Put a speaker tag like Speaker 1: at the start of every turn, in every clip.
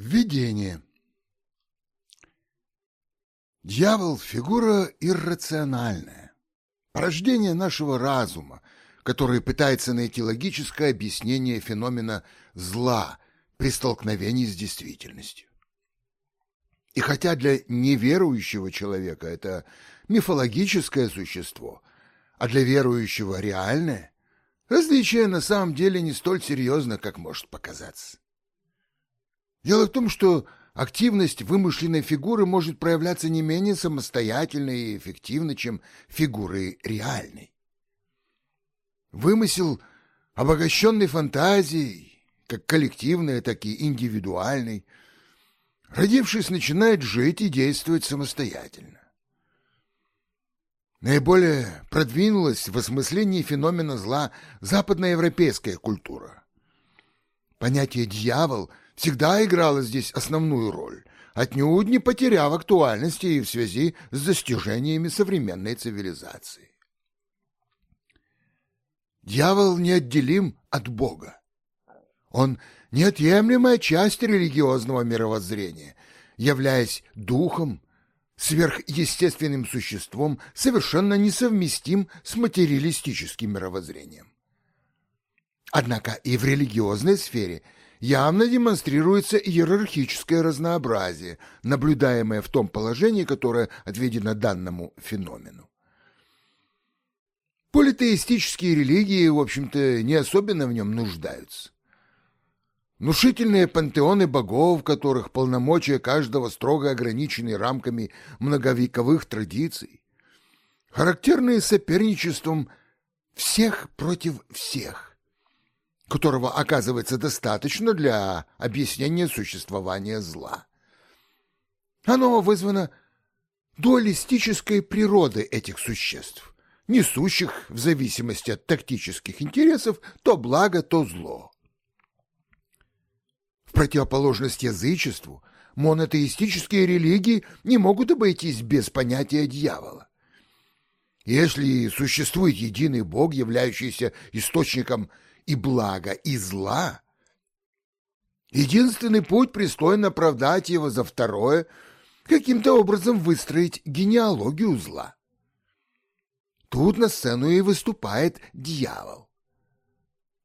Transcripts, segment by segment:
Speaker 1: Введение. Дьявол – фигура иррациональная, порождение нашего разума, который пытается найти логическое объяснение феномена зла при столкновении с действительностью. И хотя для неверующего человека это мифологическое существо, а для верующего реальное, различие на самом деле не столь серьезно, как может показаться. Дело в том, что активность вымышленной фигуры может проявляться не менее самостоятельно и эффективно, чем фигуры реальной. Вымысел, обогащенный фантазией, как коллективной, так и индивидуальной, родившись, начинает жить и действовать самостоятельно. Наиболее продвинулась в осмыслении феномена зла западноевропейская культура. Понятие «дьявол» всегда играло здесь основную роль, отнюдь не потеряв актуальности и в связи с достижениями современной цивилизации. Дьявол неотделим от Бога. Он неотъемлемая часть религиозного мировоззрения, являясь духом, сверхъестественным существом, совершенно несовместим с материалистическим мировоззрением. Однако и в религиозной сфере явно демонстрируется иерархическое разнообразие, наблюдаемое в том положении, которое отведено данному феномену. Политеистические религии, в общем-то, не особенно в нем нуждаются. Внушительные пантеоны богов, которых полномочия каждого строго ограничены рамками многовековых традиций, характерные соперничеством всех против всех, которого оказывается достаточно для объяснения существования зла. Оно вызвано дуалистической природой этих существ, несущих в зависимости от тактических интересов то благо, то зло. В противоположность язычеству, монотеистические религии не могут обойтись без понятия дьявола. Если существует единый Бог, являющийся источником и блага, и зла, единственный путь пристойно оправдать его за второе, каким-то образом выстроить генеалогию зла. Тут на сцену и выступает дьявол.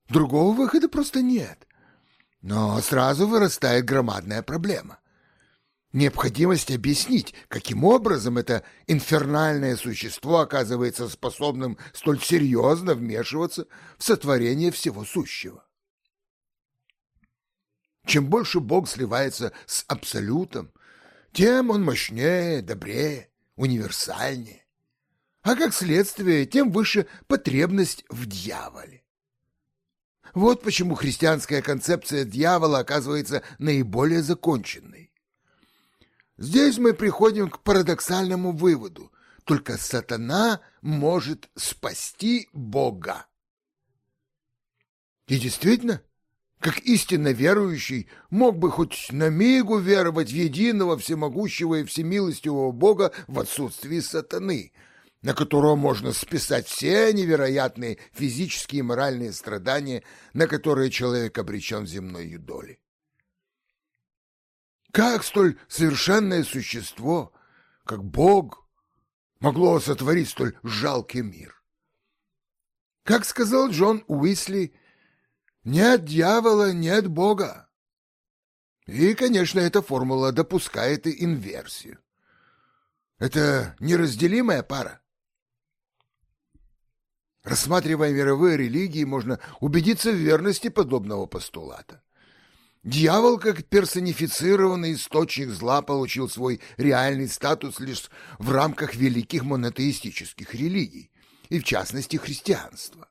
Speaker 1: Другого выхода просто нет. Но сразу вырастает громадная проблема. Необходимость объяснить, каким образом это инфернальное существо оказывается способным столь серьезно вмешиваться в сотворение всего сущего. Чем больше Бог сливается с Абсолютом, тем он мощнее, добрее, универсальнее. А как следствие, тем выше потребность в дьяволе. Вот почему христианская концепция дьявола оказывается наиболее законченной. Здесь мы приходим к парадоксальному выводу. Только сатана может спасти Бога. И действительно, как истинно верующий, мог бы хоть на миг уверовать в единого всемогущего и всемилостивого Бога в отсутствии сатаны – на которого можно списать все невероятные физические и моральные страдания, на которые человек обречен в земной юдоли. Как столь совершенное существо, как Бог, могло сотворить столь жалкий мир? Как сказал Джон Уисли, нет дьявола, нет Бога. И, конечно, эта формула допускает и инверсию. Это неразделимая пара. Рассматривая мировые религии, можно убедиться в верности подобного постулата. Дьявол, как персонифицированный источник зла, получил свой реальный статус лишь в рамках великих монотеистических религий, и в частности христианства.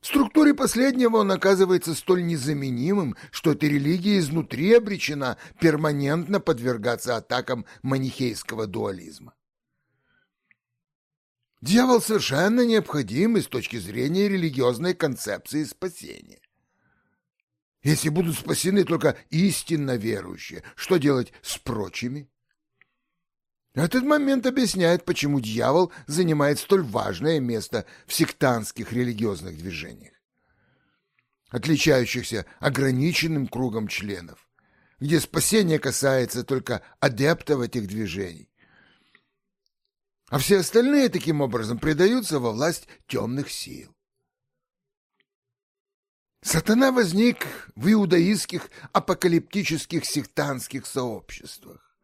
Speaker 1: В структуре последнего он оказывается столь незаменимым, что эта религия изнутри обречена перманентно подвергаться атакам манихейского дуализма. Дьявол совершенно необходим с точки зрения религиозной концепции спасения. Если будут спасены только истинно верующие, что делать с прочими? Этот момент объясняет, почему дьявол занимает столь важное место в сектантских религиозных движениях, отличающихся ограниченным кругом членов, где спасение касается только адептов этих движений. А все остальные таким образом предаются во власть темных сил. Сатана возник в иудаистских апокалиптических сектантских сообществах.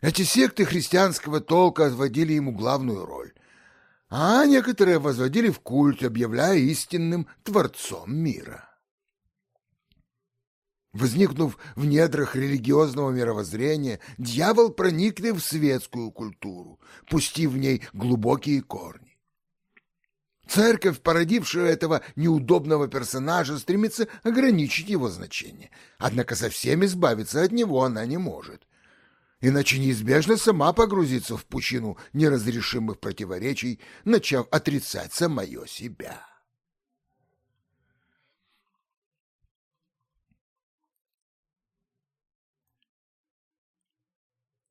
Speaker 1: Эти секты христианского толка отводили ему главную роль, а некоторые возводили в культ, объявляя истинным творцом мира. Возникнув в недрах религиозного мировоззрения, дьявол проникнет в светскую культуру, пустив в ней глубокие корни. Церковь, породившая этого неудобного персонажа, стремится ограничить его значение, однако совсем избавиться от него она не может, иначе неизбежно сама погрузится в пучину неразрешимых противоречий, начав отрицать самое себя.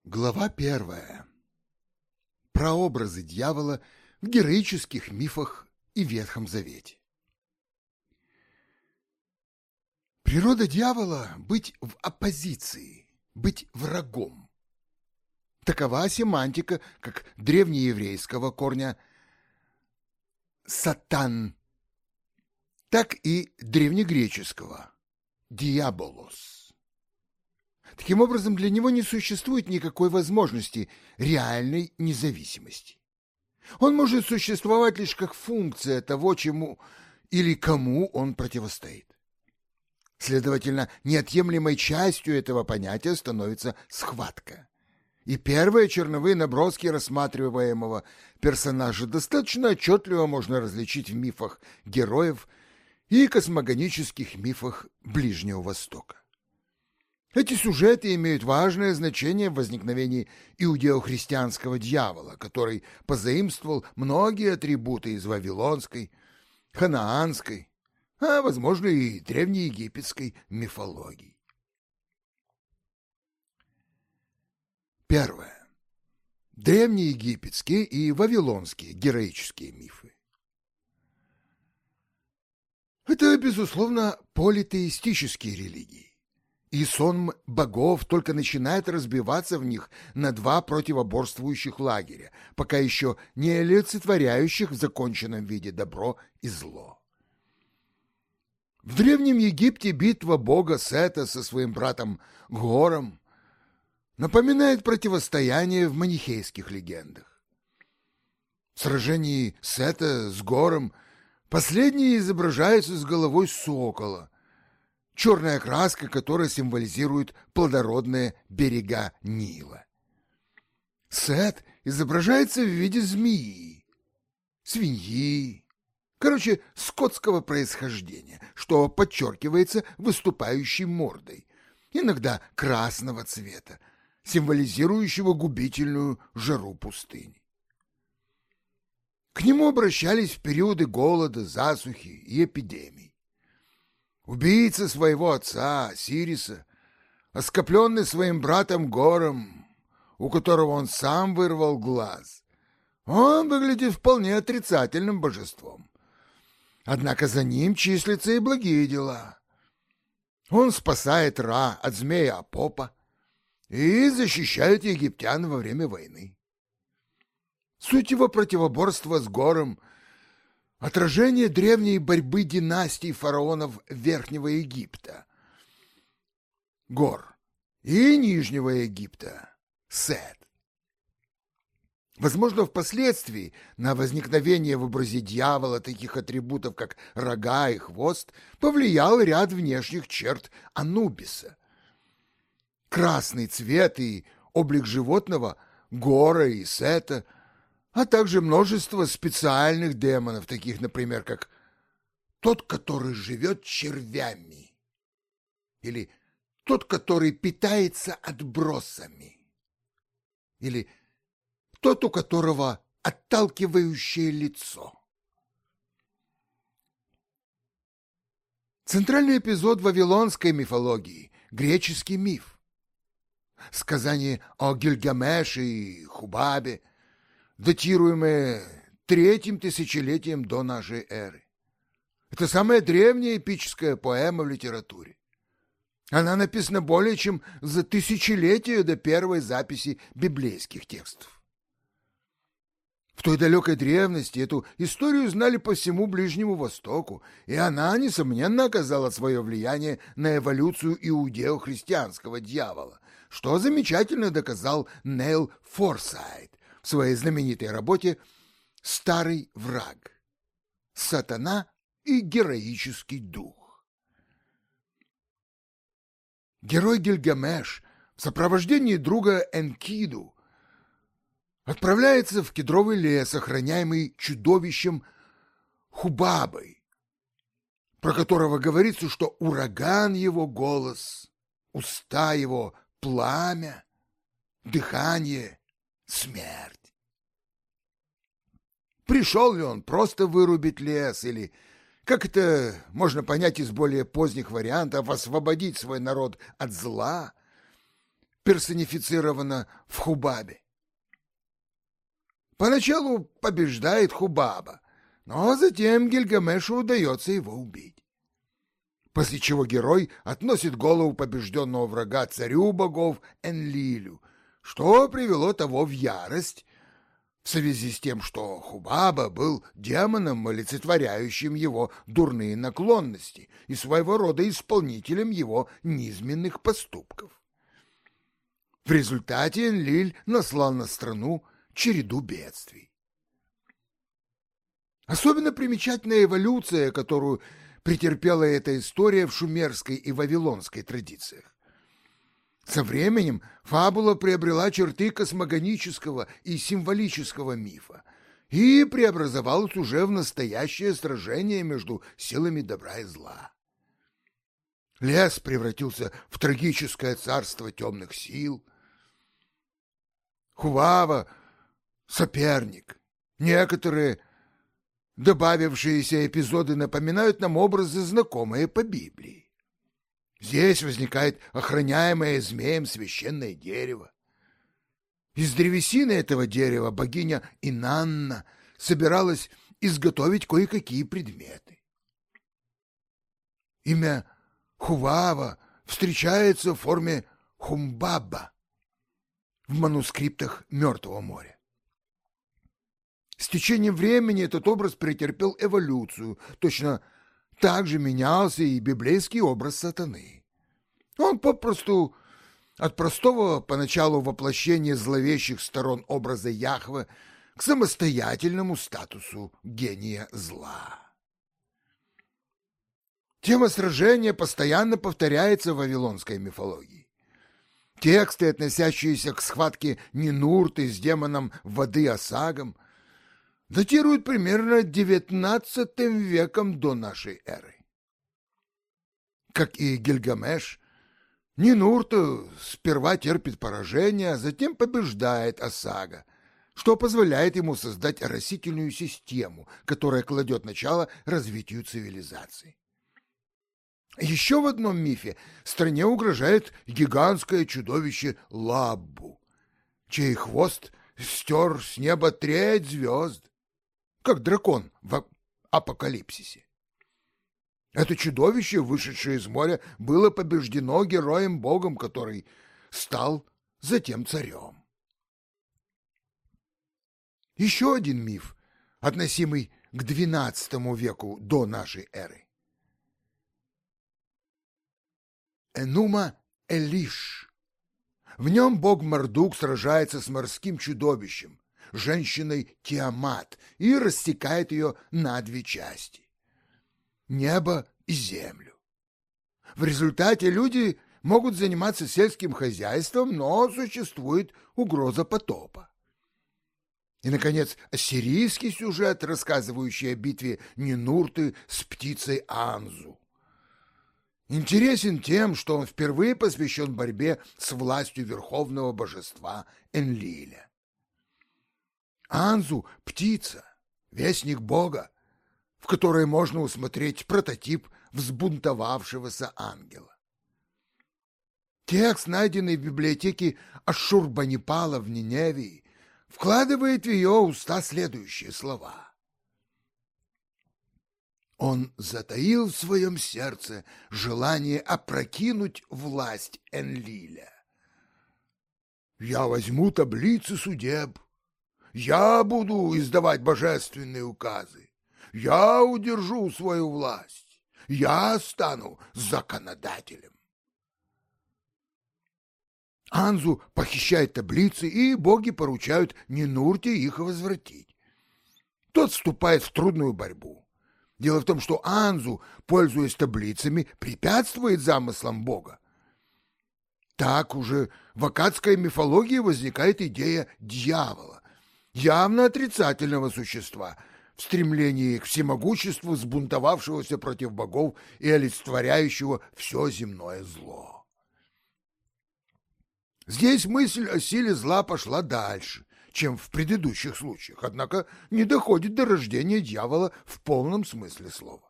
Speaker 1: Глава первая. Прообразы дьявола в героических мифах и Ветхом Завете. Природа дьявола — быть в оппозиции, быть врагом. Такова семантика как древнееврейского корня «сатан», так и древнегреческого «диаболос». Таким образом, для него не существует никакой возможности реальной независимости. Он может существовать лишь как функция того, чему или кому он противостоит. Следовательно, неотъемлемой частью этого понятия становится схватка. И первые черновые наброски рассматриваемого персонажа достаточно отчетливо можно различить в мифах героев и космогонических мифах Ближнего Востока. Эти сюжеты имеют важное значение в возникновении иудео-христианского дьявола, который позаимствовал многие атрибуты из вавилонской, ханаанской, а, возможно, и древнеегипетской мифологии. Первое. Древнеегипетские и вавилонские героические мифы. Это, безусловно, политеистические религии и сон богов только начинает разбиваться в них на два противоборствующих лагеря, пока еще не олицетворяющих в законченном виде добро и зло. В Древнем Египте битва бога Сета со своим братом Гором напоминает противостояние в манихейских легендах. В сражении Сета с Гором последний изображается с головой сокола, черная краска, которая символизирует плодородные берега Нила. Сет изображается в виде змеи, свиньи, короче, скотского происхождения, что подчеркивается выступающей мордой, иногда красного цвета, символизирующего губительную жару пустыни. К нему обращались в периоды голода, засухи и эпидемий. Убийца своего отца, Сириса, оскопленный своим братом Гором, у которого он сам вырвал глаз, он выглядит вполне отрицательным божеством. Однако за ним числятся и благие дела. Он спасает Ра от змея Апопа и защищает египтян во время войны. Суть его противоборства с Гором — Отражение древней борьбы династий фараонов Верхнего Египта, Гор, и Нижнего Египта, Сет. Возможно, впоследствии на возникновение в образе дьявола таких атрибутов, как рога и хвост, повлиял ряд внешних черт Анубиса. Красный цвет и облик животного, гора и сета – а также множество специальных демонов, таких, например, как тот, который живет червями, или тот, который питается отбросами, или тот, у которого отталкивающее лицо. Центральный эпизод вавилонской мифологии – греческий миф. Сказание о Гильгамеше и Хубабе – датируемые третьим тысячелетием до нашей эры. Это самая древняя эпическая поэма в литературе. Она написана более чем за тысячелетия до первой записи библейских текстов. В той далекой древности эту историю знали по всему Ближнему Востоку, и она, несомненно, оказала свое влияние на эволюцию иудео-христианского дьявола, что замечательно доказал Нейл Форсайт в своей знаменитой работе «Старый враг. Сатана и героический дух». Герой Гильгамеш в сопровождении друга Энкиду отправляется в кедровый лес, охраняемый чудовищем Хубабой, про которого говорится, что ураган его голос, уста его пламя, дыхание смерть. Пришел ли он просто вырубить лес или как это можно понять из более поздних вариантов, освободить свой народ от зла, персонифицировано в Хубабе? Поначалу побеждает Хубаба, но затем Гильгамешу удается его убить. После чего герой относит голову побежденного врага царю богов Энлилю, что привело того в ярость в связи с тем, что Хубаба был демоном, олицетворяющим его дурные наклонности и своего рода исполнителем его низменных поступков. В результате Энлиль наслал на страну череду бедствий. Особенно примечательная эволюция, которую претерпела эта история в шумерской и вавилонской традициях. Со временем фабула приобрела черты космогонического и символического мифа и преобразовалась уже в настоящее сражение между силами добра и зла. Лес превратился в трагическое царство темных сил. Хувава — соперник. Некоторые добавившиеся эпизоды напоминают нам образы, знакомые по Библии. Здесь возникает охраняемое змеем священное дерево. Из древесины этого дерева богиня Инанна собиралась изготовить кое-какие предметы. Имя Хувава встречается в форме Хумбаба в манускриптах Мертвого моря. С течением времени этот образ претерпел эволюцию, точно также менялся и библейский образ сатаны. Он попросту от простого поначалу воплощения зловещих сторон образа Яхве к самостоятельному статусу гения зла. Тема сражения постоянно повторяется в вавилонской мифологии. Тексты, относящиеся к схватке Нинурты с демоном воды Осагом, датируют примерно XIX веком до нашей эры. Как и Гильгамеш, Нинурта сперва терпит поражение, а затем побеждает Осага, что позволяет ему создать растительную систему, которая кладет начало развитию цивилизации. Еще в одном мифе стране угрожает гигантское чудовище Лаббу, чей хвост стер с неба треть звезд как дракон в апокалипсисе. Это чудовище, вышедшее из моря, было побеждено героем-богом, который стал затем царем. Еще один миф, относимый к XII веку до нашей эры. Энума Элиш. В нем бог Мардук сражается с морским чудовищем, женщиной Тиамат и рассекает ее на две части — небо и землю. В результате люди могут заниматься сельским хозяйством, но существует угроза потопа. И, наконец, ассирийский сюжет, рассказывающий о битве Нинурты с птицей Анзу. Интересен тем, что он впервые посвящен борьбе с властью верховного божества Энлиля. Анзу — птица, вестник Бога, в которой можно усмотреть прототип взбунтовавшегося ангела. Текст, найденный в библиотеке Ашурбанипала в Ниневии, вкладывает в ее уста следующие слова. Он затаил в своем сердце желание опрокинуть власть Энлиля. «Я возьму таблицы судеб, я буду издавать божественные указы, я удержу свою власть, я стану законодателем». Анзу похищает таблицы, и боги поручают Нинурте их возвратить. Тот вступает в трудную борьбу. Дело в том, что Анзу, пользуясь таблицами, препятствует замыслам бога. Так уже в акадской мифологии возникает идея дьявола, явно отрицательного существа, в стремлении к всемогуществу сбунтовавшегося против богов и олицетворяющего все земное зло. Здесь мысль о силе зла пошла дальше, чем в предыдущих случаях, однако не доходит до рождения дьявола в полном смысле слова.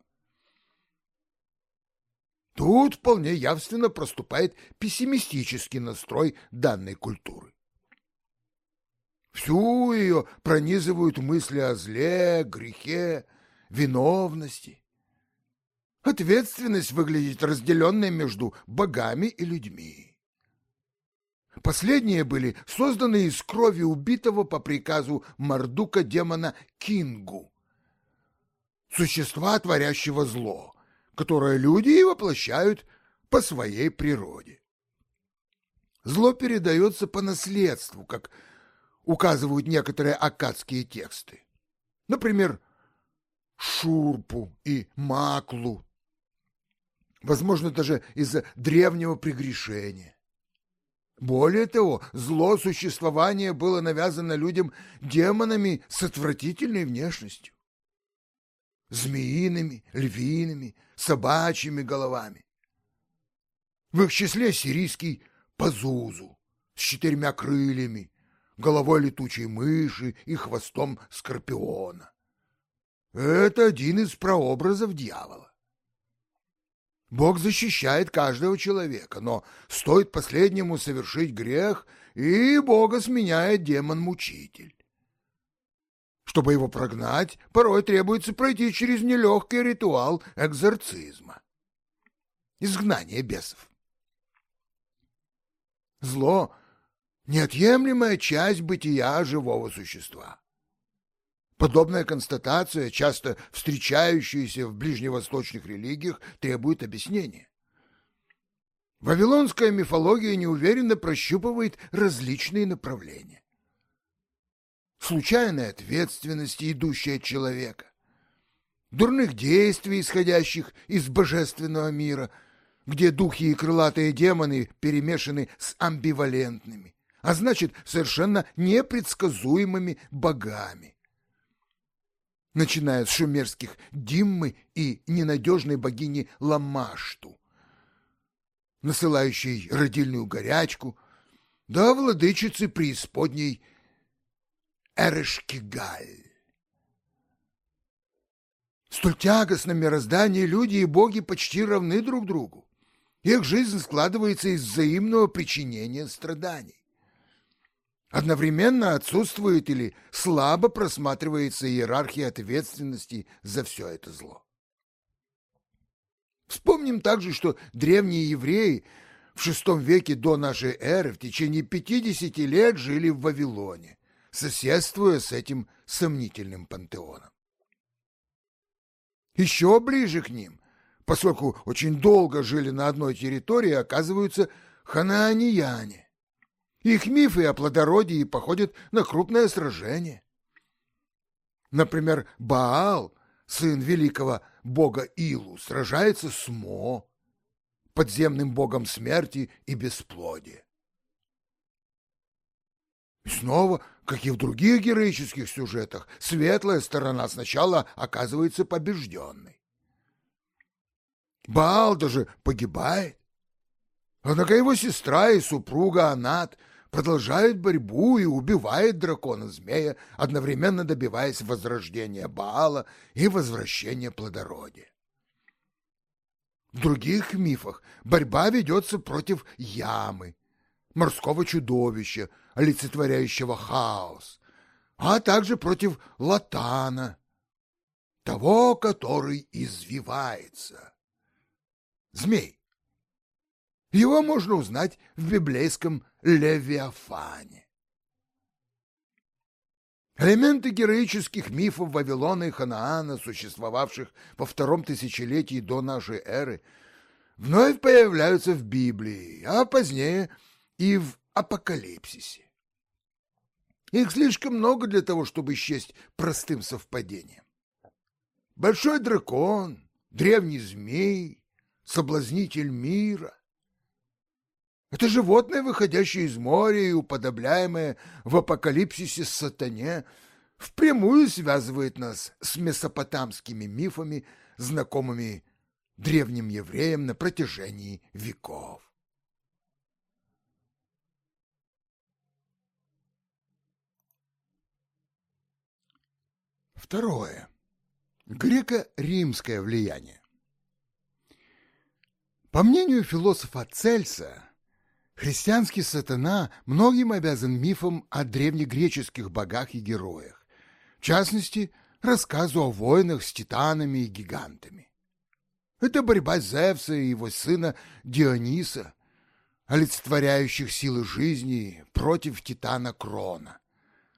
Speaker 1: Тут вполне явственно проступает пессимистический настрой данной культуры. Всю ее пронизывают мысли о зле, грехе, виновности. Ответственность выглядит разделенной между богами и людьми. Последние были созданы из крови убитого по приказу Мардука демона Кингу, существа, творящего зло, которое люди и воплощают по своей природе. Зло передается по наследству, как указывают некоторые акадские тексты. Например, Шурпу и Маклу. Возможно, даже из-за древнего прегрешения. Более того, зло существования было навязано людям демонами с отвратительной внешностью. Змеиными, львиными, собачьими головами. В их числе сирийский Пазузу с четырьмя крыльями, головой летучей мыши и хвостом скорпиона. Это один из прообразов дьявола. Бог защищает каждого человека, но стоит последнему совершить грех, и Бога сменяет демон-мучитель. Чтобы его прогнать, порой требуется пройти через нелегкий ритуал экзорцизма. Изгнание бесов. Зло — неотъемлемая часть бытия живого существа. Подобная констатация, часто встречающаяся в ближневосточных религиях, требует объяснения. Вавилонская мифология неуверенно прощупывает различные направления. Случайная ответственность, идущая от человека, дурных действий, исходящих из божественного мира, где духи и крылатые демоны перемешаны с амбивалентными, а значит, совершенно непредсказуемыми богами начиная с шумерских Диммы и ненадежной богини Ламашту, насылающей родильную горячку, до владычицы преисподней Эрешкигаль. Столь тягостном мироздании люди и боги почти равны друг другу. Их жизнь складывается из взаимного причинения страданий. Одновременно отсутствует или слабо просматривается иерархия ответственности за все это зло. Вспомним также, что древние евреи в VI веке до нашей эры в течение 50 лет жили в Вавилоне, соседствуя с этим сомнительным пантеоном. Еще ближе к ним, поскольку очень долго жили на одной территории, оказываются ханаанияне, их мифы о плодородии походят на крупное сражение. Например, Баал, сын великого бога Илу, сражается с Мо, подземным богом смерти и бесплодия. И снова, как и в других героических сюжетах, светлая сторона сначала оказывается побежденной. Баал даже погибает. Однако его сестра и супруга Анат продолжает борьбу и убивает дракона-змея, одновременно добиваясь возрождения Баала и возвращения плодородия. В других мифах борьба ведется против ямы, морского чудовища, олицетворяющего хаос, а также против латана, того, который извивается. Змей. Его можно узнать в библейском Левиафане. Элементы героических мифов Вавилона и Ханаана, существовавших во втором тысячелетии до нашей эры, вновь появляются в Библии, а позднее и в Апокалипсисе. Их слишком много для того, чтобы счесть простым совпадением. Большой дракон, древний змей, соблазнитель мира. Это животное, выходящее из моря и уподобляемое в апокалипсисе сатане, впрямую связывает нас с месопотамскими мифами, знакомыми древним евреям на протяжении веков. Второе. Греко-римское влияние. По мнению философа Цельса, христианский сатана многим обязан мифам о древнегреческих богах и героях, в частности, рассказу о войнах с титанами и гигантами. Это борьба Зевса и его сына Диониса, олицетворяющих силы жизни против титана Крона,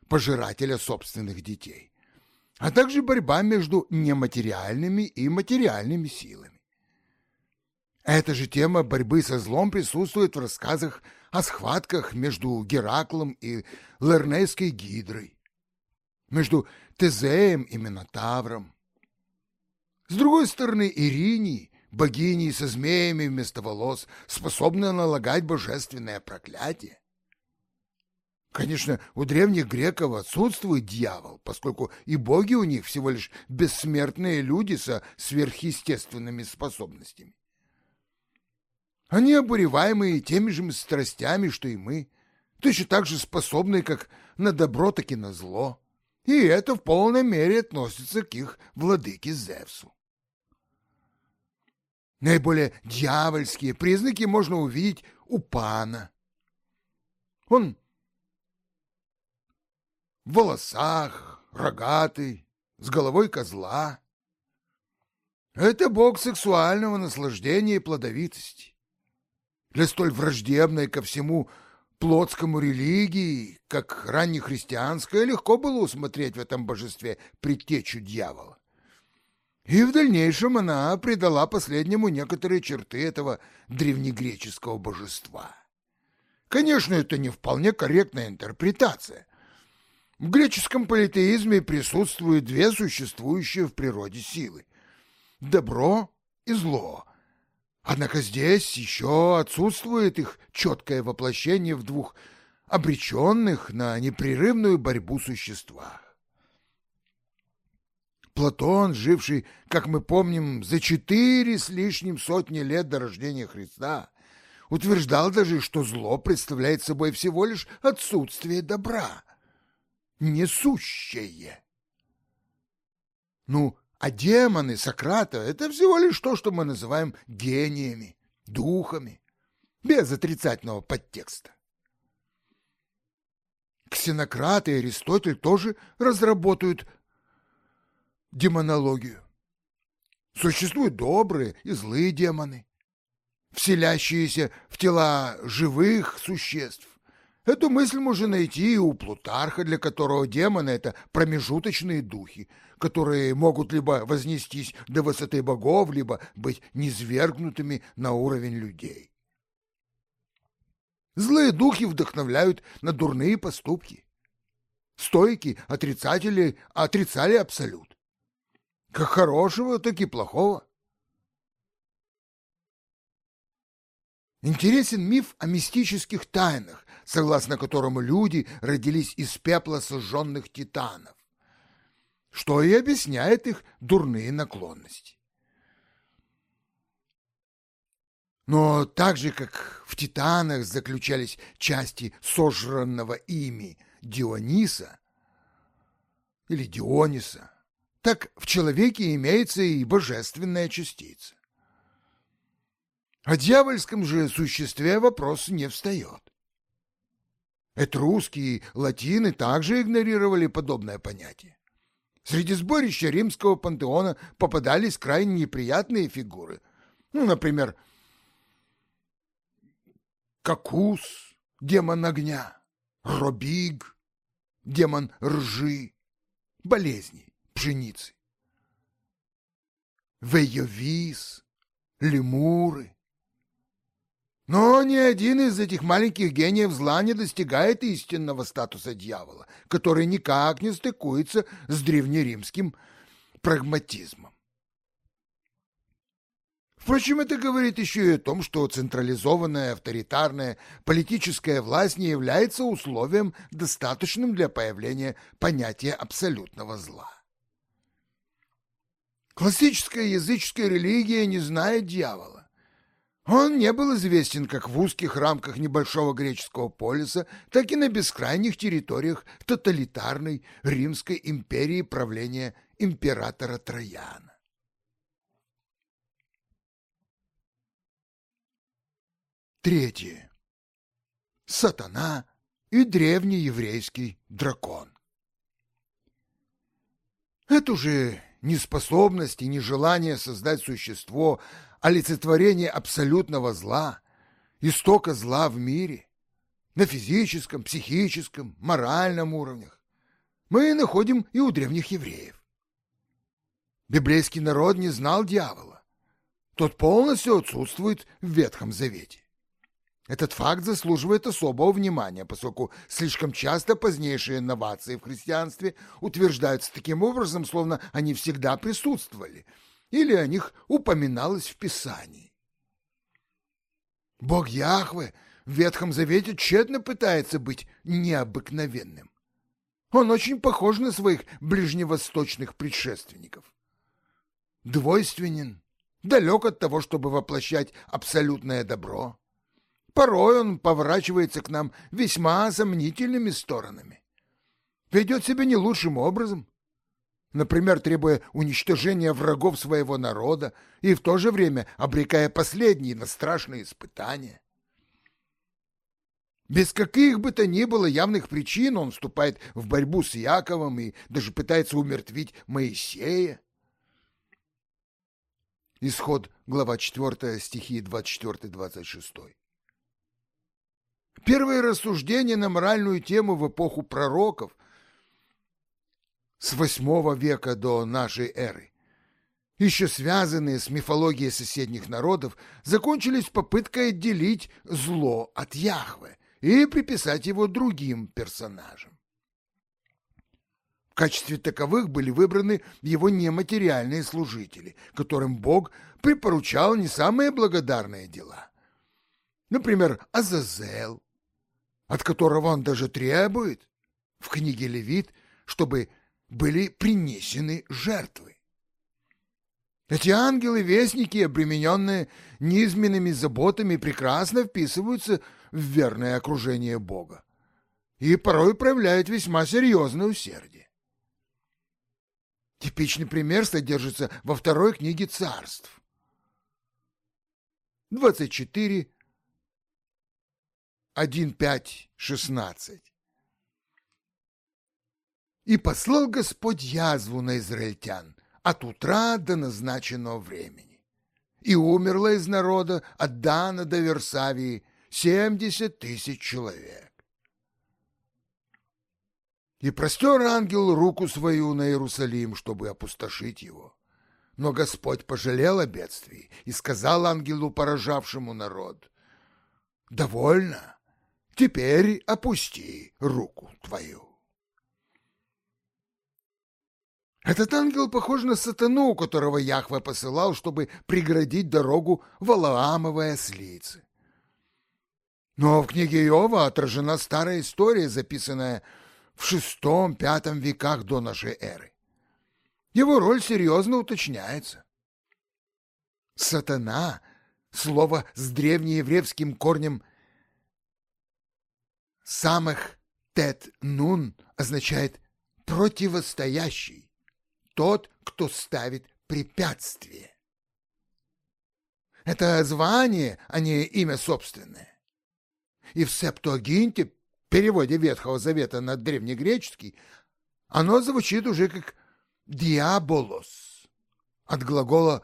Speaker 1: пожирателя собственных детей а также борьба между нематериальными и материальными силами. Эта же тема борьбы со злом присутствует в рассказах о схватках между Гераклом и Лернейской гидрой, между Тезеем и Минотавром. С другой стороны, Иринии, богиней со змеями вместо волос, способны налагать божественное проклятие. Конечно, у древних греков отсутствует дьявол, поскольку и боги у них всего лишь бессмертные люди со сверхъестественными способностями. Они обуреваемые теми же страстями, что и мы, точно так же способны как на добро, так и на зло. И это в полной мере относится к их владыке Зевсу. Наиболее дьявольские признаки можно увидеть у пана. Он в волосах, рогатый, с головой козла. Это бог сексуального наслаждения и плодовитости. Для столь враждебной ко всему плотскому религии, как раннехристианская, легко было усмотреть в этом божестве предтечу дьявола. И в дальнейшем она придала последнему некоторые черты этого древнегреческого божества. Конечно, это не вполне корректная интерпретация, в греческом политеизме присутствуют две существующие в природе силы – добро и зло. Однако здесь еще отсутствует их четкое воплощение в двух обреченных на непрерывную борьбу существах. Платон, живший, как мы помним, за четыре с лишним сотни лет до рождения Христа, утверждал даже, что зло представляет собой всего лишь отсутствие добра – несущее. Ну, а демоны Сократа — это всего лишь то, что мы называем гениями, духами, без отрицательного подтекста. Ксенократ и Аристотель тоже разработают демонологию. Существуют добрые и злые демоны, вселящиеся в тела живых существ, Эту мысль можно найти и у Плутарха, для которого демоны — это промежуточные духи, которые могут либо вознестись до высоты богов, либо быть низвергнутыми на уровень людей. Злые духи вдохновляют на дурные поступки. Стойки отрицатели отрицали абсолют. Как хорошего, так и плохого. Интересен миф о мистических тайнах, согласно которому люди родились из пепла сожженных титанов, что и объясняет их дурные наклонности. Но так же, как в титанах заключались части сожранного ими Диониса или Диониса, так в человеке имеется и божественная частица. О дьявольском же существе вопрос не встает. Этруски и латины также игнорировали подобное понятие. Среди сборища римского пантеона попадались крайне неприятные фигуры. Ну, например, Какус, демон огня, Робиг, демон ржи, болезней, пшеницы, Вейовис, лемуры. Но ни один из этих маленьких гениев зла не достигает истинного статуса дьявола, который никак не стыкуется с древнеримским прагматизмом. Впрочем, это говорит еще и о том, что централизованная авторитарная политическая власть не является условием, достаточным для появления понятия абсолютного зла. Классическая языческая религия не знает дьявола. Он не был известен как в узких рамках небольшого греческого полиса, так и на бескрайних территориях тоталитарной Римской империи правления императора Трояна. Третье. Сатана и древний еврейский дракон. Эту же неспособность и нежелание создать существо, олицетворение абсолютного зла, истока зла в мире, на физическом, психическом, моральном уровнях, мы находим и у древних евреев. Библейский народ не знал дьявола. Тот полностью отсутствует в Ветхом Завете. Этот факт заслуживает особого внимания, поскольку слишком часто позднейшие инновации в христианстве утверждаются таким образом, словно они всегда присутствовали, или о них упоминалось в Писании. Бог Яхве в Ветхом Завете тщетно пытается быть необыкновенным. Он очень похож на своих ближневосточных предшественников. Двойственен, далек от того, чтобы воплощать абсолютное добро Порой он поворачивается к нам весьма сомнительными сторонами. Ведет себя не лучшим образом. Например, требуя уничтожения врагов своего народа и в то же время обрекая последние на страшные испытания. Без каких бы то ни было явных причин он вступает в борьбу с Яковом и даже пытается умертвить Моисея. Исход, глава 4, стихи 24-26. Первые рассуждения на моральную тему в эпоху пророков с восьмого века до нашей эры, еще связанные с мифологией соседних народов, закончились попыткой отделить зло от Яхве и приписать его другим персонажам. В качестве таковых были выбраны его нематериальные служители, которым Бог припоручал не самые благодарные дела. Например, Азазел, от которого он даже требует в книге Левит, чтобы были принесены жертвы. Эти ангелы-вестники, обремененные низменными заботами, прекрасно вписываются в верное окружение Бога и порой проявляют весьма серьезное усердие. Типичный пример содержится во второй книге царств. 24, 1.5.16. И послал Господь язву на израильтян от утра до назначенного времени. И умерло из народа от Дана до Версавии семьдесят тысяч человек. И простер ангел руку свою на Иерусалим, чтобы опустошить его. Но Господь пожалел о бедствии и сказал ангелу, поражавшему народ, «Довольно, Теперь опусти руку твою. Этот ангел похож на сатану, которого Яхве посылал, чтобы преградить дорогу Валаамовой ослицы. Но в книге Иова отражена старая история, записанная в шестом-пятом веках до нашей эры. Его роль серьезно уточняется. Сатана — слово с древнееврейским корнем самых тет-нун означает противостоящий, тот, кто ставит препятствие. Это звание, а не имя собственное. И в Септуагинте, переводе Ветхого Завета на древнегреческий, оно звучит уже как диаболос от глагола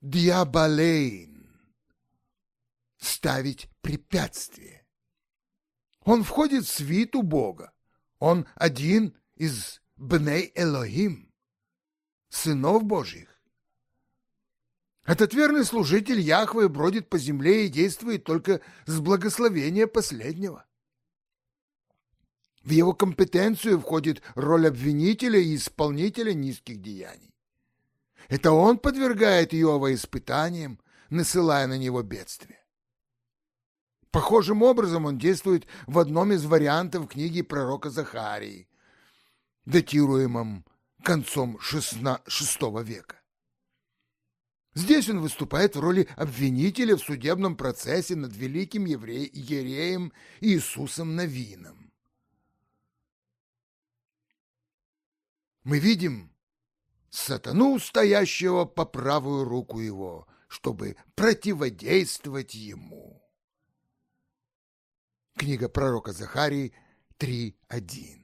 Speaker 1: диаболейн – ставить препятствие. Он входит в свиту Бога. Он один из Бней Элохим, сынов Божьих. Этот верный служитель Яхвы бродит по земле и действует только с благословения последнего. В его компетенцию входит роль обвинителя и исполнителя низких деяний. Это он подвергает Иова испытаниям, насылая на него бедствие. Похожим образом он действует в одном из вариантов книги пророка Захарии, датируемом концом VI века. Здесь он выступает в роли обвинителя в судебном процессе над великим евре... евреем Иисусом Новином. Мы видим сатану, стоящего по правую руку его, чтобы противодействовать ему. Книга пророка Захарии 3.1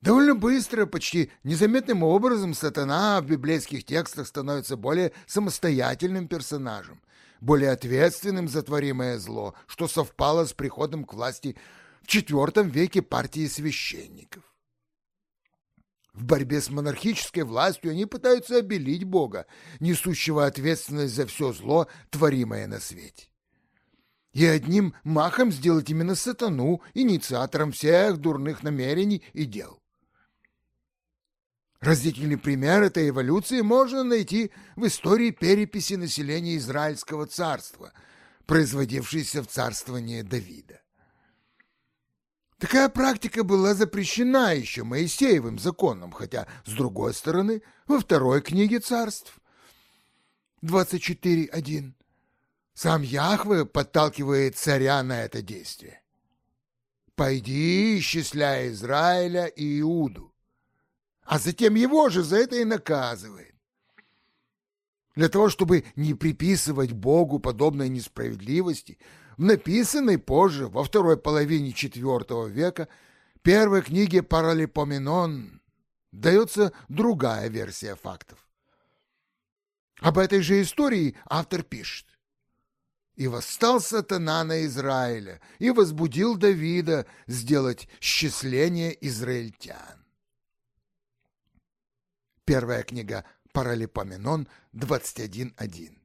Speaker 1: Довольно быстро, почти незаметным образом сатана в библейских текстах становится более самостоятельным персонажем, более ответственным за творимое зло, что совпало с приходом к власти в IV веке партии священников. В борьбе с монархической властью они пытаются обелить Бога, несущего ответственность за все зло, творимое на свете. И одним махом сделать именно сатану инициатором всех дурных намерений и дел. Разительный пример этой эволюции можно найти в истории переписи населения Израильского царства, производившейся в царствовании Давида. Такая практика была запрещена еще Моисеевым законом, хотя, с другой стороны, во второй книге царств 24.1 сам Яхве подталкивает царя на это действие. «Пойди, исчисляй Израиля и Иуду, а затем его же за это и наказывает. Для того, чтобы не приписывать Богу подобной несправедливости, в написанной позже, во второй половине IV века, первой книге Паралипоменон дается другая версия фактов. Об этой же истории автор пишет. «И восстал сатана на Израиля, и возбудил Давида сделать счисление израильтян». Первая книга Паралипоменон 21.1.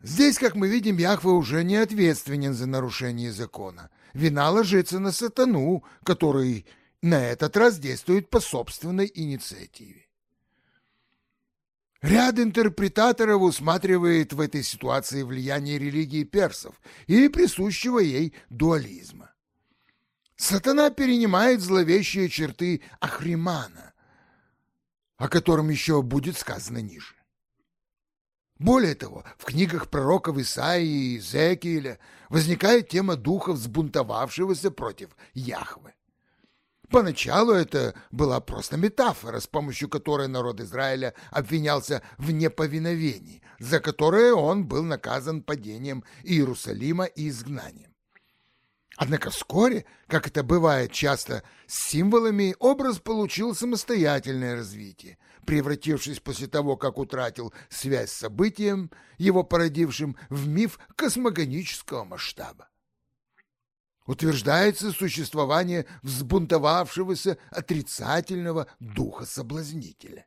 Speaker 1: Здесь, как мы видим, Яхве уже не ответственен за нарушение закона. Вина ложится на сатану, который на этот раз действует по собственной инициативе. Ряд интерпретаторов усматривает в этой ситуации влияние религии персов и присущего ей дуализма. Сатана перенимает зловещие черты Ахримана, о котором еще будет сказано ниже. Более того, в книгах пророков Исаии и Зекииля возникает тема духа взбунтовавшегося против Яхвы. Поначалу это была просто метафора, с помощью которой народ Израиля обвинялся в неповиновении, за которое он был наказан падением Иерусалима и изгнанием. Однако вскоре, как это бывает часто с символами, образ получил самостоятельное развитие, превратившись после того, как утратил связь с событием, его породившим в миф космогонического масштаба. Утверждается существование взбунтовавшегося отрицательного духа соблазнителя.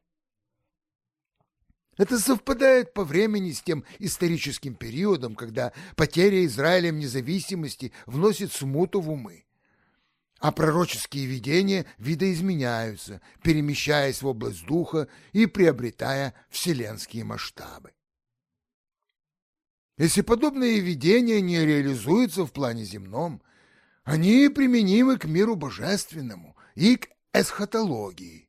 Speaker 1: Это совпадает по времени с тем историческим периодом, когда потеря Израилем независимости вносит смуту в умы. А пророческие видения видоизменяются, перемещаясь в область духа и приобретая вселенские масштабы. Если подобные видения не реализуются в плане земном, они применимы к миру божественному и к эсхатологии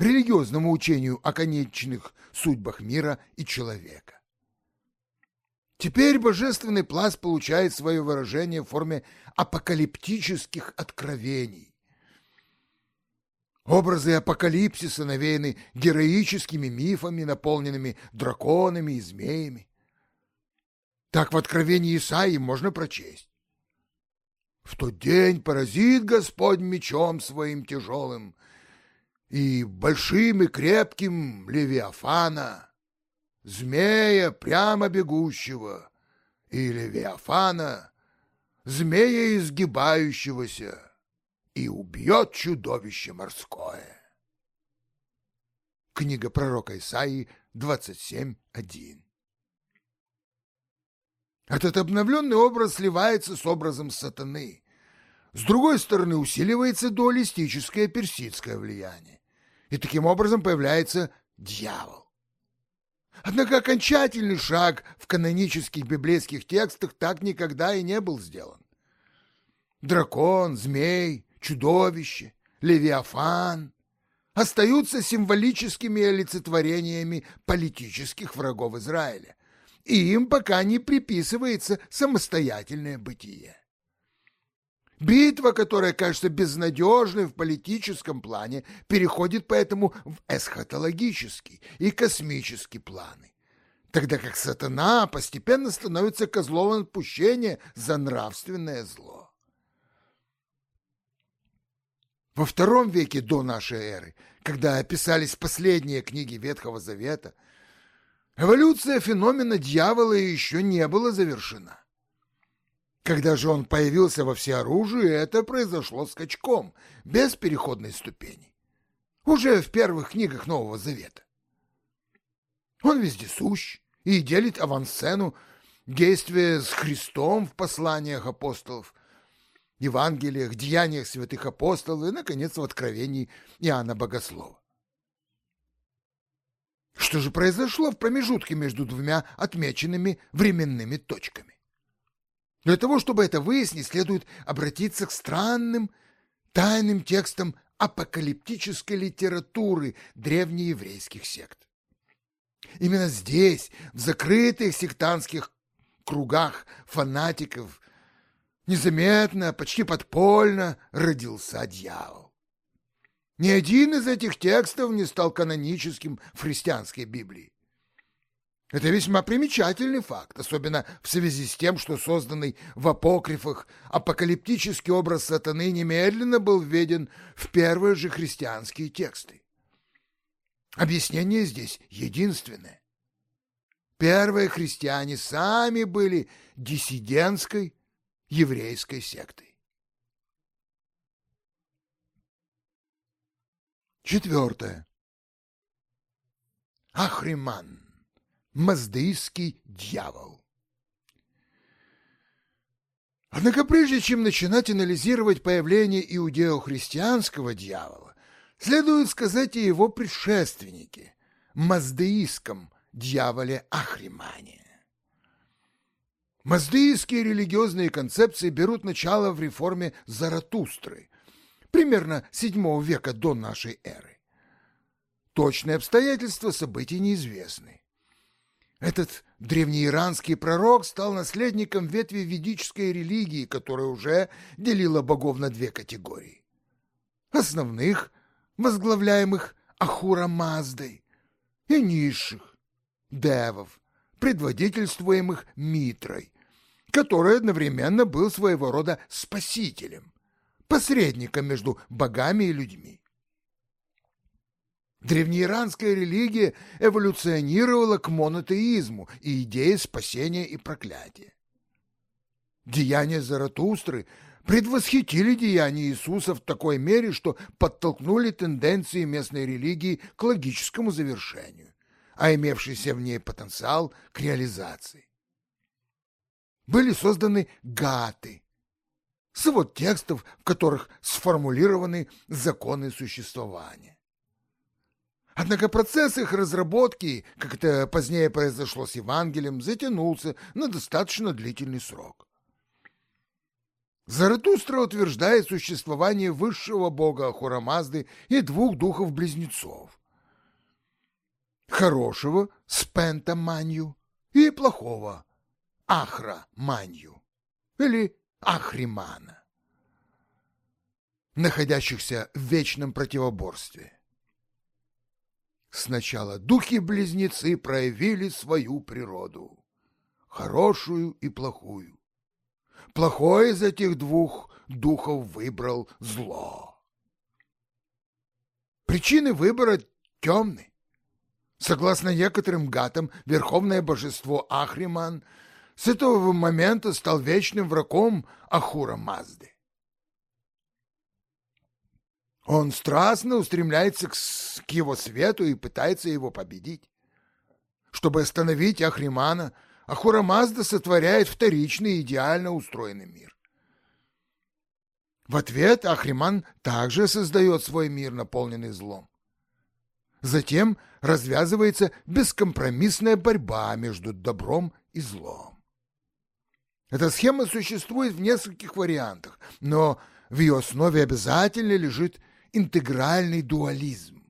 Speaker 1: религиозному учению о конечных судьбах мира и человека. Теперь божественный пласт получает свое выражение в форме апокалиптических откровений. Образы апокалипсиса навеяны героическими мифами, наполненными драконами и змеями. Так в откровении Исаии можно прочесть. В тот день поразит Господь мечом своим тяжелым и большим и крепким Левиафана, змея прямо бегущего, и Левиафана, змея изгибающегося, и убьет чудовище морское. Книга пророка Исаии 27.1 Этот обновленный образ сливается с образом сатаны. С другой стороны, усиливается дуалистическое персидское влияние. И таким образом появляется дьявол. Однако окончательный шаг в канонических библейских текстах так никогда и не был сделан. Дракон, змей, чудовище, левиафан остаются символическими олицетворениями политических врагов Израиля, и им пока не приписывается самостоятельное бытие. Битва, которая кажется безнадежной в политическом плане, переходит поэтому в эсхатологический и космический планы, тогда как сатана постепенно становится козлом отпущения за нравственное зло. Во втором веке до нашей эры, когда описались последние книги Ветхого Завета, эволюция феномена дьявола еще не была завершена. Когда же он появился во всеоружии, это произошло скачком, без переходной ступени. Уже в первых книгах Нового Завета. Он вездесущ и делит авансцену действия с Христом в посланиях апостолов, Евангелиях, деяниях святых апостолов и, наконец, в откровении Иоанна Богослова. Что же произошло в промежутке между двумя отмеченными временными точками? Для того, чтобы это выяснить, следует обратиться к странным, тайным текстам апокалиптической литературы древнееврейских сект. Именно здесь, в закрытых сектантских кругах фанатиков, незаметно, почти подпольно родился дьявол. Ни один из этих текстов не стал каноническим в христианской Библии. Это весьма примечательный факт, особенно в связи с тем, что созданный в апокрифах апокалиптический образ сатаны немедленно был введен в первые же христианские тексты. Объяснение здесь единственное. Первые христиане сами были диссидентской еврейской сектой. Четвертое. Ахриман маздейский дьявол. Однако прежде чем начинать анализировать появление иудео-христианского дьявола, следует сказать о его предшественнике, маздеистском дьяволе Ахримане. Маздеистские религиозные концепции берут начало в реформе Заратустры, примерно VII века до нашей эры. Точные обстоятельства событий неизвестны. Этот древнеиранский пророк стал наследником ветви ведической религии, которая уже делила богов на две категории. Основных, возглавляемых Ахура Маздой, и низших, девов, предводительствуемых Митрой, который одновременно был своего рода спасителем, посредником между богами и людьми. Древнеиранская религия эволюционировала к монотеизму и идее спасения и проклятия. Деяния Заратустры предвосхитили деяния Иисуса в такой мере, что подтолкнули тенденции местной религии к логическому завершению, а имевшийся в ней потенциал к реализации. Были созданы гаты, свод текстов, в которых сформулированы законы существования. Однако процесс их разработки, как это позднее произошло с Евангелием, затянулся на достаточно длительный срок. Заратустра утверждает существование высшего бога Ахурамазды и двух духов-близнецов. Хорошего – Спента-манью и плохого – Ахра-манью или Ахримана, находящихся в вечном противоборстве. Сначала духи-близнецы проявили свою природу, хорошую и плохую. плохой из этих двух духов выбрал зло. Причины выбора темны. Согласно некоторым гатам, верховное божество Ахриман с этого момента стал вечным врагом Ахура Мазды. Он страстно устремляется к, к его свету и пытается его победить. Чтобы остановить Ахримана, Ахура Мазда сотворяет вторичный идеально устроенный мир. В ответ Ахриман также создает свой мир, наполненный злом. Затем развязывается бескомпромиссная борьба между добром и злом. Эта схема существует в нескольких вариантах, но в ее основе обязательно лежит интегральный дуализм.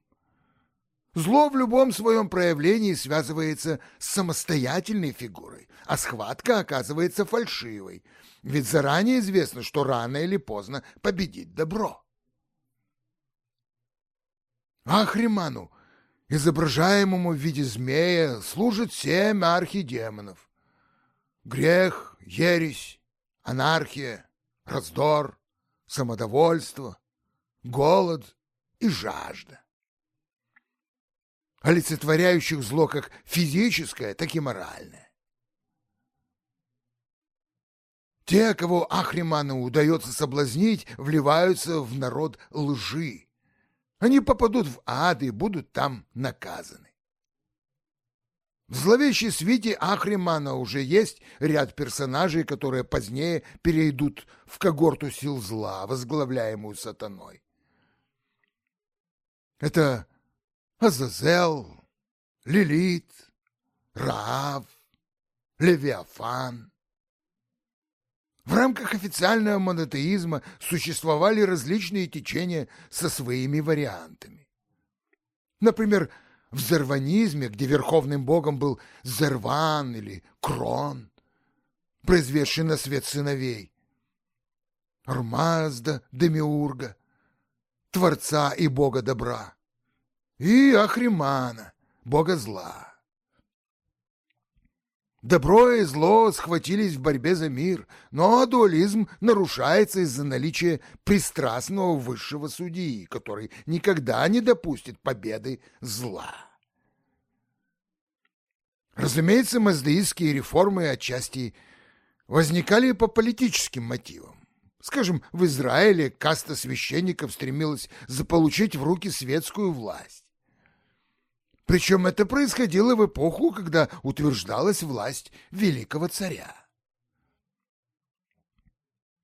Speaker 1: Зло в любом своем проявлении связывается с самостоятельной фигурой, а схватка оказывается фальшивой, ведь заранее известно, что рано или поздно победит добро. Ахриману, изображаемому в виде змея, служат семь архидемонов. Грех, ересь, анархия, раздор, самодовольство, голод и жажда, олицетворяющих зло как физическое, так и моральное. Те, кого Ахриману удается соблазнить, вливаются в народ лжи. Они попадут в ад и будут там наказаны. В зловещей свите Ахримана уже есть ряд персонажей, которые позднее перейдут в когорту сил зла, возглавляемую сатаной. Это Азазел, Лилит, Раав, Левиафан. В рамках официального монотеизма существовали различные течения со своими вариантами. Например, в зерванизме, где верховным богом был Зерван или Крон, произведший на свет сыновей, Армазда, Демиурга, Творца и Бога добра, и Ахримана, Бога зла. Добро и зло схватились в борьбе за мир, но дуализм нарушается из-за наличия пристрастного высшего судьи, который никогда не допустит победы зла. Разумеется, маздеистские реформы отчасти возникали по политическим мотивам. Скажем, в Израиле каста священников стремилась заполучить в руки светскую власть. Причем это происходило в эпоху, когда утверждалась власть великого царя.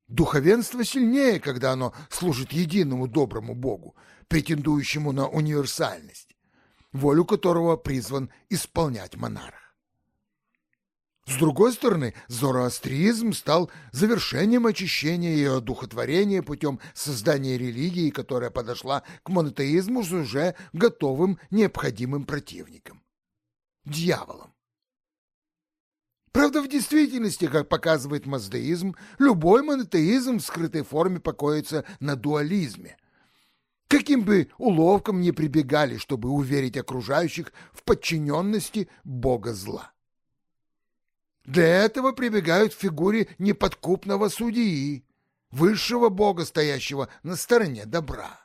Speaker 1: Духовенство сильнее, когда оно служит единому доброму Богу, претендующему на универсальность, волю которого призван исполнять монарх. С другой стороны, зороастризм стал завершением очищения и одухотворения путем создания религии, которая подошла к монотеизму с уже готовым необходимым противником – дьяволом. Правда, в действительности, как показывает маздеизм, любой монотеизм в скрытой форме покоится на дуализме. Каким бы уловкам ни прибегали, чтобы уверить окружающих в подчиненности Бога зла. Для этого прибегают к фигуре неподкупного судьи, высшего бога, стоящего на стороне добра.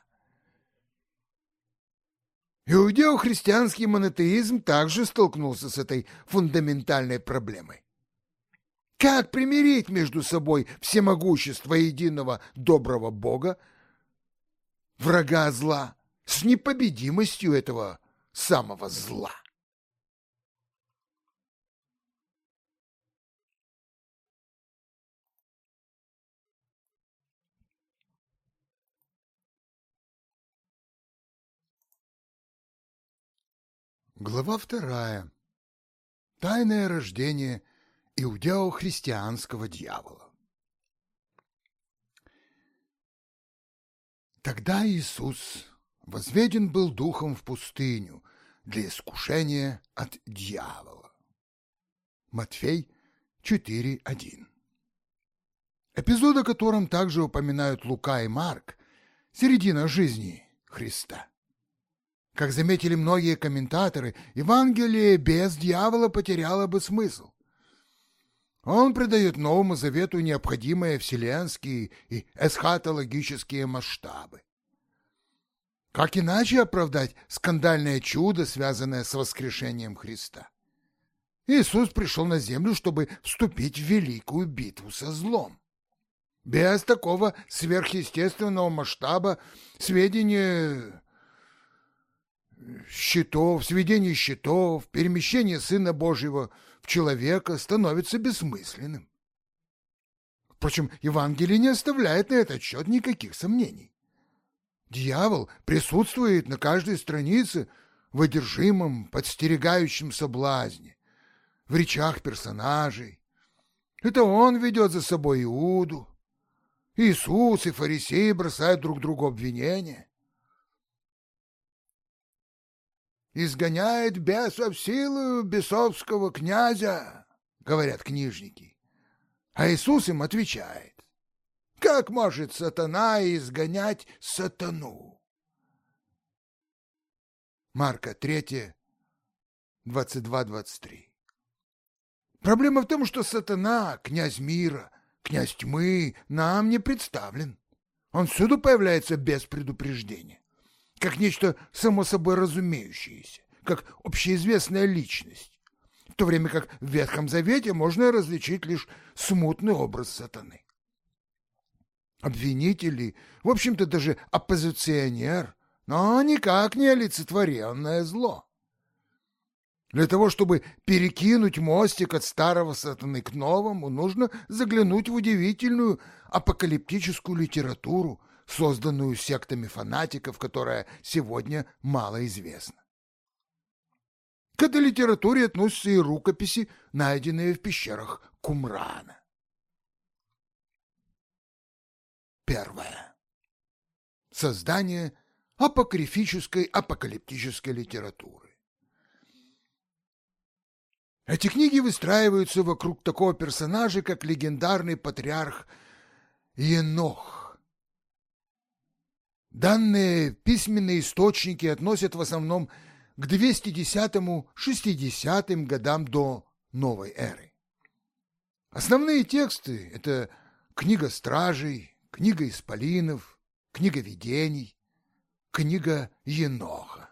Speaker 1: Иудео-христианский монотеизм также столкнулся с этой фундаментальной проблемой. Как примирить между собой всемогущество единого доброго Бога, врага зла, с непобедимостью этого самого зла? Глава вторая. Тайное рождение иудео-христианского дьявола. Тогда Иисус возведен был духом в пустыню для искушения от дьявола. Матфей 4.1 Эпизод, о котором также упоминают Лука и Марк, середина жизни Христа. Как заметили многие комментаторы, Евангелие без дьявола потеряло бы смысл. Он придает Новому Завету необходимые вселенские и эсхатологические масштабы. Как иначе оправдать скандальное чудо, связанное с воскрешением Христа? Иисус пришел на землю, чтобы вступить в великую битву со злом. Без такого сверхъестественного масштаба сведения счетов, сведение счетов, перемещение Сына Божьего в человека становится бессмысленным. Впрочем, Евангелие не оставляет на этот счет никаких сомнений. Дьявол присутствует на каждой странице в одержимом, подстерегающем соблазне, в речах персонажей. Это он ведет за собой Иуду. Иисус и фарисеи бросают друг другу обвинения. Изгоняет бесов силу бесовского князя, говорят книжники. А Иисус им отвечает, как может сатана изгонять сатану? Марка 3, 22-23. Проблема в том, что сатана, князь мира, князь тьмы, нам не представлен. Он всюду появляется без предупреждения как нечто само собой разумеющееся, как общеизвестная личность, в то время как в Ветхом Завете можно различить лишь смутный образ сатаны. Обвинитель в общем-то, даже оппозиционер, но никак не олицетворенное зло. Для того, чтобы перекинуть мостик от старого сатаны к новому, нужно заглянуть в удивительную апокалиптическую литературу, созданную сектами фанатиков, которая сегодня мало известна. К этой литературе относятся и рукописи, найденные в пещерах Кумрана. Первое. Создание апокрифической апокалиптической литературы. Эти книги выстраиваются вокруг такого персонажа, как легендарный патриарх Енох, Данные письменные источники относят в основном к 210-60 годам до новой эры. Основные тексты – это книга стражей, книга исполинов, книга видений, книга Еноха.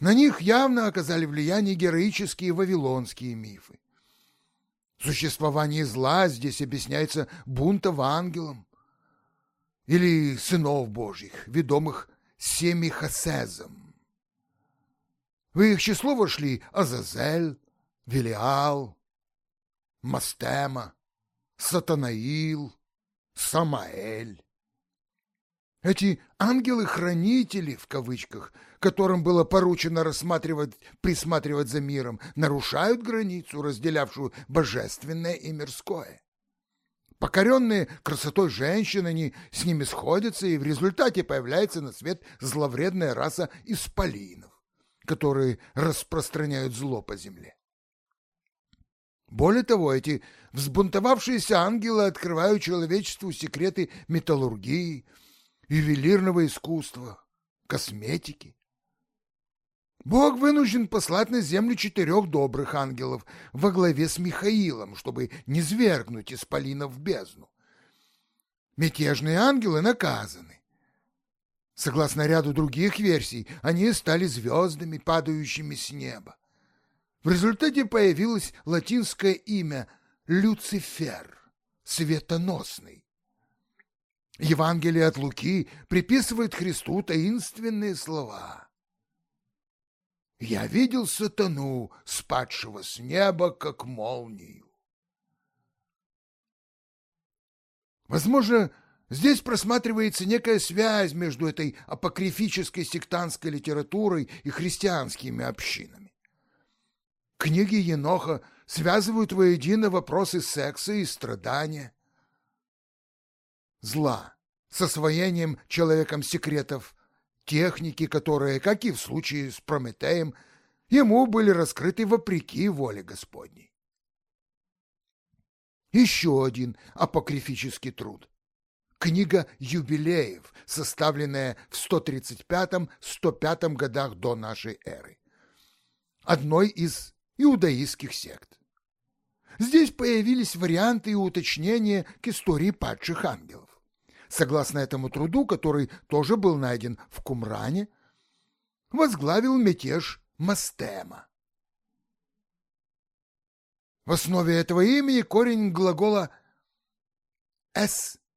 Speaker 1: На них явно оказали влияние героические вавилонские мифы. Существование зла здесь объясняется бунтом ангелом, или сынов Божьих, ведомых Семихасезом. В их число вошли Азазель, Велиал, Мастема, Сатанаил, Самаэль. Эти ангелы-хранители, в кавычках, которым было поручено рассматривать, присматривать за миром, нарушают границу, разделявшую божественное и мирское. Покоренные красотой женщин, они с ними сходятся, и в результате появляется на свет зловредная раса исполинов, которые распространяют зло по земле. Более того, эти взбунтовавшиеся ангелы открывают человечеству секреты металлургии, ювелирного искусства, косметики, Бог вынужден послать на землю четырех добрых ангелов во главе с Михаилом, чтобы не свергнуть исполина в бездну. Мятежные ангелы наказаны. Согласно ряду других версий, они стали звездами, падающими с неба. В результате появилось латинское имя Люцифер, светоносный. Евангелие от Луки приписывает Христу таинственные слова – я видел сатану, спадшего с неба, как молнию. Возможно, здесь просматривается некая связь между этой апокрифической сектантской литературой и христианскими общинами. Книги Еноха связывают воедино вопросы секса и страдания, зла с освоением человеком секретов техники, которые, как и в случае с Прометеем, ему были раскрыты вопреки воле Господней. Еще один апокрифический труд. Книга юбилеев, составленная в 135-105 годах до нашей эры. Одной из иудаистских сект. Здесь появились варианты и уточнения к истории падших ангелов. Согласно этому труду, который тоже был найден в Кумране, возглавил мятеж Мастема. В основе этого имени корень глагола «стм»,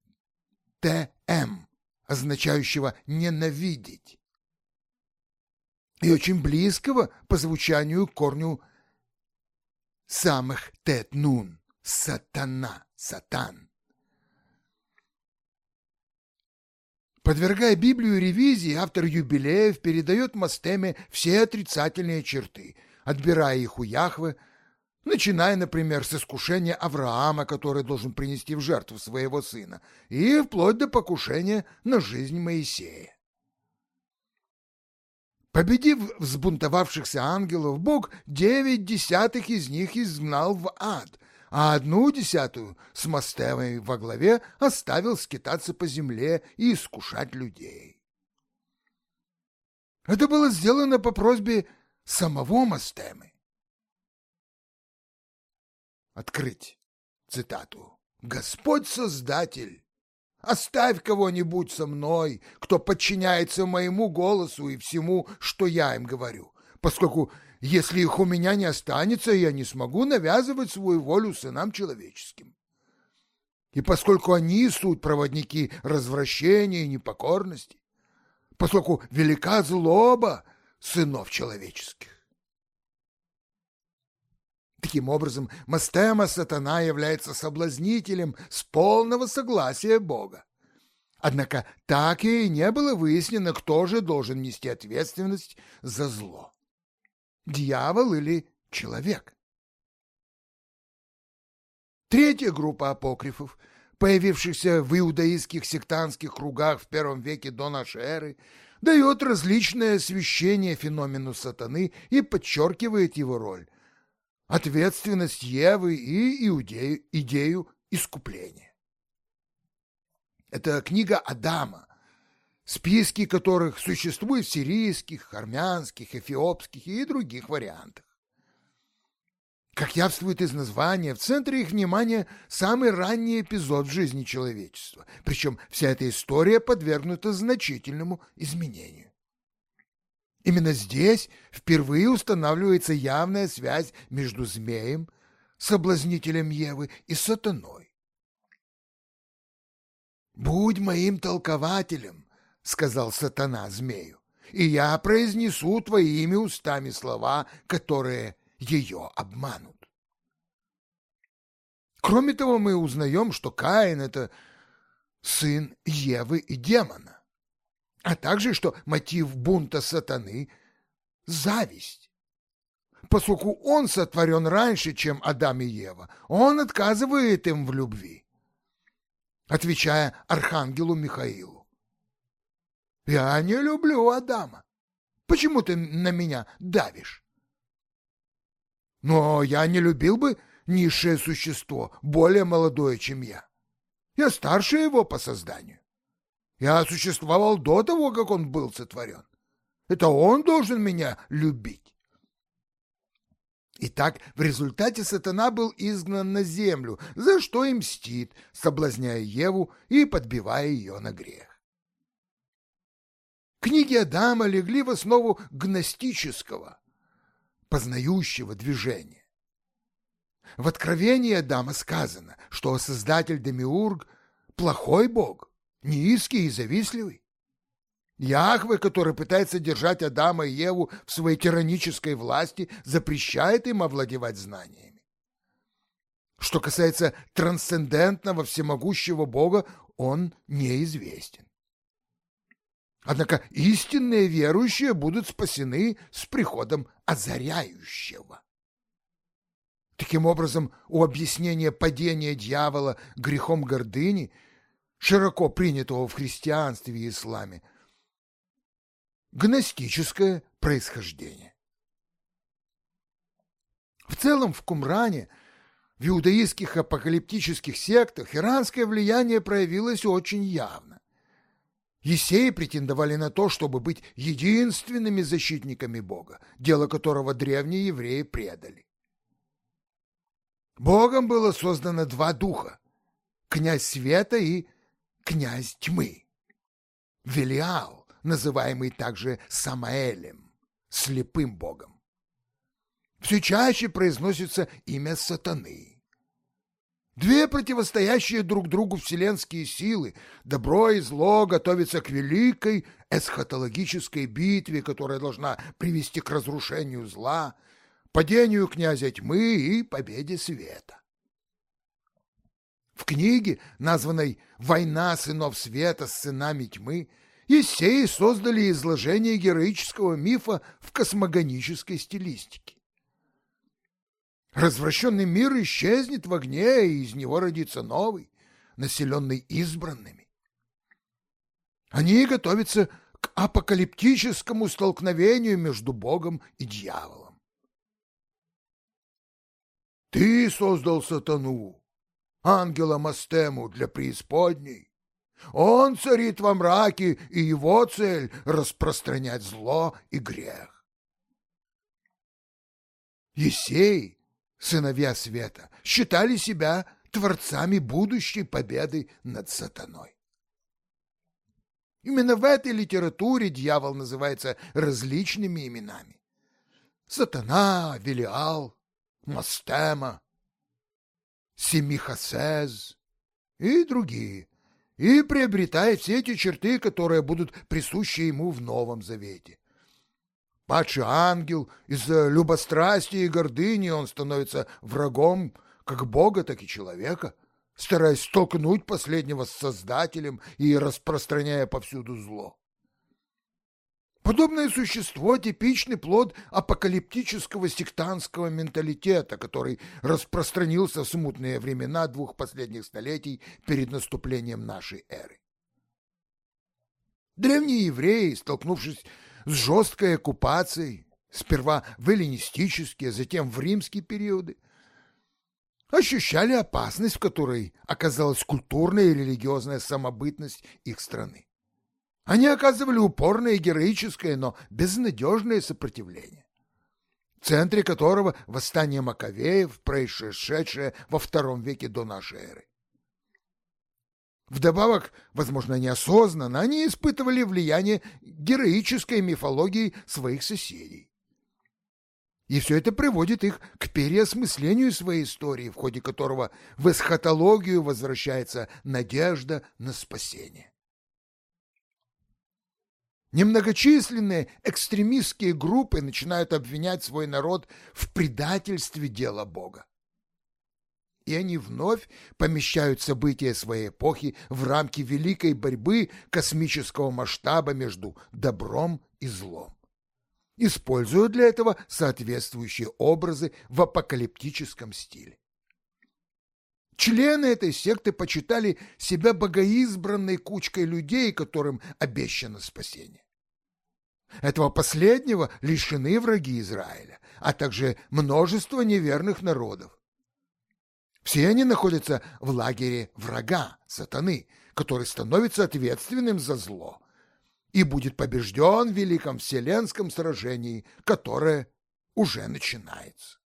Speaker 1: означающего «ненавидеть», и очень близкого по звучанию корню самых тет-нун — сатана, сатан. Подвергая Библию ревизии, автор юбилеев передает Мастеме все отрицательные черты, отбирая их у Яхвы, начиная, например, с искушения Авраама, который должен принести в жертву своего сына, и вплоть до покушения на жизнь Моисея. Победив взбунтовавшихся ангелов, Бог девять десятых из них изгнал в ад, а одну десятую с Мастемой во главе оставил скитаться по земле и искушать людей. Это было сделано по просьбе самого Мастемы. Открыть цитату. «Господь Создатель, оставь кого-нибудь со мной, кто подчиняется моему голосу и всему, что я им говорю, поскольку если их у меня не останется, я не смогу навязывать свою волю сынам человеческим. И поскольку они суть проводники развращения и непокорности, поскольку велика злоба сынов человеческих. Таким образом, Мастема сатана является соблазнителем с полного согласия Бога. Однако так и не было выяснено, кто же должен нести ответственность за зло дьявол или человек. Третья группа апокрифов, появившихся в иудаистских сектантских кругах в первом веке до нашей эры, дает различное освещение феномену сатаны и подчеркивает его роль, ответственность Евы и иудею, идею искупления. Это книга Адама, списки которых существуют в сирийских, армянских, эфиопских и других вариантах. Как явствует из названия, в центре их внимания самый ранний эпизод в жизни человечества, причем вся эта история подвергнута значительному изменению. Именно здесь впервые устанавливается явная связь между змеем, соблазнителем Евы, и сатаной. «Будь моим толкователем», — сказал сатана змею, — «и я произнесу твоими устами слова, которые ее обманут». Кроме того, мы узнаем, что Каин — это сын Евы и демона, а также, что мотив бунта сатаны — зависть. Поскольку он сотворен раньше, чем Адам и Ева, он отказывает им в любви, отвечая архангелу Михаилу. Я не люблю Адама. Почему ты на меня давишь? Но я не любил бы низшее существо, более молодое, чем я. Я старше его по созданию. Я существовал до того, как он был сотворен. Это он должен меня любить. Итак, в результате сатана был изгнан на землю, за что и мстит, соблазняя Еву и подбивая ее на грех. Книги Адама легли в основу гностического, познающего движения. В Откровении Адама сказано, что Создатель Демиург – плохой бог, низкий и завистливый. Яхве, который пытается держать Адама и Еву в своей тиранической власти, запрещает им овладевать знаниями. Что касается трансцендентного всемогущего Бога, он неизвестен. Однако истинные верующие будут спасены с приходом озаряющего. Таким образом, у объяснения падения дьявола грехом гордыни, широко принятого в христианстве и исламе, гностическое происхождение. В целом в Кумране, в иудаистских апокалиптических сектах, иранское влияние проявилось очень явно. Есеи претендовали на то, чтобы быть единственными защитниками Бога, дело которого древние евреи предали. Богом было создано два духа — князь света и князь тьмы. Велиал, называемый также Самаэлем, слепым богом. Все чаще произносится имя сатаны. Две противостоящие друг другу вселенские силы, добро и зло, готовятся к великой эсхатологической битве, которая должна привести к разрушению зла, падению князя тьмы и победе света. В книге, названной «Война сынов света с сынами тьмы», Ессеи создали изложение героического мифа в космогонической стилистике. Развращенный мир исчезнет в огне, и из него родится новый, населенный избранными. Они готовятся к апокалиптическому столкновению между Богом и дьяволом. Ты создал сатану, ангела Мастему для преисподней. Он царит во мраке, и его цель — распространять зло и грех. Есей сыновья света, считали себя творцами будущей победы над сатаной. Именно в этой литературе дьявол называется различными именами. Сатана, Велиал, Мастема, Семихасез и другие, и приобретает все эти черты, которые будут присущи ему в Новом Завете. Падший ангел, из-за любострастия и гордыни он становится врагом как Бога, так и человека, стараясь столкнуть последнего с Создателем и распространяя повсюду зло. Подобное существо – типичный плод апокалиптического сектантского менталитета, который распространился в смутные времена двух последних столетий перед наступлением нашей эры. Древние евреи, столкнувшись с жесткой оккупацией, сперва в эллинистические, затем в римские периоды, ощущали опасность, в которой оказалась культурная и религиозная самобытность их страны. Они оказывали упорное и героическое, но безнадежное сопротивление, в центре которого восстание Маковеев, происшедшее во втором веке до нашей эры. Вдобавок, возможно, неосознанно, они испытывали влияние героической мифологии своих соседей. И все это приводит их к переосмыслению своей истории, в ходе которого в эсхатологию возвращается надежда на спасение. Немногочисленные экстремистские группы начинают обвинять свой народ в предательстве дела Бога и они вновь помещают события своей эпохи в рамки великой борьбы космического масштаба между добром и злом. Используя для этого соответствующие образы в апокалиптическом стиле. Члены этой секты почитали себя богоизбранной кучкой людей, которым обещано спасение. Этого последнего лишены враги Израиля, а также множество неверных народов, все они находятся в лагере врага, сатаны, который становится ответственным за зло и будет побежден в великом вселенском сражении, которое уже начинается.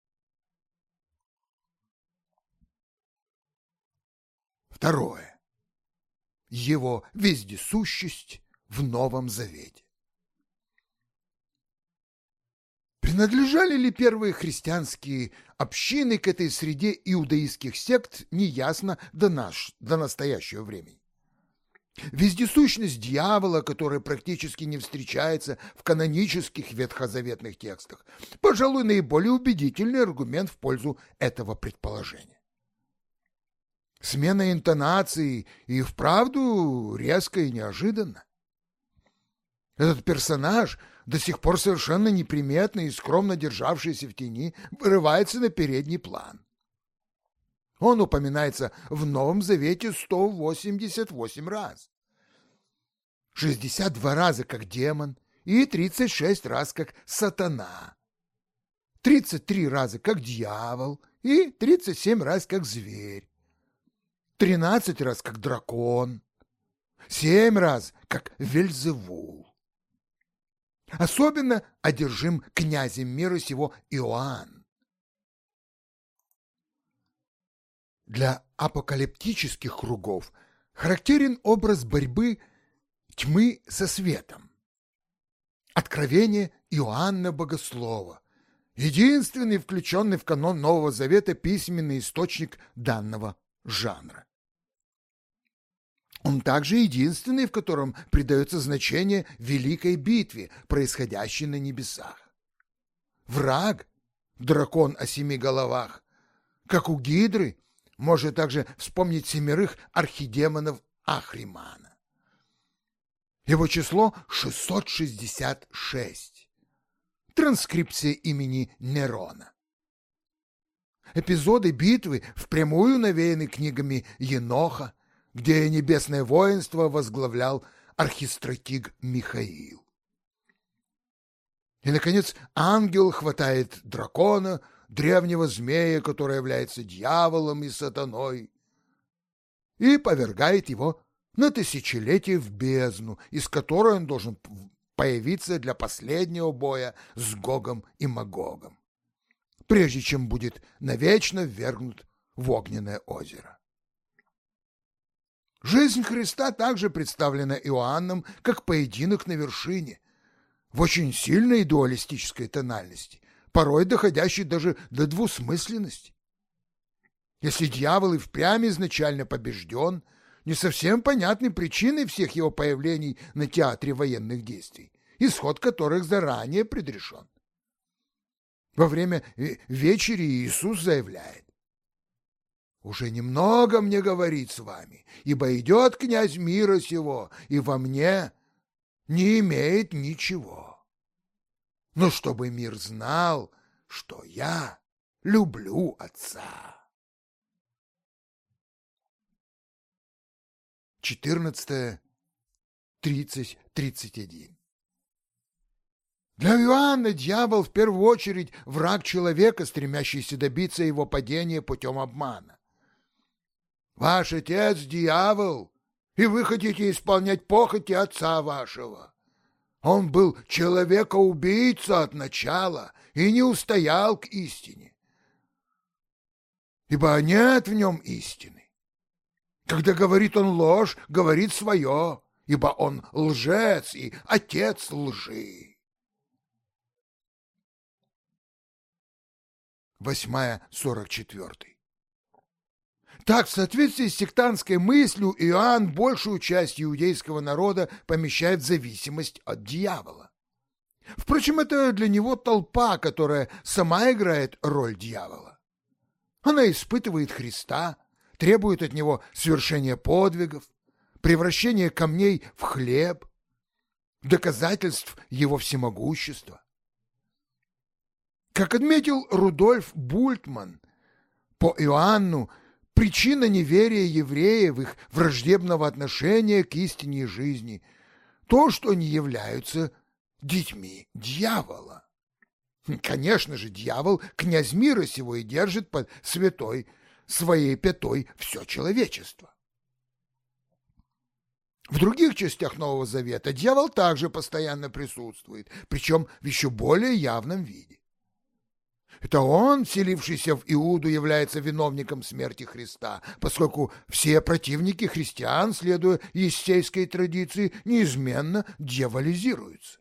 Speaker 1: Второе. Его вездесущесть в Новом Завете. Принадлежали ли первые христианские общины к этой среде иудаистских сект, неясно до, наш, до настоящего времени. Вездесущность дьявола, которая практически не встречается в канонических ветхозаветных текстах, пожалуй, наиболее убедительный аргумент в пользу этого предположения. Смена интонации и вправду резко и неожиданно. Этот персонаж – до сих пор совершенно неприметный и скромно державшийся в тени, вырывается на передний план. Он упоминается в Новом Завете 188 раз. 62 раза как демон и 36 раз как сатана. 33 раза как дьявол и 37 раз как зверь. 13 раз как дракон. 7 раз как Вельзевул. Особенно одержим князем мира сего Иоанн. Для апокалиптических кругов характерен образ борьбы тьмы со светом. Откровение Иоанна Богослова, единственный включенный в канон Нового Завета письменный источник данного жанра. Он также единственный, в котором придается значение великой битве, происходящей на небесах. Враг, дракон о семи головах, как у Гидры, может также вспомнить семерых архидемонов Ахримана. Его число 666. Транскрипция имени Нерона. Эпизоды битвы впрямую навеяны книгами Еноха, где небесное воинство возглавлял архистратиг Михаил. И, наконец, ангел хватает дракона, древнего змея, который является дьяволом и сатаной, и повергает его на тысячелетие в бездну, из которой он должен появиться для последнего боя с Гогом и Магогом, прежде чем будет навечно ввергнут в огненное озеро. Жизнь Христа также представлена Иоанном как поединок на вершине, в очень сильной дуалистической тональности, порой доходящей даже до двусмысленности. Если дьявол и впрямь изначально побежден, не совсем понятны причины всех его появлений на театре военных действий, исход которых заранее предрешен. Во время вечери Иисус заявляет, «Уже немного мне говорить с вами, ибо идет князь мира сего, и во мне не имеет ничего. Но чтобы мир знал, что я люблю Отца». 14, 30, 31. Для Иоанна дьявол в первую очередь враг человека, стремящийся добиться его падения путем обмана. Ваш отец — дьявол, и вы хотите исполнять похоти отца вашего. Он был человека-убийца от начала и не устоял к истине, ибо нет в нем истины. Когда говорит он ложь, говорит свое, ибо он лжец и отец лжи. Восьмая, сорок четвертый. Так, в соответствии с сектантской мыслью, Иоанн большую часть иудейского народа помещает в зависимость от дьявола. Впрочем, это для него толпа, которая сама играет роль дьявола. Она испытывает Христа, требует от него совершения подвигов, превращения камней в хлеб, доказательств его всемогущества. Как отметил Рудольф Бультман, по Иоанну причина неверия евреев их враждебного отношения к истине жизни то, что они являются детьми дьявола. Конечно же, дьявол – князь мира сего и держит под святой своей пятой все человечество. В других частях Нового Завета дьявол также постоянно присутствует, причем в еще более явном виде. Это он, селившийся в Иуду, является виновником смерти Христа, поскольку все противники христиан, следуя естейской традиции, неизменно дьяволизируются.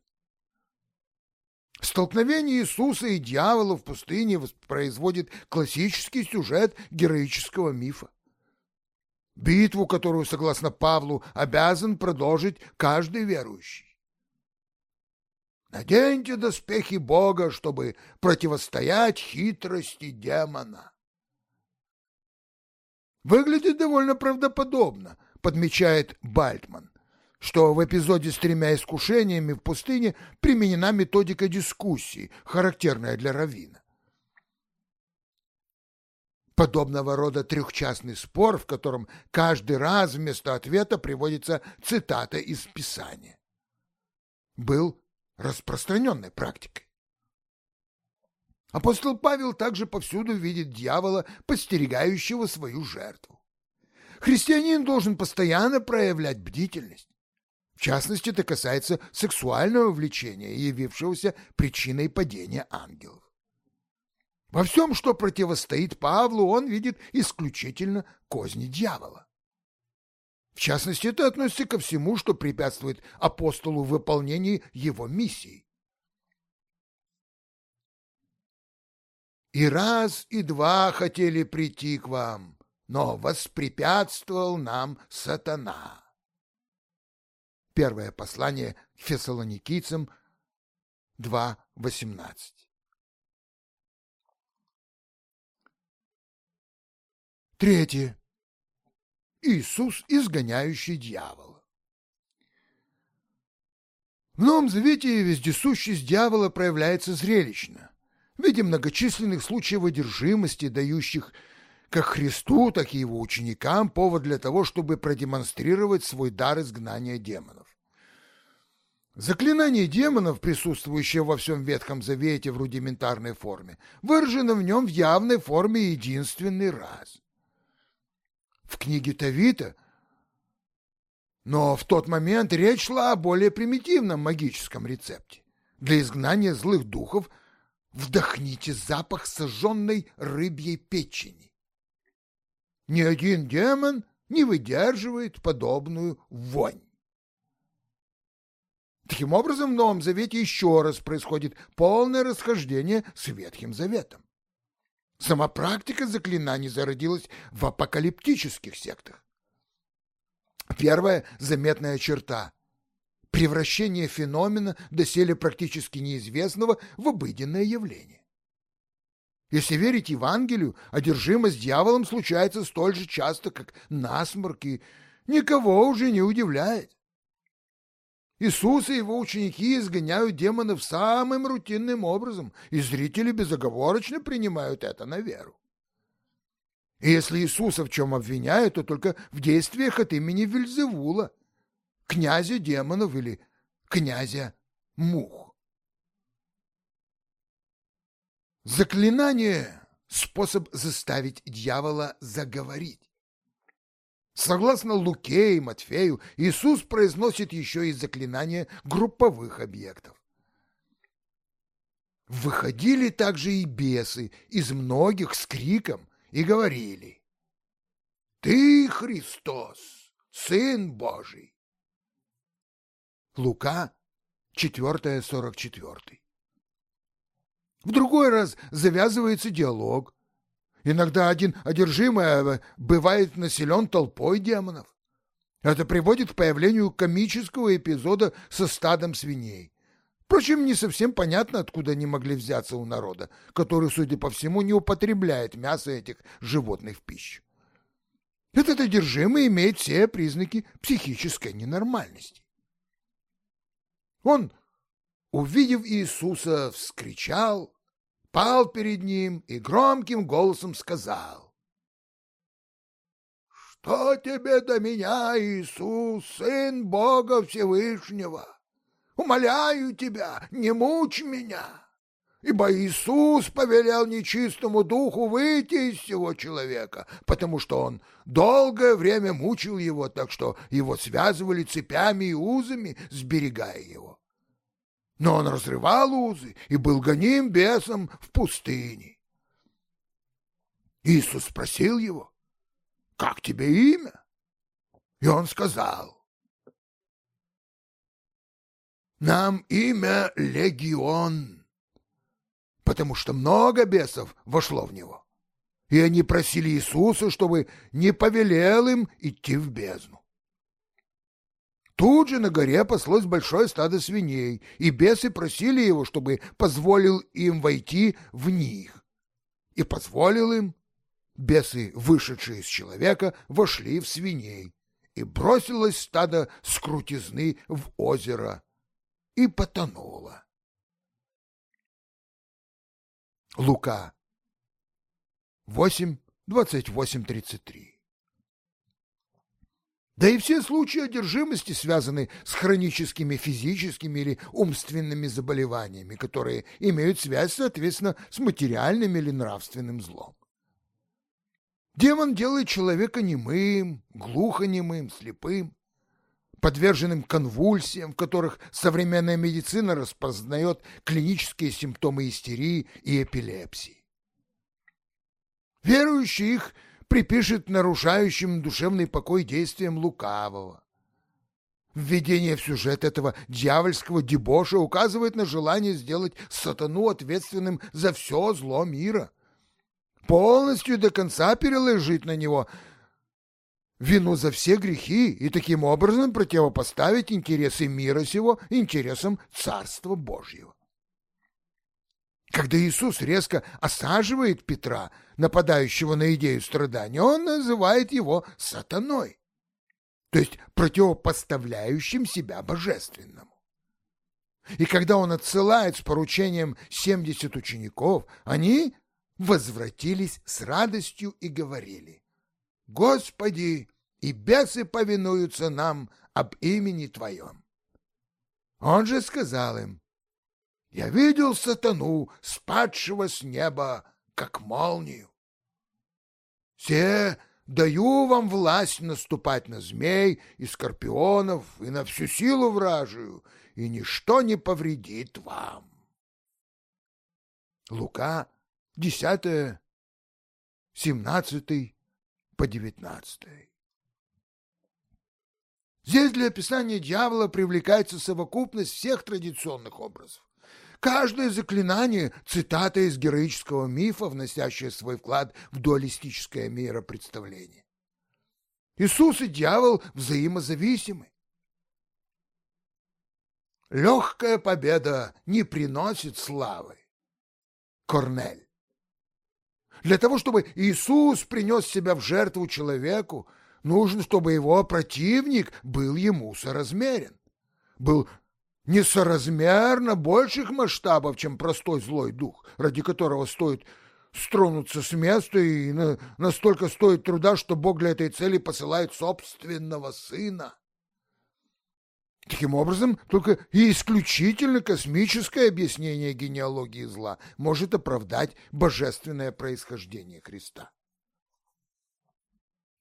Speaker 1: Столкновение Иисуса и дьявола в пустыне воспроизводит классический сюжет героического мифа. Битву, которую, согласно Павлу, обязан продолжить каждый верующий. Наденьте доспехи Бога, чтобы противостоять хитрости демона. Выглядит довольно правдоподобно, подмечает Бальтман что в эпизоде с тремя искушениями в пустыне применена методика дискуссии, характерная для Равина. Подобного рода трехчастный спор, в котором каждый раз вместо ответа приводится цитата из Писания, был распространенной практикой. Апостол Павел также повсюду видит дьявола, постерегающего свою жертву. Христианин должен постоянно проявлять бдительность. В частности, это касается сексуального влечения, явившегося причиной падения ангелов. Во всем, что противостоит Павлу, он видит исключительно козни дьявола. В частности, это относится ко всему, что препятствует апостолу в выполнении его миссии. И раз, и два хотели прийти к вам, но воспрепятствовал нам сатана. Первое послание к фессалоникийцам 2.18 Третье. Иисус, изгоняющий дьявола. В Новом Завете вездесущесть дьявола проявляется зрелищно в виде многочисленных случаев одержимости, дающих как Христу, так и его ученикам повод для того, чтобы продемонстрировать свой дар изгнания демонов. Заклинание демонов, присутствующее во всем Ветхом Завете в рудиментарной форме, выражено в нем в явной форме единственный раз. В книге Тавита но в тот момент речь шла о более примитивном магическом рецепте. Для изгнания злых духов вдохните запах сожженной рыбьей печени. Ни один демон не выдерживает подобную вонь. Таким образом, в Новом Завете еще раз происходит полное расхождение с Ветхим Заветом. Сама практика заклинаний зародилась в апокалиптических сектах. Первая заметная черта – превращение феномена, доселе практически неизвестного, в обыденное явление. Если верить Евангелию, одержимость дьяволом случается столь же часто, как насморк, и никого уже не удивляет. Иисус и его ученики изгоняют демонов самым рутинным образом, и зрители безоговорочно принимают это на веру. И если Иисуса в чем обвиняют, то только в действиях от имени Вильзевула, князя демонов или князя мух. Заклинание — способ заставить дьявола заговорить. Согласно Луке и Матфею, Иисус произносит еще и заклинание групповых объектов. Выходили также и бесы из многих с криком и говорили «Ты Христос, Сын Божий». Лука 4.44 в другой раз завязывается диалог. Иногда один одержимый э, бывает населен толпой демонов. Это приводит к появлению комического эпизода со стадом свиней. Впрочем, не совсем понятно, откуда они могли взяться у народа, который, судя по всему, не употребляет мясо этих животных в пищу. Этот одержимый имеет все признаки психической ненормальности. Он увидев Иисуса, вскричал, пал перед ним и громким голосом сказал, «Что тебе до меня, Иисус, Сын Бога Всевышнего? Умоляю тебя, не мучь меня!» Ибо Иисус повелел нечистому духу выйти из всего человека, потому что он долгое время мучил его, так что его связывали цепями и узами, сберегая его но он разрывал узы и был гоним бесом в пустыне. Иисус спросил его, «Как тебе имя?» И он сказал, «Нам имя Легион, потому что много бесов вошло в него, и они просили Иисуса, чтобы не повелел им идти в бездну. Тут же на горе паслось большое стадо свиней, и бесы просили его, чтобы позволил им войти в них. И позволил им. Бесы, вышедшие из человека, вошли в свиней, и бросилось стадо с крутизны в озеро, и потонуло. Лука 8, 28, 33 да и все случаи одержимости связаны с хроническими физическими или умственными заболеваниями, которые имеют связь, соответственно, с материальным или нравственным злом. Демон делает человека немым, глухонемым, слепым, подверженным конвульсиям, в которых современная медицина распознает клинические симптомы истерии и эпилепсии. Верующий их припишет нарушающим душевный покой действиям лукавого. Введение в сюжет этого дьявольского дебоша указывает на желание сделать сатану ответственным за все зло мира, полностью до конца переложить на него вину за все грехи и таким образом противопоставить интересы мира сего интересам Царства Божьего. Когда Иисус резко осаживает Петра, нападающего на идею страдания, он называет его сатаной то есть противопоставляющим себя божественному. И когда он отсылает с поручением 70 учеников, они возвратились с радостью и говорили, «Господи, и бесы повинуются нам об имени Твоем». Он же сказал им, «Я видел сатану, спадшего с неба, как молнию. Все Даю вам власть наступать на змей и скорпионов и на всю силу вражию, и ничто не повредит вам. Лука, 10, 17 по 19. Здесь для описания дьявола привлекается совокупность всех традиционных образов. Каждое заклинание – цитата из героического мифа, вносящая свой вклад в дуалистическое миропредставление. Иисус и дьявол взаимозависимы. Легкая победа не приносит славы. Корнель. Для того, чтобы Иисус принес себя в жертву человеку, нужно, чтобы его противник был ему соразмерен, был несоразмерно больших масштабов, чем простой злой дух, ради которого стоит стронуться с места и на, настолько стоит труда, что Бог для этой цели посылает собственного сына. Таким образом, только и исключительно космическое объяснение генеалогии зла может оправдать божественное происхождение Христа.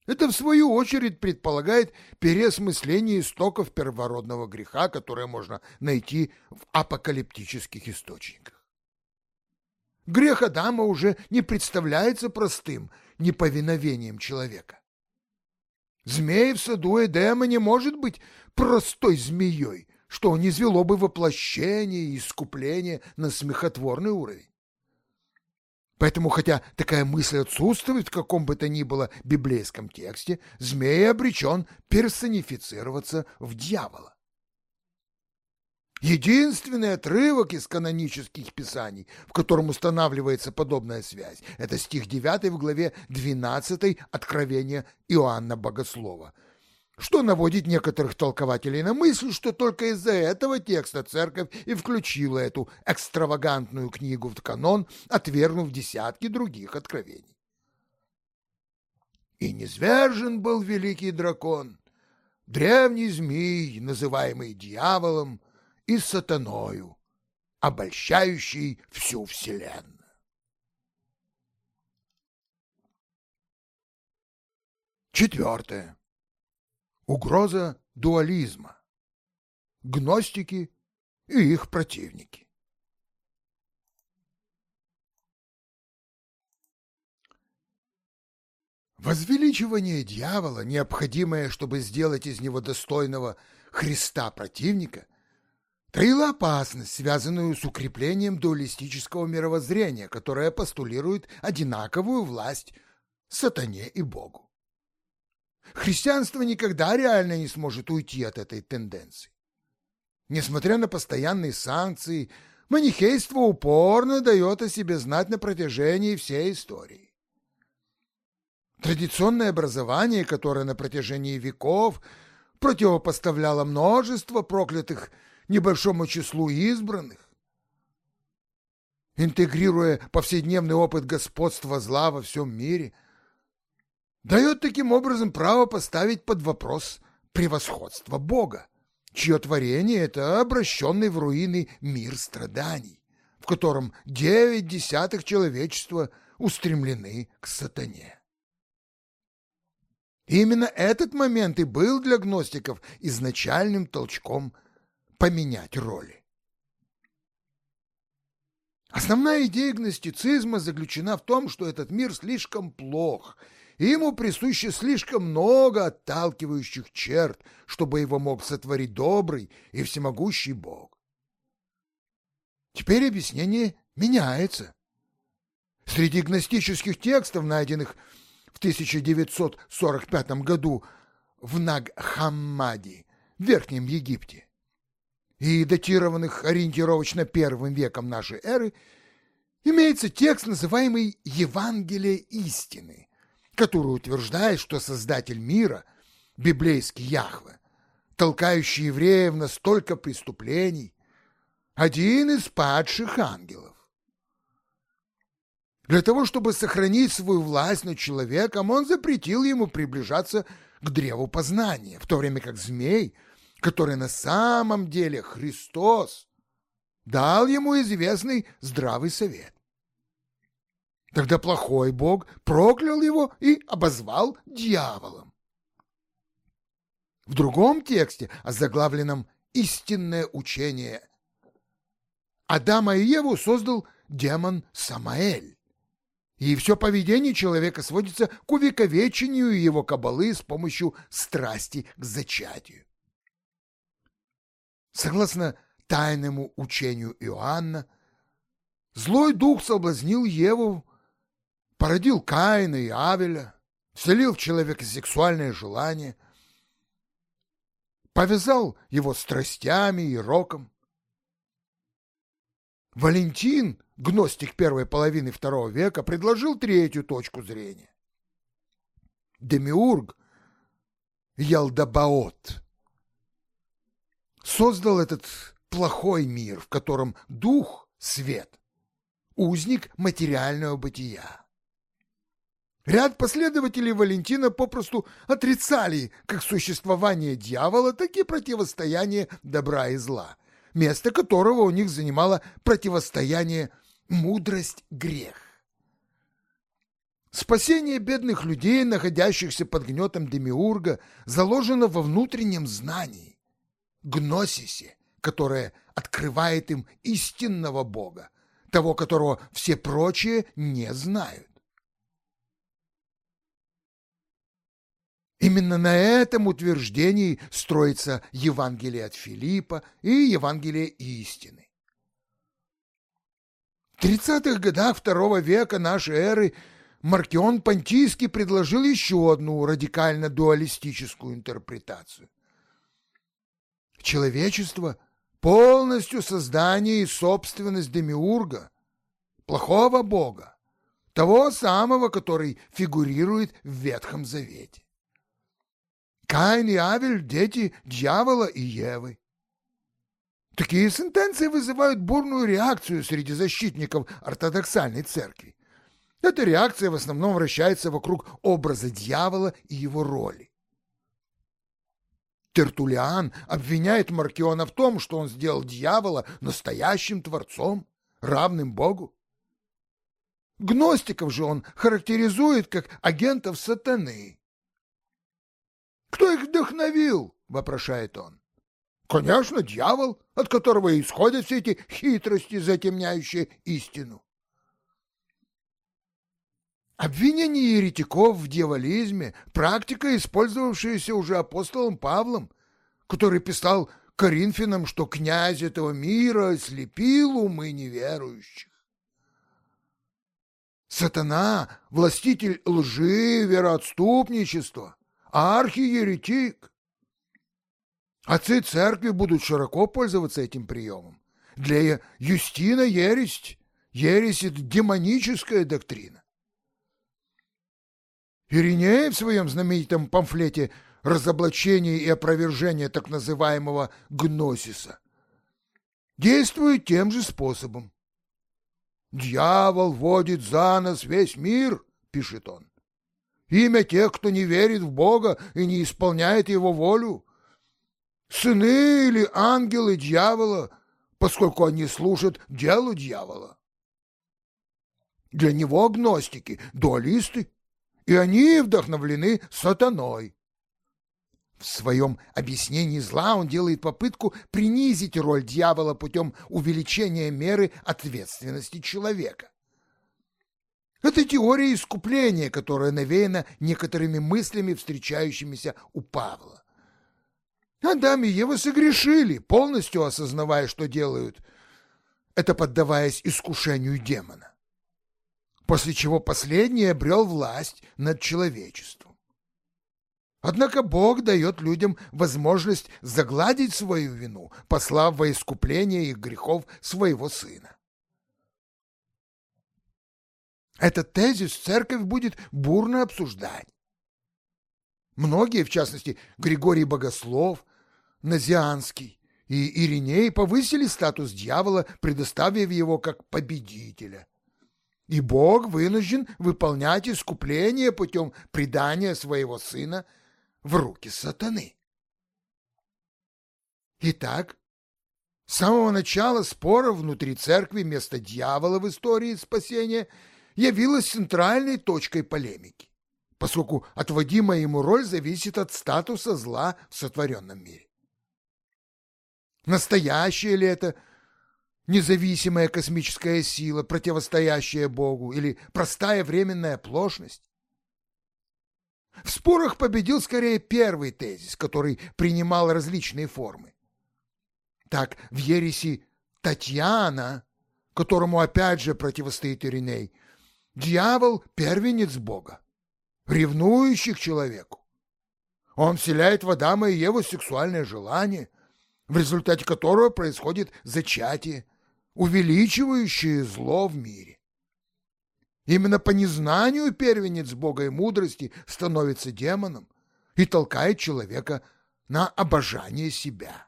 Speaker 1: Это, в свою очередь, предполагает переосмысление истоков первородного греха, которое можно найти в апокалиптических источниках. Грех Адама уже не представляется простым неповиновением человека. Змей в саду Эдема не может быть простой змеей, что не извело бы воплощение и искупление на смехотворный уровень. Поэтому, хотя такая мысль отсутствует в каком бы то ни было библейском тексте, змей обречен персонифицироваться в дьявола. Единственный отрывок из канонических писаний, в котором устанавливается подобная связь, это стих 9 в главе 12 Откровения Иоанна Богослова – что наводит некоторых толкователей на мысль, что только из-за этого текста церковь и включила эту экстравагантную книгу в канон, отвергнув десятки других откровений. И низвержен был великий дракон, древний змей, называемый дьяволом и сатаною, обольщающий всю вселенную. Четвертое. Угроза дуализма. Гностики и их противники. Возвеличивание дьявола, необходимое, чтобы сделать из него достойного Христа противника, таила опасность, связанную с укреплением дуалистического мировоззрения, которое постулирует одинаковую власть сатане и Богу. Христианство никогда реально не сможет уйти от этой тенденции. Несмотря на постоянные санкции, манихейство упорно дает о себе знать на протяжении всей истории. Традиционное образование, которое на протяжении веков противопоставляло множество проклятых небольшому числу избранных, интегрируя повседневный опыт господства зла во всем мире – дает таким образом право поставить под вопрос превосходство Бога, чье творение — это обращенный в руины мир страданий, в котором девять десятых человечества устремлены к сатане. Именно этот момент и был для гностиков изначальным толчком поменять роли. Основная идея гностицизма заключена в том, что этот мир слишком плох, и ему присуще слишком много отталкивающих черт, чтобы его мог сотворить добрый и всемогущий Бог. Теперь объяснение меняется. Среди гностических текстов, найденных в 1945 году в Наг-Хаммади, в Верхнем Египте, и датированных ориентировочно первым веком нашей эры, имеется текст, называемый «Евангелие истины», который утверждает, что Создатель мира, библейский Яхве, толкающий евреев на столько преступлений, один из падших ангелов. Для того, чтобы сохранить свою власть над человеком, он запретил ему приближаться к древу познания, в то время как змей – который на самом деле Христос, дал ему известный здравый совет. Тогда плохой Бог проклял его и обозвал дьяволом. В другом тексте, озаглавленном «Истинное учение», Адама и Еву создал демон Самаэль. И все поведение человека сводится к увековечению его кабалы с помощью страсти к зачатию. Согласно тайному учению Иоанна, злой дух соблазнил Еву, породил Каина и Авеля, вселил в человека сексуальное желание, повязал его страстями и роком. Валентин, гностик первой половины второго века, предложил третью точку зрения. Демиург Ялдабаот создал этот плохой мир, в котором дух — свет, узник материального бытия. Ряд последователей Валентина попросту отрицали как существование дьявола, так и противостояние добра и зла, место которого у них занимало противостояние мудрость-грех. Спасение бедных людей, находящихся под гнетом Демиурга, заложено во внутреннем знании гносисе, которое открывает им истинного Бога, того, которого все прочие не знают. Именно на этом утверждении строится Евангелие от Филиппа и Евангелие истины. В 30-х годах второго века нашей эры Маркион Понтийский предложил еще одну радикально дуалистическую интерпретацию – Человечество полностью создание и собственность Демиурга, плохого бога, того самого, который фигурирует в Ветхом Завете. Каин и Авель – дети дьявола и Евы. Такие сентенции вызывают бурную реакцию среди защитников ортодоксальной церкви. Эта реакция в основном вращается вокруг образа дьявола и его роли. Тертулиан обвиняет Маркиона в том, что он сделал дьявола настоящим творцом, равным Богу. Гностиков же он характеризует как агентов сатаны. «Кто их вдохновил?» — вопрошает он. «Конечно, дьявол, от которого исходят все эти хитрости, затемняющие истину». Обвинение еретиков в дьяволизме – практика, использовавшаяся уже апостолом Павлом, который писал Коринфянам, что князь этого мира ослепил умы неверующих. Сатана – властитель лжи, вероотступничества, архиеретик. Отцы церкви будут широко пользоваться этим приемом. Для Юстина ересь, ересь – это демоническая доктрина. Ириней в своем знаменитом памфлете «Разоблачение и опровержение так называемого гносиса» действует тем же способом. «Дьявол водит за нос весь мир», — пишет он. «Имя тех, кто не верит в Бога и не исполняет его волю. Сыны или ангелы дьявола, поскольку они служат делу дьявола. Для него гностики, дуалисты, и они вдохновлены сатаной. В своем объяснении зла он делает попытку принизить роль дьявола путем увеличения меры ответственности человека. Это теория искупления, которая навеяна некоторыми мыслями, встречающимися у Павла. Адам и Ева согрешили, полностью осознавая, что делают, это поддаваясь искушению демона, после чего последний обрел власть над человечеством. Однако Бог дает людям возможность загладить свою вину, послав во искупление их грехов своего Сына. Этот тезис церковь будет бурно обсуждать. Многие, в частности, Григорий Богослов, Назианский и Ириней повысили статус дьявола, предоставив его как победителя. И Бог вынужден выполнять искупление путем предания своего сына – в руки сатаны. Итак, с самого начала спора внутри церкви место дьявола в истории спасения явилось центральной точкой полемики, поскольку отводимая ему роль зависит от статуса зла в сотворенном мире. Настоящее ли это независимая космическая сила, противостоящая Богу, или простая временная оплошность? В спорах победил скорее первый тезис, который принимал различные формы. Так, в ереси Татьяна, которому опять же противостоит Ириней, дьявол – первенец Бога, ревнующий к человеку. Он вселяет в Адама и Еву сексуальное желание, в результате которого происходит зачатие, увеличивающее зло в мире. Именно по незнанию первенец Бога и мудрости становится демоном и толкает человека на обожание себя.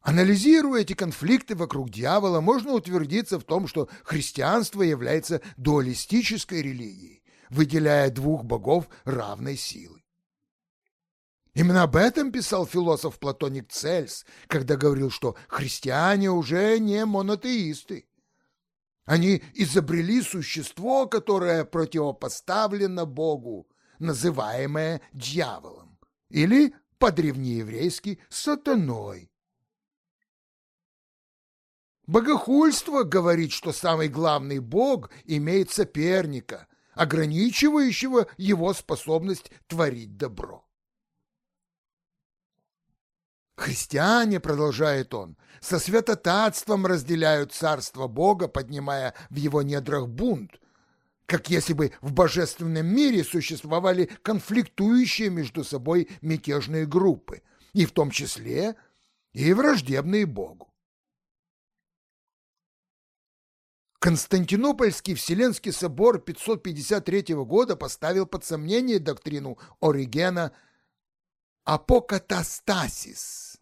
Speaker 1: Анализируя эти конфликты вокруг дьявола, можно утвердиться в том, что христианство является дуалистической религией, выделяя двух богов равной силы. Именно об этом писал философ Платоник Цельс, когда говорил, что христиане уже не монотеисты. Они изобрели существо, которое противопоставлено Богу, называемое дьяволом, или по-древнееврейски сатаной. Богохульство говорит, что самый главный бог имеет соперника, ограничивающего его способность творить добро. Христиане, продолжает он, со святотатством разделяют царство Бога, поднимая в его недрах бунт, как если бы в божественном мире существовали конфликтующие между собой мятежные группы, и в том числе и враждебные Богу. Константинопольский Вселенский собор 553 года поставил под сомнение доктрину Оригена апокатастасис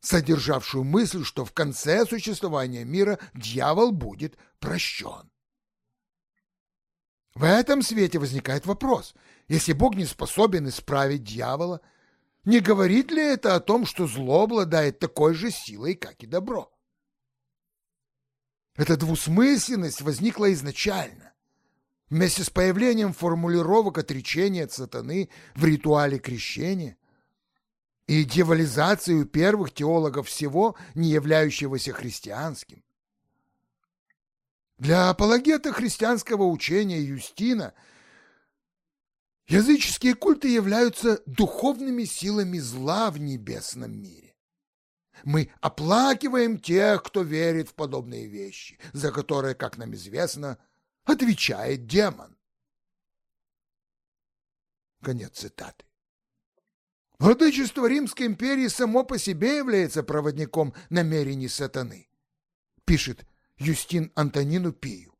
Speaker 1: содержавшую мысль, что в конце существования мира дьявол будет прощен. В этом свете возникает вопрос, если Бог не способен исправить дьявола, не говорит ли это о том, что зло обладает такой же силой, как и добро? Эта двусмысленность возникла изначально, вместе с появлением формулировок отречения от сатаны в ритуале крещения, и дьяволизацию первых теологов всего, не являющегося христианским. Для апологета христианского учения Юстина языческие культы являются духовными силами зла в небесном мире. Мы оплакиваем тех, кто верит в подобные вещи, за которые, как нам известно, отвечает демон. Конец цитаты. Владычество Римской империи само по себе является проводником намерений сатаны, пишет Юстин Антонину Пию.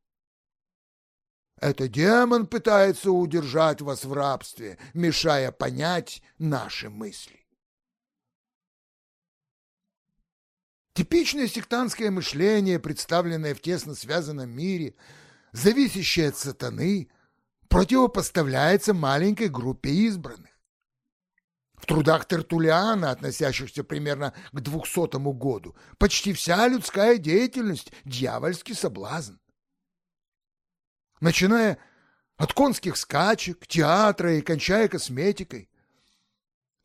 Speaker 1: Это демон пытается удержать вас в рабстве, мешая понять наши мысли. Типичное сектантское мышление, представленное в тесно связанном мире, зависящее от сатаны, противопоставляется маленькой группе избранных. В трудах Тертулиана, относящихся примерно к 200 году, почти вся людская деятельность – дьявольский соблазн. Начиная От конских скачек, театра и кончая косметикой.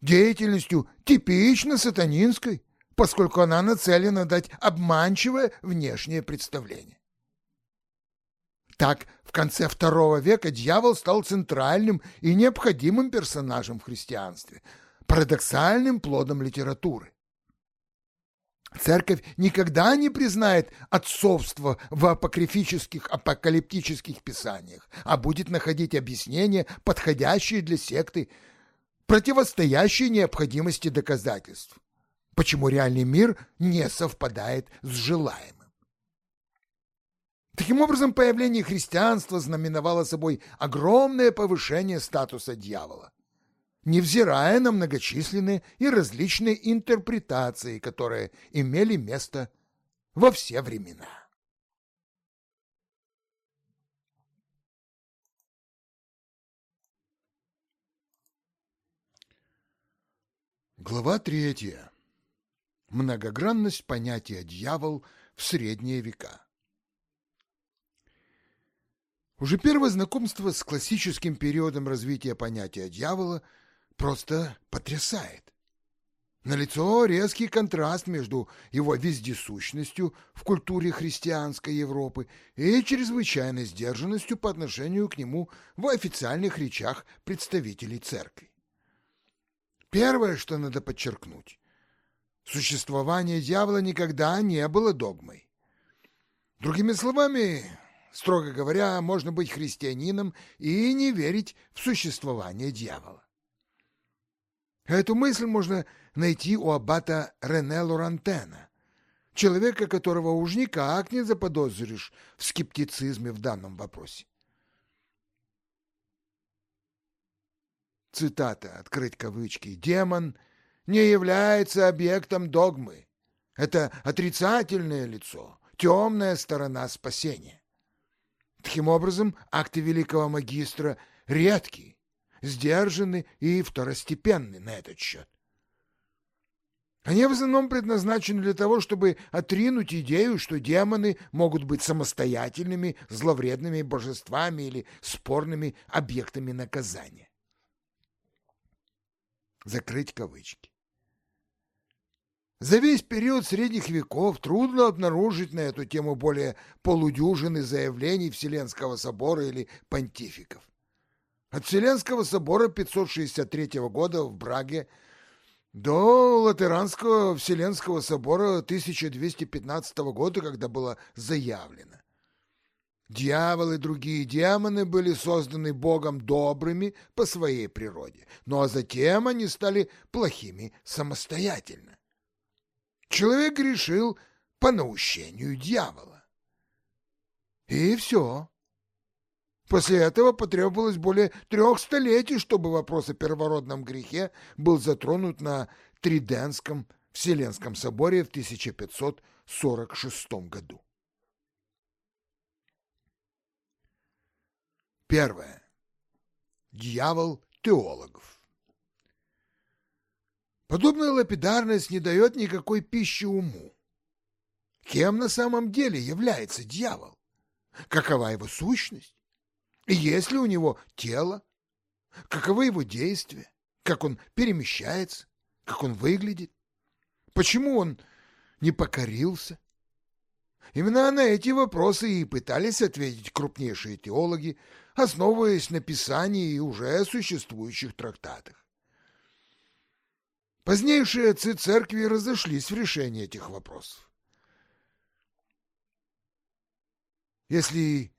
Speaker 1: Деятельностью типично сатанинской, поскольку она нацелена дать обманчивое внешнее представление. Так, в конце II века дьявол стал центральным и необходимым персонажем в христианстве, парадоксальным плодом литературы. Церковь никогда не признает отцовство в апокрифических апокалиптических писаниях, а будет находить объяснения, подходящие для секты, противостоящие необходимости доказательств, почему реальный мир не совпадает с желаемым. Таким образом, появление христианства знаменовало собой огромное повышение статуса дьявола, невзирая на многочисленные и различные интерпретации, которые имели место во все времена. Глава третья. Многогранность понятия «дьявол» в средние века. Уже первое знакомство с классическим периодом развития понятия дьявола просто потрясает. Налицо резкий контраст между его вездесущностью в культуре христианской Европы и чрезвычайной сдержанностью по отношению к нему в официальных речах представителей церкви. Первое, что надо подчеркнуть, существование дьявола никогда не было догмой. Другими словами, Строго говоря, можно быть христианином и не верить в существование дьявола. Эту мысль можно найти у аббата Рене Лорантена, человека, которого уж никак не заподозришь в скептицизме в данном вопросе. Цитата, открыть кавычки, «Демон не является объектом догмы. Это отрицательное лицо, темная сторона спасения. Таким образом, акты великого магистра редки, сдержаны и второстепенны на этот счет. Они в основном предназначены для того, чтобы отринуть идею, что демоны могут быть самостоятельными, зловредными божествами или спорными объектами наказания. Закрыть кавычки. За весь период средних веков трудно обнаружить на эту тему более полудюжины заявлений Вселенского собора или понтификов. От Вселенского собора 563 года в Браге до Латеранского Вселенского собора 1215 года, когда было заявлено. Дьявол и другие демоны были созданы Богом добрыми по своей природе, ну а затем они стали плохими самостоятельно. Человек грешил по наущению дьявола. И все. После этого потребовалось более трех столетий, чтобы вопрос о первородном грехе был затронут на Триденском Вселенском соборе в 1546 году. Первое. Дьявол теологов. Подобная лапидарность не дает никакой пищи уму. Кем на самом деле является дьявол? Какова его сущность? И есть ли у него тело? Каковы его действия? Как он перемещается? Как он выглядит? Почему он не покорился? Именно на эти вопросы и пытались ответить крупнейшие теологи, основываясь на писании уже существующих трактатах. Позднейшие отцы церкви разошлись в решении этих вопросов. Если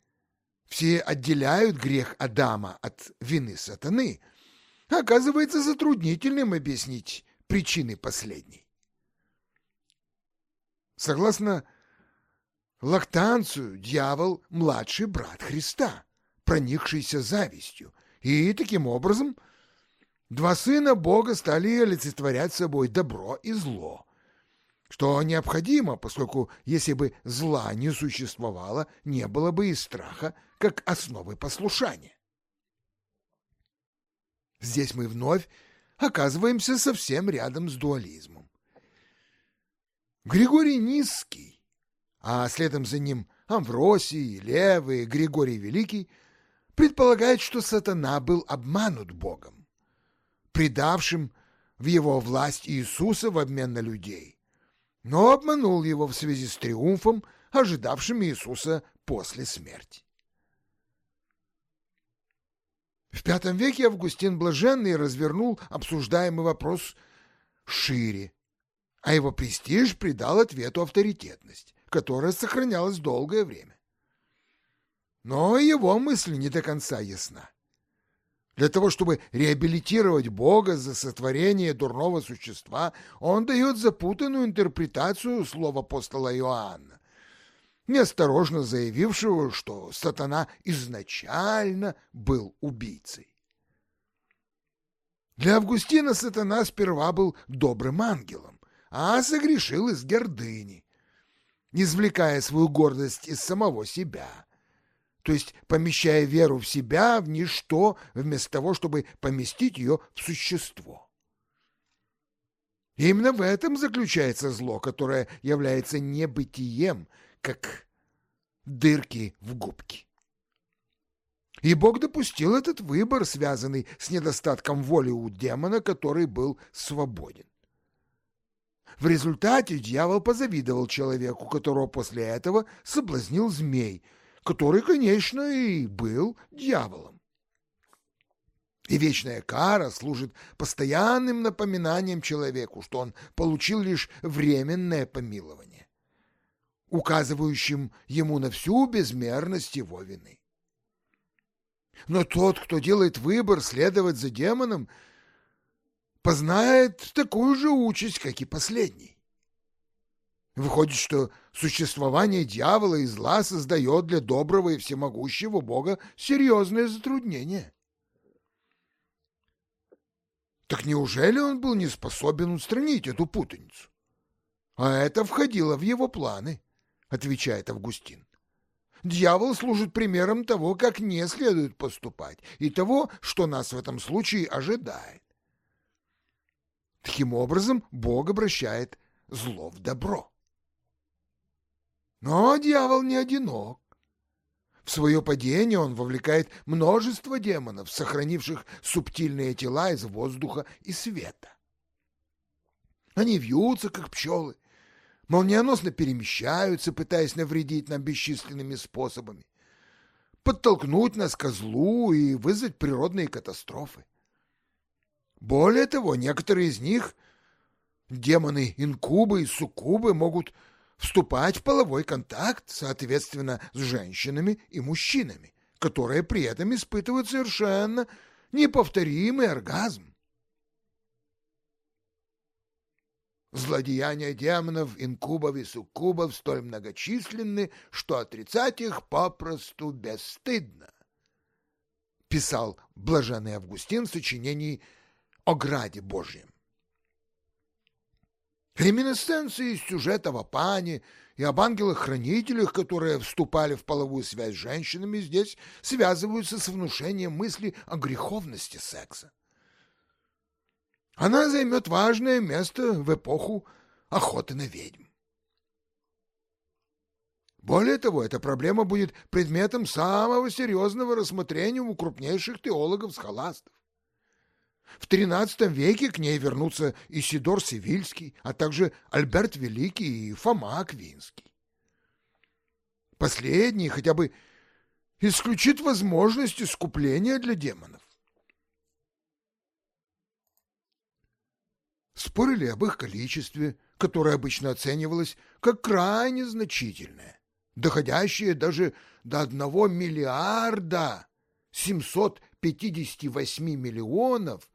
Speaker 1: все отделяют грех Адама от вины сатаны, оказывается затруднительным объяснить причины последней. Согласно Лактанцию, дьявол – младший брат Христа, проникшийся завистью, и таким образом – Два сына Бога стали олицетворять собой добро и зло, что необходимо, поскольку если бы зла не существовало, не было бы и страха как основы послушания. Здесь мы вновь оказываемся совсем рядом с дуализмом. Григорий Низкий, а следом за ним Амвросий, Левый, Григорий Великий предполагает, что сатана был обманут Богом, предавшим в его власть Иисуса в обмен на людей, но обманул его в связи с триумфом, ожидавшим Иисуса после смерти. В V веке Августин Блаженный развернул обсуждаемый вопрос шире, а его престиж придал ответу авторитетность, которая сохранялась долгое время. Но его мысль не до конца ясна. Для того, чтобы реабилитировать Бога за сотворение дурного существа, он дает запутанную интерпретацию слова апостола Иоанна, неосторожно заявившего, что сатана изначально был убийцей. Для Августина сатана сперва был добрым ангелом, а согрешил из гордыни, извлекая свою гордость из самого себя то есть помещая веру в себя в ничто, вместо того, чтобы поместить ее в существо. И именно в этом заключается зло, которое является небытием, как дырки в губке. И Бог допустил этот выбор, связанный с недостатком воли у демона, который был свободен. В результате дьявол позавидовал человеку, которого после этого соблазнил змей – который, конечно, и был дьяволом. И вечная кара служит постоянным напоминанием человеку, что он получил лишь временное помилование, указывающим ему на всю безмерность его вины. Но тот, кто делает выбор следовать за демоном, познает такую же участь, как и последний. Выходит, что существование дьявола и зла создает для доброго и всемогущего Бога серьезные затруднения. Так неужели он был не способен устранить эту путаницу? А это входило в его планы, отвечает Августин. Дьявол служит примером того, как не следует поступать, и того, что нас в этом случае ожидает. Таким образом, Бог обращает зло в добро. Но дьявол не одинок. В свое падение он вовлекает множество демонов, сохранивших субтильные тела из воздуха и света. Они вьются, как пчелы, молниеносно перемещаются, пытаясь навредить нам бесчисленными способами, подтолкнуть нас ко злу и вызвать природные катастрофы. Более того, некоторые из них, демоны инкубы и суккубы, могут вступать в половой контакт, соответственно, с женщинами и мужчинами, которые при этом испытывают совершенно неповторимый оргазм. Злодеяния демонов, инкубов и суккубов столь многочисленны, что отрицать их попросту бесстыдно, писал блаженный Августин в сочинении о Граде Божьем. Реминесценции из сюжета в Апане и об ангелах-хранителях, которые вступали в половую связь с женщинами, здесь связываются с внушением мысли о греховности секса. Она займет важное место в эпоху охоты на ведьм. Более того, эта проблема будет предметом самого серьезного рассмотрения у крупнейших теологов-схоластов. В XIII веке к ней вернутся Исидор Севильский, а также Альберт Великий и Фома Аквинский. Последний хотя бы исключит возможность искупления для демонов. Спорили об их количестве, которое обычно оценивалось как крайне значительное, доходящее даже до одного миллиарда 758 миллионов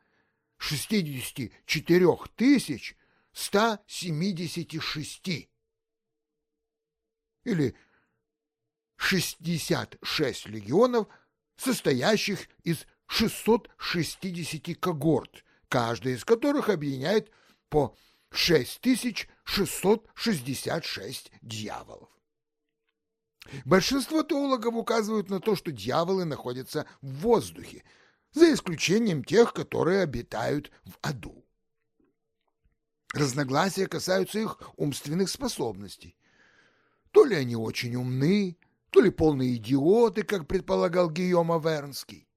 Speaker 1: 64 тысяч 176 или 66 легионов, состоящих из 660 когорт, каждая из которых объединяет по 6666 дьяволов. Большинство теологов указывают на то, что дьяволы находятся в воздухе, за исключением тех, которые обитают в аду. Разногласия касаются их умственных способностей. То ли они очень умны, то ли полные идиоты, как предполагал Гийом Авернский.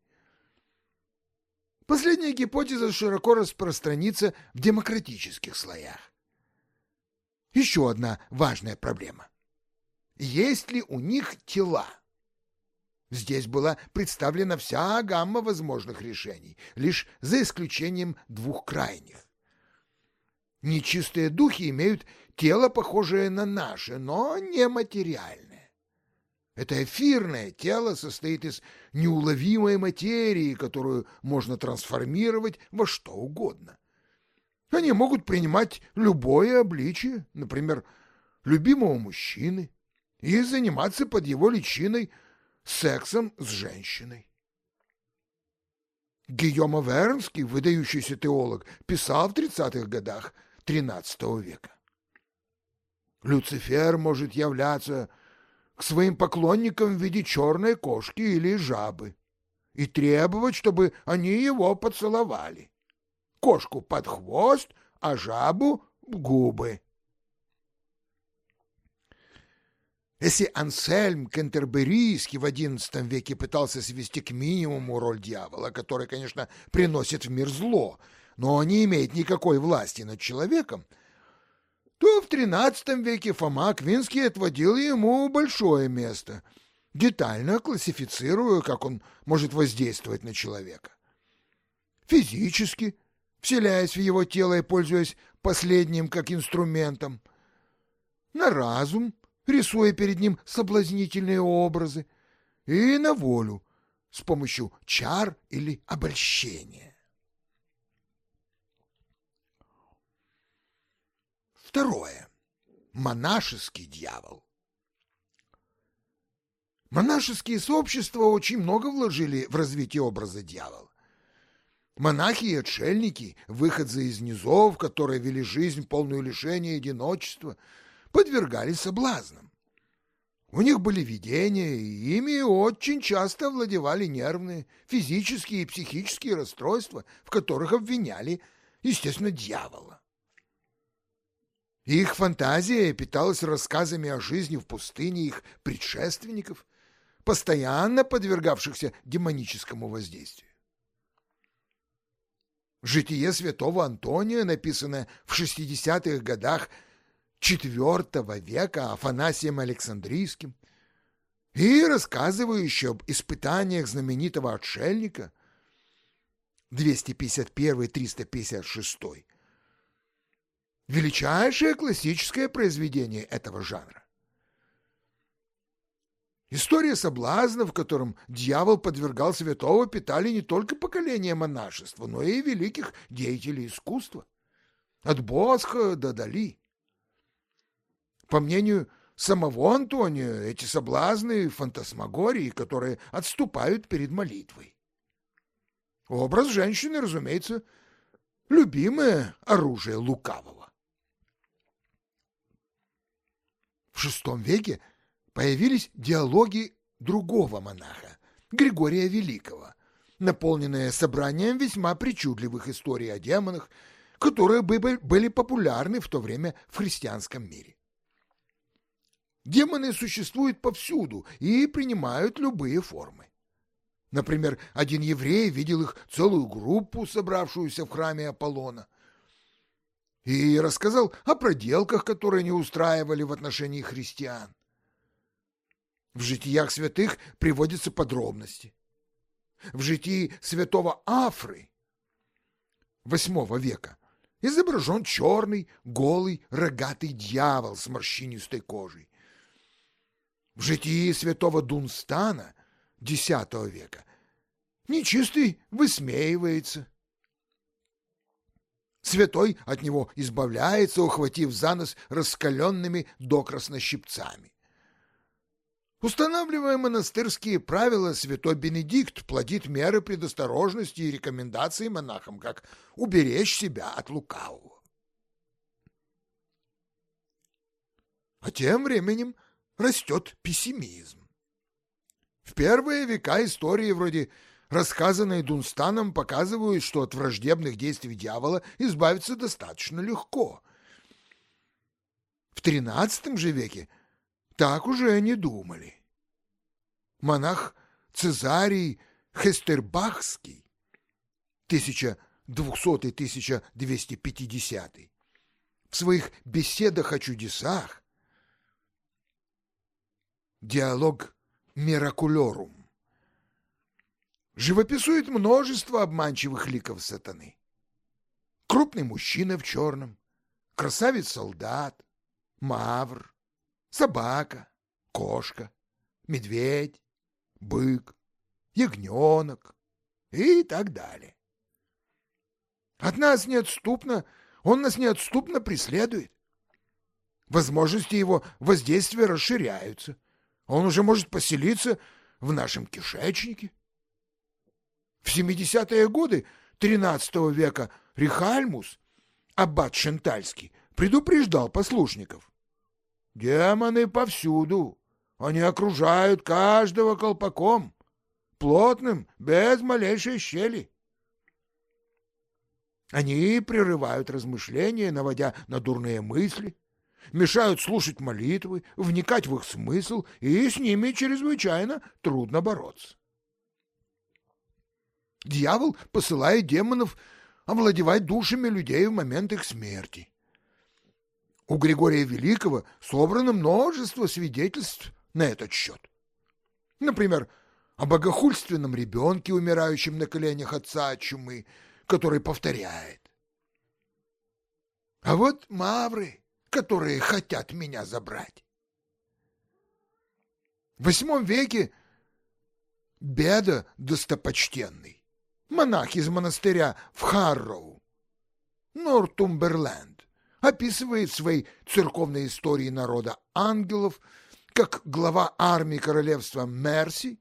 Speaker 1: Последняя гипотеза широко распространится в демократических слоях. Еще одна важная проблема. Есть ли у них тела? Здесь была представлена вся гамма возможных решений, лишь за исключением двух крайних. Нечистые духи имеют тело, похожее на наше, но нематериальное. Это эфирное тело состоит из неуловимой материи, которую можно трансформировать во что угодно. Они могут принимать любое обличие, например, любимого мужчины, и заниматься под его личиной сексом с женщиной. Гийома Вернский, выдающийся теолог, писал в 30-х годах XIII века. Люцифер может являться к своим поклонникам в виде черной кошки или жабы и требовать, чтобы они его поцеловали. Кошку под хвост, а жабу губы. Если Ансельм Кентерберийский в XI веке пытался свести к минимуму роль дьявола, который, конечно, приносит в мир зло, но не имеет никакой власти над человеком, то в XIII веке Фома Квинский отводил ему большое место, детально классифицируя, как он может воздействовать на человека. Физически, вселяясь в его тело и пользуясь последним как инструментом, на разум – рисуя перед ним соблазнительные образы, и на волю с помощью чар или обольщения. Второе. Монашеский дьявол. Монашеские сообщества очень много вложили в развитие образа дьявола. Монахи и отшельники, выходцы из низов, которые вели жизнь полную лишения и одиночества, подвергались соблазнам. У них были видения, и ими очень часто владевали нервные, физические и психические расстройства, в которых обвиняли, естественно, дьявола. Их фантазия питалась рассказами о жизни в пустыне их предшественников, постоянно подвергавшихся демоническому воздействию. Житие святого Антония, написанное в 60-х годах IV века Афанасием Александрийским и рассказывающий об испытаниях знаменитого отшельника 251-356. Величайшее классическое произведение этого жанра. История соблазна, в котором дьявол подвергал святого, питали не только поколение монашества, но и великих деятелей искусства. От Босха до Дали. По мнению самого Антонио, эти соблазны — фантасмагории, которые отступают перед молитвой. Образ женщины, разумеется, любимое оружие лукавого. В VI веке появились диалоги другого монаха, Григория Великого, наполненные собранием весьма причудливых историй о демонах, которые были популярны в то время в христианском мире. Демоны существуют повсюду и принимают любые формы. Например, один еврей видел их целую группу, собравшуюся в храме Аполлона, и рассказал о проделках, которые они устраивали в отношении христиан. В житиях святых приводятся подробности. В житии святого Афры восьмого века изображен черный, голый, рогатый дьявол с морщинистой кожей. В житии святого Дунстана X века нечистый высмеивается. Святой от него избавляется, ухватив за нос раскаленными докрасно щипцами. Устанавливая монастырские правила, святой Бенедикт плодит меры предосторожности и рекомендации монахам, как уберечь себя от лукавого. А тем временем растет пессимизм. В первые века истории вроде рассказанной Дунстаном показывают, что от враждебных действий дьявола избавиться достаточно легко. В XIII же веке так уже не думали. монах Цезарий Хестербахский 1200-1250 в своих беседах о чудесах диалог «Миракулерум» живописует множество обманчивых ликов сатаны. Крупный мужчина в черном, красавец-солдат, мавр, собака, кошка, медведь, бык, ягненок и так далее. От нас неотступно, он нас неотступно преследует. Возможности его воздействия расширяются. Он уже может поселиться в нашем кишечнике. В 70-е годы XIII века Рихальмус, аббат Шентальский, предупреждал послушников. Демоны повсюду, они окружают каждого колпаком, плотным, без малейшей щели. Они прерывают размышления, наводя на дурные мысли, мешают слушать молитвы, вникать в их смысл, и с ними чрезвычайно трудно бороться. Дьявол посылает демонов овладевать душами людей в момент их смерти. У Григория Великого собрано множество свидетельств на этот счет. Например, о богохульственном ребенке, умирающем на коленях отца от чумы, который повторяет. А вот мавры, которые хотят меня забрать. В восьмом веке Беда достопочтенный, монах из монастыря в Харроу, Нортумберленд, описывает в своей церковной истории народа ангелов как глава армии королевства Мерси,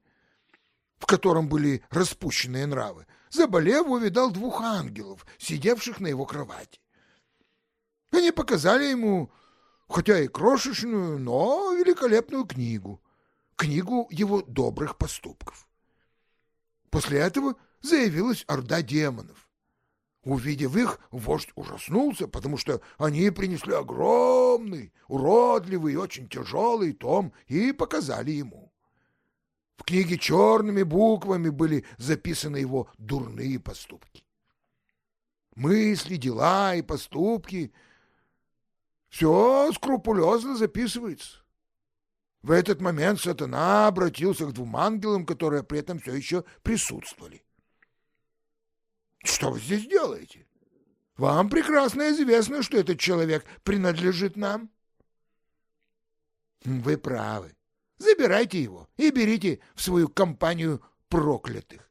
Speaker 1: в котором были распущенные нравы, заболев, увидал двух ангелов, сидевших на его кровати. Они показали ему, хотя и крошечную, но великолепную книгу, книгу его добрых поступков. После этого заявилась орда демонов. Увидев их, вождь ужаснулся, потому что они принесли огромный, уродливый и очень тяжелый том и показали ему. В книге черными буквами были записаны его дурные поступки. Мысли, дела и поступки — все скрупулезно записывается. В этот момент сатана обратился к двум ангелам, которые при этом все еще присутствовали. Что вы здесь делаете? Вам прекрасно известно, что этот человек принадлежит нам. Вы правы. Забирайте его и берите в свою компанию проклятых.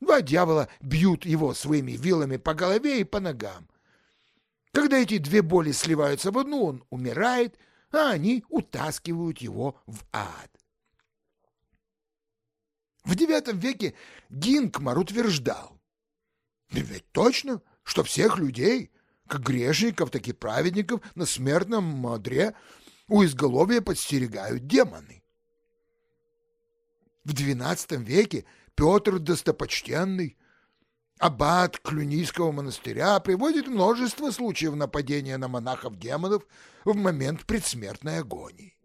Speaker 1: Два дьявола бьют его своими вилами по голове и по ногам. Когда эти две боли сливаются в одну, он умирает, а они утаскивают его в ад. В IX веке Гинкмар утверждал, ведь точно, что всех людей, как грешников, так и праведников, на смертном мадре у изголовья подстерегают демоны. В XII веке Петр Достопочтенный Аббат Клюнийского монастыря приводит множество случаев нападения на монахов-демонов в момент предсмертной агонии.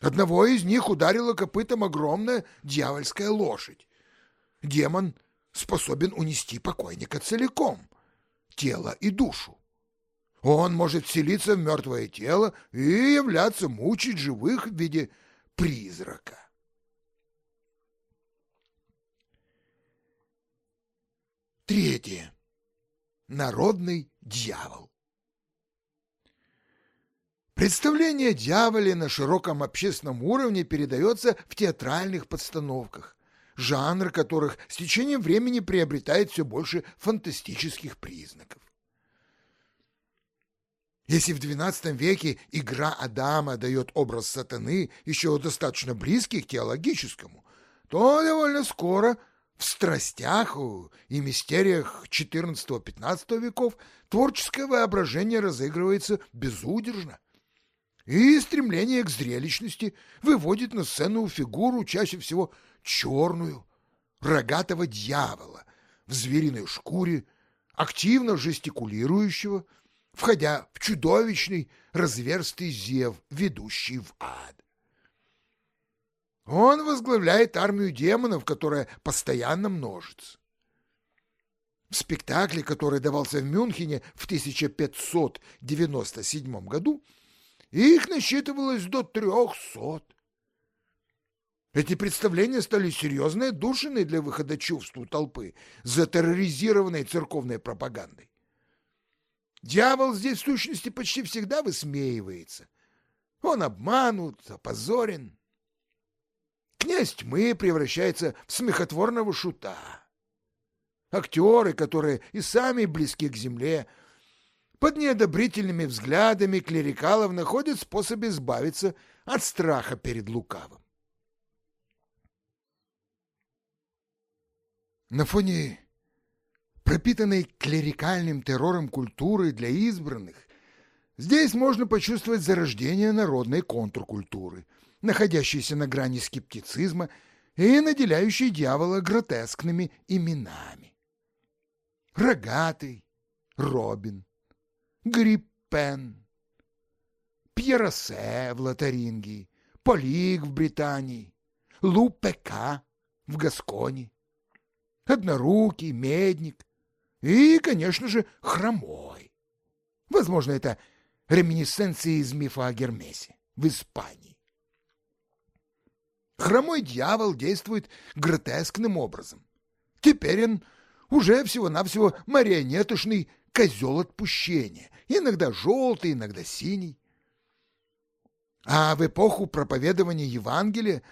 Speaker 1: Одного из них ударила копытом огромная дьявольская лошадь. Демон способен унести покойника целиком, тело и душу. Он может вселиться в мертвое тело и являться мучить живых в виде призрака. Третье. Народный дьявол. Представление дьяволе на широком общественном уровне передается в театральных подстановках, жанр которых с течением времени приобретает все больше фантастических признаков. Если в XII веке игра Адама дает образ сатаны еще достаточно близкий к теологическому, то довольно скоро – в страстях и мистериях XIV-XV веков творческое воображение разыгрывается безудержно. И стремление к зрелищности выводит на сцену фигуру чаще всего черную, рогатого дьявола в звериной шкуре, активно жестикулирующего, входя в чудовищный разверстый зев, ведущий в ад. Он возглавляет армию демонов, которая постоянно множится. В спектакле, который давался в Мюнхене в 1597 году, их насчитывалось до трехсот. Эти представления стали серьезной душиной для выхода чувств у толпы, затерроризированной церковной пропагандой. Дьявол здесь в сущности почти всегда высмеивается. Он обманут, опозорен. Князь тьмы превращается в смехотворного шута. Актеры, которые и сами близки к земле, под неодобрительными взглядами клерикалов находят способ избавиться от страха перед лукавым. На фоне пропитанной клерикальным террором культуры для избранных, здесь можно почувствовать зарождение народной контркультуры, находящейся на грани скептицизма и наделяющей дьявола гротескными именами. Рогатый, Робин, Гриппен, Пьеросе в Лотарингии, Полик в Британии, Лупека в Гасконе, Однорукий, Медник и, конечно же, Хромой. Возможно, это реминисценции из мифа о Гермесе в Испании. Хромой дьявол действует гротескным образом. Теперь он уже всего-навсего марионеточный козел отпущения, иногда желтый, иногда синий. А в эпоху проповедования Евангелия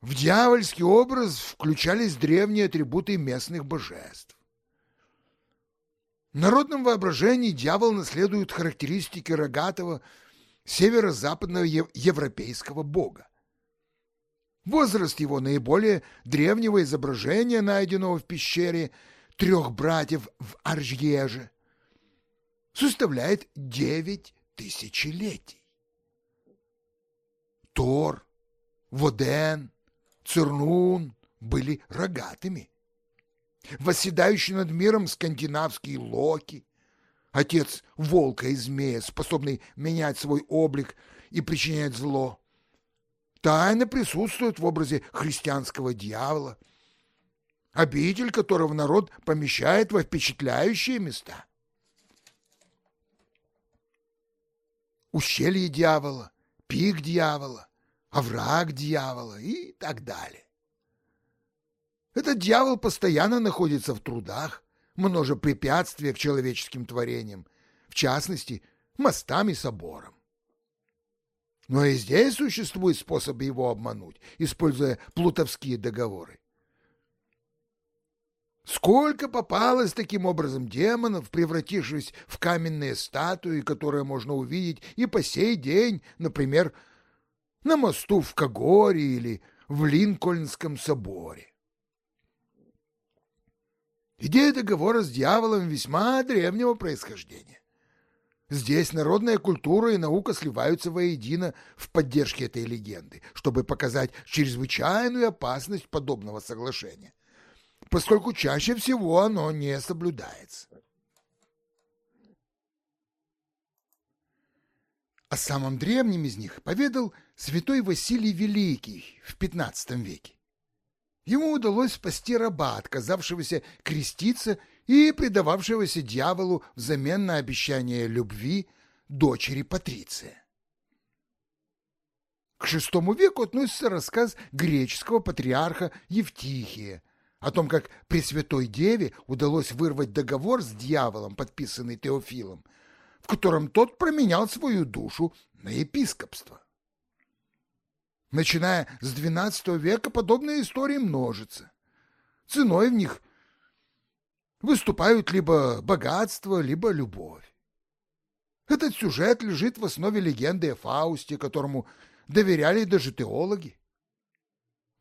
Speaker 1: в дьявольский образ включались древние атрибуты местных божеств. В народном воображении дьявол наследует характеристики рогатого северо-западного европейского бога. Возраст его наиболее древнего изображения, найденного в пещере трех братьев в Аржьеже, составляет девять тысячелетий. Тор, Воден, Цернун были рогатыми. Восседающий над миром скандинавский Локи, отец волка и змея, способный менять свой облик и причинять зло, тайно присутствует в образе христианского дьявола, обитель которого народ помещает во впечатляющие места. Ущелье дьявола, пик дьявола, овраг дьявола и так далее. Этот дьявол постоянно находится в трудах, множа препятствия к человеческим творениям, в частности, мостам и соборам. Но и здесь существует способ его обмануть, используя плутовские договоры. Сколько попалось таким образом демонов, превратившись в каменные статуи, которые можно увидеть и по сей день, например, на мосту в Кагоре или в Линкольнском соборе. Идея договора с дьяволом весьма древнего происхождения. Здесь народная культура и наука сливаются воедино в поддержке этой легенды, чтобы показать чрезвычайную опасность подобного соглашения, поскольку чаще всего оно не соблюдается. О самом древнем из них поведал святой Василий Великий в XV веке. Ему удалось спасти раба, отказавшегося креститься и предававшегося дьяволу взамен на обещание любви дочери Патриция. К VI веку относится рассказ греческого патриарха Евтихия о том, как Пресвятой Деве удалось вырвать договор с дьяволом, подписанный Теофилом, в котором тот променял свою душу на епископство. Начиная с XII века подобные истории множатся. Ценой в них выступают либо богатство, либо любовь. Этот сюжет лежит в основе легенды о Фаусте, которому доверяли даже теологи.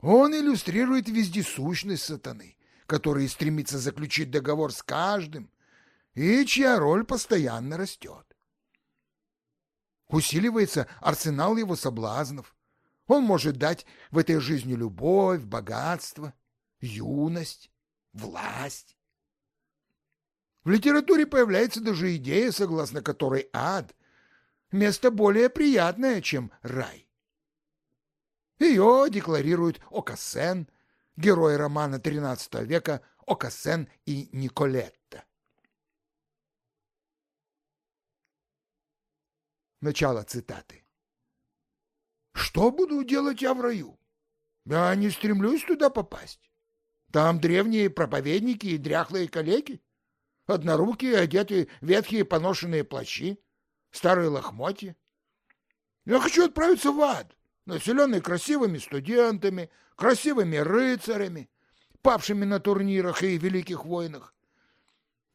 Speaker 1: Он иллюстрирует вездесущность сатаны, который стремится заключить договор с каждым, и чья роль постоянно растет. Усиливается арсенал его соблазнов. Он может дать в этой жизни любовь, богатство, юность, власть. В литературе появляется даже идея, согласно которой ад — место более приятное, чем рай. Ее декларирует Окассен, герой романа XIII века Окассен и Николетта. Начало цитаты. «Что буду делать я в раю? Я не стремлюсь туда попасть. Там древние проповедники и дряхлые калеки, однорукие, одетые ветхие поношенные плащи, старые лохмотья. Я хочу отправиться в ад, населенный красивыми студентами, красивыми рыцарями, павшими на турнирах и великих войнах.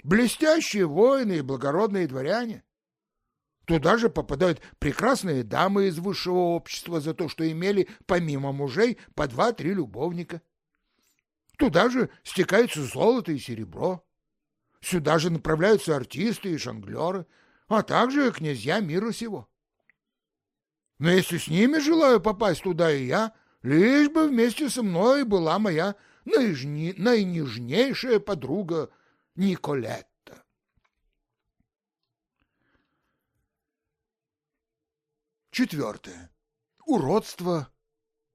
Speaker 1: Блестящие воины и благородные дворяне. Туда же попадают прекрасные дамы из высшего общества за то, что имели помимо мужей по два-три любовника. Туда же стекаются золото и серебро. Сюда же направляются артисты и жонглеры, а также князья мира сего. Но если с ними желаю попасть туда и я, лишь бы вместе со мной была моя наижни... наинежнейшая подруга Николет. Четвертое. Уродство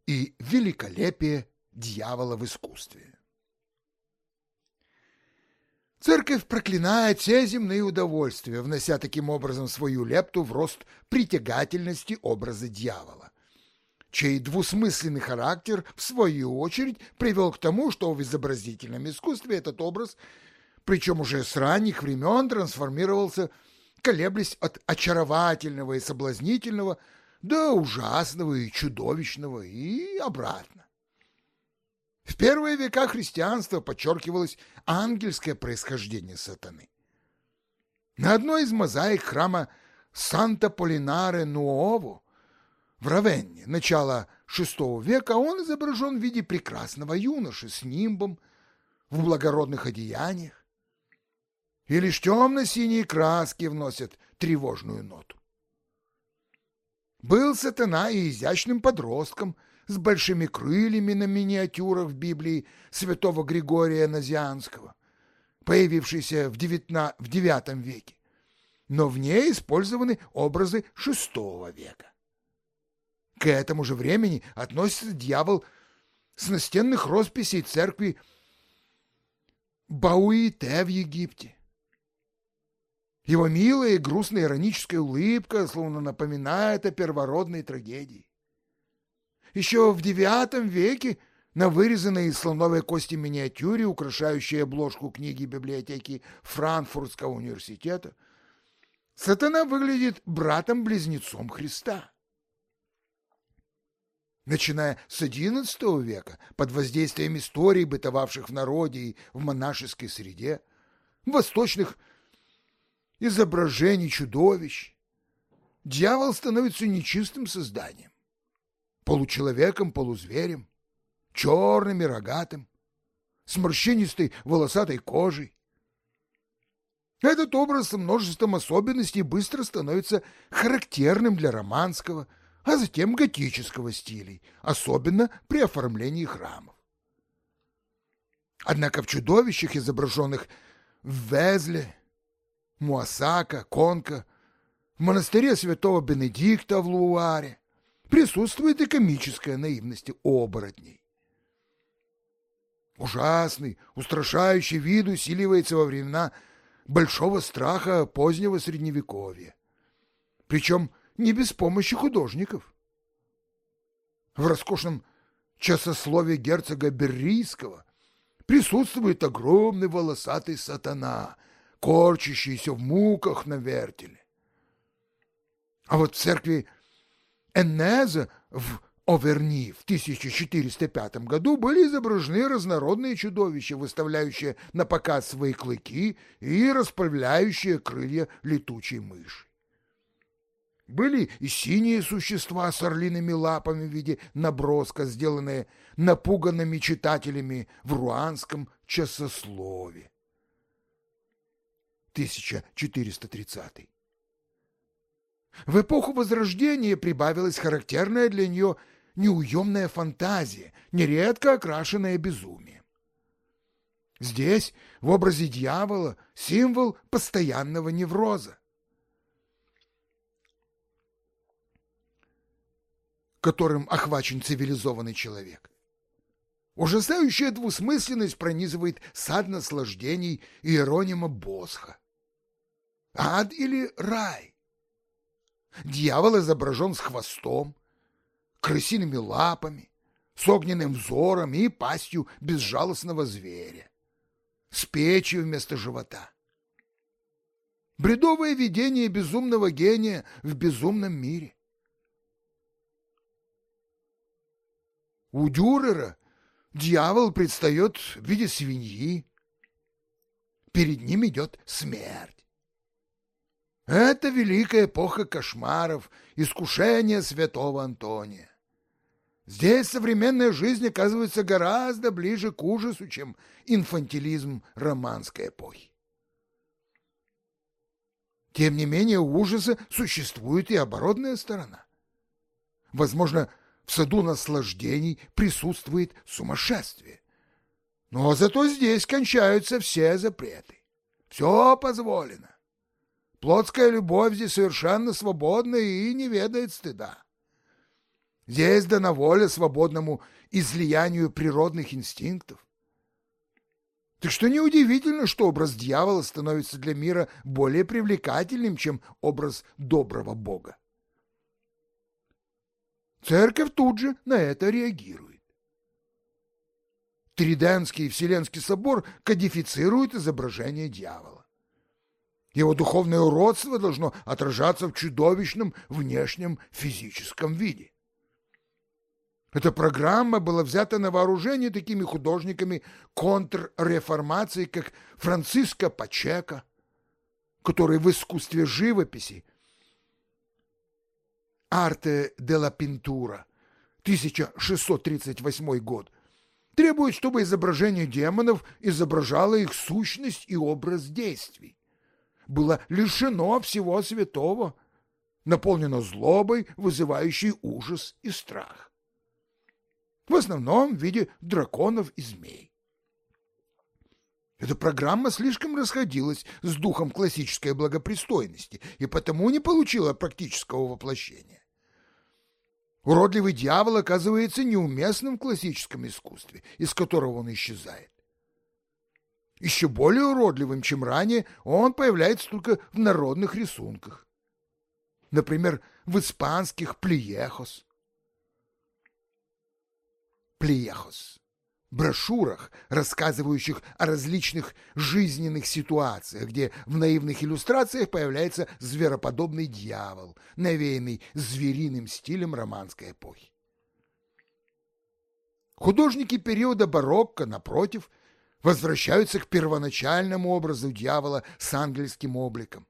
Speaker 1: и великолепие дьявола в искусстве. Церковь проклинает все земные удовольствия, внося таким образом свою лепту в рост притягательности образа дьявола, чей двусмысленный характер, в свою очередь, привел к тому, что в изобразительном искусстве этот образ, причем уже с ранних времен, трансформировался колеблясь от очаровательного и соблазнительного до ужасного и чудовищного и обратно. В первые века христианства подчеркивалось ангельское происхождение сатаны. На одной из мозаик храма Санта-Полинаре Нуово в Равенне начала VI века он изображен в виде прекрасного юноши с нимбом в благородных одеяниях, и лишь темно-синие краски вносят тревожную ноту. Был сатана и изящным подростком с большими крыльями на миниатюрах в Библии святого Григория Назианского, девятна... в IX веке, но в ней использованы образы VI века. К этому же времени относится дьявол с настенных росписей церкви Бауите в Египте, его милая и грустная ироническая улыбка словно напоминает о первородной трагедии. Еще в IX веке на вырезанной из слоновой кости миниатюре, украшающей обложку книги библиотеки Франкфуртского университета, сатана выглядит братом-близнецом Христа. Начиная с XI века, под воздействием историй, бытовавших в народе и в монашеской среде, восточных изображений чудовищ, дьявол становится нечистым созданием, получеловеком, полузверем, черным и рогатым, с морщинистой волосатой кожей. Этот образ со множеством особенностей быстро становится характерным для романского, а затем готического стилей, особенно при оформлении храмов. Однако в чудовищах, изображенных в Везле, Муасака, Конка, в монастыре святого Бенедикта в Луаре присутствует и комическая наивность оборотней. Ужасный, устрашающий вид усиливается во времена большого страха позднего Средневековья, причем не без помощи художников. В роскошном часословии герцога Беррийского присутствует огромный волосатый сатана — корчащийся в муках на вертеле. А вот в церкви Эннеза в Оверни в 1405 году были изображены разнородные чудовища, выставляющие на показ свои клыки и расправляющие крылья летучей мыши. Были и синие существа с орлиными лапами в виде наброска, сделанные напуганными читателями в руанском часослове. 1430. В эпоху Возрождения прибавилась характерная для нее неуемная фантазия, нередко окрашенная безумием. Здесь, в образе дьявола, символ постоянного невроза. которым охвачен цивилизованный человек. Ужасающая двусмысленность пронизывает сад наслаждений Иеронима Босха. Ад или рай? Дьявол изображен с хвостом, крысиными лапами, с огненным взором и пастью безжалостного зверя, с печью вместо живота. Бредовое видение безумного гения в безумном мире. У Дюрера дьявол предстает в виде свиньи. Перед ним идет смерть. Это великая эпоха кошмаров, искушения святого Антония. Здесь современная жизнь оказывается гораздо ближе к ужасу, чем инфантилизм романской эпохи. Тем не менее, у ужаса существует и оборотная сторона. Возможно, в саду наслаждений присутствует сумасшествие. Но зато здесь кончаются все запреты. Все позволено. Плотская любовь здесь совершенно свободна и не ведает стыда. Здесь дана воля свободному излиянию природных инстинктов. Так что неудивительно, что образ дьявола становится для мира более привлекательным, чем образ доброго бога. Церковь тут же на это реагирует. Триденский Вселенский собор кодифицирует изображение дьявола. Его духовное уродство должно отражаться в чудовищном внешнем физическом виде. Эта программа была взята на вооружение такими художниками контрреформации, как Франциско Пачека, который в искусстве живописи «Арте де ла Пинтура» 1638 год требует, чтобы изображение демонов изображало их сущность и образ действий. Было лишено всего святого, наполнено злобой, вызывающей ужас и страх в основном в виде драконов и змей. Эта программа слишком расходилась с духом классической благопристойности и потому не получила практического воплощения. Уродливый дьявол оказывается неуместным в классическом искусстве, из которого он исчезает. Еще более уродливым, чем ранее, он появляется только в народных рисунках. Например, в испанских плиехос, плиехос, брошюрах, рассказывающих о различных жизненных ситуациях, где в наивных иллюстрациях появляется звероподобный дьявол, навеянный звериным стилем романской эпохи. Художники периода барокко, напротив, возвращаются к первоначальному образу дьявола с ангельским обликом.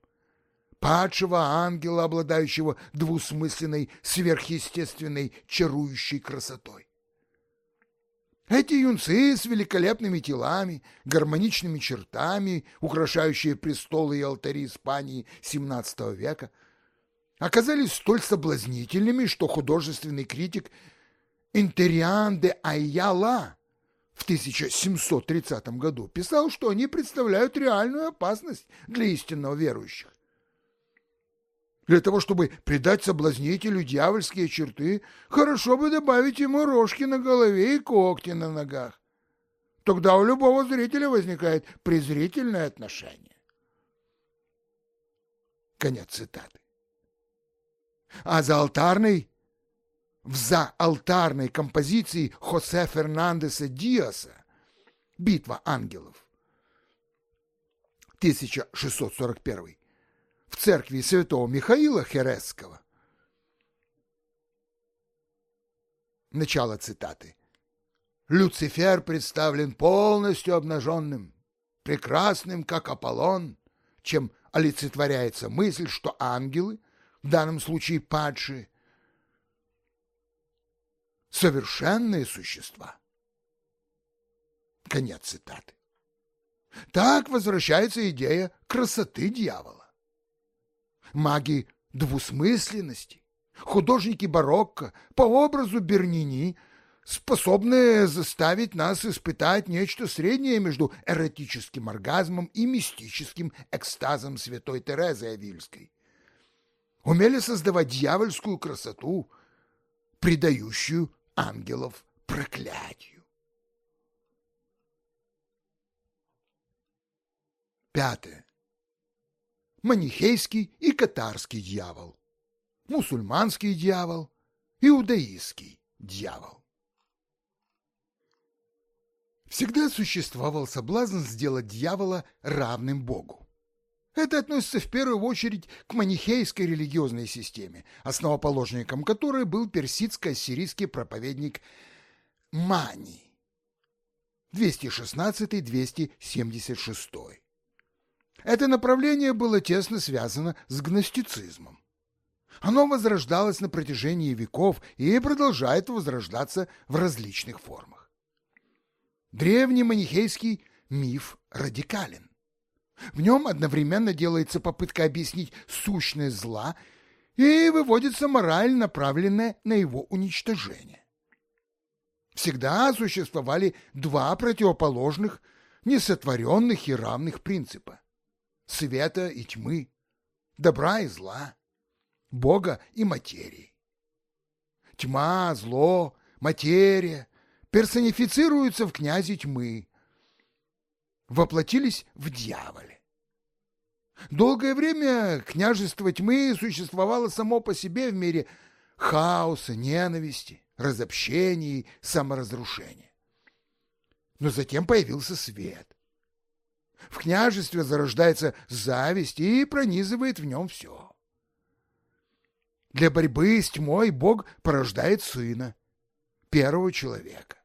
Speaker 1: Падшего ангела, обладающего двусмысленной, сверхъестественной, чарующей красотой. Эти юнцы с великолепными телами, гармоничными чертами, украшающие престолы и алтари Испании XVII века, оказались столь соблазнительными, что художественный критик Интериан де Айяла в 1730 году писал, что они представляют реальную опасность для истинно верующих. Для того, чтобы придать соблазнителю дьявольские черты, хорошо бы добавить ему рожки на голове и когти на ногах. Тогда у любого зрителя возникает презрительное отношение. Конец цитаты. А за алтарной, в заалтарной композиции Хосе Фернандеса Диаса «Битва ангелов» 1641 в церкви святого Михаила Хересского. Начало цитаты. Люцифер представлен полностью обнаженным, прекрасным, как Аполлон, чем олицетворяется мысль, что ангелы, в данном случае падшие, совершенные существа. Конец цитаты. Так возвращается идея красоты дьявола маги двусмысленности, художники барокко по образу Бернини, способные заставить нас испытать нечто среднее между эротическим оргазмом и мистическим экстазом святой Терезы Авильской. Умели создавать дьявольскую красоту, предающую ангелов проклятию. Пятое. Манихейский и катарский дьявол. Мусульманский дьявол. Иудаистский дьявол. Всегда существовал соблазн сделать дьявола равным Богу. Это относится в первую очередь к манихейской религиозной системе, основоположником которой был персидско-ассирийский проповедник Мани 216-276. Это направление было тесно связано с гностицизмом. Оно возрождалось на протяжении веков и продолжает возрождаться в различных формах. Древний манихейский миф радикален. В нем одновременно делается попытка объяснить сущность зла и выводится мораль, направленная на его уничтожение. Всегда существовали два противоположных, несотворенных и равных принципа – света и тьмы, добра и зла, Бога и материи. Тьма, зло, материя персонифицируются в князе тьмы, воплотились в дьяволе. Долгое время княжество тьмы существовало само по себе в мире хаоса, ненависти, разобщений, саморазрушения. Но затем появился свет. В княжестве зарождается зависть и пронизывает в нем все. Для борьбы с тьмой Бог порождает сына, первого человека.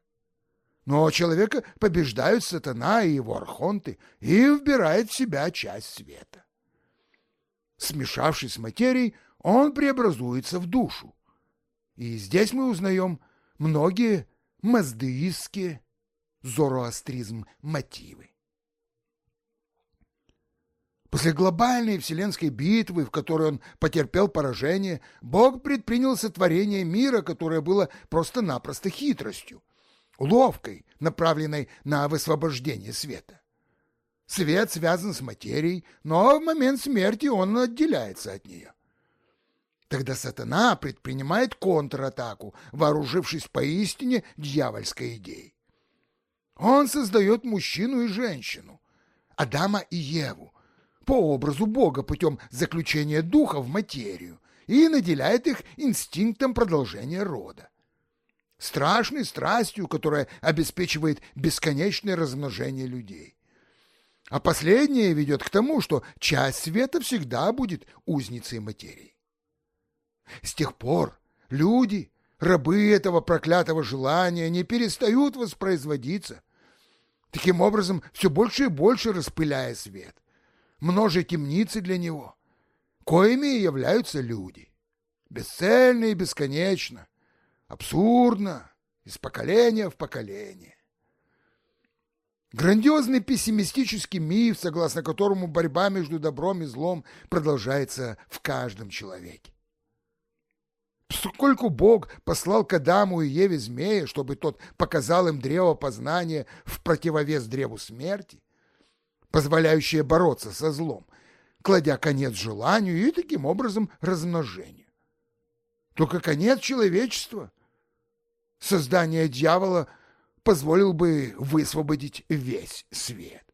Speaker 1: Но человека побеждают сатана и его архонты и вбирает в себя часть света. Смешавшись с материей, он преобразуется в душу. И здесь мы узнаем многие маздеистские зороастризм мотивы. После глобальной вселенской битвы, в которой он потерпел поражение, Бог предпринял сотворение мира, которое было просто-напросто хитростью, уловкой, направленной на высвобождение света. Свет связан с материей, но в момент смерти он отделяется от нее. Тогда сатана предпринимает контратаку, вооружившись поистине дьявольской идеей. Он создает мужчину и женщину, Адама и Еву, по образу Бога путем заключения духа в материю и наделяет их инстинктом продолжения рода. Страшной страстью, которая обеспечивает бесконечное размножение людей. А последнее ведет к тому, что часть света всегда будет узницей материи. С тех пор люди, рабы этого проклятого желания, не перестают воспроизводиться, таким образом все больше и больше распыляя свет множе темницы для него, коими являются люди. Бесцельно и бесконечно, абсурдно, из поколения в поколение. Грандиозный пессимистический миф, согласно которому борьба между добром и злом продолжается в каждом человеке. Поскольку Бог послал к Адаму и Еве змея, чтобы тот показал им древо познания в противовес древу смерти, позволяющее бороться со злом, кладя конец желанию и таким образом размножению. Только конец человечества, создание дьявола, позволил бы высвободить весь свет.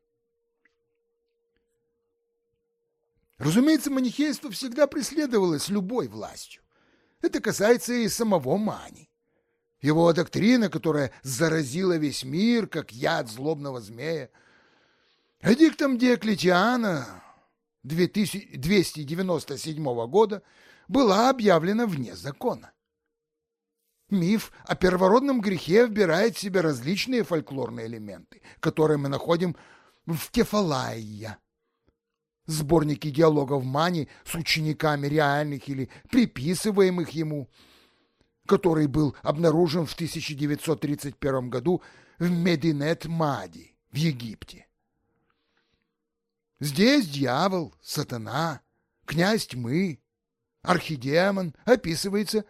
Speaker 1: Разумеется, манихейство всегда преследовалось любой властью. Это касается и самого Мани. Его доктрина, которая заразила весь мир, как яд злобного змея, Эдиктом Диоклетиана 297 года была объявлена вне закона. Миф о первородном грехе вбирает в себя различные фольклорные элементы, которые мы находим в Кефалайя, сборнике диалогов Мани с учениками реальных или приписываемых ему, который был обнаружен в 1931 году в Мединет-Мади в Египте. Здесь дьявол, сатана, князь тьмы, архидемон описывается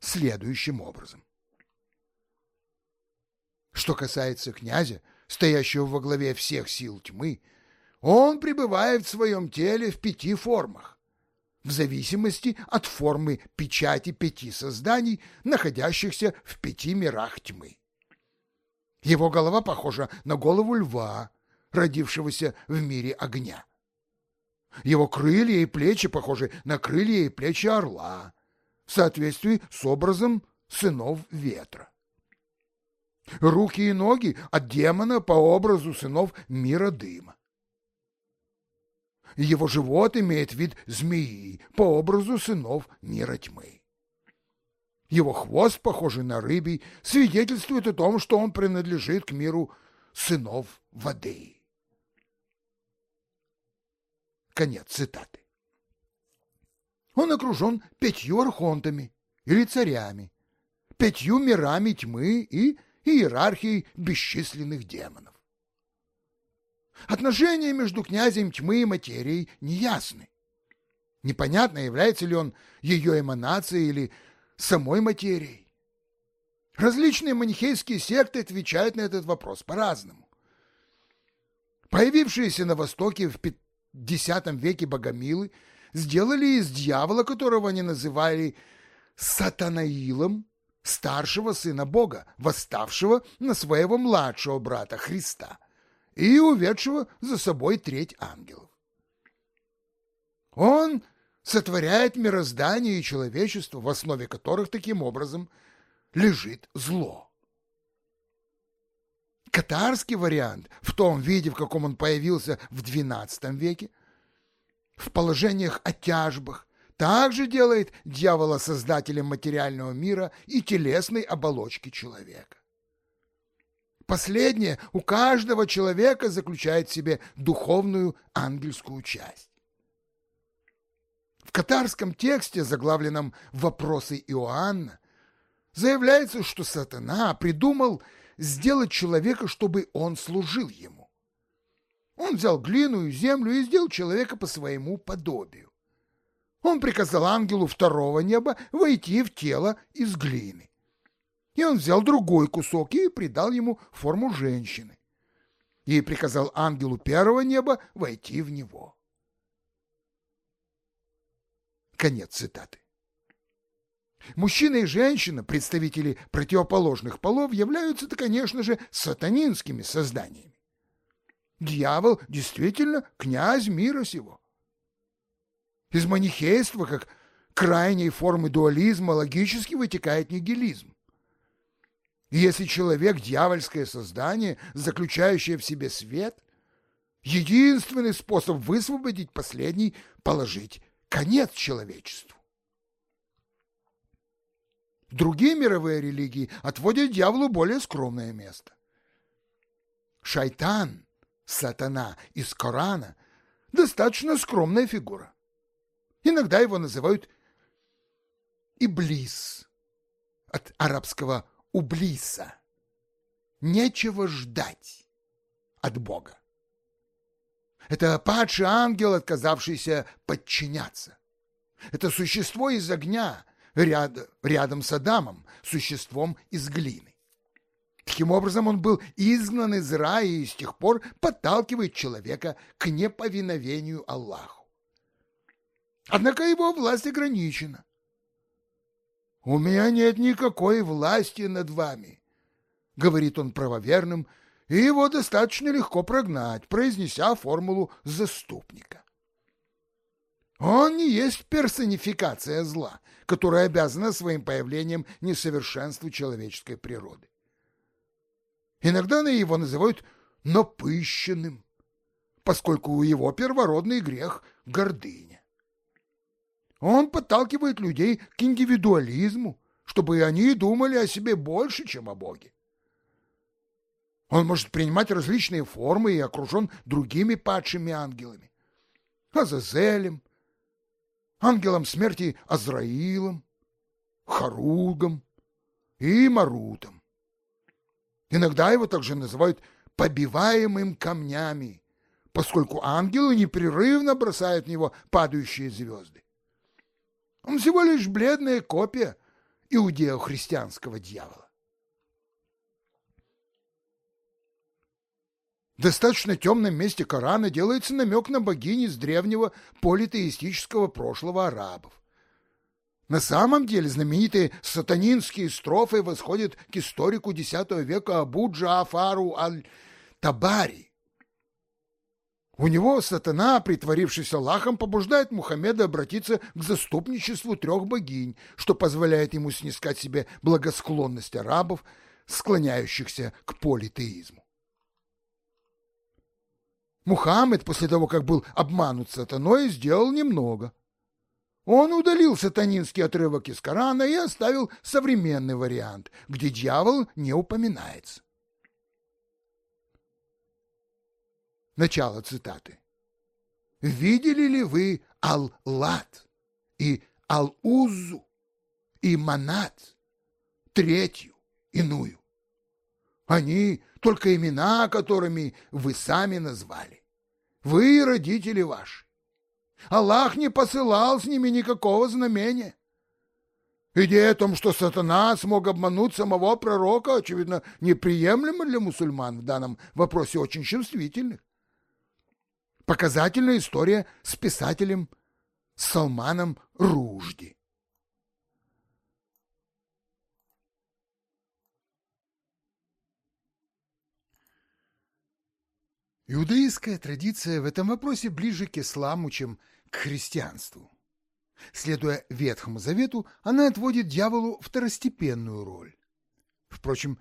Speaker 1: следующим образом. Что касается князя, стоящего во главе всех сил тьмы, он пребывает в своем теле в пяти формах. в зависимости от формы печати пяти созданий, находящихся в пяти мирах тьмы. Его голова похожа на голову льва, родившегося в мире огня. Его крылья и плечи похожи на крылья и плечи орла, в соответствии с образом сынов ветра. Руки и ноги от демона по образу сынов мира дыма. Его живот имеет вид змеи по образу сынов мира тьмы. Его хвост, похожий на рыбий, свидетельствует о том, что он принадлежит к миру сынов воды. Конец цитаты. Он окружен пятью архонтами или царями, пятью мирами тьмы и иерархией бесчисленных демонов. Отношения между князем тьмы и материей неясны. Непонятно, является ли он ее эманацией или самой материей. Различные манихейские секты отвечают на этот вопрос по-разному. Появившиеся на Востоке в X веке богомилы сделали из дьявола, которого они называли Сатанаилом, старшего сына Бога, восставшего на своего младшего брата Христа и уведшего за собой треть ангелов. Он сотворяет мироздание и человечество, в основе которых таким образом лежит зло. Катарский вариант в том виде, в каком он появился в XII веке, в положениях о тяжбах, также делает дьявола создателем материального мира и телесной оболочки человека. Последнее у каждого человека заключает в себе духовную ангельскую часть. В катарском тексте, заглавленном «Вопросы Иоанна», заявляется, что сатана придумал сделать человека, чтобы он служил ему. Он взял глину и землю и сделал человека по своему подобию. Он приказал ангелу второго неба войти в тело из глины. И он взял другой кусок и придал ему форму женщины. И приказал ангелу первого неба войти в него. Конец цитаты. Мужчина и женщина, представители противоположных полов, являются-то, конечно же, сатанинскими созданиями. Дьявол действительно князь мира сего. Из манихейства, как крайней формы дуализма, логически вытекает нигилизм. И если человек – дьявольское создание, заключающее в себе свет, единственный способ высвободить последний – положить конец человечеству. Другие мировые религии отводят дьяволу более скромное место. Шайтан, сатана из Корана – достаточно скромная фигура. Иногда его называют Иблис, от арабского «ублиса». Нечего ждать от Бога. Это падший ангел, отказавшийся подчиняться. Это существо из огня, ряд, рядом с Адамом, существом из глины. Таким образом, он был изгнан из рая и с тех пор подталкивает человека к неповиновению Аллаху. Однако его власть ограничена. «У меня нет никакой власти над вами», — говорит он правоверным, и его достаточно легко прогнать, произнеся формулу заступника. Он не есть персонификация зла, которая обязана своим появлением несовершенству человеческой природы. Иногда его называют напыщенным, поскольку его первородный грех — гордыня. Он подталкивает людей к индивидуализму, чтобы они думали о себе больше, чем о Боге. Он может принимать различные формы и окружен другими падшими ангелами. Азазелем, ангелом смерти Азраилом, Харугом и Марутом. Иногда его также называют побиваемым камнями, поскольку ангелы непрерывно бросают в него падающие звезды. Он всего лишь бледная копия иудео-христианского дьявола. Достаточно темном месте Корана делается намек на богини с древнего политеистического прошлого арабов. На самом деле знаменитые сатанинские строфы восходят к историку X века Абу Джаафару аль-Табари. У него сатана, притворившись Аллахом, побуждает Мухаммеда обратиться к заступничеству трех богинь, что позволяет ему снискать себе благосклонность арабов, склоняющихся к политеизму. Мухаммед после того, как был обманут сатаной, сделал немного. Он удалил сатанинский отрывок из Корана и оставил современный вариант, где дьявол не упоминается. Начало цитаты. «Видели ли вы Ал-Лат и Ал-Узу и Манат, третью, иную? Они только имена, которыми вы сами назвали. Вы родители ваши. Аллах не посылал с ними никакого знамения. Идея о том, что сатана смог обмануть самого пророка, очевидно, неприемлема для мусульман в данном вопросе очень чувствительных. Показательная история с писателем Салманом Ружди. Иудаистская традиция в этом вопросе ближе к исламу, чем к христианству. Следуя Ветхому Завету, она отводит дьяволу второстепенную роль. Впрочем,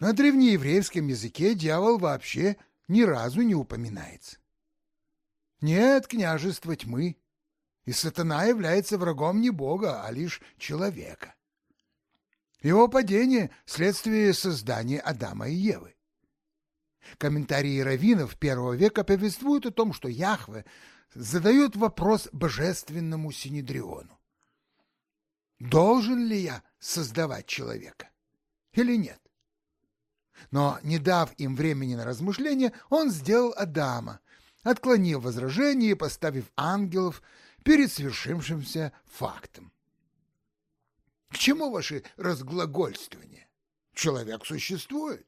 Speaker 1: на древнееврейском языке дьявол вообще ни разу не упоминается. Нет княжества тьмы, и сатана является врагом не Бога, а лишь человека. Его падение – следствие создания Адама и Евы. Комментарии раввинов первого века повествуют о том, что Яхве задает вопрос божественному Синедриону. Должен ли я создавать человека или нет? Но, не дав им времени на размышления, он сделал Адама, отклонив возражение и поставив ангелов перед свершившимся фактом. К чему ваши разглагольствования? Человек существует.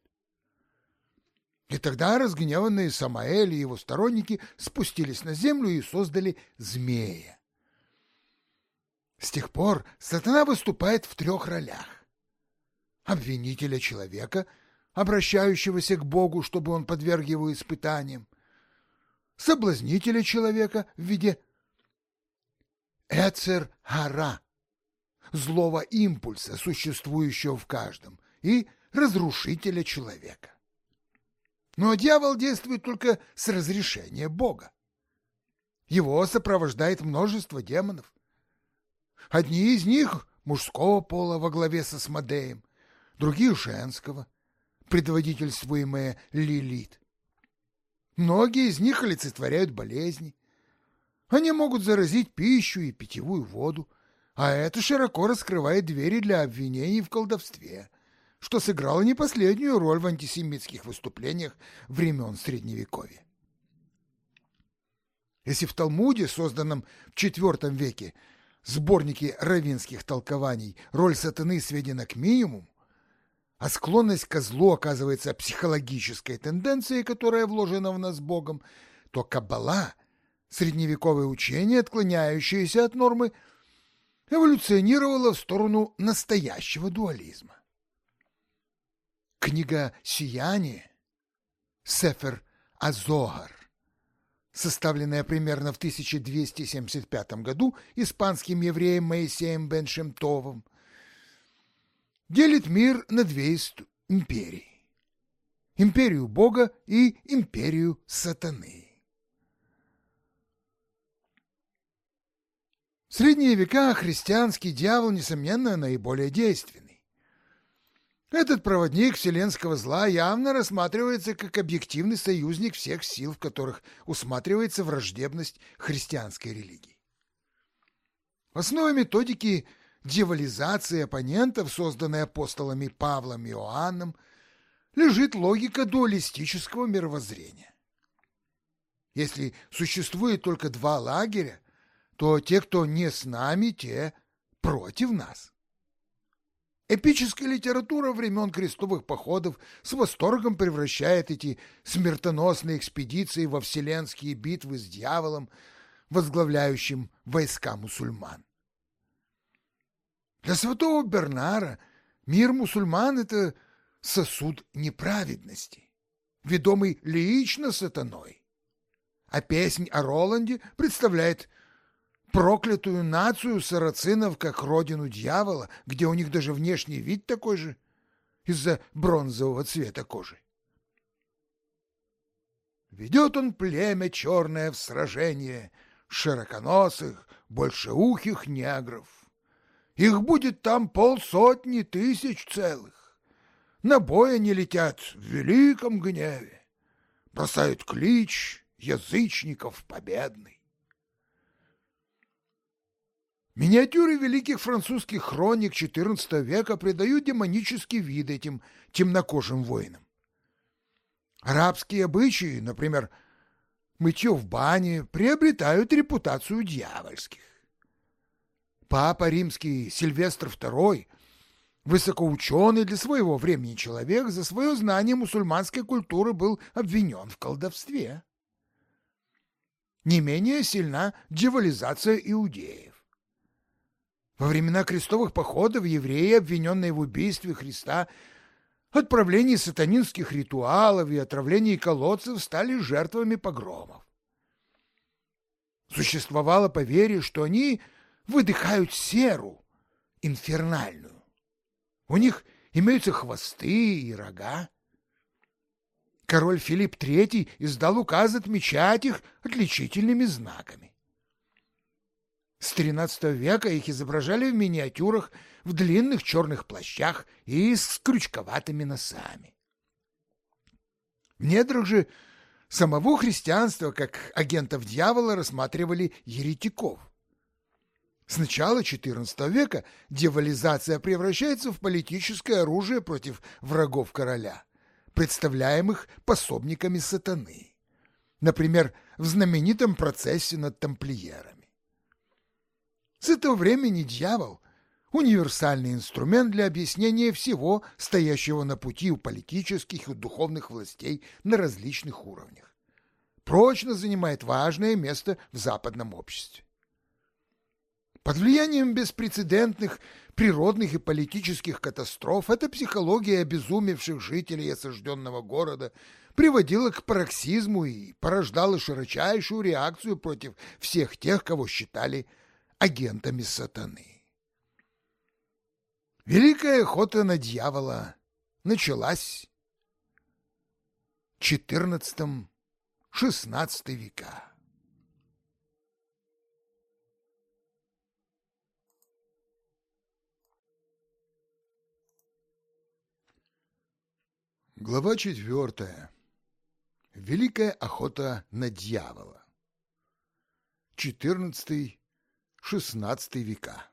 Speaker 1: И тогда разгневанные Самаэль и его сторонники спустились на землю и создали змея. С тех пор сатана выступает в трех ролях. Обвинителя человека, обращающегося к Богу, чтобы он подверг его испытаниям, соблазнителя человека в виде Эцер-Хара, злого импульса, существующего в каждом, и разрушителя человека. Но дьявол действует только с разрешения Бога. Его сопровождает множество демонов. Одни из них мужского пола во главе со Смодеем, другие женского, предводительствуемые Лилит. Многие из них олицетворяют болезни. Они могут заразить пищу и питьевую воду, а это широко раскрывает двери для обвинений в колдовстве, что сыграло не последнюю роль в антисемитских выступлениях времен Средневековья. Если в Талмуде, созданном в IV веке, сборнике равинских толкований, роль сатаны сведена к минимуму, а склонность к злу оказывается психологической тенденцией, которая вложена в нас Богом, то Каббала, средневековое учение, отклоняющееся от нормы, эволюционировало в сторону настоящего дуализма. Книга «Сияние» Сефер Азогар, составленная примерно в 1275 году испанским евреем Моисеем бен Шемтовым, делит мир на две империи. Империю Бога и империю сатаны. В средние века христианский дьявол, несомненно, наиболее действенный. Этот проводник вселенского зла явно рассматривается как объективный союзник всех сил, в которых усматривается враждебность христианской религии. В основе методики – дьяволизации оппонентов, созданной апостолами Павлом и Иоанном, лежит логика дуалистического мировоззрения. Если существует только два лагеря, то те, кто не с нами, те против нас. Эпическая литература времен крестовых походов с восторгом превращает эти смертоносные экспедиции во вселенские битвы с дьяволом, возглавляющим войска мусульман. Для святого Бернара мир мусульман — это сосуд неправедности, ведомый лично сатаной. А песнь о Роланде представляет проклятую нацию сарацинов как родину дьявола, где у них даже внешний вид такой же из-за бронзового цвета кожи. Ведет он племя черное в сражение широконосых, большеухих негров. Их будет там полсотни тысяч целых. На бой они летят в великом гневе, бросают клич язычников победный. Миниатюры великих французских хроник XIV века придают демонический вид этим темнокожим воинам. Арабские обычаи, например, мытье в бане, приобретают репутацию дьявольских. Папа римский Сильвестр II, высокоученый для своего времени человек, за свое знание мусульманской культуры был обвинен в колдовстве. Не менее сильна дьяволизация иудеев. Во времена крестовых походов евреи, обвиненные в убийстве Христа, отправлении сатанинских ритуалов и отравлении колодцев, стали жертвами погромов. Существовало поверье, что они выдыхают серу инфернальную. У них имеются хвосты и рога. Король Филипп III издал указ отмечать их отличительными знаками. С XIII века их изображали в миниатюрах в длинных черных плащах и с крючковатыми носами. В недрах же самого христианства как агентов дьявола рассматривали еретиков. С начала XIV века дьяволизация превращается в политическое оружие против врагов короля, представляемых пособниками сатаны. Например, в знаменитом процессе над тамплиерами. С этого времени дьявол – универсальный инструмент для объяснения всего, стоящего на пути у политических и духовных властей на различных уровнях. Прочно занимает важное место в западном обществе. Под влиянием беспрецедентных природных и политических катастроф эта психология обезумевших жителей осажденного города приводила к пароксизму и порождала широчайшую реакцию против всех тех, кого считали агентами сатаны. Великая охота на дьявола началась в XIV-XVI века. Глава четвертая. Великая охота на дьявола. Четырнадцатый XVI века.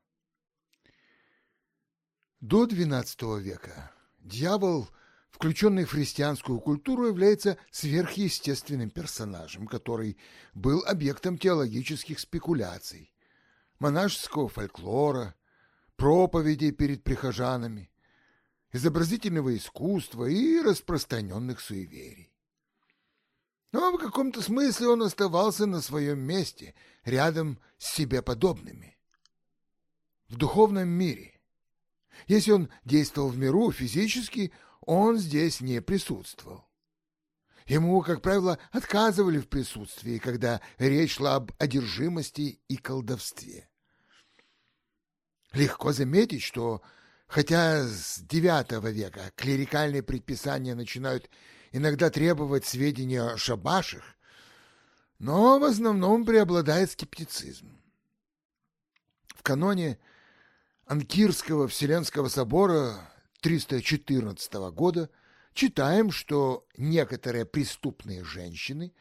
Speaker 1: До XII века дьявол, включенный в христианскую культуру, является сверхъестественным персонажем, который был объектом теологических спекуляций, монашеского фольклора, проповедей перед прихожанами, изобразительного искусства и распространенных суеверий. Но в каком-то смысле он оставался на своем месте, рядом с себе подобными. В духовном мире. Если он действовал в миру физически, он здесь не присутствовал. Ему, как правило, отказывали в присутствии, когда речь шла об одержимости и колдовстве. Легко заметить, что хотя с IX века клерикальные предписания начинают иногда требовать сведения о шабашах, но в основном преобладает скептицизм. В каноне Анкирского Вселенского собора 314 года читаем, что некоторые преступные женщины,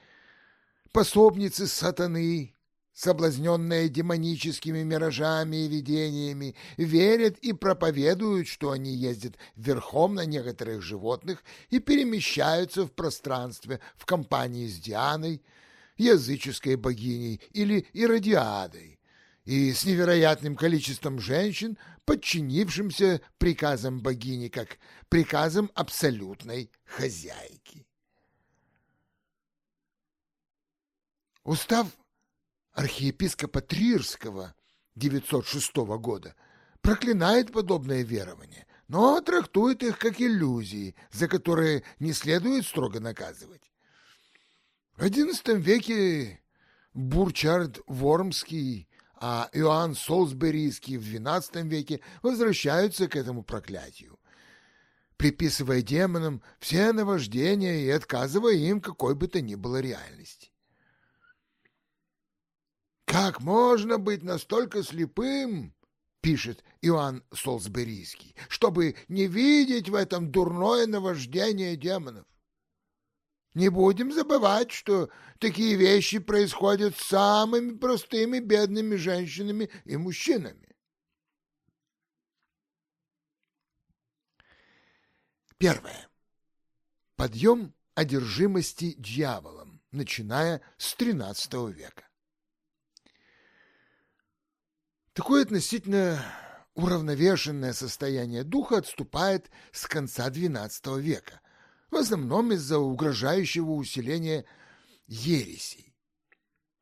Speaker 1: пособницы сатаны, соблазненные демоническими миражами и видениями, верят и проповедуют, что они ездят верхом на некоторых животных и перемещаются в пространстве в компании с Дианой, языческой богиней или Иродиадой, и с невероятным количеством женщин, подчинившимся приказам богини как приказам абсолютной хозяйки. Устав архиепископа Трирского 906 года проклинает подобное верование, но трактует их как иллюзии, за которые не следует строго наказывать. В XI веке Бурчард Вормский, а Иоанн Солсберийский в XII веке возвращаются к этому проклятию, приписывая демонам все наваждения и отказывая им какой бы то ни было реальности. «Как можно быть настолько слепым?» — пишет Иоанн Солсберийский, чтобы не видеть в этом дурное наваждение демонов. Не будем забывать, что такие вещи происходят с самыми простыми бедными женщинами и мужчинами. Первое. Подъем одержимости дьяволом, начиная с XIII века. Такое относительно уравновешенное состояние духа отступает с конца XII века, в основном из-за угрожающего усиления ересей.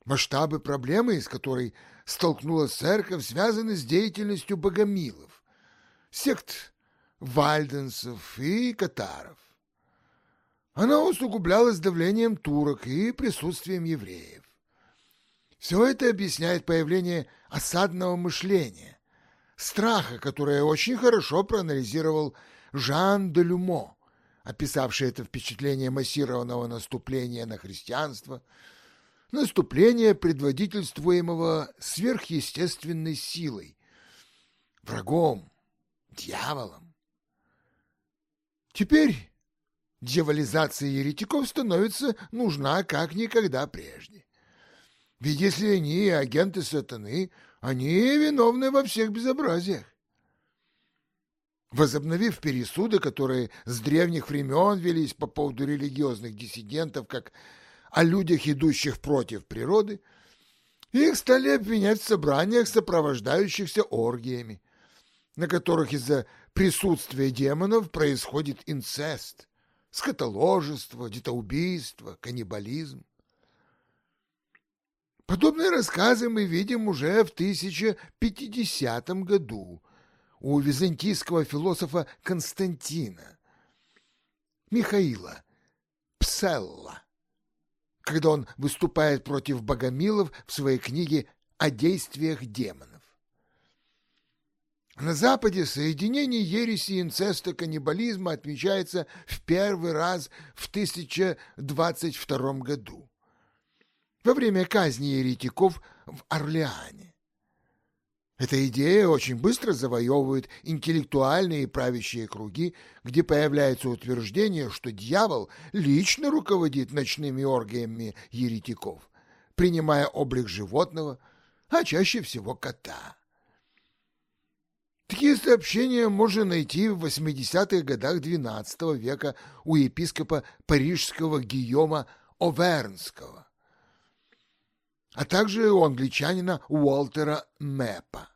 Speaker 1: Масштабы проблемы, с которой столкнулась церковь, связаны с деятельностью богомилов, сект вальденсов и катаров. Она усугублялась давлением турок и присутствием евреев. Все это объясняет появление осадного мышления, страха, которое очень хорошо проанализировал Жан де Люмо, описавший это впечатление массированного наступления на христианство, наступление, предводительствуемого сверхъестественной силой, врагом, дьяволом. Теперь дьяволизация еретиков становится нужна как никогда прежде. Ведь если они агенты сатаны, они виновны во всех безобразиях. Возобновив пересуды, которые с древних времен велись по поводу религиозных диссидентов, как о людях, идущих против природы, их стали обвинять в собраниях, сопровождающихся оргиями, на которых из-за присутствия демонов происходит инцест, скотоложество, детоубийство, каннибализм. Подобные рассказы мы видим уже в 1050 году у византийского философа Константина, Михаила Пселла, когда он выступает против богомилов в своей книге «О действиях демонов». На Западе соединение ереси, инцеста, каннибализма отмечается в первый раз в 1022 году во время казни еретиков в Орлеане. Эта идея очень быстро завоевывает интеллектуальные и правящие круги, где появляется утверждение, что дьявол лично руководит ночными оргиями еретиков, принимая облик животного, а чаще всего кота. Такие сообщения можно найти в 80-х годах XII века у епископа парижского Гийома Овернского а также у англичанина Уолтера Мэпа.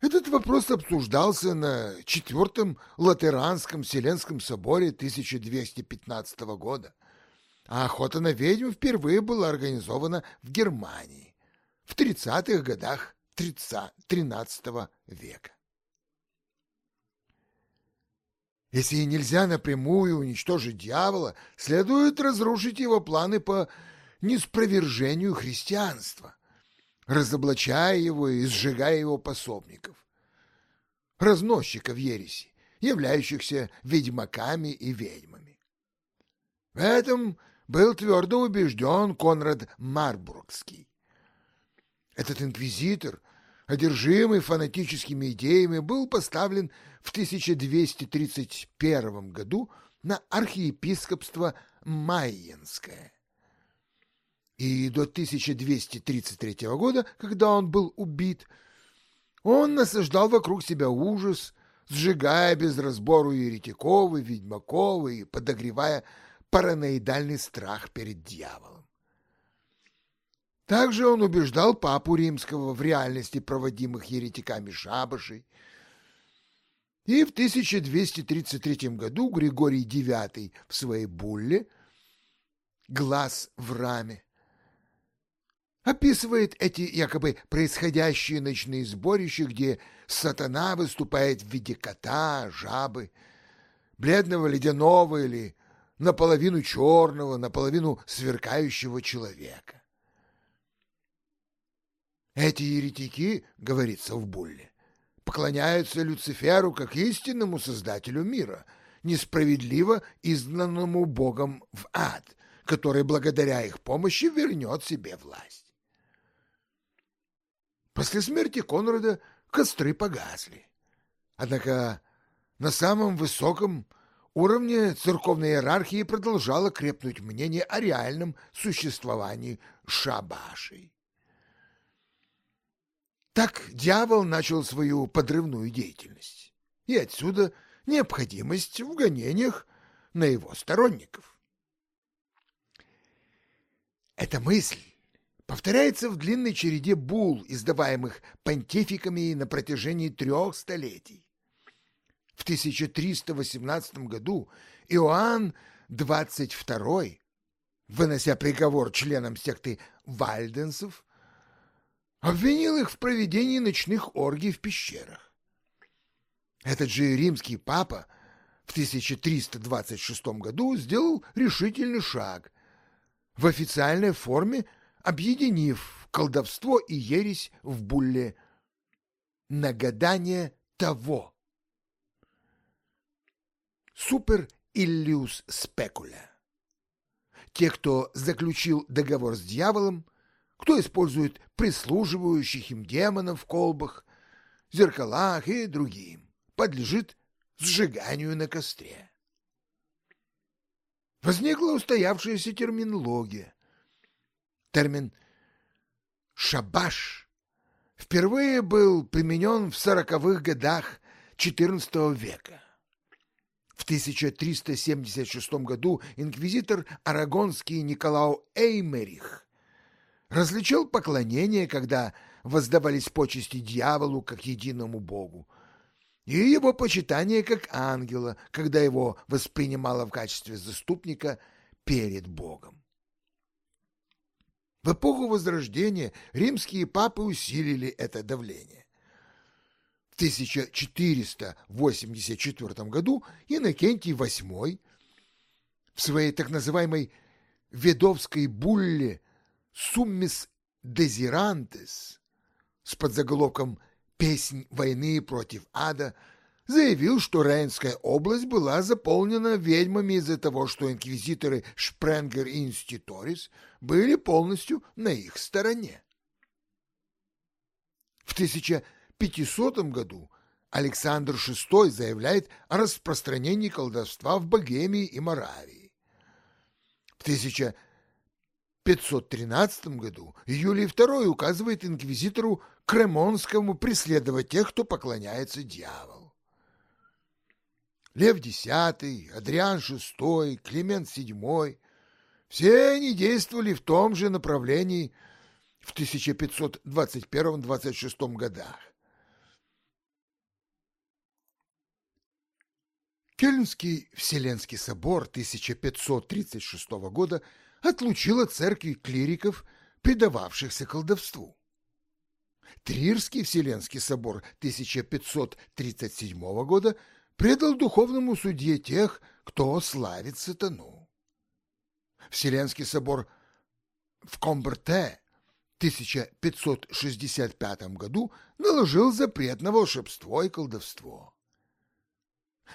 Speaker 1: Этот вопрос обсуждался на Четвертом Латеранском Вселенском соборе 1215 года, а охота на ведьм впервые была организована в Германии в 30-х годах XIII века. Если нельзя напрямую уничтожить дьявола, следует разрушить его планы по неспровержению христианства, разоблачая его и сжигая его пособников, разносчиков ереси, являющихся ведьмаками и ведьмами. В этом был твердо убежден Конрад Марбургский. Этот инквизитор, одержимый фанатическими идеями, был поставлен в 1231 году на архиепископство Майенское и до 1233 года, когда он был убит, он насаждал вокруг себя ужас, сжигая без разбору еретиков и ведьмаков и подогревая параноидальный страх перед дьяволом. Также он убеждал папу римского в реальности проводимых еретиками шабашей. И в 1233 году Григорий IX в своей булле «Глаз в раме» описывает эти якобы происходящие ночные сборища, где сатана выступает в виде кота, жабы, бледного ледяного или наполовину черного, наполовину сверкающего человека. Эти еретики, говорится в Булле, поклоняются Люциферу как истинному создателю мира, несправедливо изгнанному Богом в ад, который благодаря их помощи вернет себе власть. После смерти Конрада костры погасли. Однако на самом высоком уровне церковной иерархии продолжало крепнуть мнение о реальном существовании шабашей. Так дьявол начал свою подрывную деятельность, и отсюда необходимость в гонениях на его сторонников. Эта мысль повторяется в длинной череде бул, издаваемых понтификами на протяжении трех столетий. В 1318 году Иоанн XXII, вынося приговор членам секты вальденсов, обвинил их в проведении ночных оргий в пещерах. Этот же римский папа в 1326 году сделал решительный шаг в официальной форме, объединив колдовство и ересь в булле «Нагадание того» «Супер иллюс спекуля». Те, кто заключил договор с дьяволом, кто использует прислуживающих им демонов в колбах, зеркалах и другим, подлежит сжиганию на костре. Возникла устоявшаяся терминология. Термин «шабаш» впервые был применен в сороковых годах XIV века. В 1376 году инквизитор арагонский Николау Эймерих различал поклонение, когда воздавались почести дьяволу как единому богу, и его почитание как ангела, когда его воспринимало в качестве заступника перед Богом. В эпоху Возрождения римские папы усилили это давление. В 1484 году Иннокентий VIII в своей так называемой «Ведовской булле» «Суммис дезирантес» с подзаголовком «Песнь войны против ада» заявил, что Рейнская область была заполнена ведьмами из-за того, что инквизиторы Шпренгер и Инститорис были полностью на их стороне. В 1500 году Александр VI заявляет о распространении колдовства в Богемии и Моравии. В 1000 513 году Юлий II указывает инквизитору Кремонскому преследовать тех, кто поклоняется дьяволу. Лев X, Адриан VI, Климент VII – все они действовали в том же направлении в 1521-26 годах. Кельнский Вселенский собор 1536 года – отлучил от церкви клириков, предававшихся колдовству. Трирский Вселенский собор 1537 года предал духовному судье тех, кто славит сатану. Вселенский собор в Комберте в 1565 году наложил запрет на волшебство и колдовство.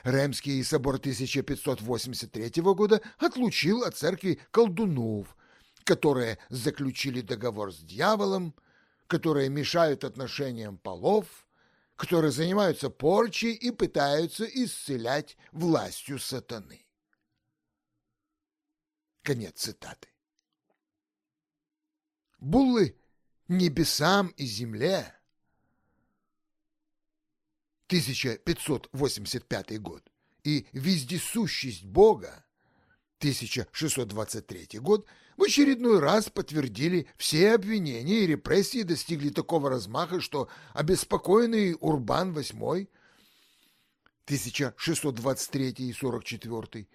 Speaker 1: Ремский собор 1583 года отлучил от церкви колдунов, которые заключили договор с дьяволом, которые мешают отношениям полов, которые занимаются порчей и пытаются исцелять властью сатаны. Конец цитаты. Буллы небесам и земле 1585 год и вездесущесть Бога 1623 год в очередной раз подтвердили все обвинения и репрессии достигли такого размаха, что обеспокоенный Урбан VIII 1623 и 44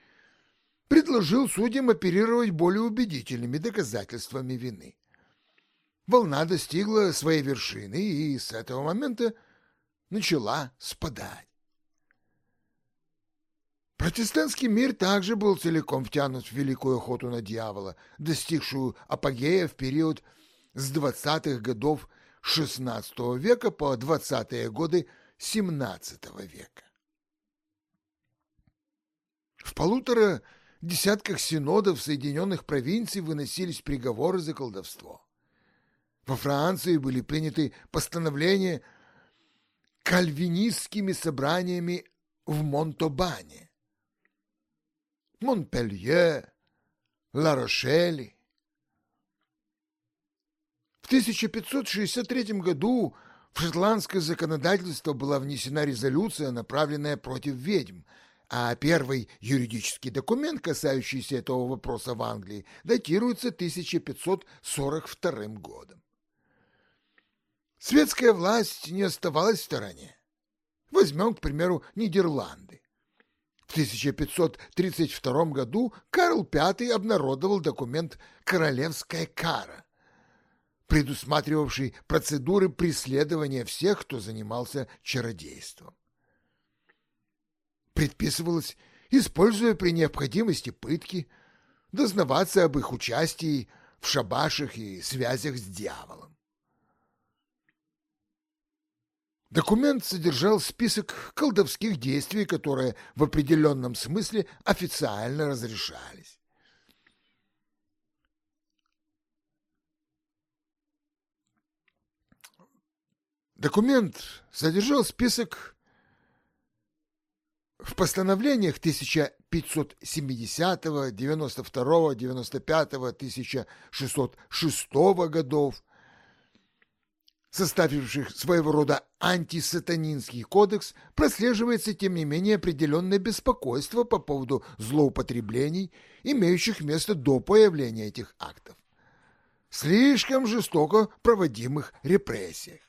Speaker 1: предложил судьям оперировать более убедительными доказательствами вины. Волна достигла своей вершины и с этого момента начала спадать. Протестантский мир также был целиком втянут в великую охоту на дьявола, достигшую апогея в период с 20-х годов XVI века по 20-е годы XVII века. В полутора десятках синодов Соединенных провинций выносились приговоры за колдовство. Во Франции были приняты постановления кальвинистскими собраниями в Монтобане, Монпелье, Ла-Рошеле. В 1563 году в шотландское законодательство была внесена резолюция, направленная против ведьм, а первый юридический документ, касающийся этого вопроса в Англии, датируется 1542 годом. Светская власть не оставалась в стороне. Возьмем, к примеру, Нидерланды. В 1532 году Карл V обнародовал документ «Королевская кара», предусматривавший процедуры преследования всех, кто занимался чародейством. Предписывалось, используя при необходимости пытки, дознаваться об их участии в шабашах и связях с дьяволом. Документ содержал список колдовских действий, которые в определенном смысле официально разрешались. Документ содержал список в постановлениях 1570, 92, 95, 1606 годов, составивших своего рода антисатанинский кодекс, прослеживается, тем не менее, определенное беспокойство по поводу злоупотреблений, имеющих место до появления этих актов. Слишком жестоко проводимых репрессиях.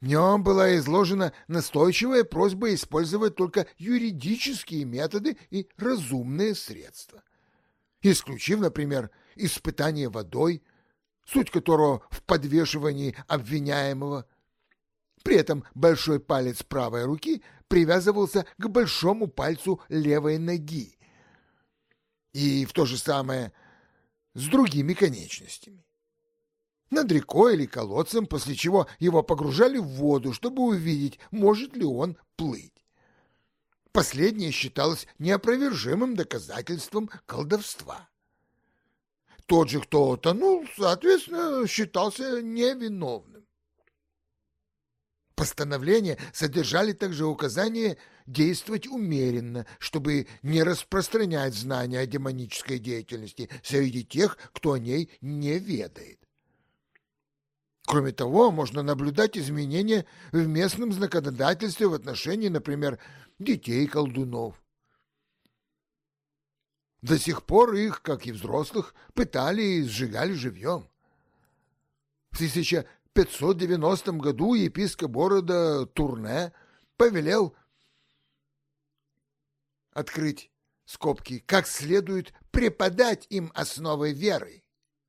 Speaker 1: В нем была изложена настойчивая просьба использовать только юридические методы и разумные средства, исключив, например, испытание водой, суть которого в подвешивании обвиняемого. При этом большой палец правой руки привязывался к большому пальцу левой ноги. И в то же самое с другими конечностями. Над рекой или колодцем, после чего его погружали в воду, чтобы увидеть, может ли он плыть. Последнее считалось неопровержимым доказательством колдовства. Тот же, кто утонул, соответственно, считался невиновным. Постановления содержали также указание действовать умеренно, чтобы не распространять знания о демонической деятельности среди тех, кто о ней не ведает. Кроме того, можно наблюдать изменения в местном законодательстве в отношении, например, детей-колдунов. До сих пор их, как и взрослых, пытали и сжигали живьем. В 1590 году епископ города Турне повелел открыть скобки, как следует преподать им основы веры,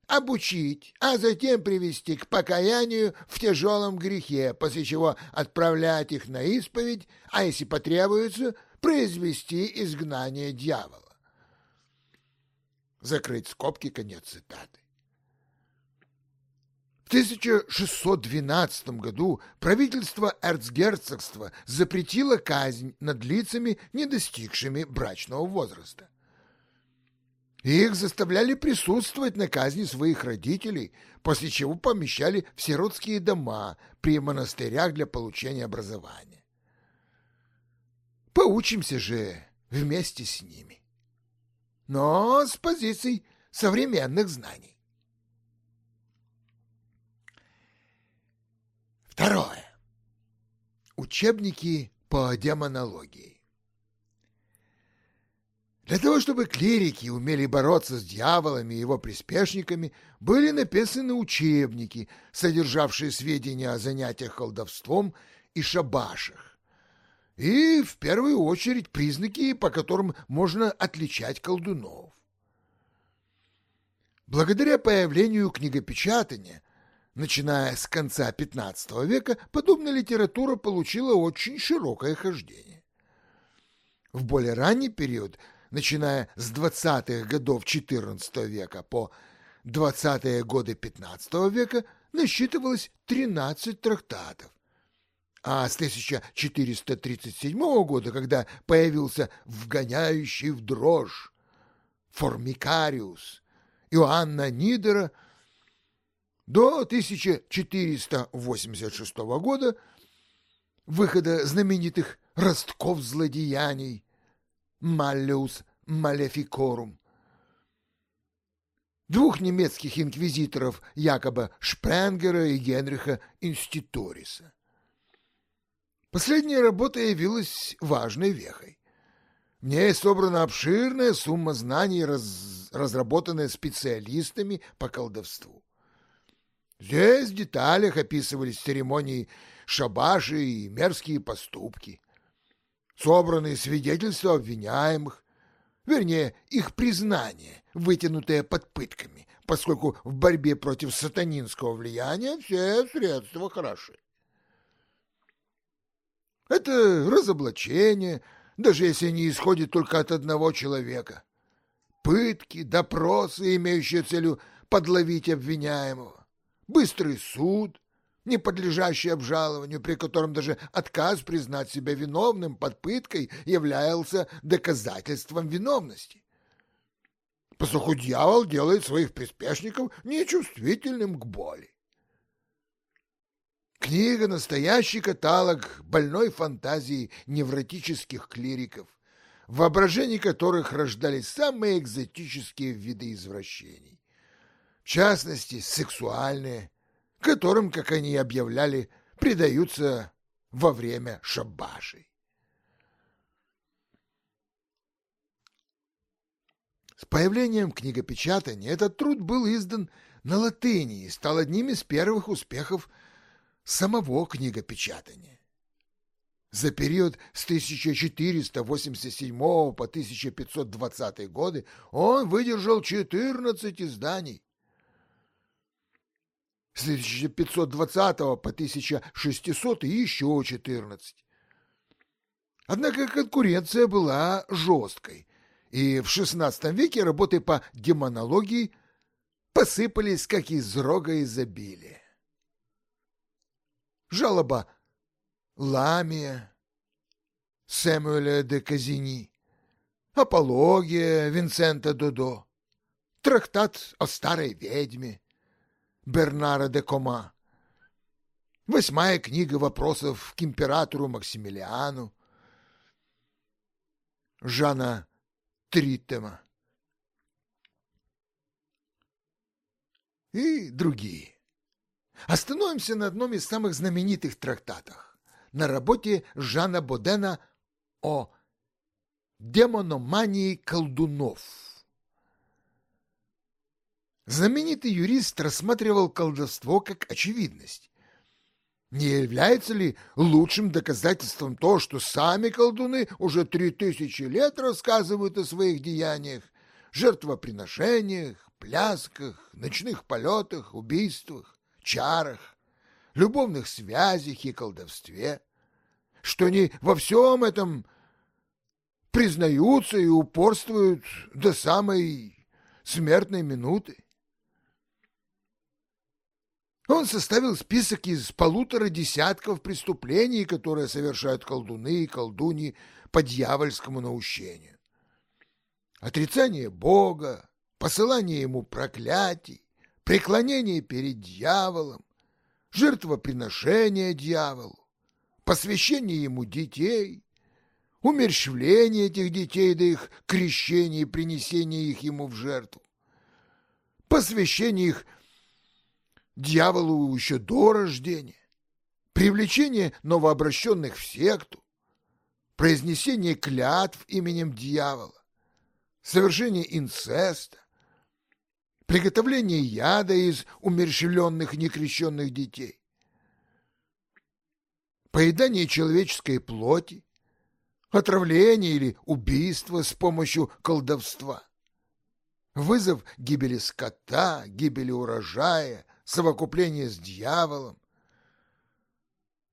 Speaker 1: обучить, а затем привести к покаянию в тяжелом грехе, после чего отправлять их на исповедь, а если потребуется, произвести изгнание дьявола. Закрыть скобки, конец цитаты. В 1612 году правительство эрцгерцогства запретило казнь над лицами, не достигшими брачного возраста. Их заставляли присутствовать на казни своих родителей, после чего помещали в сиротские дома при монастырях для получения образования. Поучимся же вместе с ними но с позиций современных знаний. Второе. Учебники по демонологии. Для того, чтобы клирики умели бороться с дьяволами и его приспешниками, были написаны учебники, содержавшие сведения о занятиях колдовством и шабашах. И, в первую очередь, признаки, по которым можно отличать колдунов. Благодаря появлению книгопечатания, начиная с конца XV века, подобная литература получила очень широкое хождение. В более ранний период – начиная с 20-х годов XIV века по 20-е годы XV века, насчитывалось 13 трактатов. А с 1437 года, когда появился вгоняющий в дрожь Формикариус Иоанна Нидера, до 1486 года выхода знаменитых ростков злодеяний Маллеус Малефикорум. Двух немецких инквизиторов якобы Шпренгера и Генриха Инститориса. Последняя работа явилась важной вехой. В ней собрана обширная сумма знаний, раз, разработанная специалистами по колдовству. Здесь в деталях описывались церемонии шабаши и мерзкие поступки собраны свидетельства обвиняемых, вернее, их признание, вытянутое под пытками, поскольку в борьбе против сатанинского влияния все средства хороши. Это разоблачение, даже если они исходят только от одного человека. Пытки, допросы, имеющие целью подловить обвиняемого, быстрый суд, не подлежащий обжалованию, при котором даже отказ признать себя виновным под пыткой являлся доказательством виновности. Поскольку дьявол делает своих приспешников нечувствительным к боли. Книга — настоящий каталог больной фантазии невротических клириков, в воображении которых рождались самые экзотические виды извращений. В частности, сексуальные, которым, как они объявляли, предаются во время шабашей. С появлением книгопечатания этот труд был издан на латыни и стал одним из первых успехов самого книгопечатания. За период с 1487 по 1520 годы он выдержал 14 изданий, с 1520 по 1600 и еще 14. Однако конкуренция была жесткой, и в XVI веке работы по демонологии посыпались, как из рога изобилия. Жалоба Ламия, Сэмюэля де Казини, Апология Винсента Додо, трактат о старой ведьме, Бернара де Кома. Восьмая книга вопросов к императору Максимилиану. Жана Триттема. И другие. Остановимся на одном из самых знаменитых трактатах, на работе Жана Бодена о демономании колдунов. Знаменитый юрист рассматривал колдовство как очевидность. Не является ли лучшим доказательством то, что сами колдуны уже три тысячи лет рассказывают о своих деяниях, жертвоприношениях, плясках, ночных полетах, убийствах, чарах, любовных связях и колдовстве, что они во всем этом признаются и упорствуют до самой смертной минуты? Он составил список из полутора десятков преступлений, которые совершают колдуны и колдуни по дьявольскому наущению. Отрицание Бога, посылание ему проклятий, преклонение перед дьяволом, жертвоприношение дьяволу, посвящение ему детей, умерщвление этих детей до их крещения и принесения их ему в жертву, посвящение их дьяволу еще до рождения, привлечение новообращенных в секту, произнесение клятв именем дьявола, совершение инцеста, приготовление яда из умерщвленных некрещенных детей, поедание человеческой плоти, отравление или убийство с помощью колдовства, вызов гибели скота, гибели урожая, совокупление с дьяволом.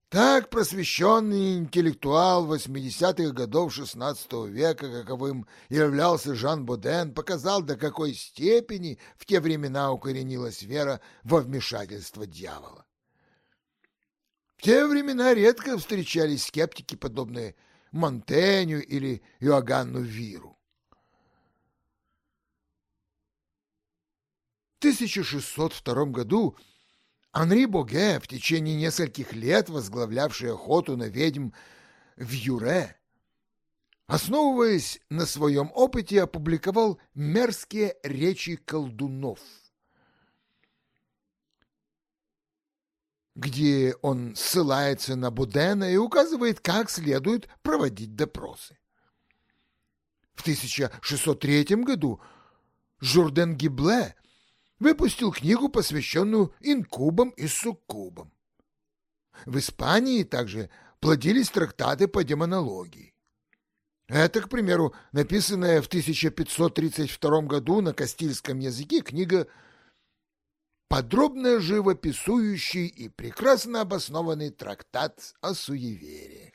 Speaker 1: Так просвещенный интеллектуал 80-х годов XVI века, каковым являлся Жан Боден, показал, до какой степени в те времена укоренилась вера во вмешательство дьявола. В те времена редко встречались скептики, подобные Монтеню или Иоганну Виру. В 1602 году Анри Боге, в течение нескольких лет возглавлявший охоту на ведьм в Юре, основываясь на своем опыте, опубликовал мерзкие речи колдунов, где он ссылается на Будена и указывает, как следует проводить допросы. В 1603 году Журден Гибле выпустил книгу, посвященную инкубам и суккубам. В Испании также плодились трактаты по демонологии. Это, к примеру, написанная в 1532 году на кастильском языке книга подробно живописующий и прекрасно обоснованный трактат о суевериях,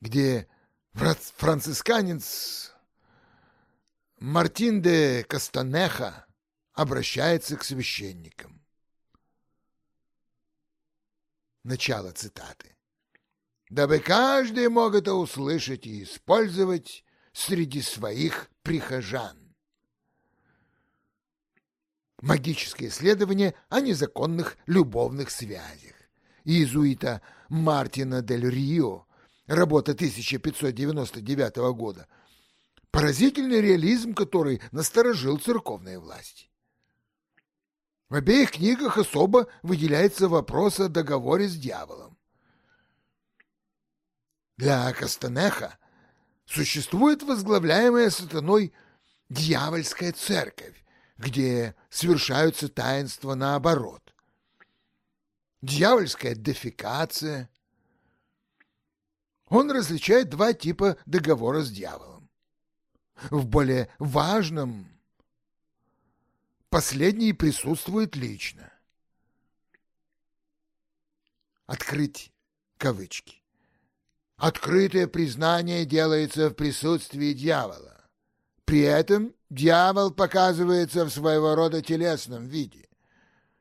Speaker 1: где францисканец Мартин де Кастанеха обращается к священникам. Начало цитаты. «Дабы каждый мог это услышать и использовать среди своих прихожан». Магическое исследование о незаконных любовных связях. Иезуита Мартина дель Рио, работа 1599 года, поразительный реализм, который насторожил церковные власти. В обеих книгах особо выделяется вопрос о договоре с дьяволом. Для Кастанеха существует возглавляемая сатаной дьявольская церковь, где совершаются таинства наоборот. Дьявольская дефекация. Он различает два типа договора с дьяволом. В более важном Последний присутствует лично. Открыть кавычки. Открытое признание делается в присутствии дьявола. При этом дьявол показывается в своего рода телесном виде.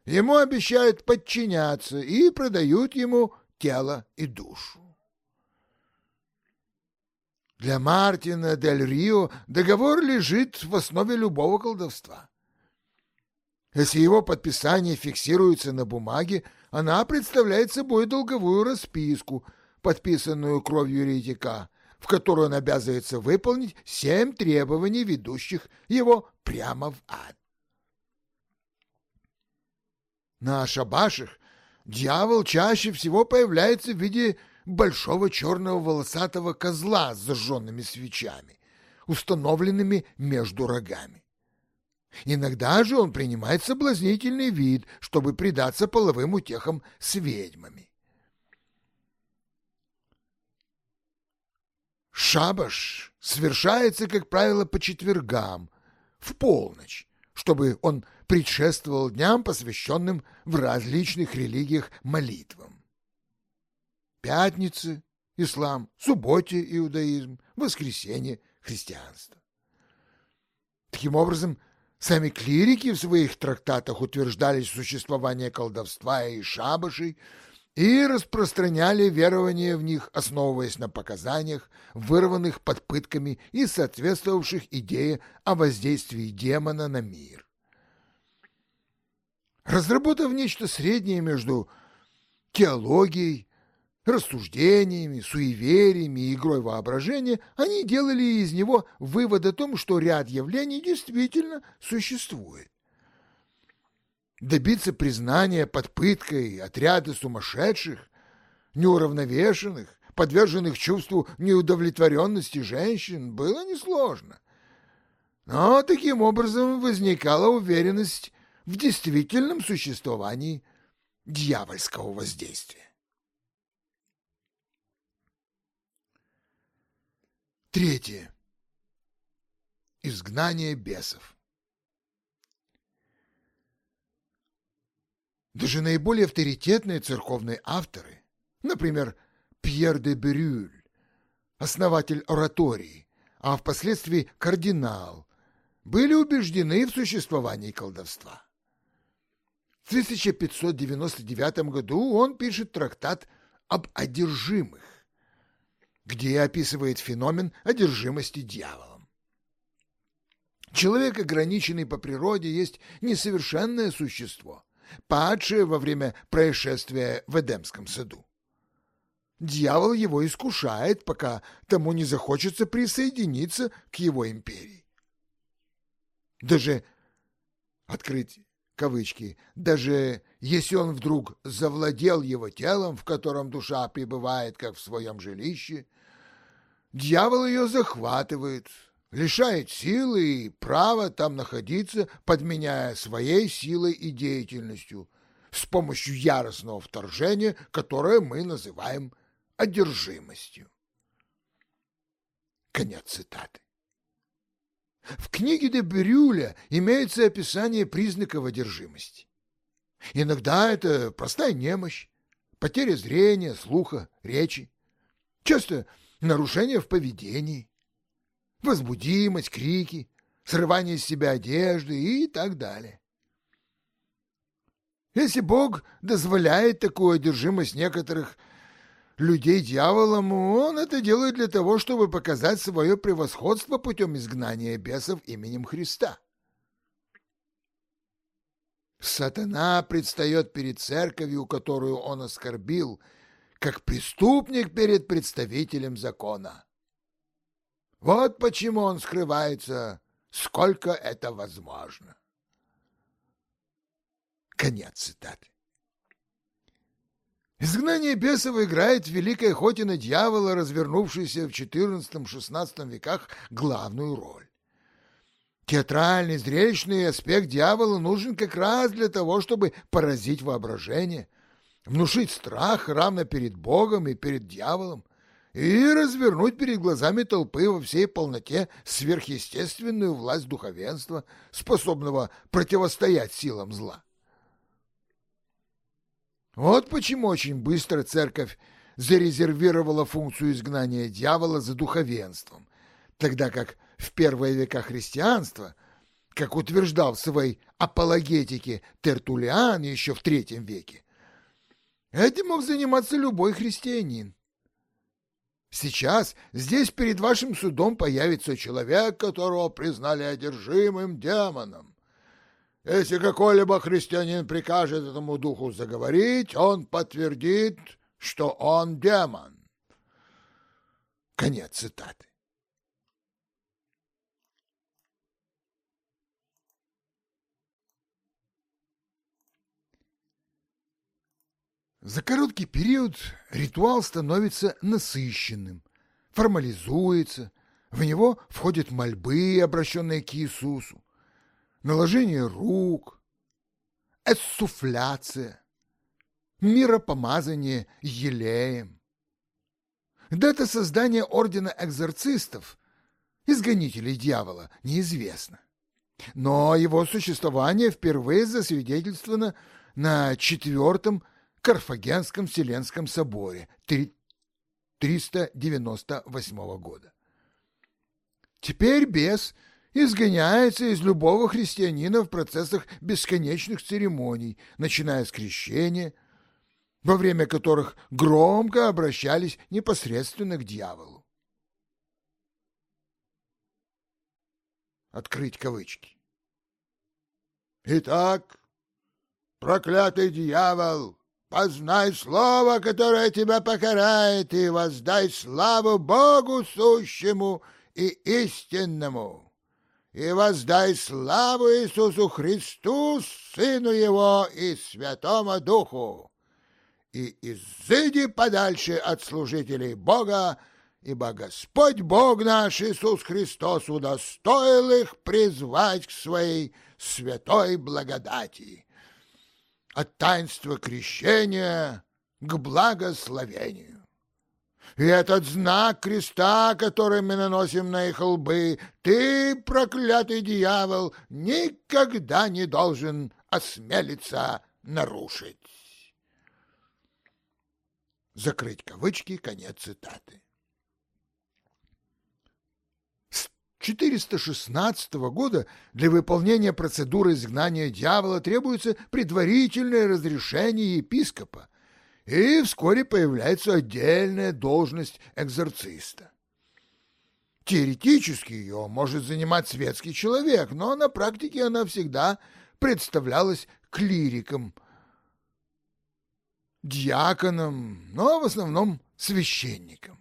Speaker 1: Ему обещают подчиняться и продают ему тело и душу. Для Мартина Дель Рио договор лежит в основе любого колдовства. Если его подписание фиксируется на бумаге, она представляет собой долговую расписку, подписанную кровью еретика, в которой он обязывается выполнить семь требований, ведущих его прямо в ад. На шабашах дьявол чаще всего появляется в виде большого черного волосатого козла с зажженными свечами, установленными между рогами. Иногда же он принимает соблазнительный вид, чтобы предаться половым утехам с ведьмами. Шабаш совершается, как правило, по четвергам, в полночь, чтобы он предшествовал дням, посвященным в различных религиях молитвам. Пятницы – ислам, субботе – иудаизм, воскресенье – христианство. Таким образом, Сами клирики в своих трактатах утверждали существование колдовства и шабашей и распространяли верование в них, основываясь на показаниях, вырванных под пытками и соответствовавших идее о воздействии демона на мир. Разработав нечто среднее между теологией рассуждениями, суевериями и игрой воображения они делали из него вывод о том, что ряд явлений действительно существует. Добиться признания под пыткой отряда сумасшедших, неуравновешенных, подверженных чувству неудовлетворенности женщин было несложно. Но таким образом возникала уверенность в действительном существовании дьявольского воздействия. Третье. Изгнание бесов. Даже наиболее авторитетные церковные авторы, например, Пьер де Брюль, основатель оратории, а впоследствии кардинал, были убеждены в существовании колдовства. В 1599 году он пишет трактат об одержимых, где описывает феномен одержимости дьяволом. Человек, ограниченный по природе, есть несовершенное существо, падшее во время происшествия в Эдемском саду. Дьявол его искушает, пока тому не захочется присоединиться к его империи. Даже, открыть кавычки, даже если он вдруг завладел его телом, в котором душа пребывает, как в своем жилище, дьявол ее захватывает, лишает силы и права там находиться, подменяя своей силой и деятельностью с помощью яростного вторжения, которое мы называем одержимостью. Конец цитаты. В книге де Брюля имеется описание признаков одержимости. Иногда это простая немощь, потеря зрения, слуха, речи, часто нарушения в поведении, возбудимость, крики, срывание с себя одежды и так далее. Если Бог дозволяет такую одержимость некоторых людей дьяволом, он это делает для того, чтобы показать свое превосходство путем изгнания бесов именем Христа. Сатана предстает перед церковью, которую он оскорбил, как преступник перед представителем закона. Вот почему он скрывается, сколько это возможно. Конец цитаты. Изгнание бесов играет в великой охоте на дьявола, развернувшейся в XIV-XVI веках, главную роль. Театральный, зрелищный аспект дьявола нужен как раз для того, чтобы поразить воображение, внушить страх равно перед Богом и перед дьяволом, и развернуть перед глазами толпы во всей полноте сверхъестественную власть духовенства, способного противостоять силам зла. Вот почему очень быстро церковь зарезервировала функцию изгнания дьявола за духовенством, тогда как в первые века христианства, как утверждал в своей апологетике Тертулиан еще в третьем веке, этим мог заниматься любой христианин. Сейчас здесь перед вашим судом появится человек, которого признали одержимым демоном. Если какой-либо христианин прикажет этому духу заговорить, он подтвердит, что он демон. Конец цитаты. За короткий период ритуал становится насыщенным, формализуется, в него входят мольбы, обращенные к Иисусу, наложение рук, эссуфляция, миропомазание елеем. Дата создания ордена экзорцистов, изгонителей дьявола, неизвестна. Но его существование впервые засвидетельствовано на четвертом Карфагенском Вселенском соборе 398 года. Теперь бес изгоняется из любого христианина в процессах бесконечных церемоний, начиная с крещения, во время которых громко обращались непосредственно к дьяволу. Открыть кавычки. Итак, проклятый дьявол, Познай слово, которое тебя покарает, и воздай славу Богу сущему и истинному. И воздай славу Иисусу Христу, Сыну Его и Святому Духу. И изыди подальше от служителей Бога ибо Господь Бог наш Иисус Христос удостоил их призвать к своей святой благодати. От таинства крещения к благословению. И этот знак креста, который мы наносим на их лбы, ты, проклятый дьявол, никогда не должен осмелиться нарушить. Закрыть кавычки, конец цитаты. С 416 года для выполнения процедуры изгнания дьявола требуется предварительное разрешение епископа, и вскоре появляется отдельная должность экзорциста. Теоретически ее может занимать светский человек, но на практике она всегда представлялась клириком, диаконом, но в основном священником.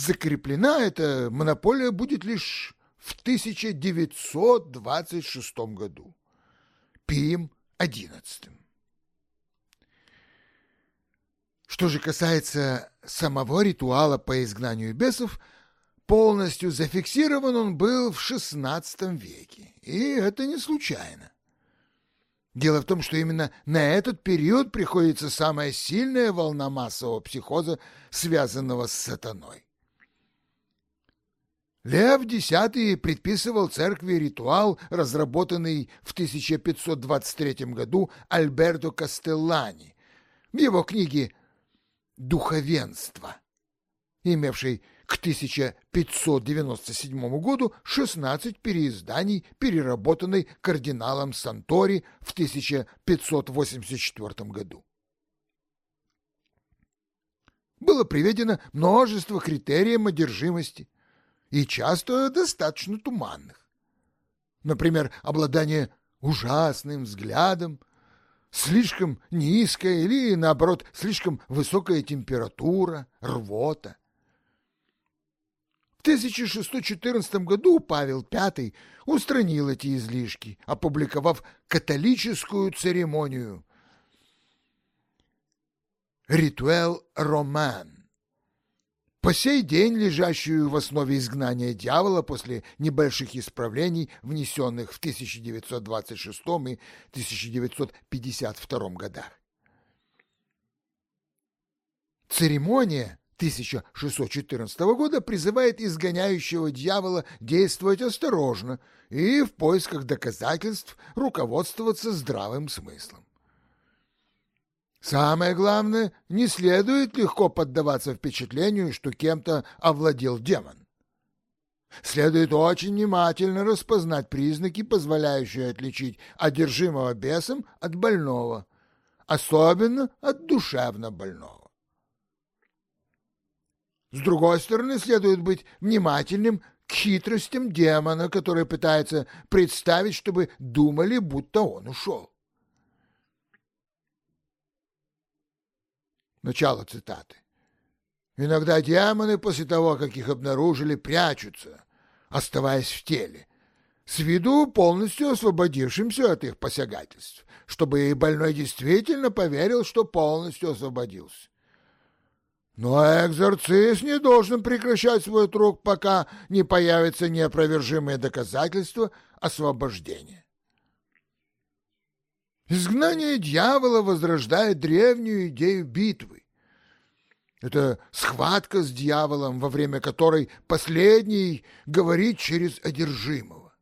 Speaker 1: Закреплена эта монополия будет лишь в 1926 году, Пием XI. Что же касается самого ритуала по изгнанию бесов, полностью зафиксирован он был в XVI веке, и это не случайно. Дело в том, что именно на этот период приходится самая сильная волна массового психоза, связанного с сатаной. Лев X предписывал церкви ритуал, разработанный в 1523 году Альберто Кастеллани в его книге «Духовенство», имевшей к 1597 году 16 переизданий, переработанной кардиналом Сантори в 1584 году. Было приведено множество критериев одержимости, и часто достаточно туманных. Например, обладание ужасным взглядом, слишком низкая или, наоборот, слишком высокая температура, рвота. В 1614 году Павел V устранил эти излишки, опубликовав католическую церемонию «Ритуэл Роман», по сей день лежащую в основе изгнания дьявола после небольших исправлений, внесенных в 1926 и 1952 годах. Церемония 1614 года призывает изгоняющего дьявола действовать осторожно и в поисках доказательств руководствоваться здравым смыслом. Самое главное, не следует легко поддаваться впечатлению, что кем-то овладел демон. Следует очень внимательно распознать признаки, позволяющие отличить одержимого бесом от больного, особенно от душевно больного. С другой стороны, следует быть внимательным к хитростям демона, который пытается представить, чтобы думали, будто он ушел. Начало цитаты. Иногда демоны после того, как их обнаружили, прячутся, оставаясь в теле, с виду полностью освободившимся от их посягательств, чтобы и больной действительно поверил, что полностью освободился. Но экзорцист не должен прекращать свой труд, пока не появятся неопровержимые доказательства освобождения. Изгнание дьявола возрождает древнюю идею битвы. Это схватка с дьяволом, во время которой последний говорит через одержимого.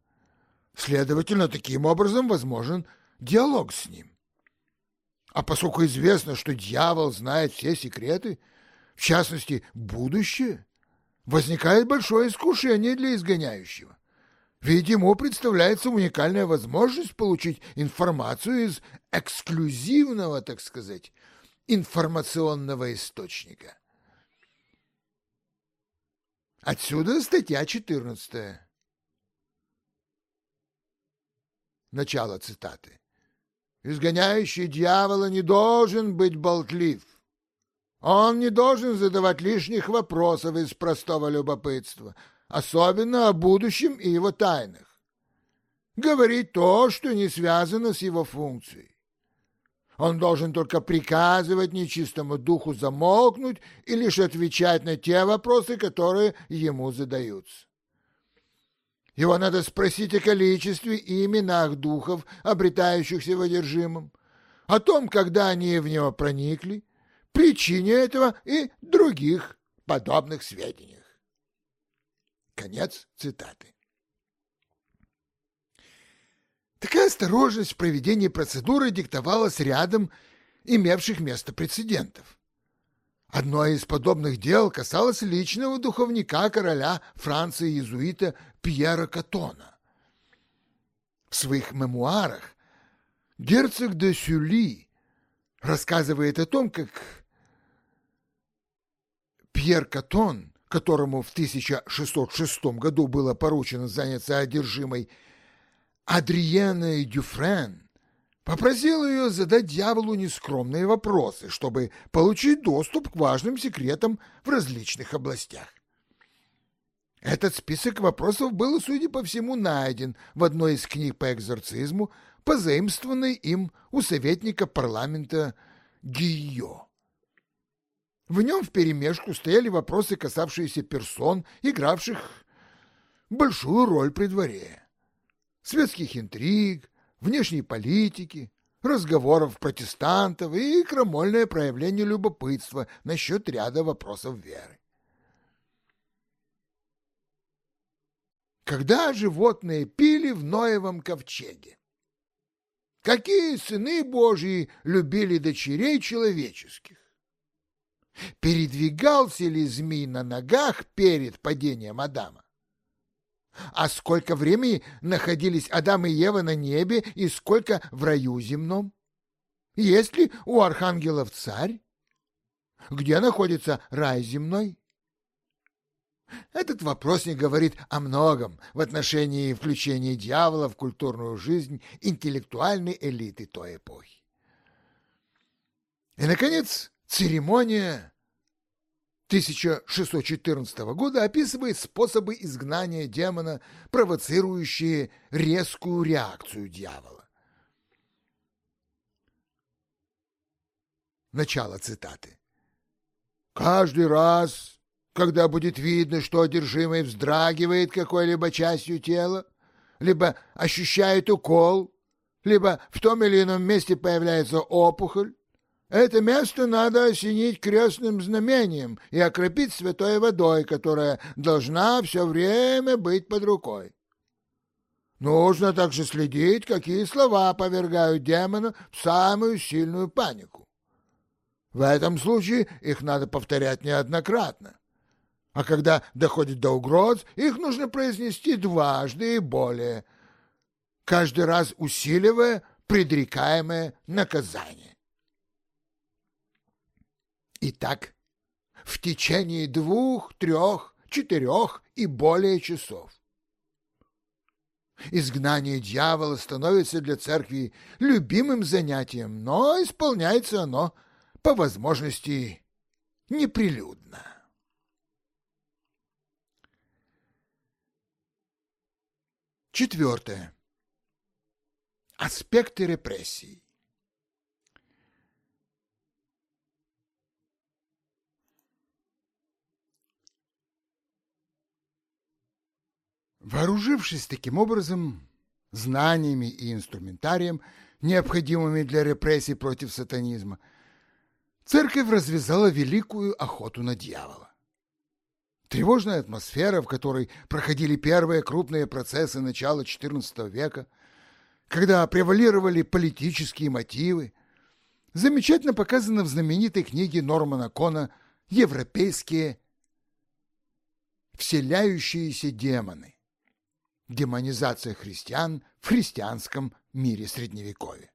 Speaker 1: Следовательно, таким образом возможен диалог с ним. А поскольку известно, что дьявол знает все секреты, в частности, будущее, возникает большое искушение для изгоняющего. Ведь ему представляется уникальная возможность получить информацию из эксклюзивного, так сказать, информационного источника. Отсюда статья 14. Начало цитаты. Изгоняющий дьявола не должен быть болтлив. Он не должен задавать лишних вопросов из простого любопытства, особенно о будущем и его тайнах. Говорить то, что не связано с его функцией. Он должен только приказывать нечистому духу замолкнуть и лишь отвечать на те вопросы, которые ему задаются. Его надо спросить о количестве и именах духов, обретающихся в одержимом, о том, когда они в него проникли, причине этого и других подобных сведениях. Конец цитаты. Такая осторожность в проведении процедуры диктовалась рядом имевших место прецедентов. Одно из подобных дел касалось личного духовника короля Франции иезуита Пьера Катона. В своих мемуарах герцог де Сюли рассказывает о том, как Пьер Катон, которому в 1606 году было поручено заняться одержимой Адриеной Дюфрен, попросил ее задать дьяволу нескромные вопросы, чтобы получить доступ к важным секретам в различных областях. Этот список вопросов был, судя по всему, найден в одной из книг по экзорцизму, позаимствованной им у советника парламента Гийо. В нем вперемешку стояли вопросы, касавшиеся персон, игравших большую роль при дворе, светских интриг, внешней политики, разговоров протестантов и крамольное проявление любопытства насчет ряда вопросов веры. Когда животные пили в Ноевом ковчеге? Какие сыны Божьи любили дочерей человеческих? Передвигался ли змей на ногах перед падением Адама? А сколько времени находились Адам и Ева на небе и сколько в раю земном? Есть ли у архангелов царь? Где находится рай земной? Этот вопрос не говорит о многом в отношении включения дьявола в культурную жизнь интеллектуальной элиты той эпохи. И, наконец, церемония 1614 года описывает способы изгнания демона, провоцирующие резкую реакцию дьявола. Начало цитаты. «Каждый раз, когда будет видно, что одержимый вздрагивает какой-либо частью тела, либо ощущает укол, либо в том или ином месте появляется опухоль, это место надо осенить крестным знамением и окропить святой водой, которая должна все время быть под рукой. Нужно также следить, какие слова повергают демона в самую сильную панику. В этом случае их надо повторять неоднократно. А когда доходит до угроз, их нужно произнести дважды и более, каждый раз усиливая предрекаемое наказание. И так в течение двух, трех, четырех и более часов. Изгнание дьявола становится для церкви любимым занятием, но исполняется оно по возможности неприлюдно. Четвертое. Аспекты репрессий. Вооружившись таким образом знаниями и инструментарием, необходимыми для репрессий против сатанизма, церковь развязала великую охоту на дьявола. Тревожная атмосфера, в которой проходили первые крупные процессы начала XIV века, когда превалировали политические мотивы, замечательно показана в знаменитой книге Нормана Кона «Европейские вселяющиеся демоны» демонизация христиан в христианском мире Средневековья.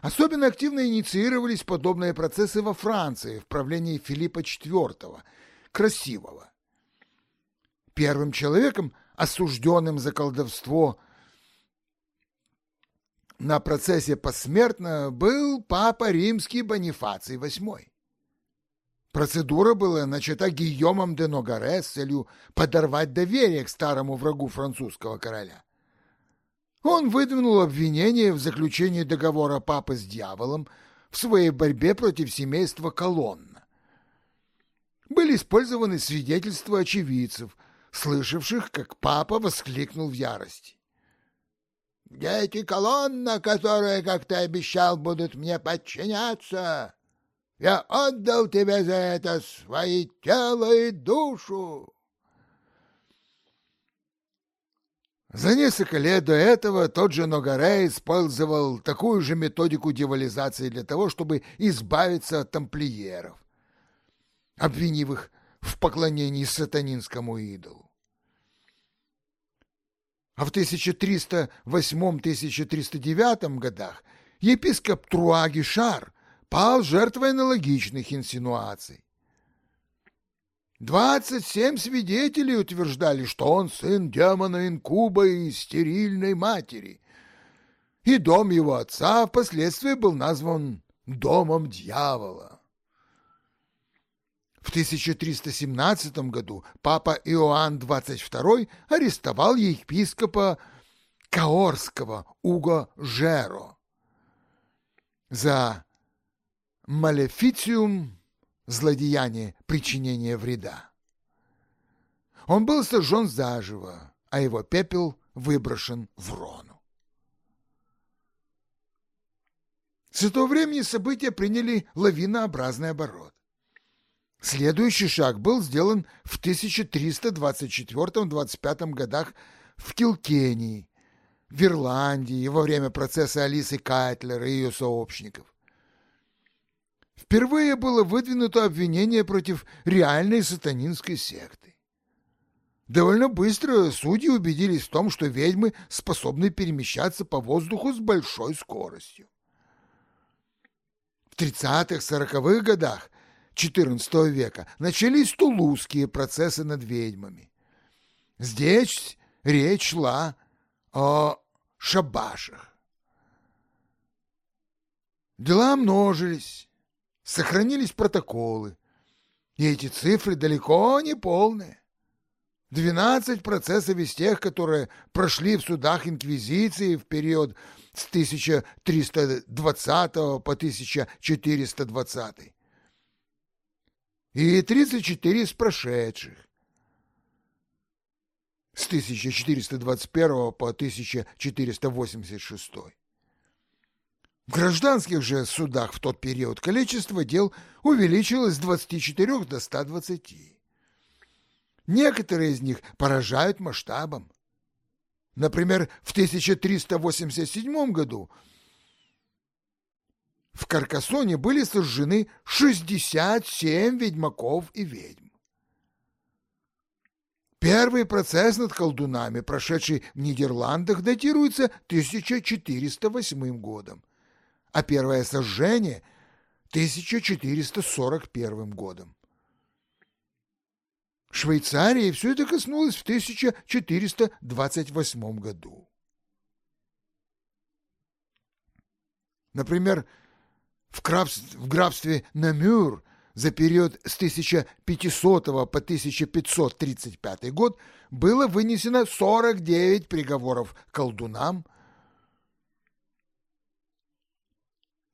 Speaker 1: Особенно активно инициировались подобные процессы во Франции в правлении Филиппа IV, Красивого. Первым человеком, осужденным за колдовство на процессе посмертно, был папа римский Бонифаций VIII. Процедура была начата Гийомом де Ногаре с целью подорвать доверие к старому врагу французского короля. Он выдвинул обвинение в заключении договора папы с дьяволом в своей борьбе против семейства Колонна. Были использованы свидетельства очевидцев, слышавших, как папа воскликнул в ярости. «Где эти колонна, которые, как ты обещал, будут мне подчиняться? Я отдал тебе за это свои тело и душу!» За несколько лет до этого тот же Ногаре использовал такую же методику девализации для того, чтобы избавиться от тамплиеров, обвинив их в поклонении сатанинскому идолу. А в 1308-1309 годах епископ Труаги Шар пал жертвой аналогичных инсинуаций. Двадцать семь свидетелей утверждали, что он сын демона Инкуба и стерильной матери. И дом его отца впоследствии был назван «домом дьявола». В 1317 году папа Иоанн XXII арестовал епископа Каорского Уго Жеро за малефициум злодеяние причинения вреда. Он был сожжен заживо, а его пепел выброшен в Рону. С этого времени события приняли лавинообразный оборот. Следующий шаг был сделан в 1324-25 годах в Килкении, в Ирландии во время процесса Алисы Кайтлер и ее сообщников. Впервые было выдвинуто обвинение против реальной сатанинской секты. Довольно быстро судьи убедились в том, что ведьмы способны перемещаться по воздуху с большой скоростью. В 30-40-х годах XIV века начались тулузские процессы над ведьмами. Здесь речь шла о шабашах. Дела множились, сохранились протоколы, и эти цифры далеко не полные. 12 процессов из тех, которые прошли в судах Инквизиции в период с 1320 по 1420 и 34 из прошедших с 1421 по 1486. В гражданских же судах в тот период количество дел увеличилось с 24 до 120. Некоторые из них поражают масштабом. Например, в 1387 году в Каркасоне были сожжены 67 ведьмаков и ведьм. Первый процесс над колдунами, прошедший в Нидерландах, датируется 1408 годом а первое сожжение – 1441 годом. Швейцарии все это коснулось в 1428 году. Например, в, графстве, в графстве Намюр за период с 1500 по 1535 год было вынесено 49 приговоров колдунам,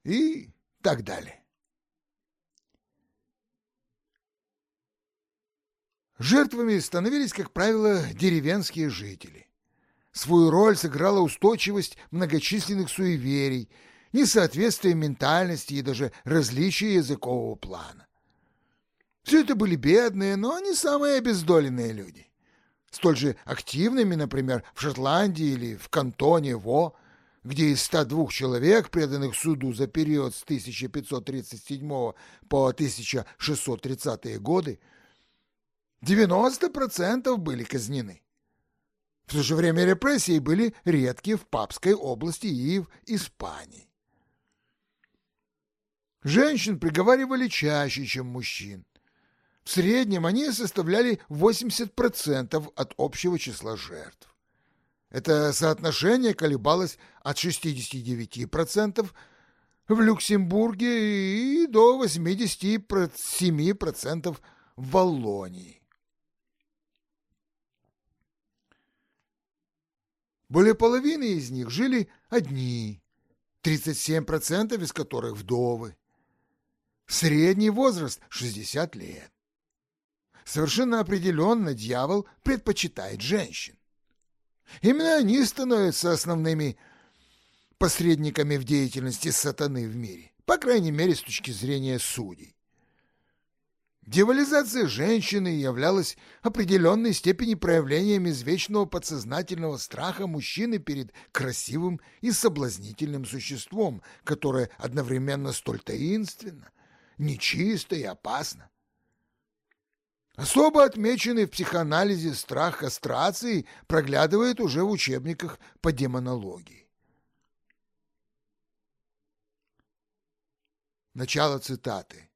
Speaker 1: и так далее. Жертвами становились, как правило, деревенские жители. Свою роль сыграла устойчивость многочисленных суеверий, несоответствие ментальности и даже различия языкового плана. Все это были бедные, но не самые обездоленные люди. Столь же активными, например, в Шотландии или в кантоне Во – где из 102 человек, преданных суду за период с 1537 по 1630 годы, 90% были казнены. В то же время репрессии были редки в Папской области и в Испании. Женщин приговаривали чаще, чем мужчин. В среднем они составляли 80% от общего числа жертв. Это соотношение колебалось от 69% в Люксембурге и до 87% в Валлонии. Более половины из них жили одни, 37% из которых вдовы. Средний возраст – 60 лет. Совершенно определенно дьявол предпочитает женщин. Именно они становятся основными посредниками в деятельности сатаны в мире, по крайней мере, с точки зрения судей. Девализация женщины являлась определенной степени проявлением извечного подсознательного страха мужчины перед красивым и соблазнительным существом, которое одновременно столь таинственно, нечисто и опасно. Особо отмеченный в психоанализе страх кастрации проглядывает уже в учебниках по демонологии. Начало цитаты.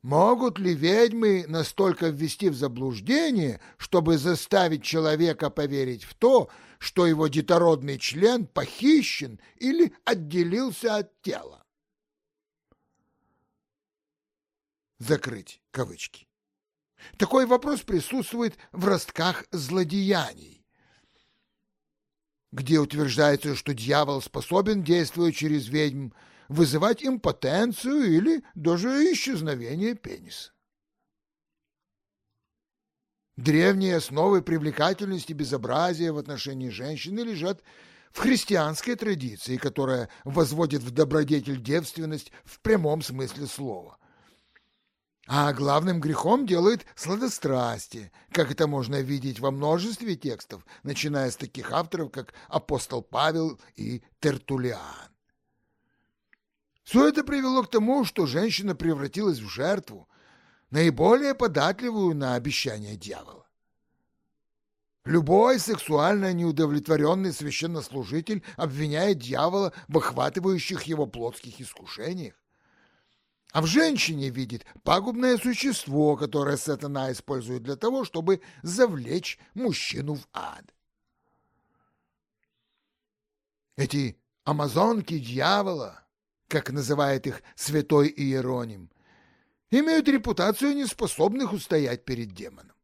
Speaker 1: Могут ли ведьмы настолько ввести в заблуждение, чтобы заставить человека поверить в то, что его детородный член похищен или отделился от тела? Закрыть кавычки. Такой вопрос присутствует в ростках злодеяний, где утверждается, что дьявол способен, действуя через ведьм, вызывать импотенцию или даже исчезновение пениса. Древние основы привлекательности безобразия в отношении женщины лежат в христианской традиции, которая возводит в добродетель девственность в прямом смысле слова – а главным грехом делает сладострастие, как это можно видеть во множестве текстов, начиная с таких авторов, как апостол Павел и Тертулиан. Все это привело к тому, что женщина превратилась в жертву, наиболее податливую на обещания дьявола. Любой сексуально неудовлетворенный священнослужитель обвиняет дьявола в охватывающих его плотских искушениях а в женщине видит пагубное существо, которое сатана использует для того, чтобы завлечь мужчину в ад. Эти амазонки дьявола, как называет их святой Иероним, имеют репутацию неспособных устоять перед демоном.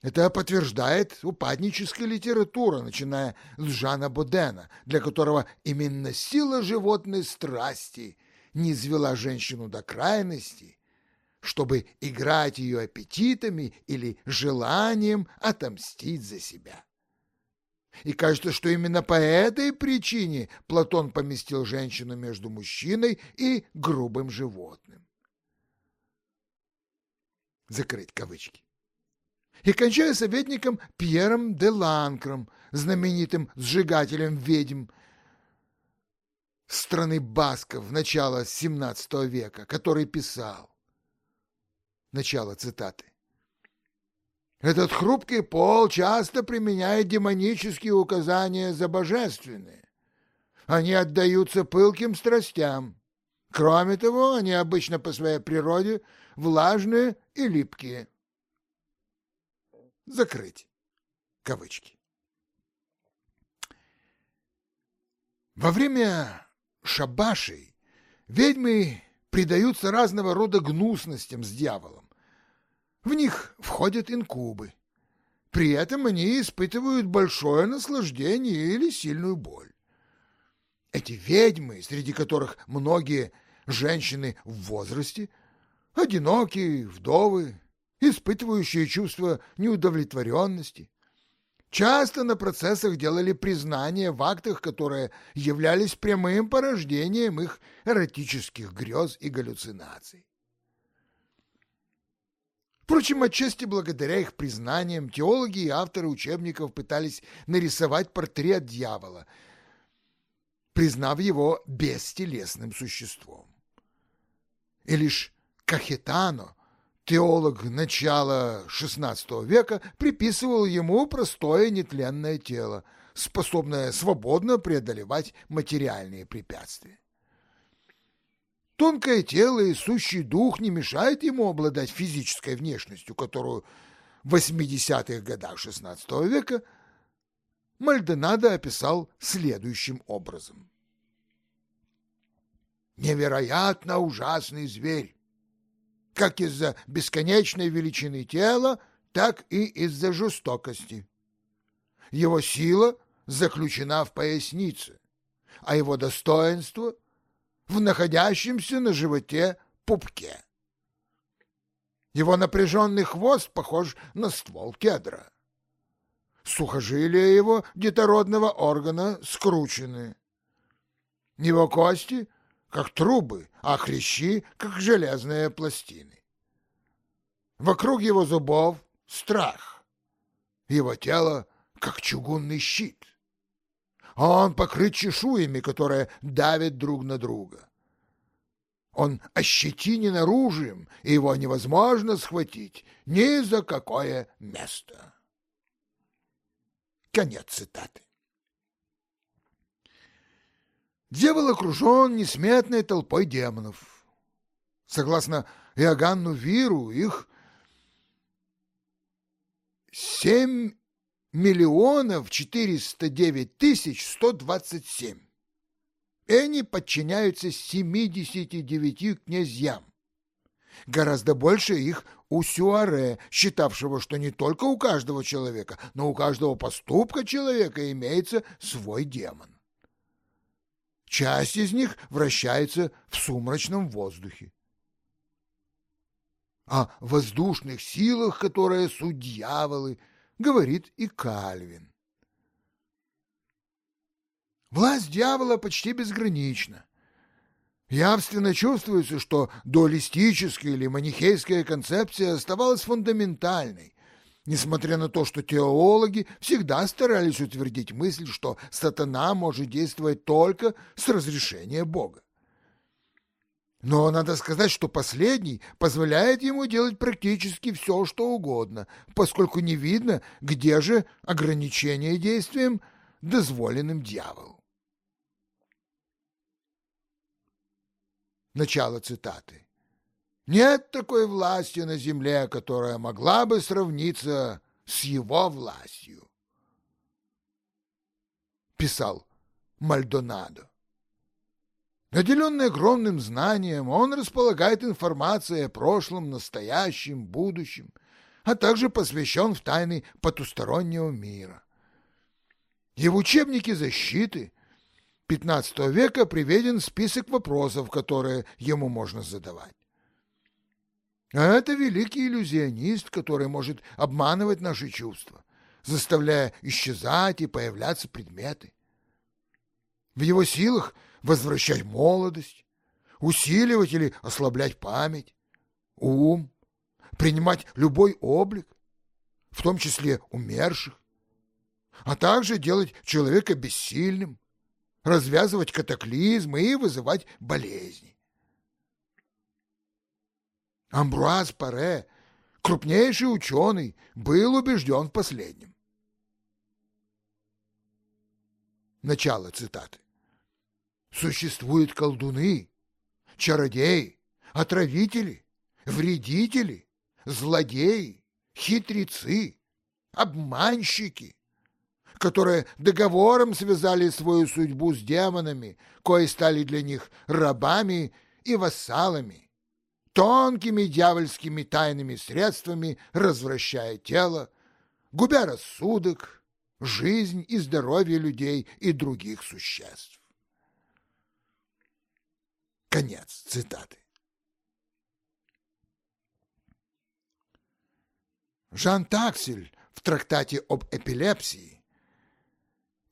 Speaker 1: Это подтверждает упадническая литература, начиная с Жана Бодена, для которого именно сила животной страсти – не извела женщину до крайности, чтобы играть ее аппетитами или желанием отомстить за себя. И кажется, что именно по этой причине Платон поместил женщину между мужчиной и грубым животным. Закрыть кавычки. И кончая советником Пьером де Ланкром, знаменитым сжигателем ведьм, страны басков начала XVII века, который писал. Начало цитаты. Этот хрупкий пол часто применяет демонические указания за божественные. Они отдаются пылким страстям. Кроме того, они обычно по своей природе влажные и липкие. Закрыть кавычки. Во время шабашей ведьмы предаются разного рода гнусностям с дьяволом. В них входят инкубы. При этом они испытывают большое наслаждение или сильную боль. Эти ведьмы, среди которых многие женщины в возрасте, одинокие, вдовы, испытывающие чувство неудовлетворенности, Часто на процессах делали признания в актах, которые являлись прямым порождением их эротических грез и галлюцинаций. Впрочем, отчасти благодаря их признаниям теологи и авторы учебников пытались нарисовать портрет дьявола, признав его бестелесным существом. И лишь Кахетано теолог начала XVI века приписывал ему простое нетленное тело, способное свободно преодолевать материальные препятствия. Тонкое тело и сущий дух не мешает ему обладать физической внешностью, которую в 80-х годах XVI века Мальдонадо описал следующим образом. «Невероятно ужасный зверь, как из-за бесконечной величины тела, так и из-за жестокости. Его сила заключена в пояснице, а его достоинство — в находящемся на животе пупке. Его напряженный хвост похож на ствол кедра. Сухожилия его детородного органа скручены. Его кости — как трубы, а хрящи — как железные пластины. Вокруг его зубов — страх. Его тело — как чугунный щит. Он покрыт чешуями, которые давят друг на друга. Он ощетинен оружием, и его невозможно схватить ни за какое место. Конец цитаты. Дьявол окружен несметной толпой демонов. Согласно Иоганну Виру, их семь миллионов четыреста девять тысяч сто двадцать семь. Они подчиняются семидесяти девяти князьям. Гораздо больше их у Сюаре, считавшего, что не только у каждого человека, но у каждого поступка человека имеется свой демон. Часть из них вращается в сумрачном воздухе. О воздушных силах, которые суть говорит и Кальвин. Власть дьявола почти безгранична. Явственно чувствуется, что дуалистическая или манихейская концепция оставалась фундаментальной, несмотря на то, что теологи всегда старались утвердить мысль, что сатана может действовать только с разрешения Бога. Но надо сказать, что последний позволяет ему делать практически все, что угодно, поскольку не видно, где же ограничение действием, дозволенным дьяволу. Начало цитаты. Нет такой власти на земле, которая могла бы сравниться с его властью. Писал Мальдонадо. Наделенный огромным знанием, он располагает информацией о прошлом, настоящем, будущем, а также посвящен в тайны потустороннего мира. И в учебнике защиты XV века приведен список вопросов, которые ему можно задавать. А это великий иллюзионист, который может обманывать наши чувства, заставляя исчезать и появляться предметы. В его силах – возвращать молодость, усиливать или ослаблять память, ум, принимать любой облик, в том числе умерших, а также делать человека бессильным, развязывать катаклизмы и вызывать болезни. Амбруаз Паре, крупнейший ученый, был убежден в последнем. Начало цитаты. Существуют колдуны, чародеи, отравители, вредители, злодеи, хитрецы, обманщики, которые договором связали свою судьбу с демонами, кои стали для них рабами и вассалами, тонкими дьявольскими тайными средствами развращая тело, губя рассудок, жизнь и здоровье людей и других существ. Конец цитаты. Жан Таксель в трактате об эпилепсии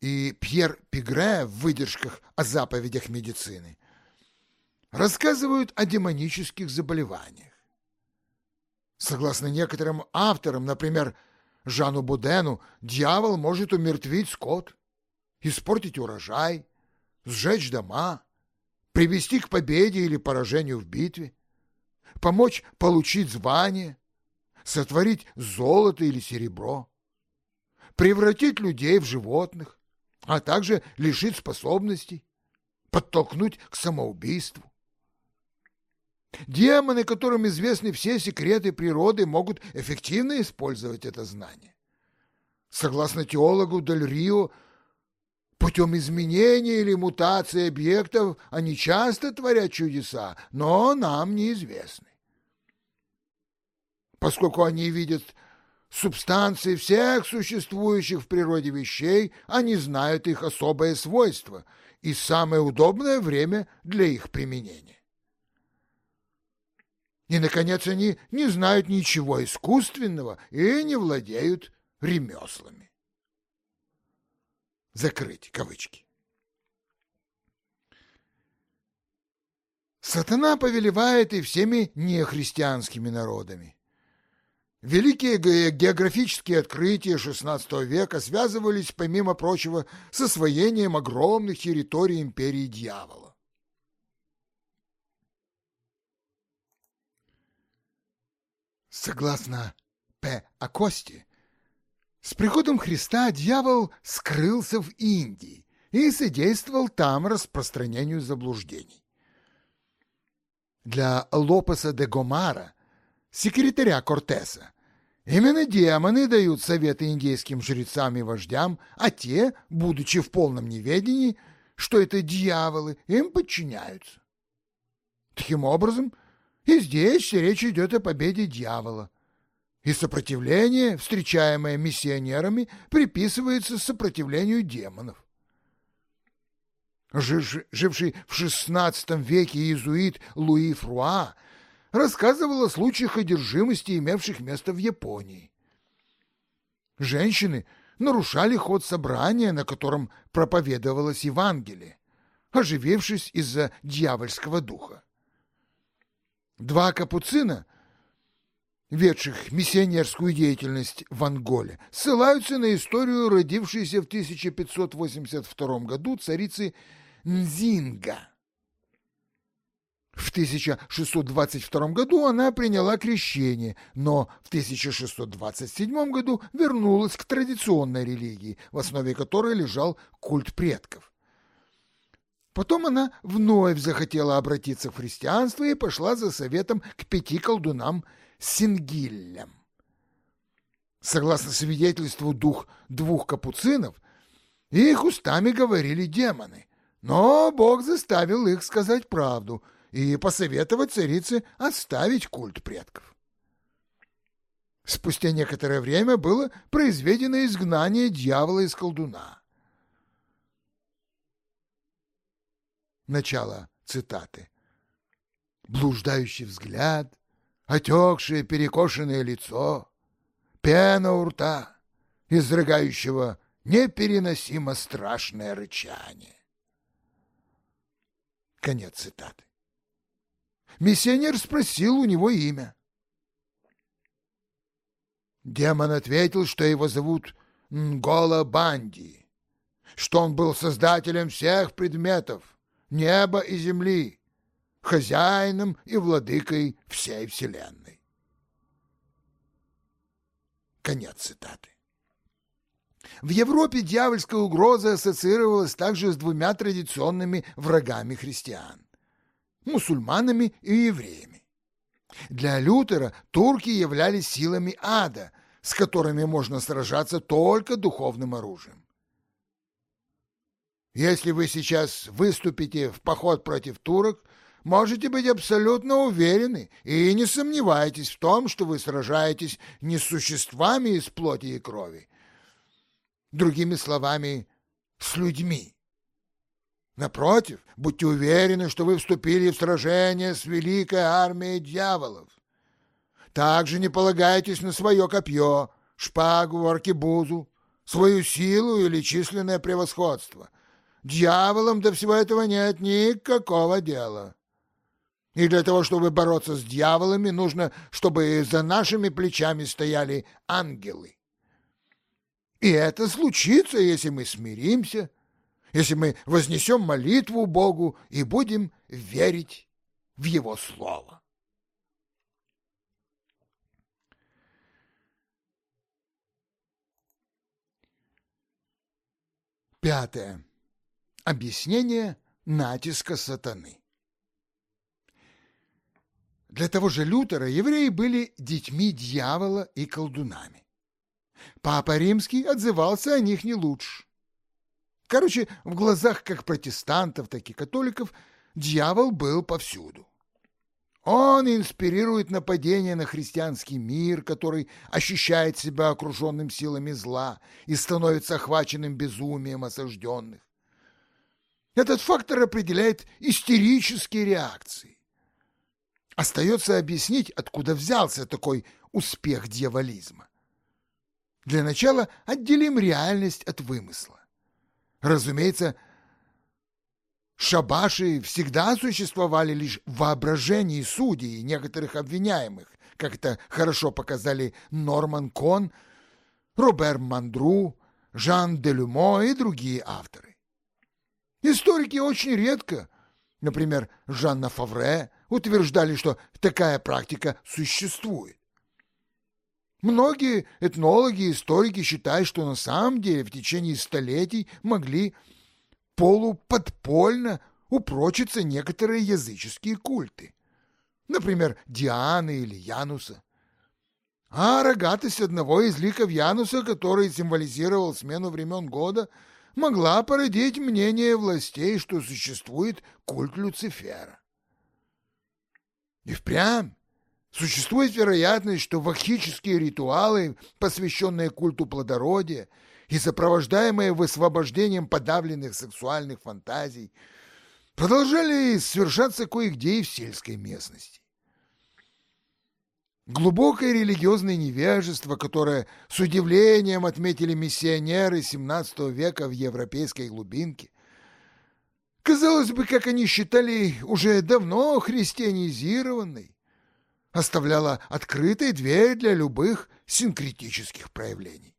Speaker 1: и Пьер Пигре в выдержках о заповедях медицины рассказывают о демонических заболеваниях. Согласно некоторым авторам, например, Жану Будену, дьявол может умертвить скот, испортить урожай, сжечь дома, привести к победе или поражению в битве, помочь получить звание, сотворить золото или серебро, превратить людей в животных, а также лишить способностей, подтолкнуть к самоубийству. Демоны, которым известны все секреты природы, могут эффективно использовать это знание. Согласно теологу Дель Рио, Путем изменения или мутации объектов они часто творят чудеса, но нам неизвестны. Поскольку они видят субстанции всех существующих в природе вещей, они знают их особое свойство и самое удобное время для их применения. И, наконец, они не знают ничего искусственного и не владеют ремеслами. Закрыть кавычки. Сатана повелевает и всеми нехристианскими народами. Великие географические открытия XVI века связывались, помимо прочего, с освоением огромных территорий империи дьявола. Согласно П. Акости, с приходом Христа дьявол скрылся в Индии и содействовал там распространению заблуждений. Для Лопеса де Гомара, секретаря Кортеса, именно демоны дают советы индейским жрецам и вождям, а те, будучи в полном неведении, что это дьяволы, им подчиняются. Таким образом, и здесь речь идет о победе дьявола. И сопротивление, встречаемое миссионерами, приписывается сопротивлению демонов. Живший в XVI веке иезуит Луи Фруа рассказывал о случаях одержимости, имевших место в Японии. Женщины нарушали ход собрания, на котором проповедовалось Евангелие, оживившись из-за дьявольского духа. Два капуцина, ведших миссионерскую деятельность в Анголе, ссылаются на историю родившейся в 1582 году царицы Нзинга. В 1622 году она приняла крещение, но в 1627 году вернулась к традиционной религии, в основе которой лежал культ предков. Потом она вновь захотела обратиться в христианство и пошла за советом к пяти колдунам Сингиллям. Согласно свидетельству дух двух капуцинов, их устами говорили демоны, но Бог заставил их сказать правду и посоветовать царице оставить культ предков. Спустя некоторое время было произведено изгнание дьявола из колдуна. Начало цитаты. Блуждающий взгляд, отекшее перекошенное лицо, пена у рта, изрыгающего непереносимо страшное рычание. Конец цитаты. Миссионер спросил у него имя. Демон ответил, что его зовут Нгола Банди, что он был создателем всех предметов, неба и земли, хозяином и владыкой всей вселенной. Конец цитаты. В Европе дьявольская угроза ассоциировалась также с двумя традиционными врагами христиан – мусульманами и евреями. Для Лютера турки являлись силами ада, с которыми можно сражаться только духовным оружием. Если вы сейчас выступите в поход против турок, можете быть абсолютно уверены и не сомневайтесь в том, что вы сражаетесь не с существами из плоти и крови, другими словами, с людьми. Напротив, будьте уверены, что вы вступили в сражение с великой армией дьяволов. Также не полагайтесь на свое копье, шпагу, аркебузу, свою силу или численное превосходство. Дьяволам до всего этого нет никакого дела. И для того, чтобы бороться с дьяволами, нужно, чтобы за нашими плечами стояли ангелы. И это случится, если мы смиримся, если мы вознесем молитву Богу и будем верить в Его Слово. Пятое. Объяснение натиска сатаны. Для того же Лютера евреи были детьми дьявола и колдунами. Папа Римский отзывался о них не лучше. Короче, в глазах как протестантов, так и католиков дьявол был повсюду. Он инспирирует нападение на христианский мир, который ощущает себя окруженным силами зла и становится охваченным безумием осажденных. Этот фактор определяет истерические реакции. Остается объяснить, откуда взялся такой успех дьяволизма. Для начала отделим реальность от вымысла. Разумеется, Шабаши всегда существовали лишь в воображении судей и некоторых обвиняемых, как это хорошо показали Норман Кон, Робер Мандру, Жан Делюмо и другие авторы. Историки очень редко, например, Жанна Фавре, утверждали, что такая практика существует. Многие этнологи и историки считают, что на самом деле в течение столетий могли полуподпольно упрочатся некоторые языческие культы, например, Дианы или Януса. А рогатость одного из ликов Януса, который символизировал смену времен года, могла породить мнение властей, что существует культ Люцифера. И впрямь существует вероятность, что ваххические ритуалы, посвященные культу плодородия, и сопровождаемые высвобождением подавленных сексуальных фантазий, продолжали совершаться кое-где и в сельской местности. Глубокое религиозное невежество, которое с удивлением отметили миссионеры XVII века в европейской глубинке, казалось бы, как они считали, уже давно христианизированной, оставляло открытой дверь для любых синкретических проявлений.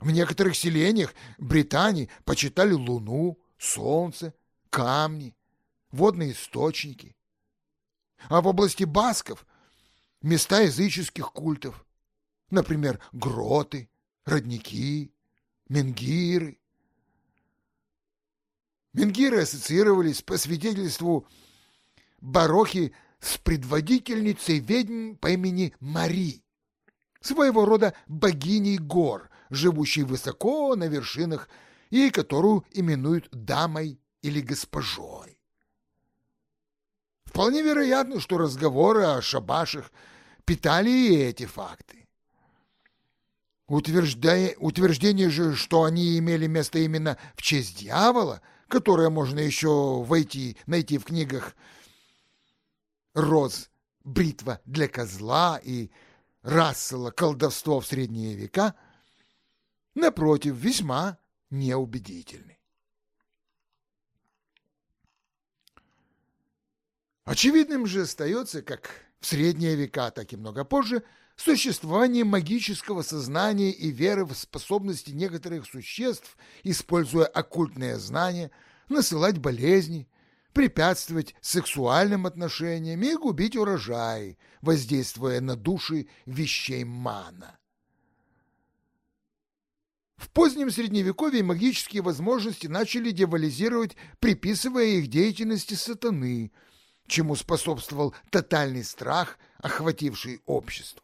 Speaker 1: В некоторых селениях Британии почитали луну, солнце, камни, водные источники. А в области басков – места языческих культов, например, гроты, родники, менгиры. Менгиры ассоциировались по свидетельству Барохи с предводительницей ведьм по имени Мари, своего рода богиней гор, живущей высоко на вершинах и которую именуют дамой или госпожой. Вполне вероятно, что разговоры о шабашах питали и эти факты. Утверждая, утверждение же, что они имели место именно в честь дьявола, которое можно еще войти, найти в книгах Роз, бритва для козла и Рассела «Колдовство в средние века», напротив, весьма неубедительны. Очевидным же остается, как в средние века, так и много позже, существование магического сознания и веры в способности некоторых существ, используя оккультные знания, насылать болезни, препятствовать сексуальным отношениям и губить урожай, воздействуя на души вещей мана. В позднем Средневековье магические возможности начали девализировать, приписывая их деятельности сатаны, чему способствовал тотальный страх, охвативший общество.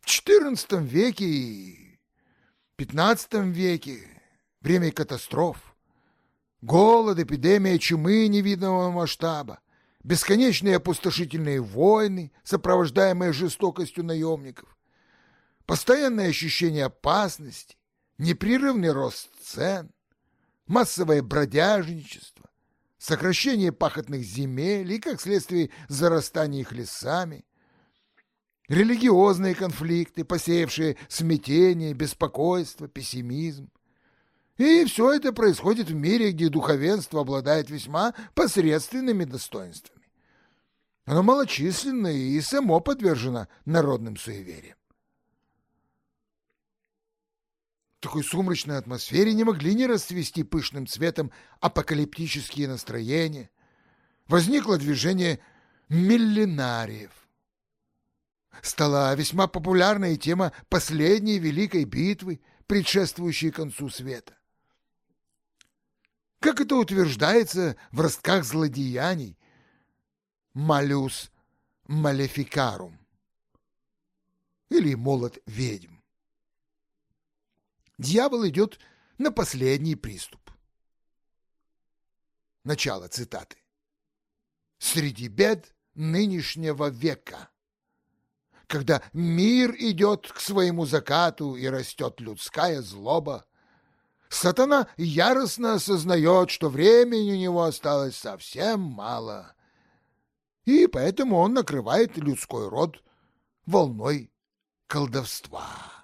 Speaker 1: В XIV веке и XV веке, время катастроф, голод, эпидемия чумы невиданного масштаба, бесконечные опустошительные войны, сопровождаемые жестокостью наемников, постоянное ощущение опасности, непрерывный рост цен, массовое бродяжничество, сокращение пахотных земель и, как следствие, зарастание их лесами, религиозные конфликты, посеявшие смятение, беспокойство, пессимизм. И все это происходит в мире, где духовенство обладает весьма посредственными достоинствами. Оно малочисленное и само подвержено народным суевериям. В такой сумрачной атмосфере не могли не расцвести пышным цветом апокалиптические настроения. Возникло движение миллинариев. Стала весьма популярной тема последней великой битвы, предшествующей концу света. Как это утверждается в ростках злодеяний, «Малюс малефикарум» или «Молот ведьм» дьявол идет на последний приступ. Начало цитаты. среди бед нынешнего века, когда мир идет к своему закату и растет людская злоба, сатана яростно осознает, что времени у него осталось совсем мало, и поэтому он накрывает людской род волной колдовства.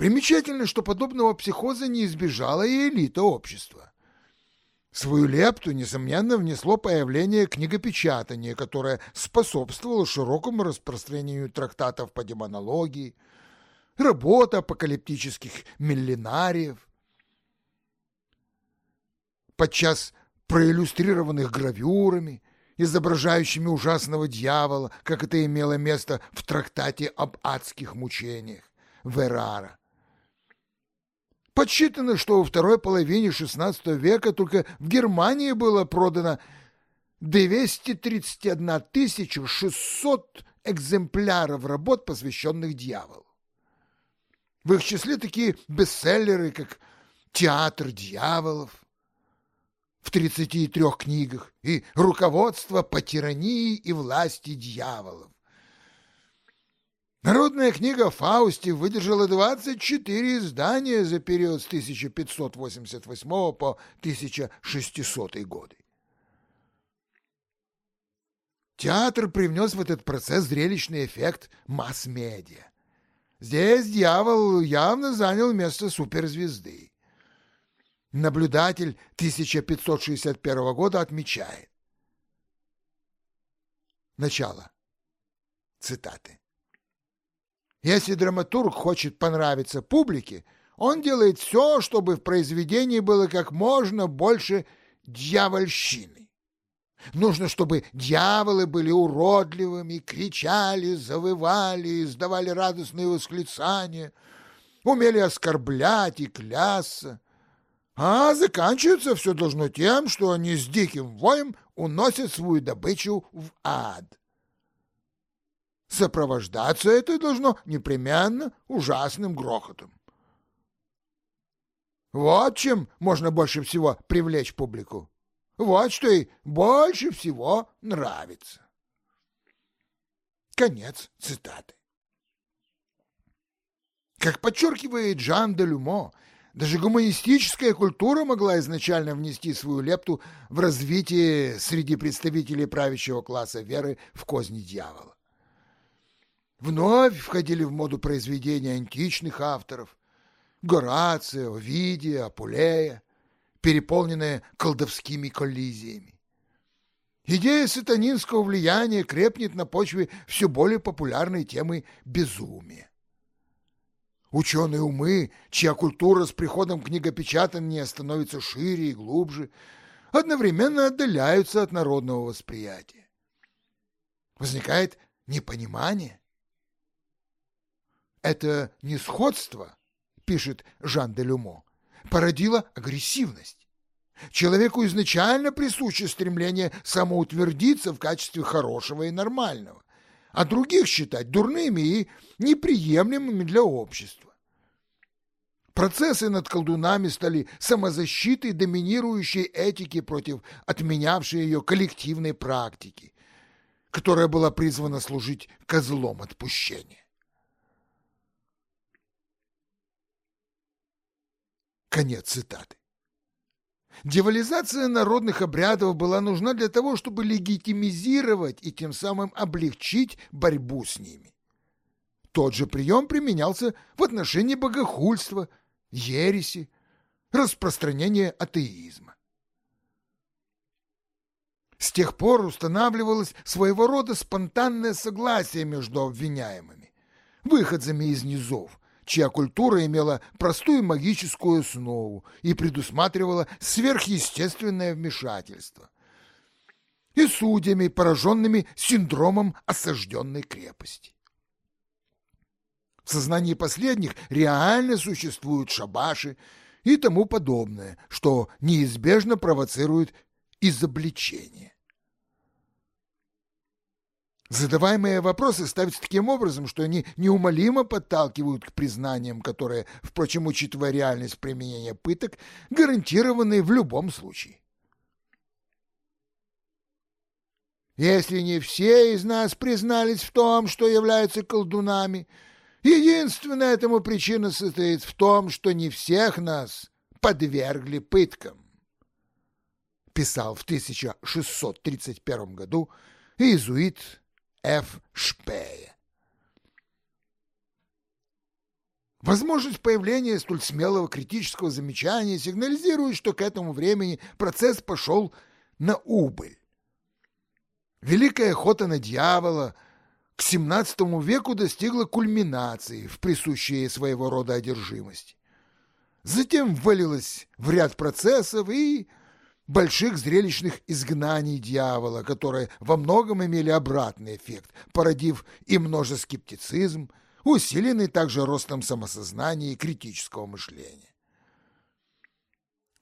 Speaker 1: Примечательно, что подобного психоза не избежала и элита общества. Свою лепту, несомненно, внесло появление книгопечатания, которое способствовало широкому распространению трактатов по демонологии, работа апокалиптических миллинариев, подчас проиллюстрированных гравюрами, изображающими ужасного дьявола, как это имело место в трактате об адских мучениях Верара. Подсчитано, что во второй половине XVI века только в Германии было продано 231 600 экземпляров работ, посвященных дьяволу. В их числе такие бестселлеры, как «Театр дьяволов» в 33 книгах и «Руководство по тирании и власти дьяволов» Народная книга Фаусти выдержала 24 издания за период с 1588 по 1600 годы. Театр привнес в этот процесс зрелищный эффект масс-медиа. Здесь дьявол явно занял место суперзвезды. Наблюдатель 1561 года отмечает. Начало. Цитаты. Если драматург хочет понравиться публике, он делает все, чтобы в произведении было как можно больше дьявольщины. Нужно, чтобы дьяволы были уродливыми, кричали, завывали, издавали радостные восклицания, умели оскорблять и клясться. А заканчиваться все должно тем, что они с диким воем уносят свою добычу в ад. Сопровождаться это должно непременно ужасным грохотом. Вот чем можно больше всего привлечь публику. Вот что ей больше всего нравится. Конец цитаты. Как подчеркивает Жан де Люмо, даже гуманистическая культура могла изначально внести свою лепту в развитие среди представителей правящего класса веры в козни дьявола. Вновь входили в моду произведения античных авторов Горация, Овидия, Апулея, переполненные колдовскими коллизиями. Идея сатанинского влияния крепнет на почве все более популярной темы безумия. Ученые умы, чья культура с приходом книгопечатания становится шире и глубже, одновременно отдаляются от народного восприятия. Возникает непонимание, это несходство, пишет Жан де Люмо, породило агрессивность. Человеку изначально присуще стремление самоутвердиться в качестве хорошего и нормального, а других считать дурными и неприемлемыми для общества. Процессы над колдунами стали самозащитой доминирующей этики против отменявшей ее коллективной практики, которая была призвана служить козлом отпущения. Конец цитаты. Девализация народных обрядов была нужна для того, чтобы легитимизировать и тем самым облегчить борьбу с ними. Тот же прием применялся в отношении богохульства, ереси, распространения атеизма. С тех пор устанавливалось своего рода спонтанное согласие между обвиняемыми, выходцами из низов, чья культура имела простую магическую основу и предусматривала сверхъестественное вмешательство, и судьями, пораженными синдромом осажденной крепости. В сознании последних реально существуют шабаши и тому подобное, что неизбежно провоцирует изобличение. Задаваемые вопросы ставятся таким образом, что они неумолимо подталкивают к признаниям, которые, впрочем, учитывая реальность применения пыток, гарантированы в любом случае. Если не все из нас признались в том, что являются колдунами, единственная этому причина состоит в том, что не всех нас подвергли пыткам. Писал в 1631 году иезуит Ф. Шпее. Возможность появления столь смелого критического замечания сигнализирует, что к этому времени процесс пошел на убыль. Великая охота на дьявола к XVII веку достигла кульминации в присущей своего рода одержимости. Затем ввалилась в ряд процессов и больших зрелищных изгнаний дьявола, которые во многом имели обратный эффект, породив и множескептицизм, усиленный также ростом самосознания и критического мышления.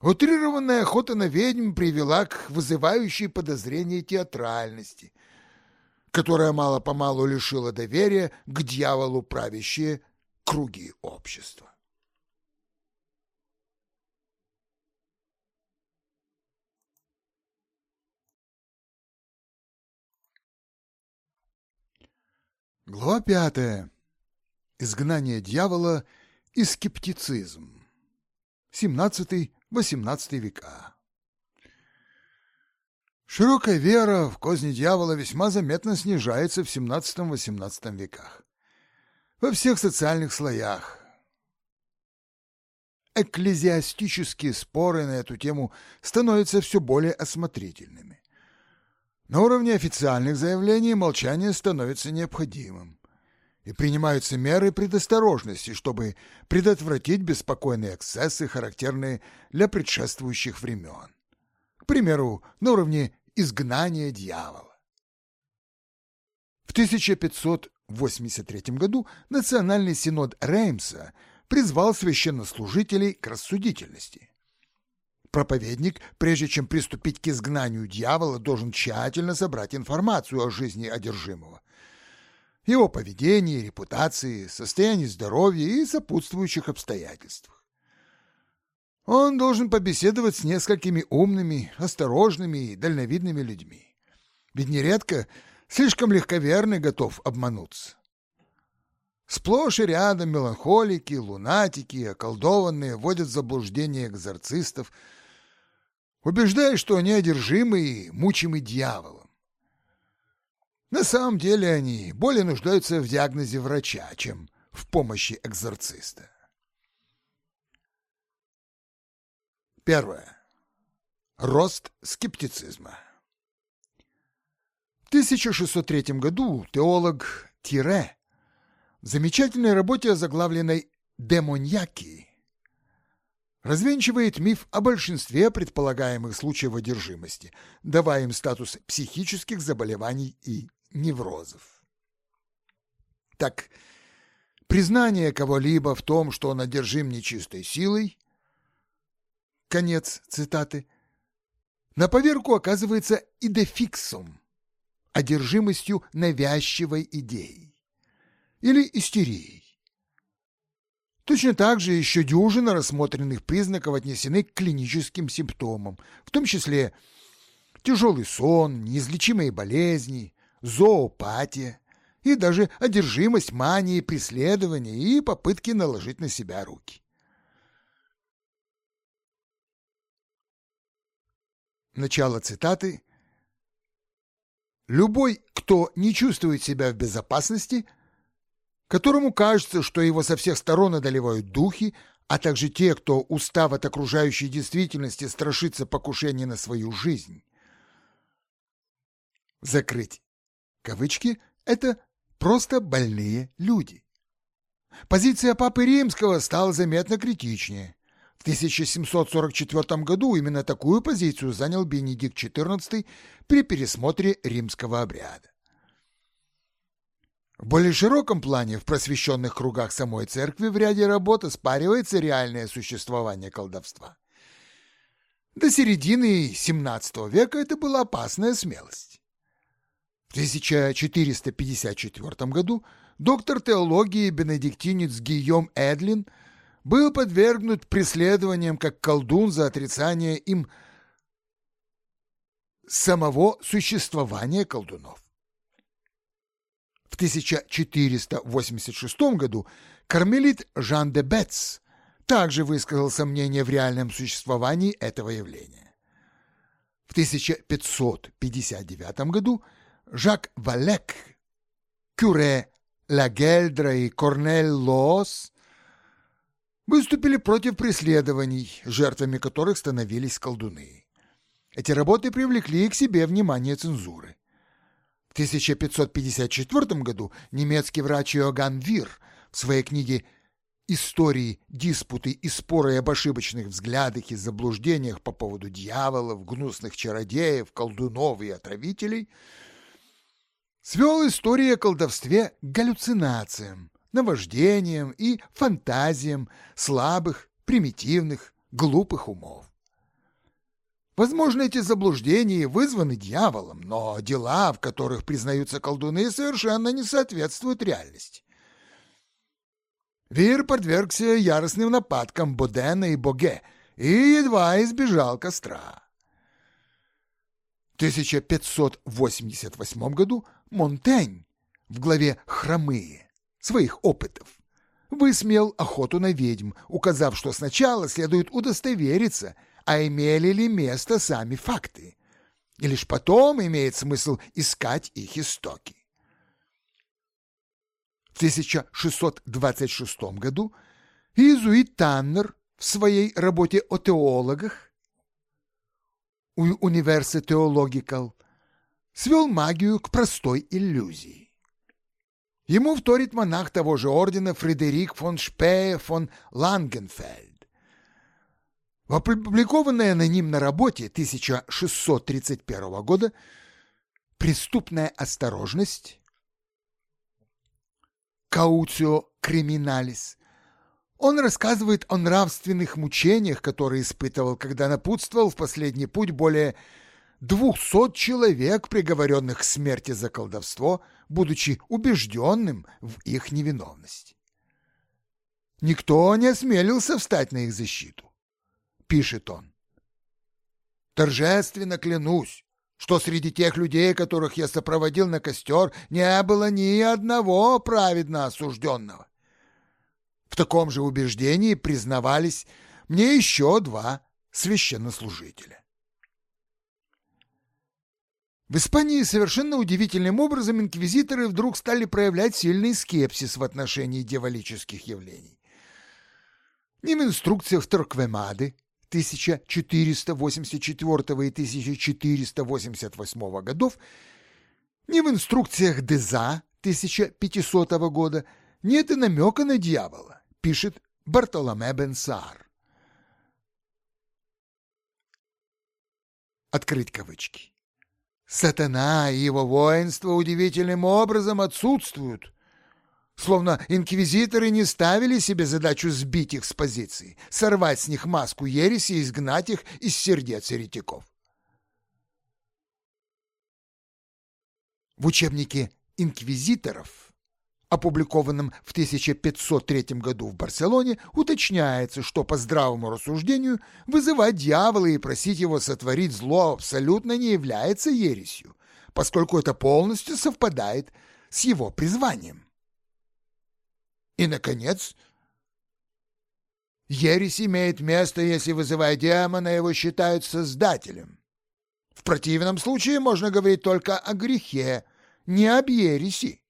Speaker 1: Утрированная охота на ведьм привела к вызывающей подозрения театральности, которая мало-помалу лишила доверия к дьяволу правящие круги общества. Глава пятая. Изгнание дьявола и скептицизм. 17-18 века. Широкая вера в козни дьявола весьма заметно снижается в 17-18 веках. Во всех социальных слоях. Экклезиастические споры на эту тему становятся все более осмотрительными. На уровне официальных заявлений молчание становится необходимым и принимаются меры предосторожности, чтобы предотвратить беспокойные эксцессы, характерные для предшествующих времен. К примеру, на уровне изгнания дьявола. В 1583 году Национальный синод Реймса призвал священнослужителей к рассудительности. Проповедник, прежде чем приступить к изгнанию дьявола, должен тщательно собрать информацию о жизни одержимого, его поведении, репутации, состоянии здоровья и сопутствующих обстоятельствах. Он должен побеседовать с несколькими умными, осторожными и дальновидными людьми. Ведь нередко слишком легковерный готов обмануться. Сплошь и рядом меланхолики, лунатики, околдованные вводят в заблуждение экзорцистов, убеждая, что они одержимы и мучимы дьяволом. На самом деле они более нуждаются в диагнозе врача, чем в помощи экзорциста. Первое. Рост скептицизма. В 1603 году теолог Тире в замечательной работе, озаглавленной «Демоньяки», развенчивает миф о большинстве предполагаемых случаев одержимости, давая им статус психических заболеваний и неврозов. Так, признание кого-либо в том, что он одержим нечистой силой, конец цитаты, на поверку оказывается идефиксом, одержимостью навязчивой идеей или истерией. Точно так же еще дюжина рассмотренных признаков отнесены к клиническим симптомам, в том числе тяжелый сон, неизлечимые болезни, зоопатия и даже одержимость манией преследования и попытки наложить на себя руки. Начало цитаты. Любой, кто не чувствует себя в безопасности, которому кажется, что его со всех сторон одолевают духи, а также те, кто, устав от окружающей действительности, страшится покушения на свою жизнь. Закрыть кавычки, это просто больные люди. Позиция Папы Римского стала заметно критичнее. В 1744 году именно такую позицию занял Бенедикт XIV при пересмотре римского обряда. В более широком плане в просвещенных кругах самой церкви в ряде работ оспаривается реальное существование колдовства. До середины XVII века это была опасная смелость. В 1454 году доктор теологии бенедиктинец Гийом Эдлин был подвергнут преследованиям как колдун за отрицание им самого существования колдунов. В 1486 году кармелит Жан де Бетц также высказал сомнение в реальном существовании этого явления. В 1559 году Жак Валек, Кюре Лагельдра и Корнель Лоос выступили против преследований, жертвами которых становились колдуны. Эти работы привлекли к себе внимание цензуры. В 1554 году немецкий врач Иоганн Вир в своей книге истории, диспуты и споры об ошибочных взглядах и заблуждениях по поводу дьяволов, гнусных чародеев, колдунов и отравителей, свел истории о колдовстве к галлюцинациям, наваждениям и фантазиям слабых, примитивных, глупых умов. Возможно, эти заблуждения вызваны дьяволом, но дела, в которых признаются колдуны, совершенно не соответствуют реальности. Вир подвергся яростным нападкам Бодена и Боге и едва избежал костра. В 1588 году Монтень в главе «Хромые» своих опытов высмеял охоту на ведьм, указав, что сначала следует удостовериться, а имели ли место сами факты, и лишь потом имеет смысл искать их истоки. В 1626 году иезуит Таннер в своей работе о теологах Universe Theological свел магию к простой иллюзии. Ему вторит монах того же ордена Фредерик фон Шпее фон Лангенфельд. В опубликованной анонимной работе 1631 года «Преступная осторожность» Кауцио криминалис. Он рассказывает о нравственных мучениях, которые испытывал, когда напутствовал в последний путь более двухсот человек, приговоренных к смерти за колдовство, будучи убежденным в их невиновности. Никто не осмелился встать на их защиту, пишет он. Торжественно клянусь, что среди тех людей, которых я сопроводил на костер, не было ни одного праведно осужденного. В таком же убеждении признавались мне еще два священнослужителя. В Испании совершенно удивительным образом инквизиторы вдруг стали проявлять сильный скепсис в отношении дьяволических явлений. Ни в инструкциях Торквемады, 1484 и 1488 годов, ни в инструкциях Деза 1500 года нет и намека на дьявола, пишет Бартоломе Бенсар. Открыть кавычки. Сатана и его воинство удивительным образом отсутствуют Словно инквизиторы не ставили себе задачу сбить их с позиции, сорвать с них маску ереси и изгнать их из сердец еретиков. В учебнике инквизиторов, опубликованном в 1503 году в Барселоне, уточняется, что по здравому рассуждению вызывать дьявола и просить его сотворить зло абсолютно не является ересью, поскольку это полностью совпадает с его призванием. И, наконец, ересь имеет место, если, вызывая демона, его считают создателем. В противном случае можно говорить только о грехе, не об ереси.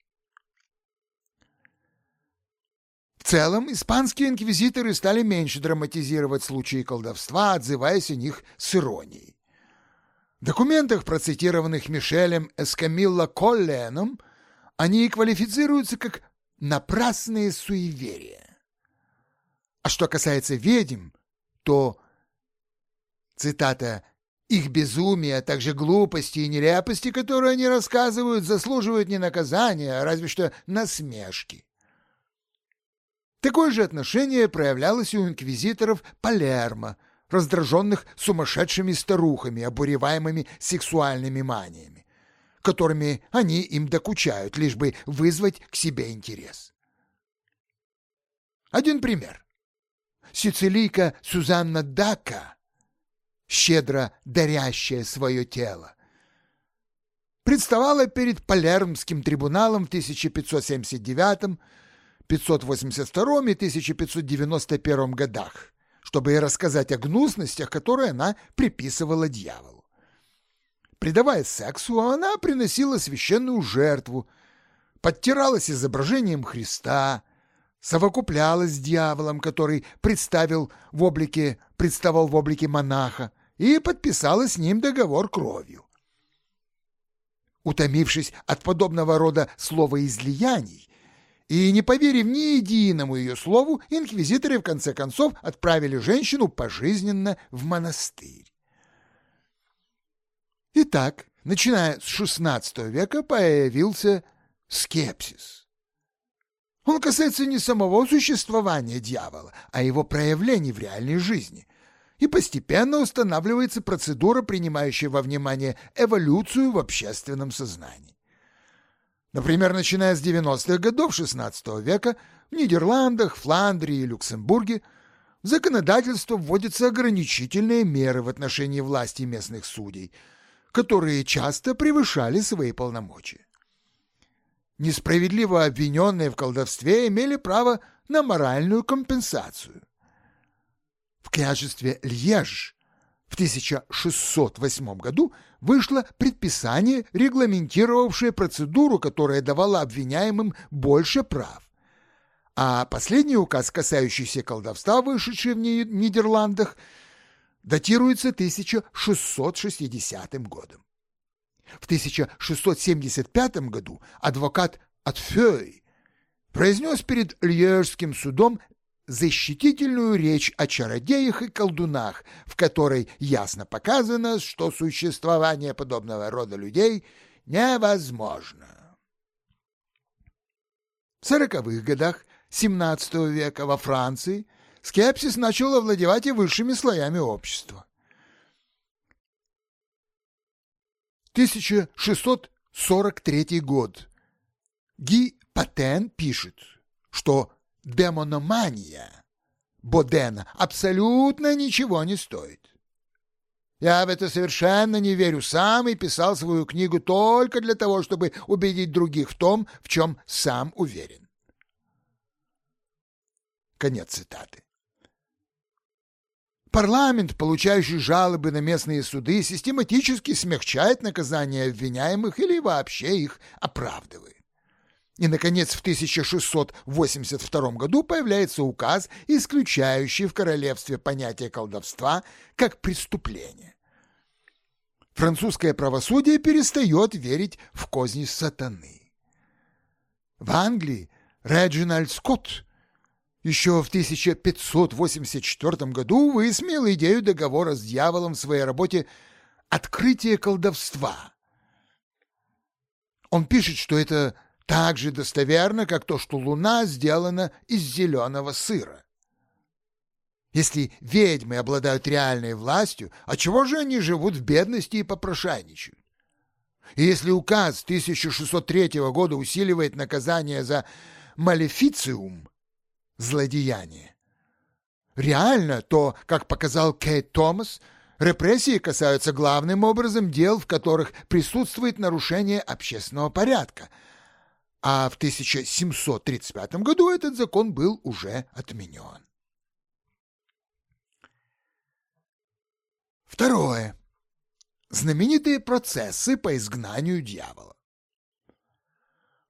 Speaker 1: В целом, испанские инквизиторы стали меньше драматизировать случаи колдовства, отзываясь о них с иронией. В документах, процитированных Мишелем Эскамилло Колленом, они квалифицируются как напрасные суеверия. А что касается ведьм, то, цитата, «их безумие, а также глупости и нелепости, которые они рассказывают, заслуживают не наказания, а разве что насмешки». Такое же отношение проявлялось у инквизиторов Палермо, раздраженных сумасшедшими старухами, обуреваемыми сексуальными маниями которыми они им докучают, лишь бы вызвать к себе интерес. Один пример. Сицилийка Сузанна Дака, щедро дарящая свое тело, представала перед Палермским трибуналом в 1579, 582 и 1591 годах, чтобы рассказать о гнусностях, которые она приписывала дьяволу. Предавая сексу, она приносила священную жертву, подтиралась изображением Христа, совокуплялась с дьяволом, который представил в облике, представал в облике монаха, и подписала с ним договор кровью. Утомившись от подобного рода словоизлияний и не поверив ни единому ее слову, инквизиторы в конце концов отправили женщину пожизненно в монастырь. Итак, начиная с XVI века появился скепсис. Он касается не самого существования дьявола, а его проявлений в реальной жизни. И постепенно устанавливается процедура, принимающая во внимание эволюцию в общественном сознании. Например, начиная с 90-х годов XVI века в Нидерландах, Фландрии и Люксембурге в законодательство вводятся ограничительные меры в отношении власти местных судей, которые часто превышали свои полномочия несправедливо обвиненные в колдовстве имели право на моральную компенсацию. В княжестве Льеж в 1608 году вышло предписание, регламентировавшее процедуру, которая давала обвиняемым больше прав. А последний указ, касающийся колдовства, вышедший в Нидерландах, датируется 1660 годом. В 1675 году адвокат Атфёй произнес перед Льежским судом защитительную речь о чародеях и колдунах, в которой ясно показано, что существование подобного рода людей невозможно. В сороковых годах XVII века во Франции скепсис начал овладевать и высшими слоями общества. 1643 год. Ги Патен пишет, что демономания Бодена абсолютно ничего не стоит. Я в это совершенно не верю сам и писал свою книгу только для того, чтобы убедить других в том, в чем сам уверен. Конец цитаты. Парламент, получающий жалобы на местные суды, систематически смягчает наказание обвиняемых или вообще их оправдывает. И, наконец, в 1682 году появляется указ, исключающий в королевстве понятие колдовства как преступление. Французское правосудие перестает верить в козни сатаны. В Англии Реджинальд Скотт еще в 1584 году высмеял идею договора с дьяволом в своей работе «Открытие колдовства». Он пишет, что это так же достоверно, как то, что Луна сделана из зеленого сыра. Если ведьмы обладают реальной властью, а чего же они живут в бедности и попрошайничают? И если указ 1603 года усиливает наказание за малефициум, злодеяние. Реально то, как показал Кейт Томас, репрессии касаются главным образом дел, в которых присутствует нарушение общественного порядка, а в 1735 году этот закон был уже отменен. Второе. Знаменитые процессы по изгнанию дьявола.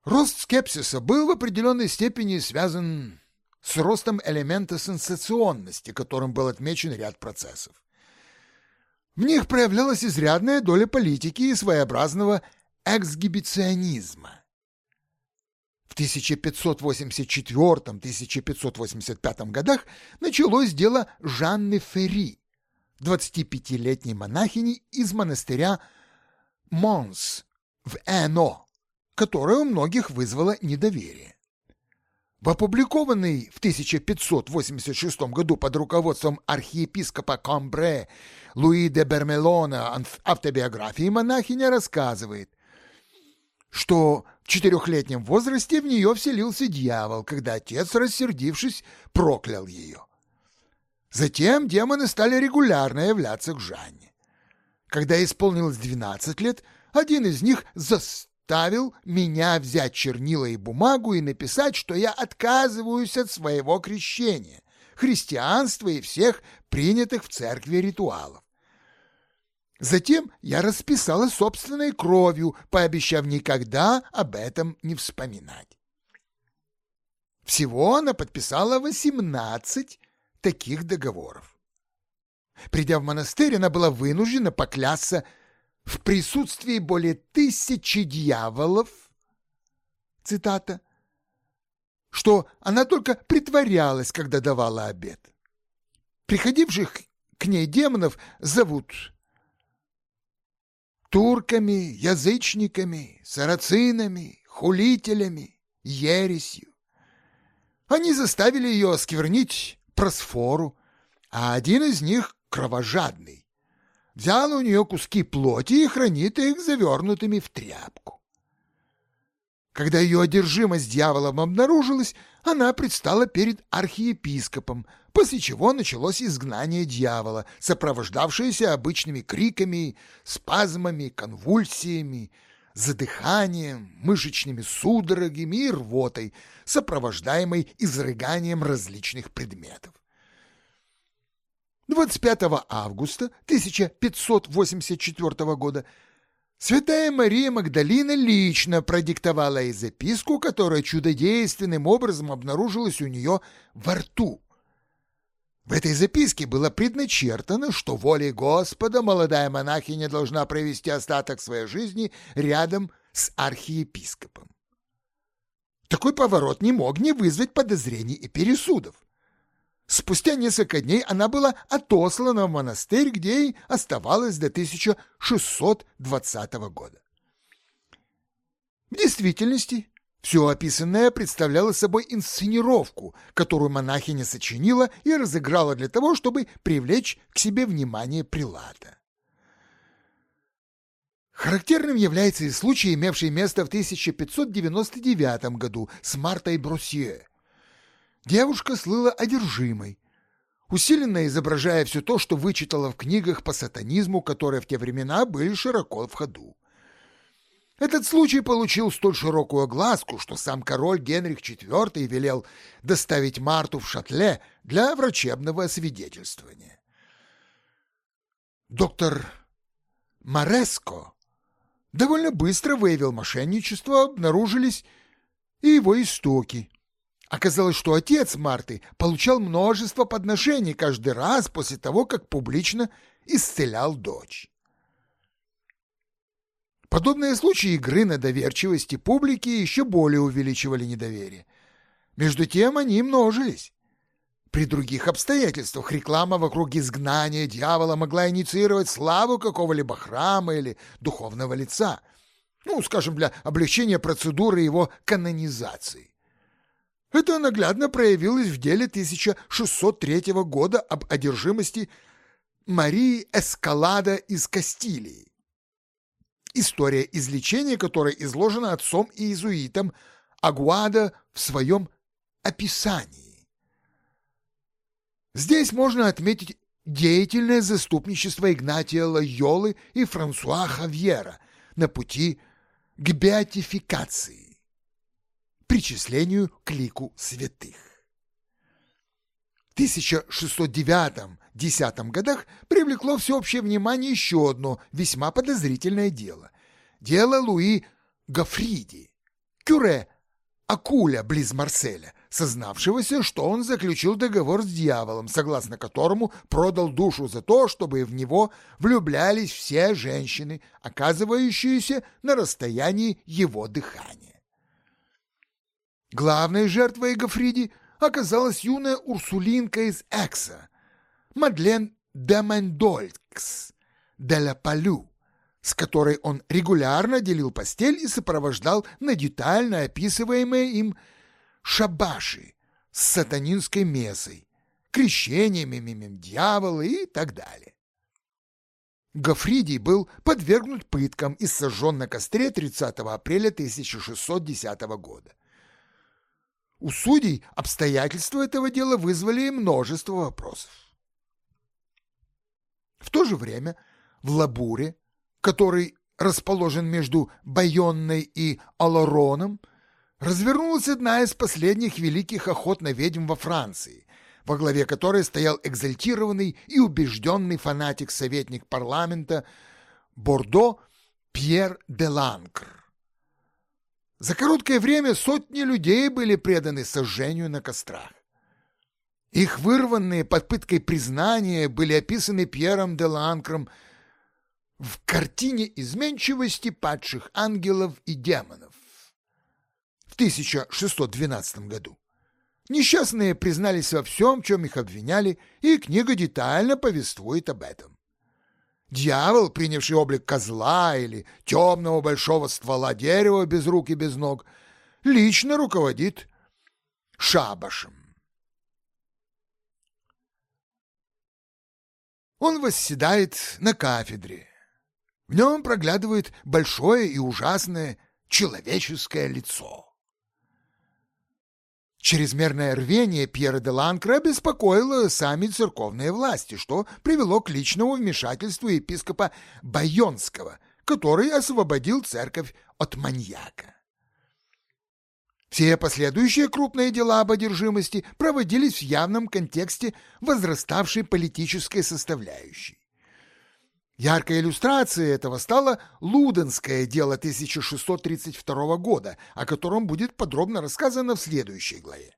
Speaker 1: Рост скепсиса был в определенной степени связан с ростом элемента сенсационности, которым был отмечен ряд процессов. В них проявлялась изрядная доля политики и своеобразного эксгибиционизма. В 1584-1585 годах началось дело Жанны Ферри, 25-летней монахини из монастыря Монс в Эно, которая у многих вызвала недоверие. В опубликованной в 1586 году под руководством архиепископа Камбре Луи де Бермелона автобиографии монахиня рассказывает, что в четырехлетнем возрасте в нее вселился дьявол, когда отец, рассердившись, проклял ее. Затем демоны стали регулярно являться к Жанне. Когда исполнилось 12 лет, один из них заставил меня взять чернила и бумагу и написать, что я отказываюсь от своего крещения, христианства и всех принятых в церкви ритуалов. Затем я расписала собственной кровью, пообещав никогда об этом не вспоминать. Всего она подписала 18 таких договоров. Придя в монастырь, она была вынуждена поклясться в присутствии более тысячи дьяволов, цитата, что она только притворялась, когда давала обед. Приходивших к ней демонов зовут турками, язычниками, сарацинами, хулителями, ересью. Они заставили ее осквернить просфору, а один из них, кровожадный, взял у нее куски плоти и хранит их завернутыми в тряпку. Когда ее одержимость дьяволом обнаружилась, она предстала перед архиепископом, после чего началось изгнание дьявола, сопровождавшееся обычными криками, спазмами, конвульсиями, задыханием, мышечными судорогами и рвотой, сопровождаемой изрыганием различных предметов. 25 августа 1584 года Святая Мария Магдалина лично продиктовала ей записку, которая чудодейственным образом обнаружилась у нее во рту. В этой записке было предначертано, что волей Господа молодая монахиня должна провести остаток своей жизни рядом с архиепископом. Такой поворот не мог не вызвать подозрений и пересудов. Спустя несколько дней она была отослана в монастырь, где и оставалась до 1620 года. В действительности, все описанное представляло собой инсценировку, которую монахиня сочинила и разыграла для того, чтобы привлечь к себе внимание прилата. Характерным является и случай, имевший место в 1599 году с Мартой Брусье. Девушка слыла одержимой, усиленно изображая все то, что вычитала в книгах по сатанизму, которые в те времена были широко в ходу. Этот случай получил столь широкую огласку, что сам король Генрих IV велел доставить Марту в Шатле для врачебного освидетельствования. Доктор Мореско довольно быстро выявил мошенничество, обнаружились и его истоки. Оказалось, что отец Марты получал множество подношений каждый раз после того, как публично исцелял дочь. Подобные случаи игры на доверчивости публики еще более увеличивали недоверие. Между тем они множились. При других обстоятельствах реклама вокруг изгнания дьявола могла инициировать славу какого-либо храма или духовного лица, ну, скажем, для облегчения процедуры его канонизации. Это наглядно проявилось в деле 1603 года об одержимости Марии Эскалада из Кастилии история излечения которой изложена отцом и иезуитом Агуада в своем описании. Здесь можно отметить деятельное заступничество Игнатия Лойолы и Франсуа Хавьера на пути к беатификации, причислению к лику святых. 1609-10 годах привлекло всеобщее внимание еще одно весьма подозрительное дело. Дело Луи Гафриди, кюре Акуля близ Марселя, сознавшегося, что он заключил договор с дьяволом, согласно которому продал душу за то, чтобы в него влюблялись все женщины, оказывающиеся на расстоянии его дыхания. Главной жертвой Гафриди – оказалась юная урсулинка из Экса, Мадлен де Мендолькс де ла Палю, с которой он регулярно делил постель и сопровождал на детально описываемые им шабаши с сатанинской месой, крещениями мимим дьявола и так далее. Гафридий был подвергнут пыткам и сожжен на костре 30 апреля 1610 года. У судей обстоятельства этого дела вызвали множество вопросов. В то же время в Лабуре, который расположен между Байонной и Алароном, развернулась одна из последних великих охот на ведьм во Франции, во главе которой стоял экзальтированный и убежденный фанатик-советник парламента Бордо Пьер де Ланкр. За короткое время сотни людей были преданы сожжению на кострах. Их вырванные под пыткой признания были описаны Пьером де Ланкром в картине изменчивости падших ангелов и демонов в 1612 году. Несчастные признались во всем, чем их обвиняли, и книга детально повествует об этом. Дьявол, принявший облик козла или темного большого ствола дерева без рук и без ног, лично руководит шабашем. Он восседает на кафедре. В нем проглядывает большое и ужасное человеческое лицо. Чрезмерное рвение Пьера де Ланкра беспокоило сами церковные власти, что привело к личному вмешательству епископа Байонского, который освободил церковь от маньяка. Все последующие крупные дела об одержимости проводились в явном контексте возраставшей политической составляющей. Яркой иллюстрацией этого стало Луденское дело 1632 года, о котором будет подробно рассказано в следующей главе.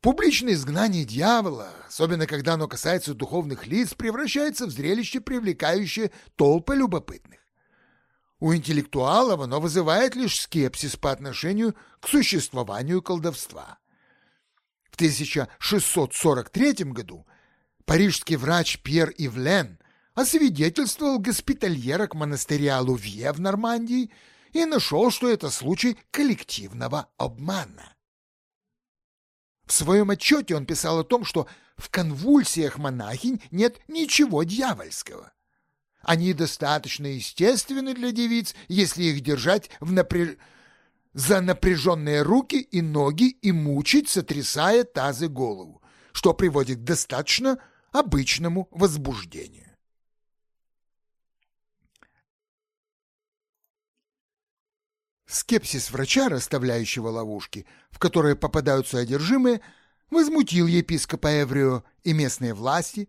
Speaker 1: Публичное изгнание дьявола, особенно когда оно касается духовных лиц, превращается в зрелище, привлекающее толпы любопытных. У интеллектуалов оно вызывает лишь скепсис по отношению к существованию колдовства. В 1643 году парижский врач Пьер Ивлен освидетельствовал госпитальерок монастыря Лувье в Нормандии и нашел, что это случай коллективного обмана. В своем отчете он писал о том, что в конвульсиях монахинь нет ничего дьявольского. Они достаточно естественны для девиц, если их держать в напряж... за напряженные руки и ноги и мучить, сотрясая тазы голову, что приводит к достаточно обычному возбуждению. Скепсис врача, расставляющего ловушки, в которые попадаются одержимые, возмутил епископа Эврио и местные власти,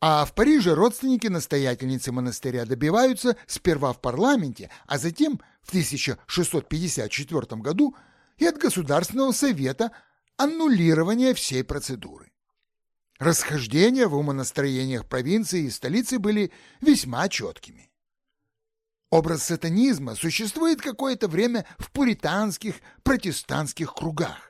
Speaker 1: а в Париже родственники настоятельницы монастыря добиваются сперва в парламенте, а затем в 1654 году и от Государственного совета аннулирования всей процедуры. Расхождения в умонастроениях провинции и столицы были весьма четкими. Образ сатанизма существует какое-то время в пуританских протестантских кругах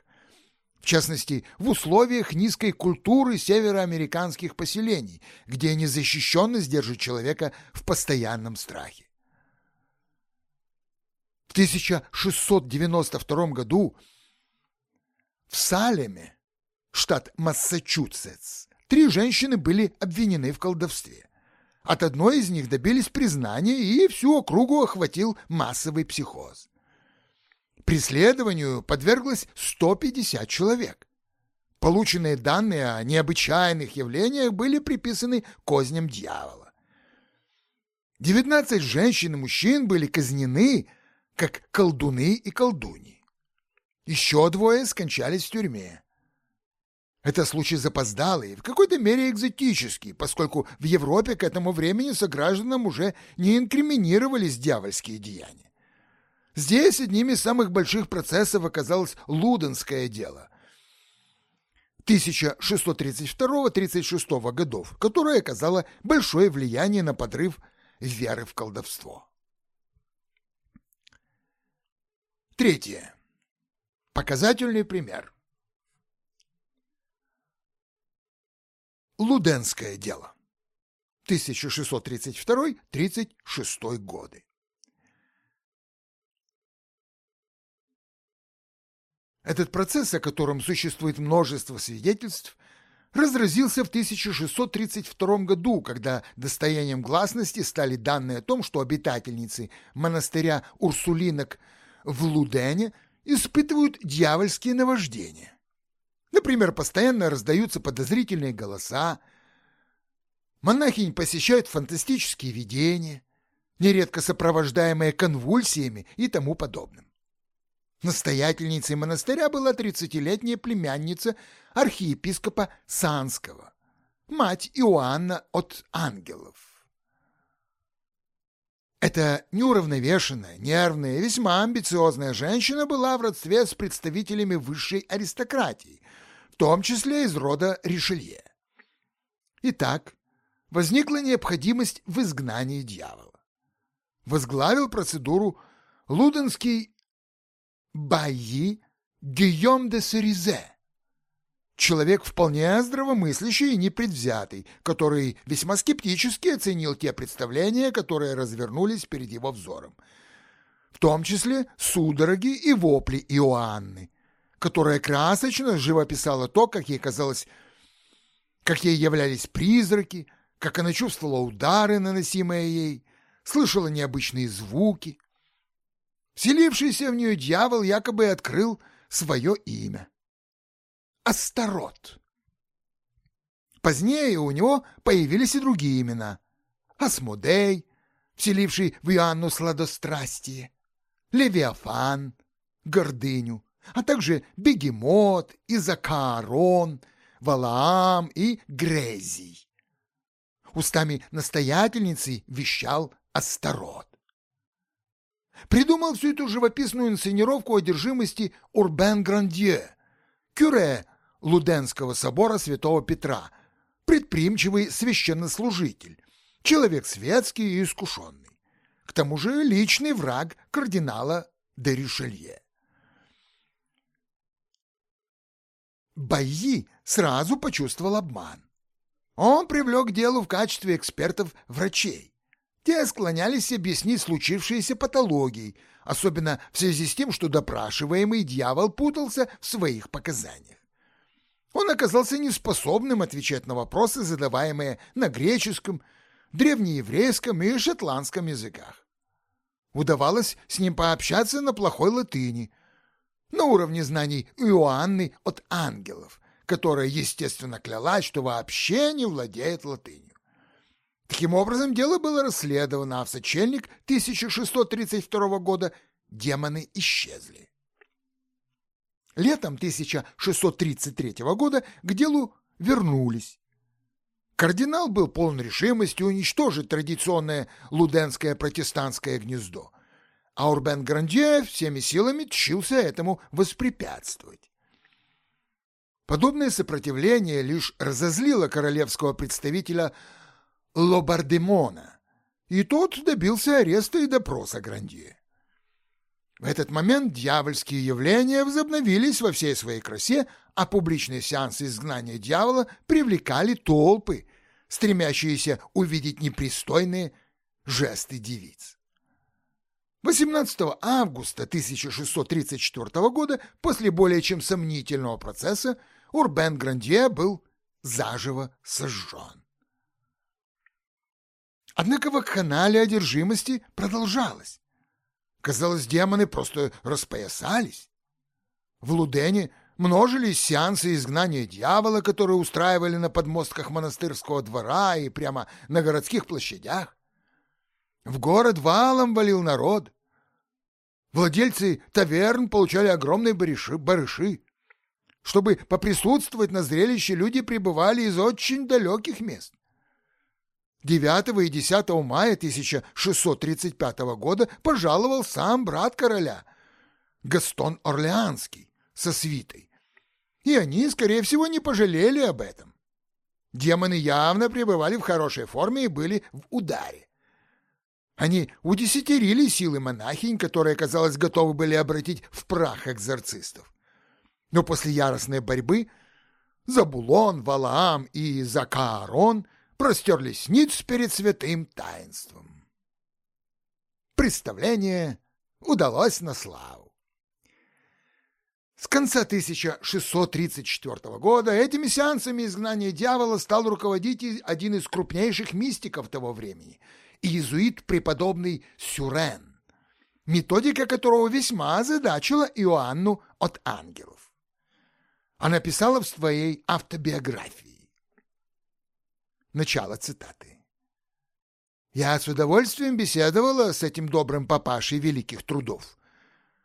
Speaker 1: в частности, в условиях низкой культуры североамериканских поселений, где незащищенность держит человека в постоянном страхе. В 1692 году в Салеме, штат Массачусетс, три женщины были обвинены в колдовстве. От одной из них добились признания, и всю округу охватил массовый психоз. Преследованию подверглось 150 человек. Полученные данные о необычайных явлениях были приписаны козням дьявола. 19 женщин и мужчин были казнены, как колдуны и колдуни. Еще двое скончались в тюрьме. Это случай запоздалый, в какой-то мере экзотический, поскольку в Европе к этому времени согражданам уже не инкриминировались дьявольские деяния. Здесь одним из самых больших процессов оказалось Луденское дело 1632-36 годов, которое оказало большое влияние на подрыв веры в колдовство. Третье. Показательный пример. Луденское дело. 1632-36 годы. Этот процесс, о котором существует множество свидетельств, разразился в 1632 году, когда достоянием гласности стали данные о том, что обитательницы монастыря Урсулинок в Лудене испытывают дьявольские наваждения. Например, постоянно раздаются подозрительные голоса, монахинь посещают фантастические видения, нередко сопровождаемые конвульсиями и тому подобным. Настоятельницей монастыря была тридцатилетняя племянница архиепископа Санского, мать Иоанна от ангелов. Эта неуравновешенная, нервная, весьма амбициозная женщина была в родстве с представителями высшей аристократии, том числе из рода Ришелье. Итак, возникла необходимость в изгнании дьявола. Возглавил процедуру луденский Байи Гийом де Серизе, человек вполне здравомыслящий и непредвзятый, который весьма скептически оценил те представления, которые развернулись перед его взором, в том числе судороги и вопли Иоанны, которая красочно живописала то, как ей казалось, как ей являлись призраки, как она чувствовала удары, наносимые ей, слышала необычные звуки. Вселившийся в нее дьявол якобы открыл свое имя. Астарот. Позднее у него появились и другие имена. Асмодей, вселивший в Иоанну сладострастие, Левиафан, гордыню, а также Бегемот, Изакаарон, Валаам и Грезий. Устами настоятельницы вещал Астарот. Придумал всю эту живописную инсценировку одержимости Урбен Грандье, кюре Луденского собора святого Петра, предприимчивый священнослужитель, человек светский и искушенный. К тому же личный враг кардинала де Ришелье. Байи сразу почувствовал обман. Он привлек к делу в качестве экспертов врачей. Те склонялись объяснить случившиеся патологии, особенно в связи с тем, что допрашиваемый дьявол путался в своих показаниях. Он оказался неспособным отвечать на вопросы, задаваемые на греческом, древнееврейском и шотландском языках. Удавалось с ним пообщаться на плохой латыни, на уровне знаний Иоанны от ангелов, которая, естественно, клялась, что вообще не владеет латынью. Таким образом, дело было расследовано, а в сочельник 1632 года демоны исчезли. Летом 1633 года к делу вернулись. Кардинал был полон решимости уничтожить традиционное луденское протестантское гнездо, а Урбен Грандье всеми силами тщился этому воспрепятствовать. Подобное сопротивление лишь разозлило королевского представителя Лобардемона, и тот добился ареста и допроса Грандье. В этот момент дьявольские явления возобновились во всей своей красе, а публичные сеансы изгнания дьявола привлекали толпы, стремящиеся увидеть непристойные жесты девиц. 18 августа 1634 года, после более чем сомнительного процесса, Урбен Грандье был заживо сожжен. Однако вакханалия одержимости продолжалась. Казалось, демоны просто распоясались. В Лудене множились сеансы изгнания дьявола, которые устраивали на подмостках монастырского двора и прямо на городских площадях. В город валом валил народ. Владельцы таверн получали огромные барыши, барыши. Чтобы поприсутствовать на зрелище, люди прибывали из очень далеких мест. 9 и 10 мая 1635 года пожаловал сам брат короля, Гастон Орлеанский, со свитой. И они, скорее всего, не пожалели об этом. Демоны явно пребывали в хорошей форме и были в ударе. Они удесятерили силы монахинь, которые, казалось, готовы были обратить в прах экзорцистов. Но после яростной борьбы Забулон, Валаам и Закаарон – простерлись ниц перед святым таинством. Представление удалось на славу. С конца 1634 года этими сеансами изгнания дьявола стал руководить один из крупнейших мистиков того времени – иезуит преподобный Сюрен, методика которого весьма озадачила Иоанну от ангелов. Она писала в своей автобиографии. Начало цитаты. Я с удовольствием беседовала с этим добрым папашей великих трудов,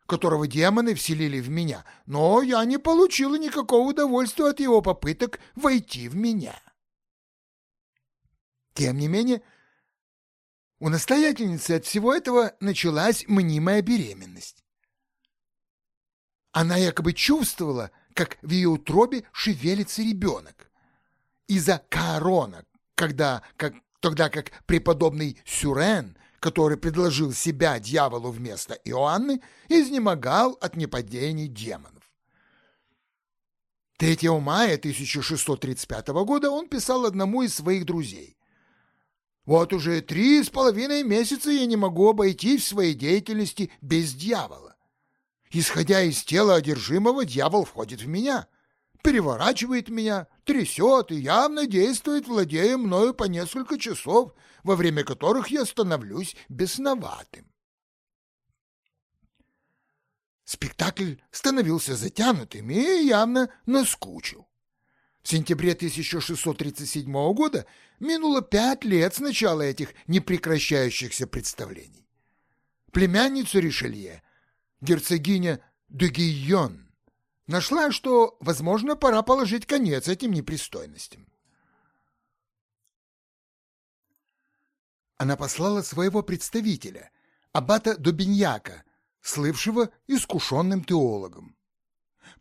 Speaker 1: которого демоны вселили в меня, но я не получила никакого удовольствия от его попыток войти в меня. Тем не менее, у настоятельницы от всего этого началась мнимая беременность. Она якобы чувствовала, как в ее утробе шевелится ребенок. Из-за корона, когда, как, тогда как преподобный Сюрен, который предложил себя дьяволу вместо Иоанны, изнемогал от непадений демонов. 3 мая 1635 года он писал одному из своих друзей. «Вот уже три с половиной месяца я не могу обойти в своей деятельности без дьявола. Исходя из тела одержимого, дьявол входит в меня, переворачивает меня, трясет и явно действует, владея мною по несколько часов, во время которых я становлюсь бесноватым. Спектакль становился затянутым и явно наскучил. В сентябре 1637 года минуло пять лет с начала этих непрекращающихся представлений. Племянницу Ришелье герцогиня Дегийон нашла, что, возможно, пора положить конец этим непристойностям. Она послала своего представителя, аббата Дубиньяка, слывшего искушенным теологом.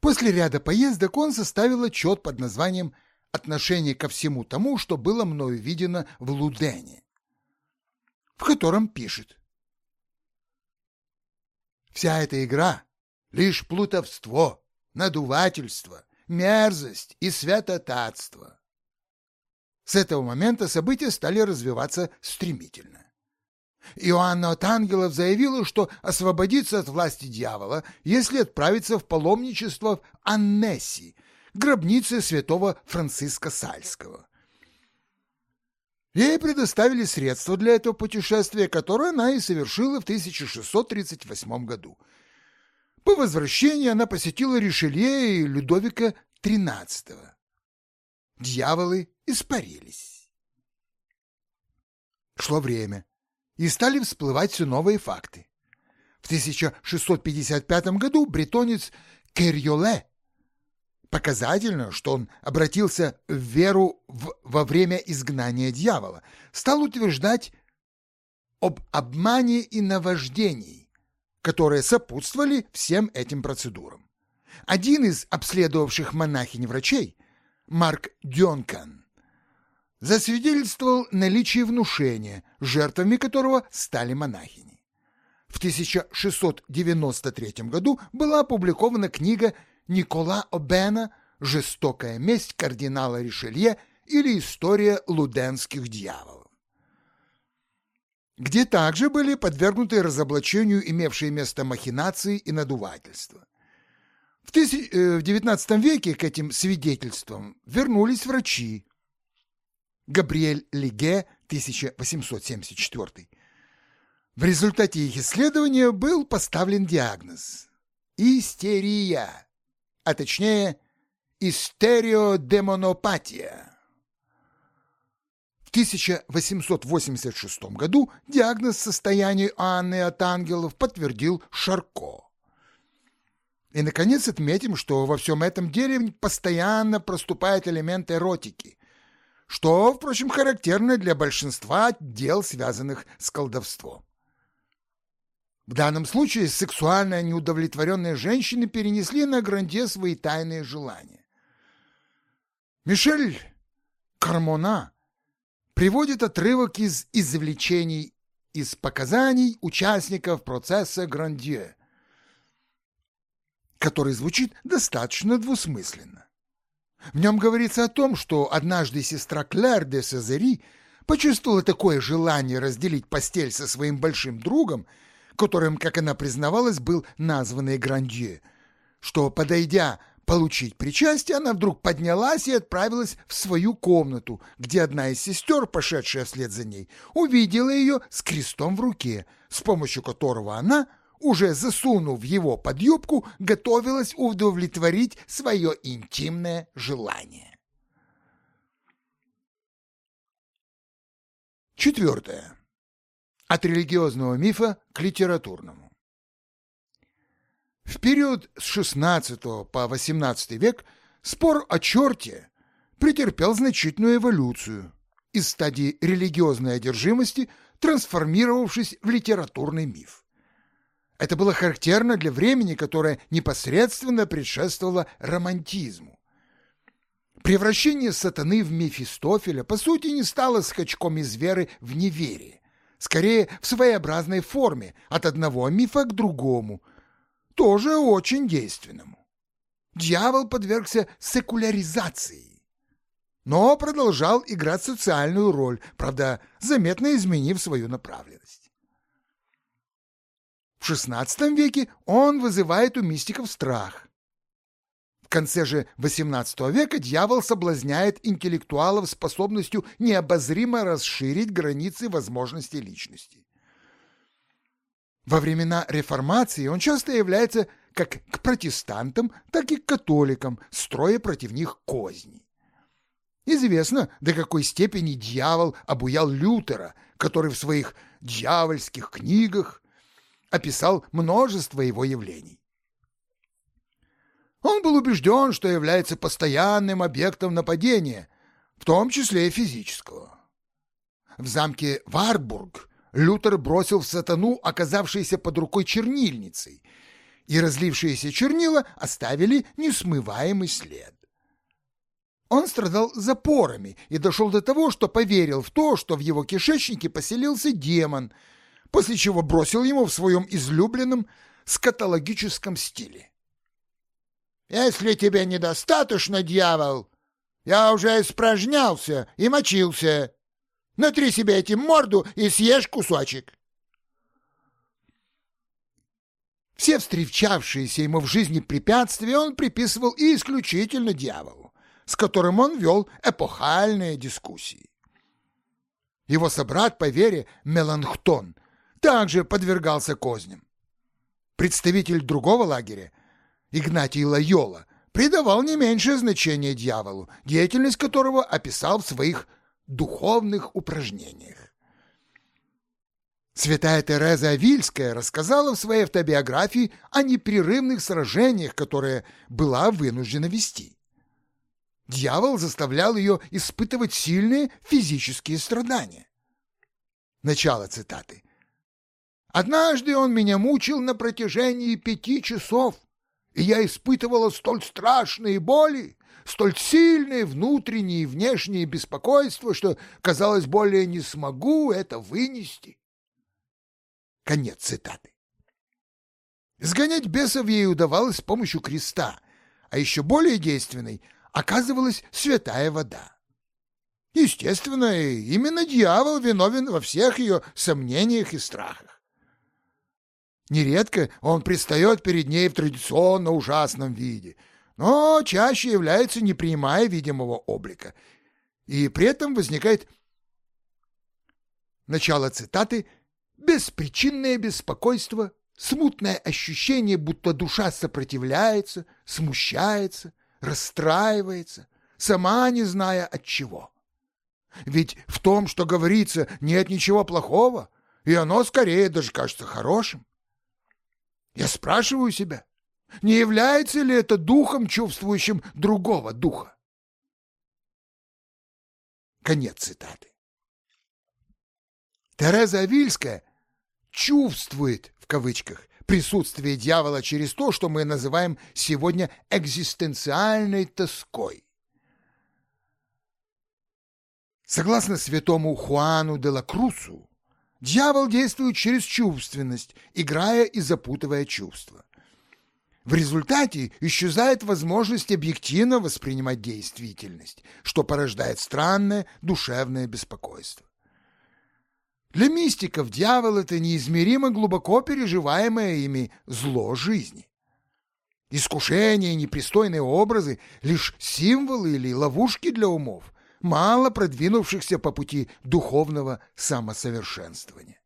Speaker 1: После ряда поездок он составил отчет под названием «Отношение ко всему тому, что было мною видено в Лудене», в котором пишет Вся эта игра — лишь плутовство, надувательство, мерзость и святотатство. С этого момента события стали развиваться стремительно. Иоанна от ангелов заявила, что освободится от власти дьявола, если отправится в паломничество в Аннесси, гробнице святого Франциска Сальского. Ей предоставили средства для этого путешествия, которое она и совершила в 1638 году. По возвращении она посетила Ришелье и Людовика XIII. Дьяволы испарились. Шло время, и стали всплывать все новые факты. В 1655 году бретонец Керьоле Показательно, что он обратился в веру в, во время изгнания дьявола, стал утверждать об обмане и наваждении, которые сопутствовали всем этим процедурам. Один из обследовавших монахинь-врачей, Марк Дёнкан, засвидетельствовал наличие внушения, жертвами которого стали монахини. В 1693 году была опубликована книга Никола Обена «Жестокая месть кардинала Ришелье» или «История луденских дьяволов», где также были подвергнуты разоблачению имевшие место махинации и надувательства. В XIX э, веке к этим свидетельствам вернулись врачи. Габриэль Лиге, 1874. В результате их исследования был поставлен диагноз – истерия а точнее истериодемонопатия. В 1886 году диагноз состояния Анны от ангелов подтвердил Шарко. И, наконец, отметим, что во всем этом деле постоянно проступает элемент эротики, что, впрочем, характерно для большинства дел, связанных с колдовством. В данном случае сексуально неудовлетворенные женщины перенесли на Гранде свои тайные желания. Мишель Кармона приводит отрывок из извлечений из показаний участников процесса Грандье, который звучит достаточно двусмысленно. В нем говорится о том, что однажды сестра Клэр де Сезери почувствовала такое желание разделить постель со своим большим другом, которым, как она признавалась, был названный Грандье, что, подойдя получить причастие, она вдруг поднялась и отправилась в свою комнату, где одна из сестер, пошедшая вслед за ней, увидела ее с крестом в руке, с помощью которого она, уже засунув его под юбку, готовилась удовлетворить свое интимное желание. Четвертое. От религиозного мифа к литературному. В период с XVI по XVIII век спор о черте претерпел значительную эволюцию из стадии религиозной одержимости, трансформировавшись в литературный миф. Это было характерно для времени, которое непосредственно предшествовало романтизму. Превращение сатаны в Мефистофеля по сути не стало скачком из веры в неверие, скорее в своеобразной форме от одного мифа к другому, тоже очень действенному. Дьявол подвергся секуляризации, но продолжал играть социальную роль, правда, заметно изменив свою направленность. В XVI веке он вызывает у мистиков страх конце же XVIII века дьявол соблазняет интеллектуалов способностью необозримо расширить границы возможностей личности. Во времена реформации он часто является как к протестантам, так и к католикам, строя против них козни. Известно, до какой степени дьявол обуял Лютера, который в своих дьявольских книгах описал множество его явлений. Он был убежден, что является постоянным объектом нападения, в том числе и физического. В замке Варбург Лютер бросил в сатану оказавшейся под рукой чернильницей, и разлившиеся чернила оставили несмываемый след. Он страдал запорами и дошел до того, что поверил в то, что в его кишечнике поселился демон, после чего бросил ему в своем излюбленном скатологическом стиле. Если тебе недостаточно, дьявол, я уже испражнялся и мочился. Натри себе этим морду и съешь кусочек. Все встречавшиеся ему в жизни препятствия он приписывал исключительно дьяволу, с которым он вел эпохальные дискуссии. Его собрат по вере Меланхтон также подвергался козням. Представитель другого лагеря Игнатий Лайола, придавал не меньшее значение дьяволу, деятельность которого описал в своих духовных упражнениях. Святая Тереза Авильская рассказала в своей автобиографии о непрерывных сражениях, которые была вынуждена вести. Дьявол заставлял ее испытывать сильные физические страдания. Начало цитаты. «Однажды он меня мучил на протяжении пяти часов, и я испытывала столь страшные боли, столь сильные внутренние и внешние беспокойства, что, казалось, более не смогу это вынести. Конец цитаты. Сгонять бесов ей удавалось с помощью креста, а еще более действенной оказывалась святая вода. Естественно, именно дьявол виновен во всех ее сомнениях и страхах. Нередко он предстает перед ней в традиционно ужасном виде, но чаще является не принимая видимого облика. И при этом возникает начало цитаты «беспричинное беспокойство, смутное ощущение, будто душа сопротивляется, смущается, расстраивается, сама не зная от чего». Ведь в том, что говорится, нет ничего плохого, и оно скорее даже кажется хорошим. Я спрашиваю себя, не является ли это духом, чувствующим другого духа? Конец цитаты. Тереза Авильская чувствует, в кавычках, присутствие дьявола через то, что мы называем сегодня экзистенциальной тоской. Согласно святому Хуану де ла Крусу, Дьявол действует через чувственность, играя и запутывая чувства. В результате исчезает возможность объективно воспринимать действительность, что порождает странное душевное беспокойство. Для мистиков дьявол – это неизмеримо глубоко переживаемое ими зло жизни. Искушения и непристойные образы – лишь символы или ловушки для умов, мало продвинувшихся по пути духовного самосовершенствования.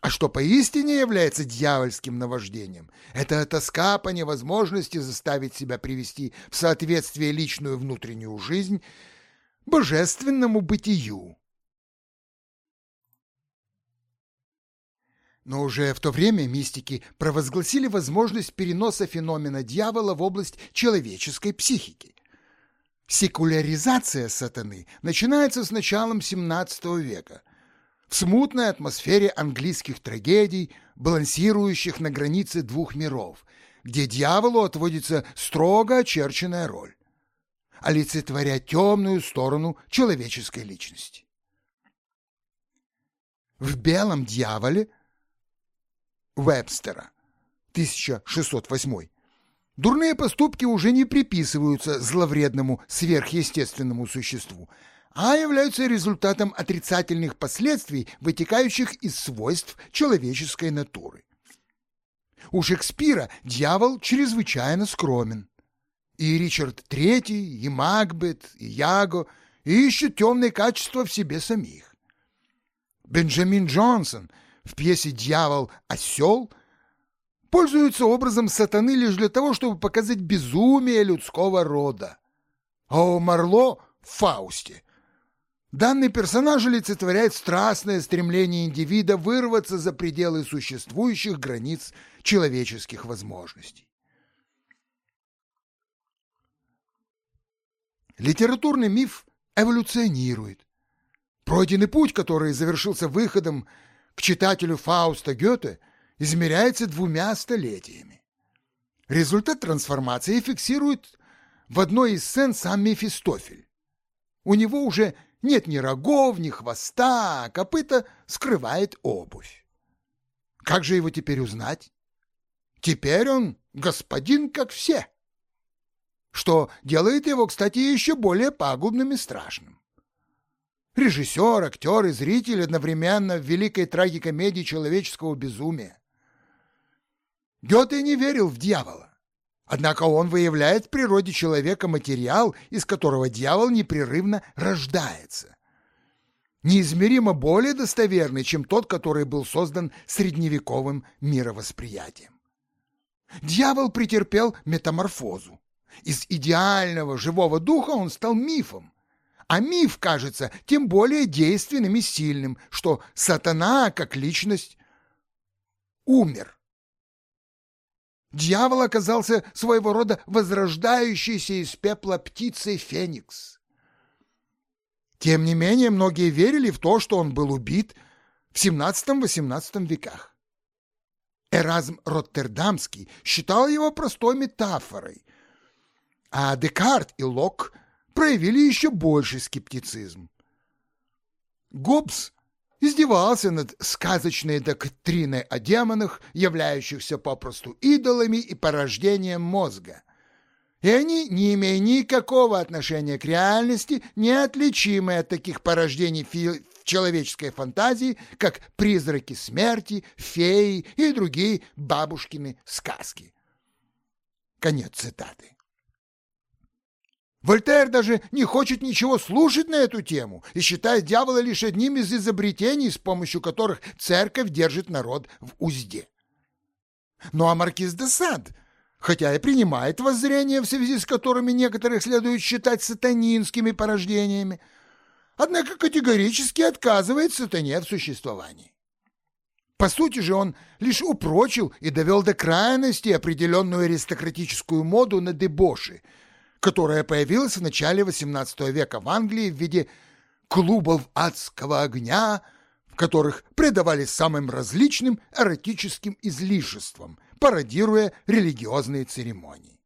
Speaker 1: А что поистине является дьявольским наваждением, это тоска по невозможности заставить себя привести в соответствие личную внутреннюю жизнь божественному бытию. Но уже в то время мистики провозгласили возможность переноса феномена дьявола в область человеческой психики. Секуляризация сатаны начинается с началом XVII века, в смутной атмосфере английских трагедий, балансирующих на границе двух миров, где дьяволу отводится строго очерченная роль – олицетворя темную сторону человеческой личности. В «Белом дьяволе» Вебстера, 1608. Дурные поступки уже не приписываются зловредному сверхъестественному существу, а являются результатом отрицательных последствий, вытекающих из свойств человеческой натуры. У Шекспира дьявол чрезвычайно скромен. И Ричард III, и Макбет, и Яго ищут темные качества в себе самих. Бенджамин Джонсон – в пьесе «Дьявол. Осел» пользуются образом сатаны лишь для того, чтобы показать безумие людского рода. А у Марло «Фаусте» данный персонаж олицетворяет страстное стремление индивида вырваться за пределы существующих границ человеческих возможностей. Литературный миф эволюционирует. Пройденный путь, который завершился выходом к читателю Фауста Гёте измеряется двумя столетиями. Результат трансформации фиксирует в одной из сцен сам Мефистофель. У него уже нет ни рогов, ни хвоста, а копыта скрывает обувь. Как же его теперь узнать? Теперь он господин, как все. Что делает его, кстати, еще более пагубным и страшным. Режиссер, актер и зритель одновременно в великой трагикомедии человеческого безумия. Гёте не верил в дьявола. Однако он выявляет в природе человека материал, из которого дьявол непрерывно рождается. Неизмеримо более достоверный, чем тот, который был создан средневековым мировосприятием. Дьявол претерпел метаморфозу. Из идеального живого духа он стал мифом, а миф кажется тем более действенным и сильным, что сатана, как личность, умер. Дьявол оказался своего рода возрождающейся из пепла птицей Феникс. Тем не менее, многие верили в то, что он был убит в XVII-XVIII веках. Эразм Роттердамский считал его простой метафорой, а Декарт и Лок проявили еще больший скептицизм. Гоббс издевался над сказочной доктриной о демонах, являющихся попросту идолами и порождением мозга. И они, не имея никакого отношения к реальности, неотличимы от таких порождений фи человеческой фантазии, как призраки смерти, феи и другие бабушкины сказки. Конец цитаты. Вольтер даже не хочет ничего слушать на эту тему и считает дьявола лишь одним из изобретений, с помощью которых церковь держит народ в узде. Ну а маркиз де Сад, хотя и принимает воззрения, в связи с которыми некоторых следует считать сатанинскими порождениями, однако категорически отказывает сатане в существовании. По сути же он лишь упрочил и довел до крайности определенную аристократическую моду на дебоши – которая появилась в начале XVIII века в Англии в виде клубов адского огня, в которых предавались самым различным эротическим излишествам, пародируя религиозные церемонии.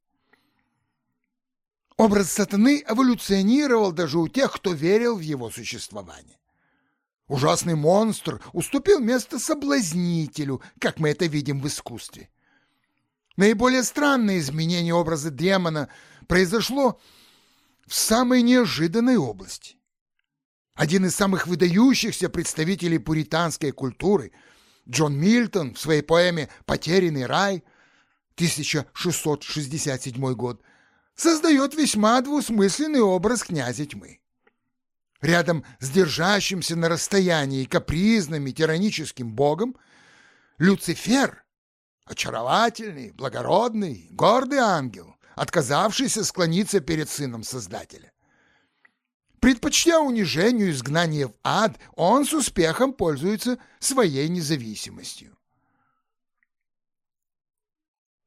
Speaker 1: Образ сатаны эволюционировал даже у тех, кто верил в его существование. Ужасный монстр уступил место соблазнителю, как мы это видим в искусстве. Наиболее странное изменение образа демона произошло в самой неожиданной области. Один из самых выдающихся представителей пуританской культуры, Джон Мильтон в своей поэме «Потерянный рай» 1667 год, создает весьма двусмысленный образ князя тьмы. Рядом с держащимся на расстоянии капризным и тираническим богом Люцифер очаровательный, благородный, гордый ангел, отказавшийся склониться перед сыном Создателя. Предпочтя унижению изгнание в ад, он с успехом пользуется своей независимостью.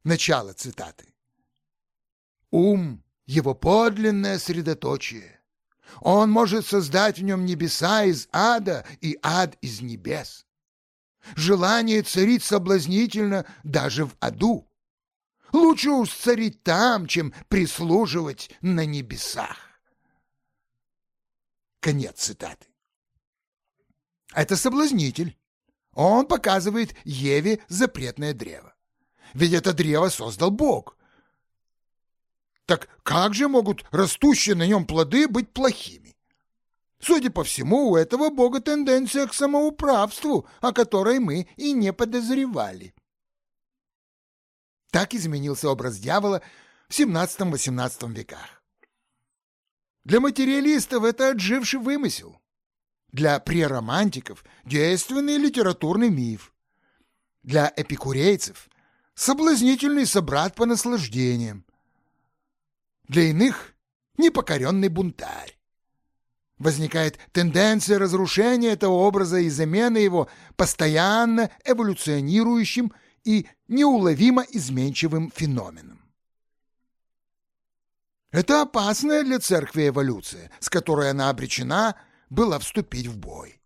Speaker 1: Начало цитаты. Ум — его подлинное средоточие. Он может создать в нем небеса из ада и ад из небес. Желание царить соблазнительно даже в аду. Лучше уж царить там, чем прислуживать на небесах. Конец цитаты. Это соблазнитель. Он показывает Еве запретное древо. Ведь это древо создал Бог. Так как же могут растущие на нем плоды быть плохими? Судя по всему, у этого Бога тенденция к самоуправству, о которой мы и не подозревали. Так изменился образ дьявола в XVII-XVIII веках. Для материалистов это отживший вымысел. Для преромантиков – действенный литературный миф. Для эпикурейцев – соблазнительный собрат по наслаждениям. Для иных – непокоренный бунтарь. Возникает тенденция разрушения этого образа и замены его постоянно эволюционирующим и неуловимо изменчивым феноменом. Это опасная для церкви эволюция, с которой она обречена была вступить в бой.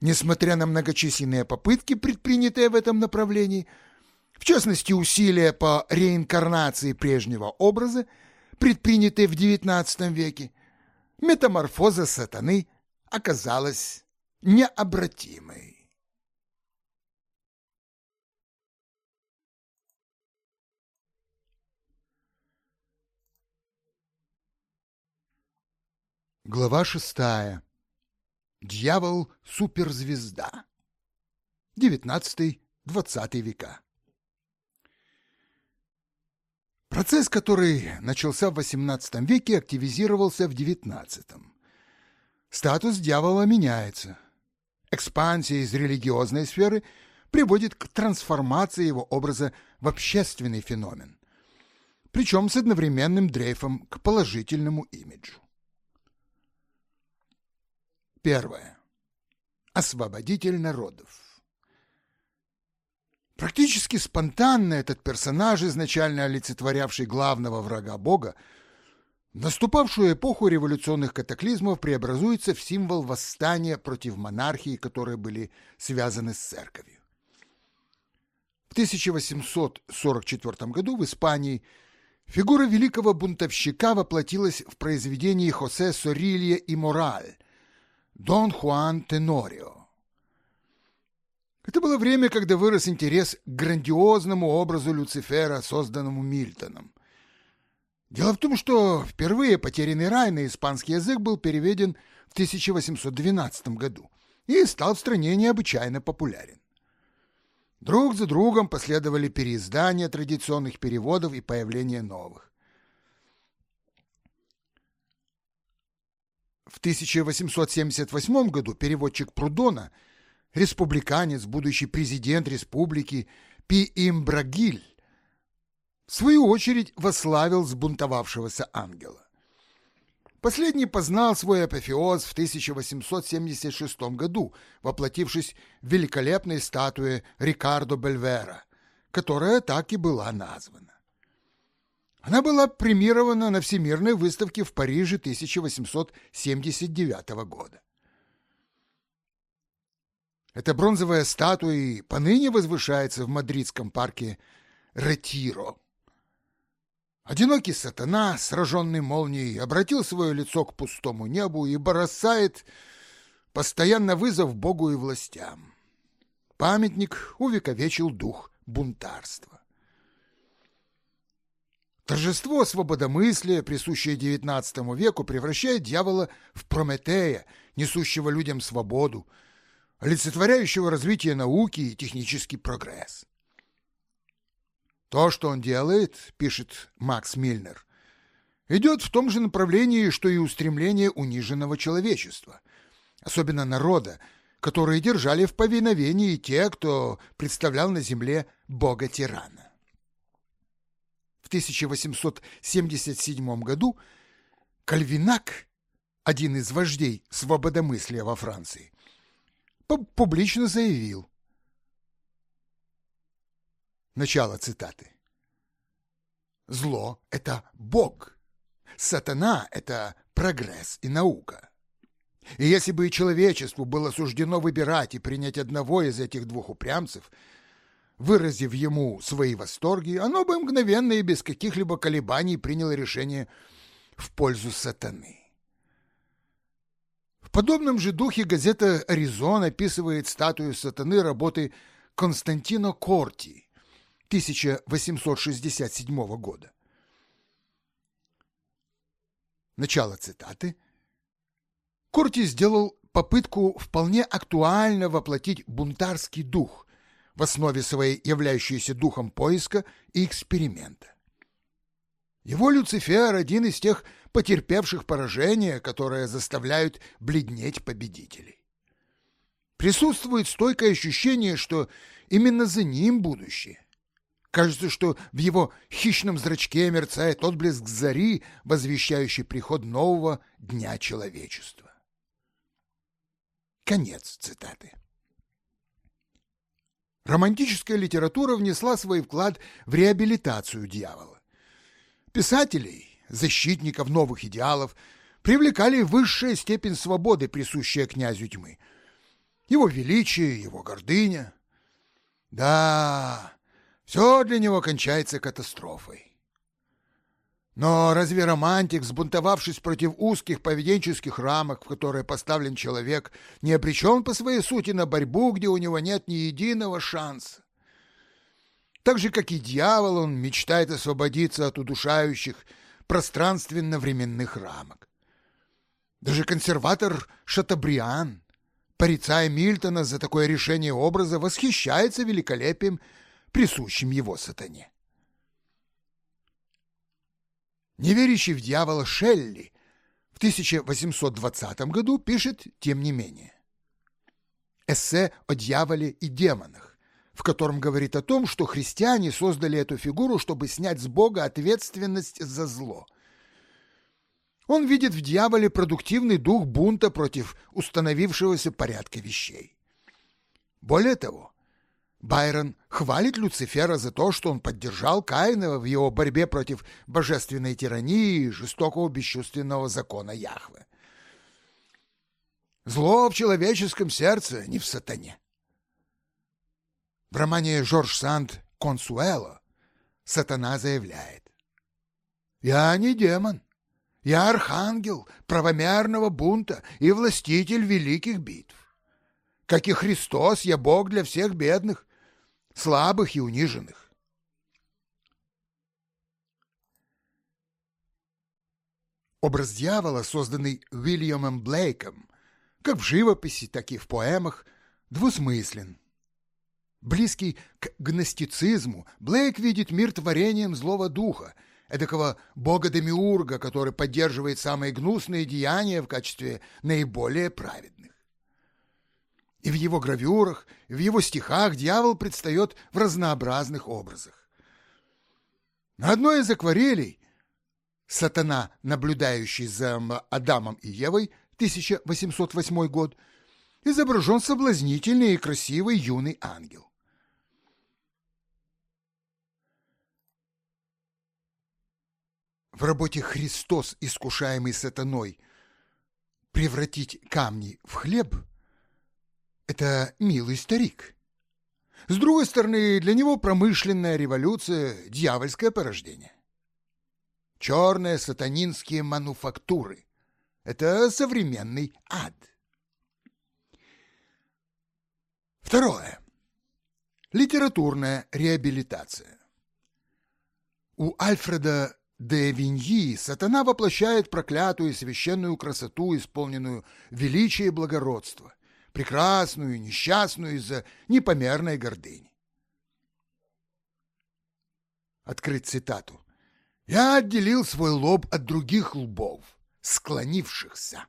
Speaker 1: Несмотря на многочисленные попытки, предпринятые в этом направлении, в частности усилия по реинкарнации прежнего образа, предпринятые в XIX веке, метаморфоза сатаны оказалась необратимой. Глава шестая. Дьявол-суперзвезда. XIX-XX века. Процесс, который начался в XVIII веке, активизировался в XIX. Статус дьявола меняется. Экспансия из религиозной сферы приводит к трансформации его образа в общественный феномен, причем с одновременным дрейфом к положительному имиджу. Первое. Освободитель народов. Практически спонтанно этот персонаж, изначально олицетворявший главного врага Бога, в наступавшую эпоху революционных катаклизмов преобразуется в символ восстания против монархии, которые были связаны с церковью. В 1844 году в Испании фигура великого бунтовщика воплотилась в произведении Хосе Сорилья и Мораль Дон Хуан Тенорио. Это было время, когда вырос интерес к грандиозному образу Люцифера, созданному Мильтоном. Дело в том, что впервые «Потерянный рай» на испанский язык был переведен в 1812 году и стал в стране необычайно популярен. Друг за другом последовали переиздания традиционных переводов и появление новых. В 1878 году переводчик Прудона, республиканец, будущий президент республики Пи Имбрагиль, в свою очередь восславил сбунтовавшегося ангела. Последний познал свой апофеоз в 1876 году, воплотившись в великолепной статуе Рикардо Бельвера, которая так и была названа. Она была премирована на Всемирной выставке в Париже 1879 года. Эта бронзовая статуя и поныне возвышается в мадридском парке Ретиро. Одинокий сатана, сраженный молнией, обратил свое лицо к пустому небу и бросает постоянно вызов Богу и властям. Памятник увековечил дух бунтарства. Торжество свободомыслия, присущее XIX веку, превращает дьявола в Прометея, несущего людям свободу, олицетворяющего развитие науки и технический прогресс. То, что он делает, пишет Макс Мильнер, идет в том же направлении, что и устремление униженного человечества, особенно народа, которые держали в повиновении те, кто представлял на земле бога-тирана. В 1877 году Кальвинак, один из вождей свободомыслия во Франции, публично заявил. Начало цитаты. Зло — это Бог. Сатана — это прогресс и наука. И если бы человечеству было суждено выбирать и принять одного из этих двух упрямцев, выразив ему свои восторги, оно бы мгновенно и без каких-либо колебаний приняло решение в пользу сатаны. В подобном же духе газета «Аризон» описывает статую сатаны работы Константино Корти 1867 года. Начало цитаты. Корти сделал попытку вполне актуально воплотить бунтарский дух, в основе своей являющийся духом поиска и эксперимента. Его Люцифер – один из тех потерпевших поражение, которые заставляют бледнеть победителей. Присутствует стойкое ощущение, что именно за ним будущее. Кажется, что в его хищном зрачке мерцает отблеск зари, возвещающий приход нового дня человечества. Конец цитаты. Романтическая литература внесла свой вклад в реабилитацию дьявола. Писателей, защитников новых идеалов, привлекали высшая степень свободы, присущая князю тьмы. Его величие, его гордыня. Да, все для него кончается катастрофой. Но разве романтик, сбунтовавшись против узких поведенческих рамок, в которые поставлен человек, не обречен по своей сути на борьбу, где у него нет ни единого шанса? Так же, как и дьявол, он мечтает освободиться от удушающих пространственно-временных рамок. Даже консерватор Шатабриан, порицая Мильтона за такое решение образа, восхищается великолепием, присущим его сатане. Неверящий в дьявола Шелли в 1820 году пишет тем не менее. Эссе о дьяволе и демонах, в котором говорит о том, что христиане создали эту фигуру, чтобы снять с Бога ответственность за зло. Он видит в дьяволе продуктивный дух бунта против установившегося порядка вещей. Более того, Байрон хвалит Люцифера за то, что он поддержал Каина в его борьбе против божественной тирании и жестокого бесчувственного закона Яхве. Зло в человеческом сердце, не в сатане. В романе Жорж Санд «Консуэло» сатана заявляет «Я не демон, я архангел правомерного бунта и властитель великих битв. Как и Христос, я Бог для всех бедных, слабых и униженных. Образ дьявола, созданный Уильямом Блейком, как в живописи, так и в поэмах, двусмыслен. Близкий к гностицизму, Блейк видит мир творением злого духа, эдакого бога-демиурга, который поддерживает самые гнусные деяния в качестве наиболее праведных. И в его гравюрах, и в его стихах дьявол предстает в разнообразных образах. На одной из акварелей «Сатана, наблюдающий за Адамом и Евой» 1808 год, изображен соблазнительный и красивый юный ангел. В работе «Христос, искушаемый сатаной» превратить камни в хлеб – это милый старик. С другой стороны, для него промышленная революция – дьявольское порождение. Черные сатанинские мануфактуры – это современный ад. Второе. Литературная реабилитация. У Альфреда де Виньи сатана воплощает проклятую священную красоту, исполненную величия и благородства – прекрасную несчастную из-за непомерной гордыни. Открыть цитату. «Я отделил свой лоб от других лбов, склонившихся».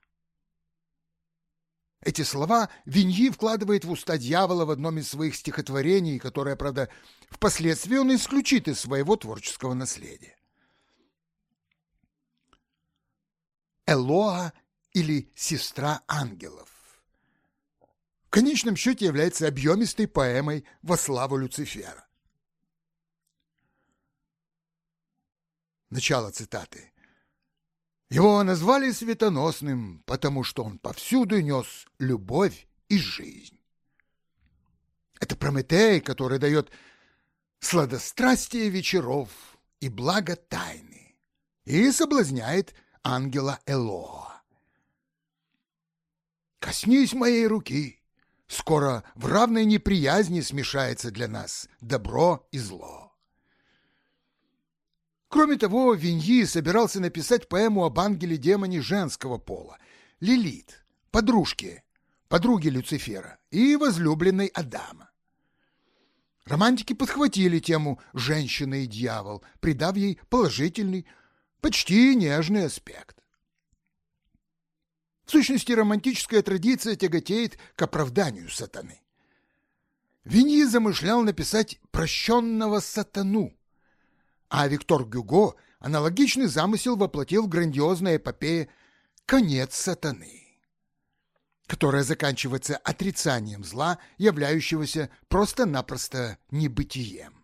Speaker 1: Эти слова Виньи вкладывает в уста дьявола в одном из своих стихотворений, которое, правда, впоследствии он исключит из своего творческого наследия. Элоа или «Сестра ангелов» в конечном счете является объемистой поэмой во славу Люцифера. Начало цитаты. Его назвали светоносным, потому что он повсюду нес любовь и жизнь. Это Прометей, который дает сладострастие вечеров и благо тайны и соблазняет ангела Элоа. «Коснись моей руки, скоро в равной неприязни смешается для нас добро и зло». Кроме того, Виньи собирался написать поэму об ангеле-демоне женского пола, Лилит, подружке, подруге Люцифера и возлюбленной Адама. Романтики подхватили тему «женщина и дьявол», придав ей положительный, почти нежный аспект. В сущности, романтическая традиция тяготеет к оправданию сатаны. Виньи замышлял написать «прощенного сатану», а Виктор Гюго аналогичный замысел воплотил в грандиозной эпопее «Конец сатаны», которая заканчивается отрицанием зла, являющегося просто-напросто небытием.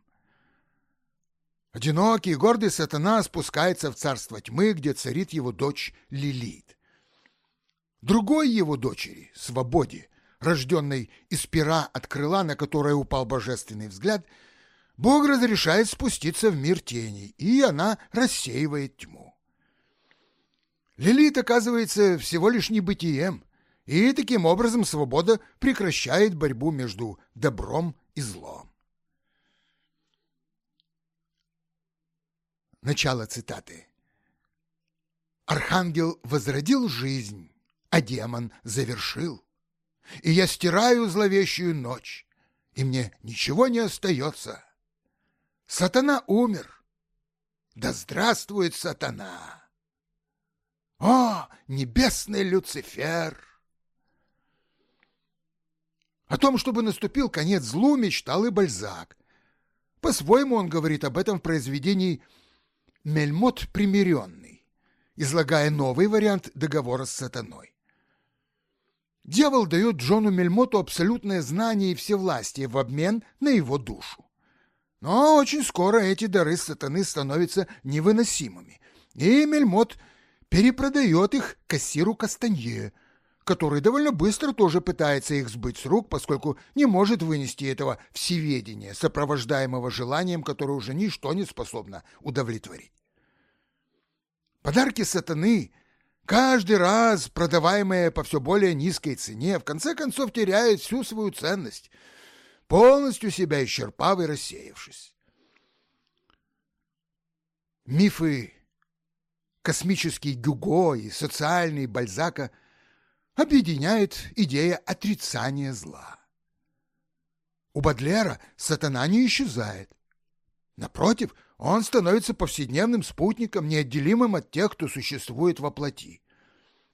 Speaker 1: Одинокий и гордый сатана спускается в царство тьмы, где царит его дочь Лилит. Другой его дочери, Свободе, рожденной из пера от крыла, на которое упал божественный взгляд, — Бог разрешает спуститься в мир теней, и она рассеивает тьму. Лилит оказывается всего лишь небытием, и таким образом свобода прекращает борьбу между добром и злом. Начало цитаты. Архангел возродил жизнь, а демон завершил. И я стираю зловещую ночь, и мне ничего не остается, Сатана умер. Да здравствует сатана! О, небесный Люцифер! О том, чтобы наступил конец злу, мечтал и Бальзак. По-своему он говорит об этом в произведении «Мельмот примиренный», излагая новый вариант договора с сатаной. Дьявол дает Джону Мельмоту абсолютное знание и всевластие в обмен на его душу. Но очень скоро эти дары сатаны становятся невыносимыми, и Мельмот перепродает их кассиру Кастанье, который довольно быстро тоже пытается их сбыть с рук, поскольку не может вынести этого всеведения, сопровождаемого желанием, которое уже ничто не способно удовлетворить. Подарки сатаны, каждый раз продаваемые по все более низкой цене, в конце концов теряют всю свою ценность – полностью себя исчерпав и рассеявшись. Мифы космический Гюго и социальный Бальзака объединяет идея отрицания зла. У Бадлера сатана не исчезает. Напротив, он становится повседневным спутником, неотделимым от тех, кто существует во плоти,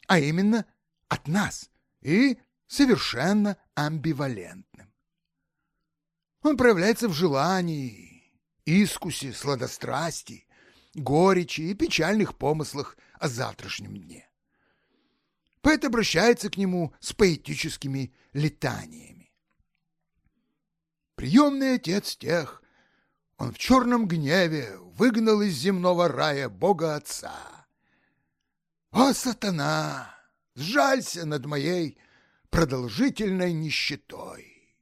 Speaker 1: а именно от нас, и совершенно амбивалентным. Он проявляется в желании, искусе, сладострастии, горечи и печальных помыслах о завтрашнем дне. Поэт обращается к нему с поэтическими летаниями. Приемный отец тех, он в черном гневе выгнал из земного рая Бога Отца. О, сатана, сжалься над моей продолжительной нищетой.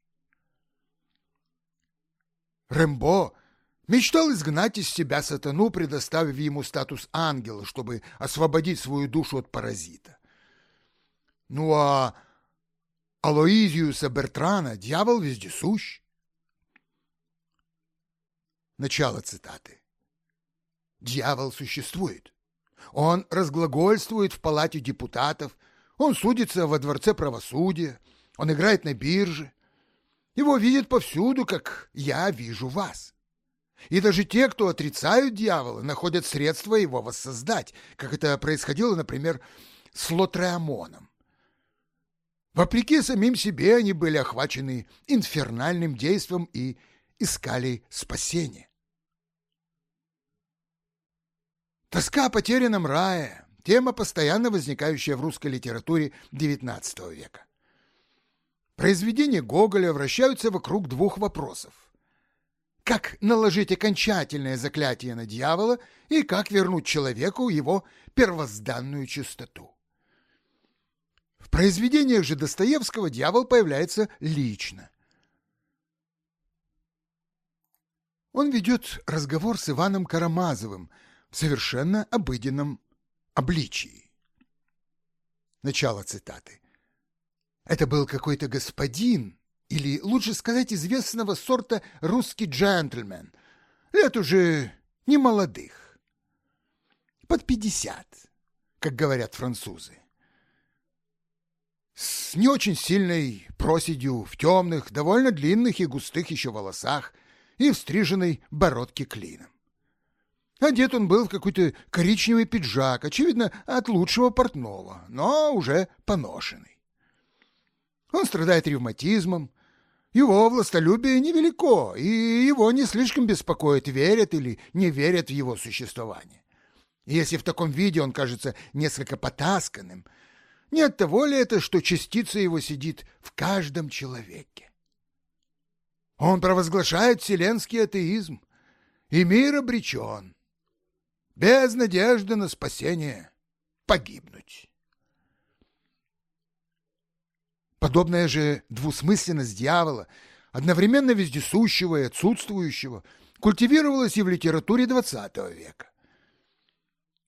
Speaker 1: Рэмбо мечтал изгнать из себя сатану, предоставив ему статус ангела, чтобы освободить свою душу от паразита. Ну а Алоизиуса Бертрана дьявол вездесущ. Начало цитаты. Дьявол существует. Он разглагольствует в палате депутатов, он судится во дворце правосудия, он играет на бирже, его видят повсюду, как я вижу вас. И даже те, кто отрицают дьявола, находят средства его воссоздать, как это происходило, например, с Лотреамоном. Вопреки самим себе они были охвачены инфернальным действом и искали спасения. Тоска о потерянном рае – тема, постоянно возникающая в русской литературе XIX века. Произведения Гоголя вращаются вокруг двух вопросов. как наложить окончательное заклятие на дьявола и как вернуть человеку его первозданную чистоту. В произведениях же Достоевского дьявол появляется лично. Он ведет разговор с Иваном Карамазовым совершенно обыденном обличии. Начало цитаты. Это был какой-то господин, или, лучше сказать, известного сорта русский джентльмен, лет уже не молодых, под пятьдесят, как говорят французы с не очень сильной проседью в темных, довольно длинных и густых еще волосах и в стриженной бородке клином. Одет он был в какой-то коричневый пиджак, очевидно, от лучшего портного, но уже поношенный. Он страдает ревматизмом, его властолюбие невелико, и его не слишком беспокоит, верят или не верят в его существование. если в таком виде он кажется несколько потасканным – не от того ли это, что частица его сидит в каждом человеке? Он провозглашает вселенский атеизм, и мир обречен, без надежды на спасение, погибнуть. Подобная же двусмысленность дьявола, одновременно вездесущего и отсутствующего, культивировалась и в литературе XX века.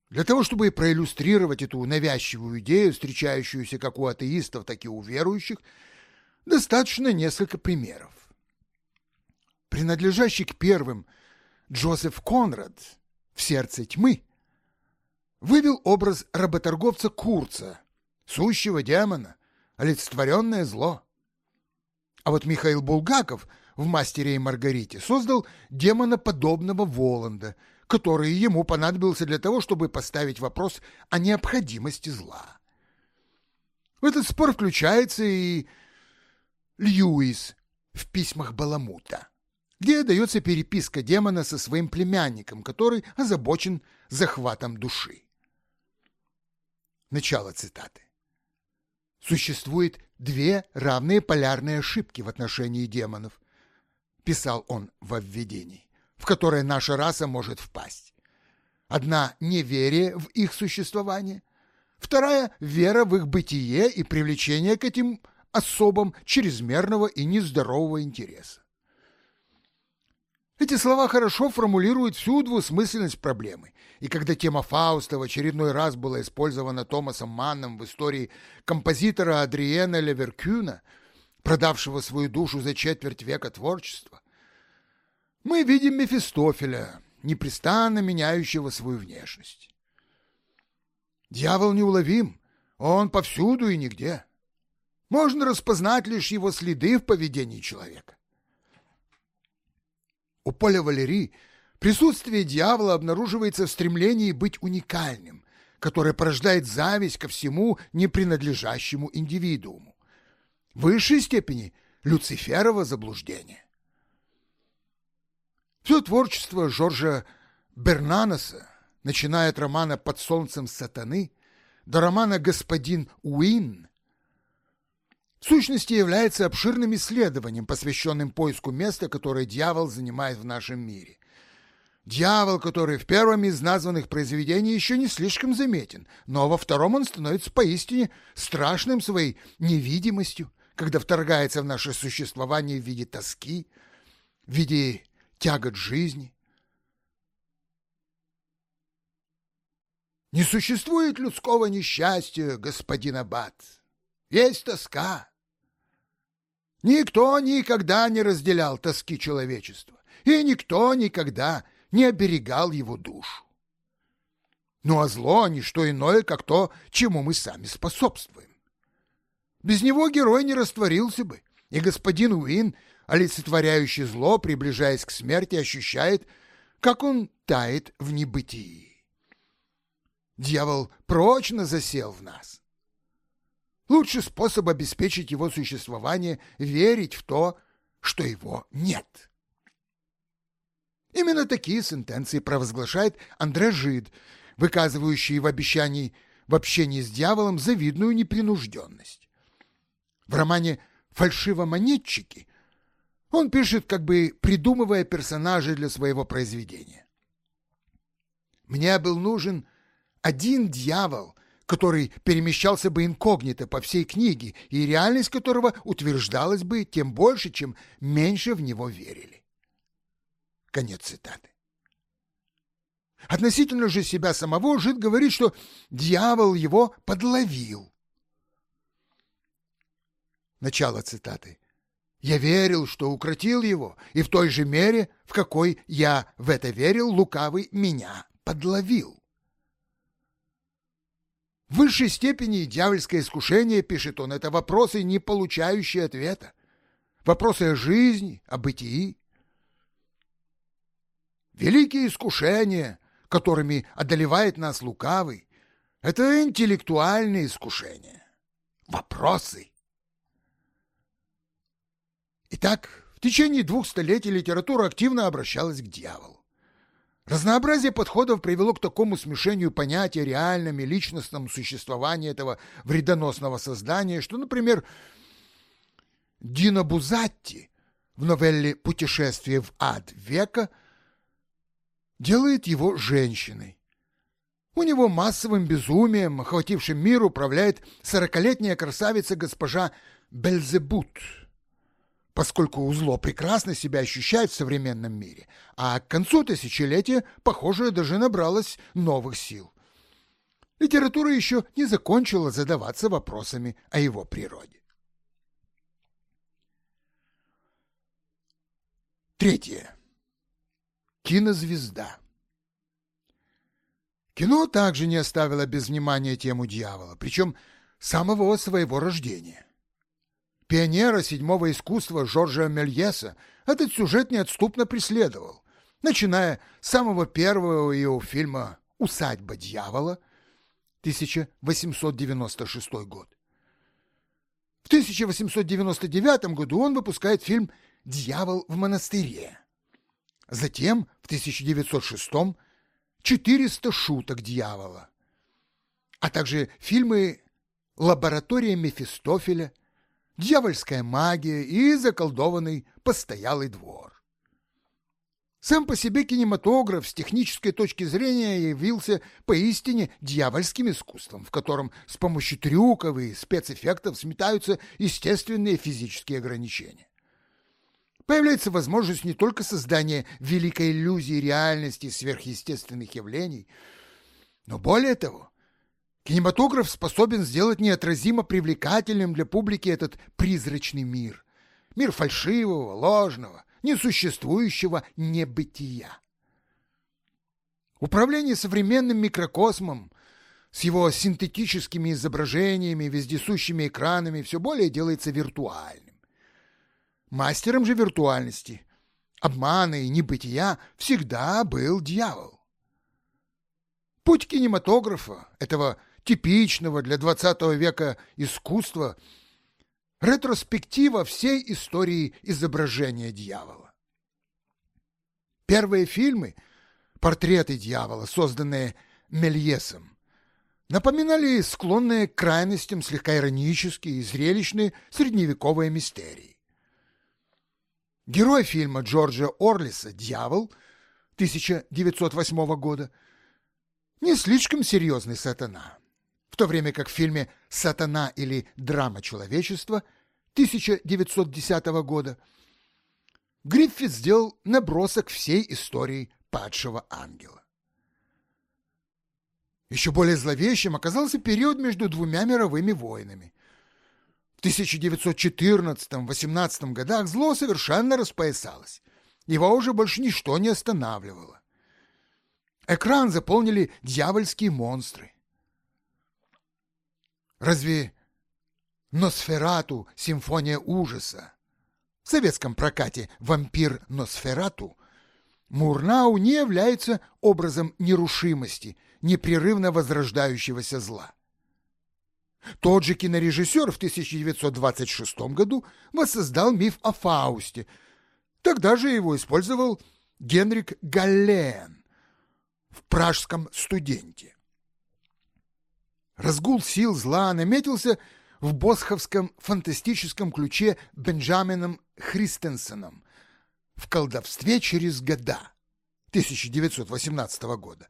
Speaker 1: Для того, чтобы проиллюстрировать эту навязчивую идею, встречающуюся как у атеистов, так и у верующих, достаточно несколько примеров. Принадлежащий к первым Джозеф Конрад в «Сердце тьмы» вывел образ работорговца Курца, сущего демона, олицетворенное зло. А вот Михаил Булгаков в «Мастере и Маргарите» создал демоноподобного Воланда – который ему понадобился для того, чтобы поставить вопрос о необходимости зла. В этот спор включается и Льюис в письмах Баламута, где дается переписка демона со своим племянником, который озабочен захватом души. Начало цитаты. Существует две равные полярные ошибки в отношении демонов, писал он во введении в которое наша раса может впасть. Одна – неверие в их существование, вторая – вера в их бытие и привлечение к этим особам чрезмерного и нездорового интереса. Эти слова хорошо формулируют всю двусмысленность проблемы, и когда тема Фауста в очередной раз была использована Томасом Манном в истории композитора Адриена Леверкюна, продавшего свою душу за четверть века творчества, мы видим Мефистофеля, непрестанно меняющего свою внешность. Дьявол неуловим, он повсюду и нигде. Можно распознать лишь его следы в поведении человека. У Поля Валери присутствие дьявола обнаруживается в стремлении быть уникальным, которое порождает зависть ко всему непринадлежащему индивидууму. В высшей степени Люциферово заблуждение. Все творчество Жоржа Бернаноса, начиная от романа «Под солнцем сатаны» до романа «Господин Уин», в сущности является обширным исследованием, посвященным поиску места, которое дьявол занимает в нашем мире. Дьявол, который в первом из названных произведений еще не слишком заметен, но во втором он становится поистине страшным своей невидимостью, когда вторгается в наше существование в виде тоски, в виде тягот жизни. Не существует людского несчастья, господин Аббат. Есть тоска. Никто никогда не разделял тоски человечества, и никто никогда не оберегал его душу. Ну а зло — не что иное, как то, чему мы сами способствуем. Без него герой не растворился бы, и господин Уин олицетворяющий зло, приближаясь к смерти, ощущает, как он тает в небытии. Дьявол прочно засел в нас. Лучший способ обеспечить его существование — верить в то, что его нет. Именно такие сентенции провозглашает Андре Жид, выказывающий в обещании в общении с дьяволом завидную непринужденность. В романе «Фальшивомонетчики» Он пишет, как бы придумывая персонажей для своего произведения. Мне был нужен один дьявол, который перемещался бы инкогнито по всей книге, и реальность которого утверждалась бы тем больше, чем меньше в него верили. Конец цитаты. Относительно же себя самого Жид говорит, что дьявол его подловил. Начало цитаты. «Я верил, что укротил его, и в той же мере, в какой я в это верил, лукавый меня подловил». В высшей степени дьявольское искушение, пишет он, это вопросы, не получающие ответа. Вопросы о жизни, о бытии. Великие искушения, которыми одолевает нас лукавый, это интеллектуальные искушения. Вопросы. Итак, в течение двух столетий литература активно обращалась к дьяволу. Разнообразие подходов привело к такому смешению понятия реальном и личностном существовании этого вредоносного создания, что, например, Дино Бузатти в новелле «Путешествие в ад века» делает его женщиной. У него массовым безумием, охватившим мир, управляет сорокалетняя красавица госпожа Бельзебут – поскольку зло прекрасно себя ощущает в современном мире, а к концу тысячелетия, похоже, даже набралось новых сил. Литература еще не закончила задаваться вопросами о его природе. Третье. Кинозвезда. Кино также не оставило без внимания тему дьявола, причем самого своего рождения пионера седьмого искусства Жоржа Мельеса, этот сюжет неотступно преследовал, начиная с самого первого его фильма «Усадьба дьявола» 1896 год. В 1899 году он выпускает фильм «Дьявол в монастыре». Затем, в 1906 «400 шуток дьявола», а также фильмы «Лаборатория Мефистофеля», дьявольская магия и заколдованный постоялый двор. Сам по себе кинематограф с технической точки зрения явился поистине дьявольским искусством, в котором с помощью трюков и спецэффектов сметаются естественные физические ограничения. Появляется возможность не только создания великой иллюзии реальности сверхъестественных явлений, но более того, Кинематограф способен сделать неотразимо привлекательным для публики этот призрачный мир. Мир фальшивого, ложного, несуществующего небытия. Управление современным микрокосмом с его синтетическими изображениями, вездесущими экранами все более делается виртуальным. Мастером же виртуальности, обмана и небытия всегда был дьявол. Путь кинематографа, этого типичного для XX века искусства, ретроспектива всей истории изображения дьявола. Первые фильмы, портреты дьявола, созданные Мельесом, напоминали склонные к крайностям слегка иронические и зрелищные средневековые мистерии. Герой фильма Джорджа Орлиса «Дьявол» 1908 года не слишком серьезный сатана то время как в фильме «Сатана» или «Драма человечества» 1910 года Гриффит сделал набросок всей истории падшего ангела. Еще более зловещим оказался период между двумя мировыми войнами. В 1914-18 годах зло совершенно распоясалось. Его уже больше ничто не останавливало. Экран заполнили дьявольские монстры. Разве Носферату «Симфония ужаса» в советском прокате «Вампир Носферату» Мурнау не является образом нерушимости, непрерывно возрождающегося зла. Тот же кинорежиссер в 1926 году воссоздал миф о Фаусте. Тогда же его использовал Генрик Галлен в «Пражском студенте». Разгул сил зла наметился в босховском фантастическом ключе Бенджамином Христенсеном в «Колдовстве через года» 1918 года,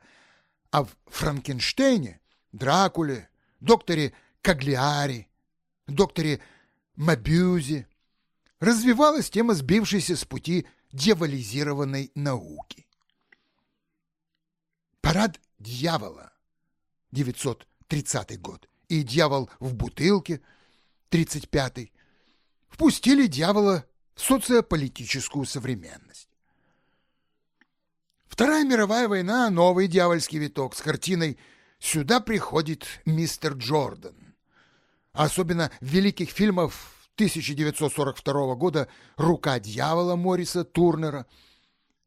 Speaker 1: а в «Франкенштейне», «Дракуле», «Докторе Каглиари», «Докторе Мабюзе» развивалась тема сбившейся с пути дьяволизированной науки. Парад дьявола, 930 год, и дьявол в бутылке, 35 впустили дьявола в социополитическую современность. Вторая мировая война – новый дьявольский виток с картиной «Сюда приходит мистер Джордан». Особенно в великих фильмах 1942 года «Рука дьявола» Мориса Турнера,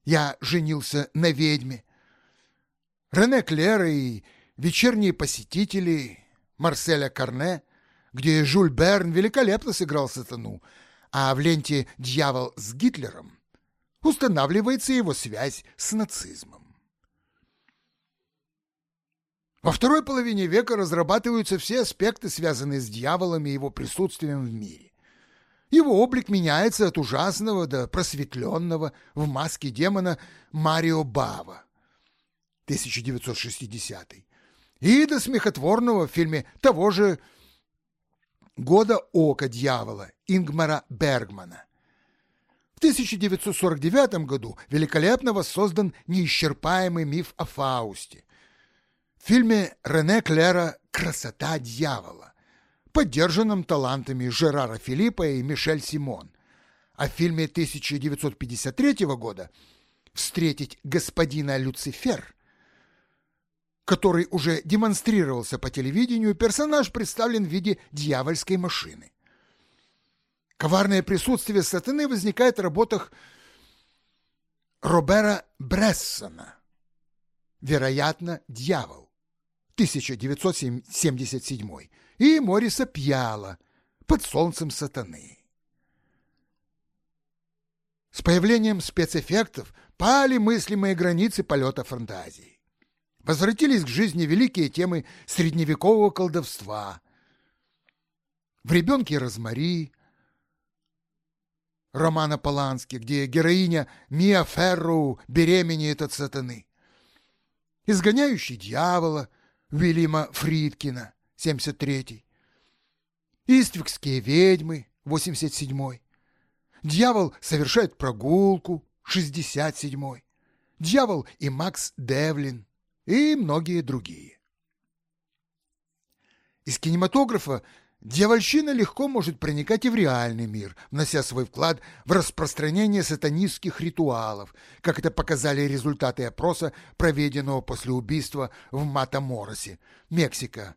Speaker 1: «Я женился на ведьме», Рене Клер и «Вечерние посетители» Марселя Карне, где Жюль Берн великолепно сыграл сатану, а в ленте «Дьявол с Гитлером» устанавливается его связь с нацизмом. Во второй половине века разрабатываются все аспекты, связанные с дьяволом и его присутствием в мире. Его облик меняется от ужасного до просветленного в маске демона Марио Бава 1960 и до смехотворного в фильме того же года «Око дьявола» Ингмара Бергмана. В 1949 году великолепно воссоздан неисчерпаемый миф о Фаусте. В фильме Рене Клера «Красота дьявола», поддержанном талантами Жерара Филиппа и Мишель Симон, а в фильме 1953 года «Встретить господина Люцифер» который уже демонстрировался по телевидению, персонаж представлен в виде дьявольской машины. Коварное присутствие сатаны возникает в работах Робера Брессона. Вероятно, «Дьявол» 1977 и Мориса Пьяла «Под солнцем сатаны». С появлением спецэффектов пали мыслимые границы полета фантазии возвратились к жизни великие темы средневекового колдовства. В «Ребенке Розмари» романа Полански, где героиня Мия Ферроу беременеет от сатаны. «Изгоняющий дьявола» Вильяма Фридкина, 73-й. «Иствикские ведьмы», 87-й. «Дьявол совершает прогулку», 67-й. «Дьявол и Макс Девлин», и многие другие. Из кинематографа дьявольщина легко может проникать и в реальный мир, внося свой вклад в распространение сатанистских ритуалов, как это показали результаты опроса, проведенного после убийства в Матаморосе, Мексика,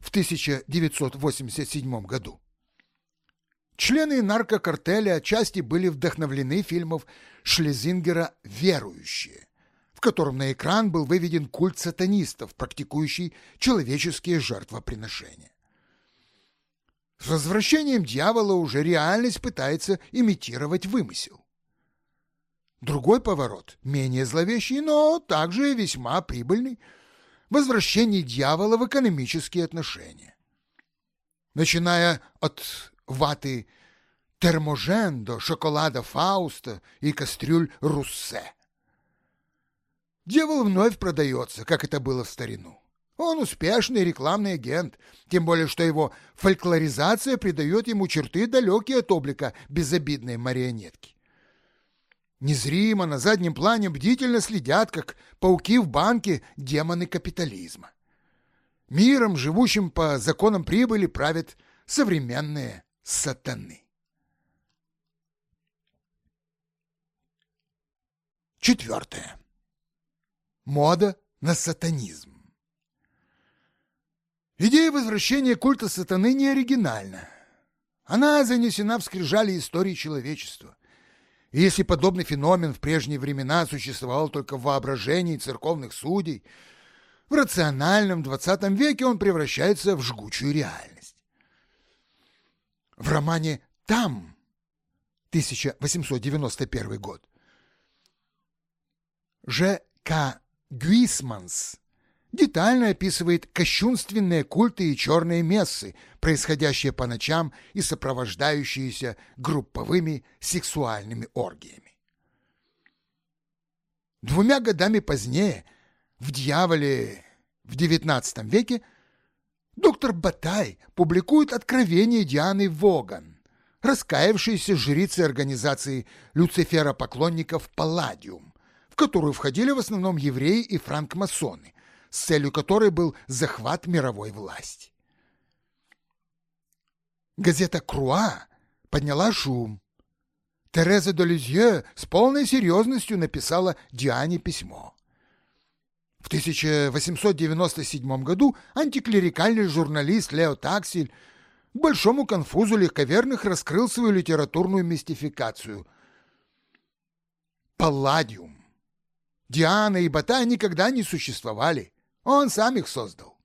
Speaker 1: в 1987 году. Члены наркокартеля отчасти были вдохновлены фильмов Шлезингера «Верующие», котором на экран был выведен культ сатанистов, практикующий человеческие жертвоприношения. С возвращением дьявола уже реальность пытается имитировать вымысел. Другой поворот, менее зловещий, но также весьма прибыльный – возвращение дьявола в экономические отношения. Начиная от ваты терможен до шоколада Фауста и кастрюль Руссе – Дьявол вновь продается, как это было в старину. Он успешный рекламный агент, тем более что его фольклоризация придает ему черты далекие от облика безобидной марионетки. Незримо на заднем плане бдительно следят, как пауки в банке демоны капитализма. Миром, живущим по законам прибыли, правят современные сатаны. Четвертое. Мода на сатанизм. Идея возвращения культа сатаны не оригинальна. Она занесена в скрижали истории человечества. И если подобный феномен в прежние времена существовал только в воображении церковных судей, в рациональном XX веке он превращается в жгучую реальность. В романе «Там» 1891 год Ж. К. Гюисманс детально описывает кощунственные культы и черные мессы, происходящие по ночам и сопровождающиеся групповыми сексуальными оргиями. Двумя годами позднее, в «Дьяволе» в XIX веке, доктор Батай публикует откровение Дианы Воган, раскаявшейся жрицы организации Люцифера-поклонников «Палладиум», в которую входили в основном евреи и франкмасоны, с целью которой был захват мировой власти. Газета «Круа» подняла шум. Тереза Долюзье с полной серьезностью написала Диане письмо. В 1897 году антиклерикальный журналист Лео Таксель к большому конфузу легковерных раскрыл свою литературную мистификацию. Палладиум. Диана и Бата никогда не существовали. Он сам их создал.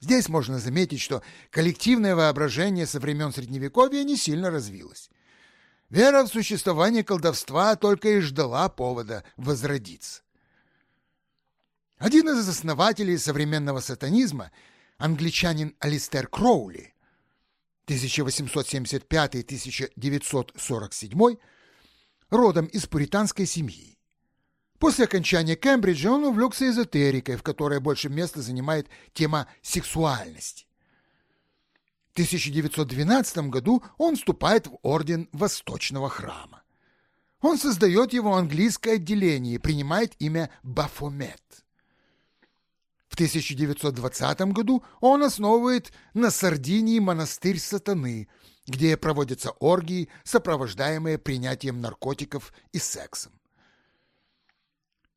Speaker 1: Здесь можно заметить, что коллективное воображение со времен Средневековья не сильно развилось. Вера в существование колдовства только и ждала повода возродиться. Один из основателей современного сатанизма, англичанин Алистер Кроули, 1875-1947, родом из пуританской семьи. После окончания Кембриджа он увлекся эзотерикой, в которой больше места занимает тема сексуальности. В 1912 году он вступает в орден Восточного храма. Он создает его английское отделение и принимает имя Бафомет. В 1920 году он основывает на Сардинии монастырь сатаны, где проводятся оргии, сопровождаемые принятием наркотиков и сексом.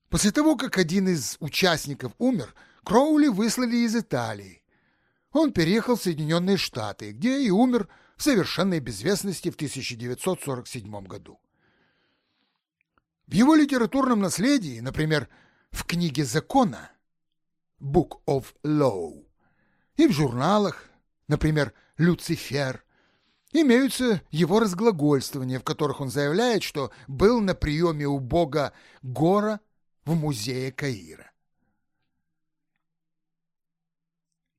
Speaker 1: После того, как один из участников умер, Кроули выслали из Италии. Он переехал в Соединенные Штаты, где и умер в совершенной безвестности в 1947 году. В его литературном наследии, например, в книге закона Book of Law и в журналах, например, «Люцифер», имеются его разглагольствования, в которых он заявляет, что был на приеме у бога Гора в музее Каира.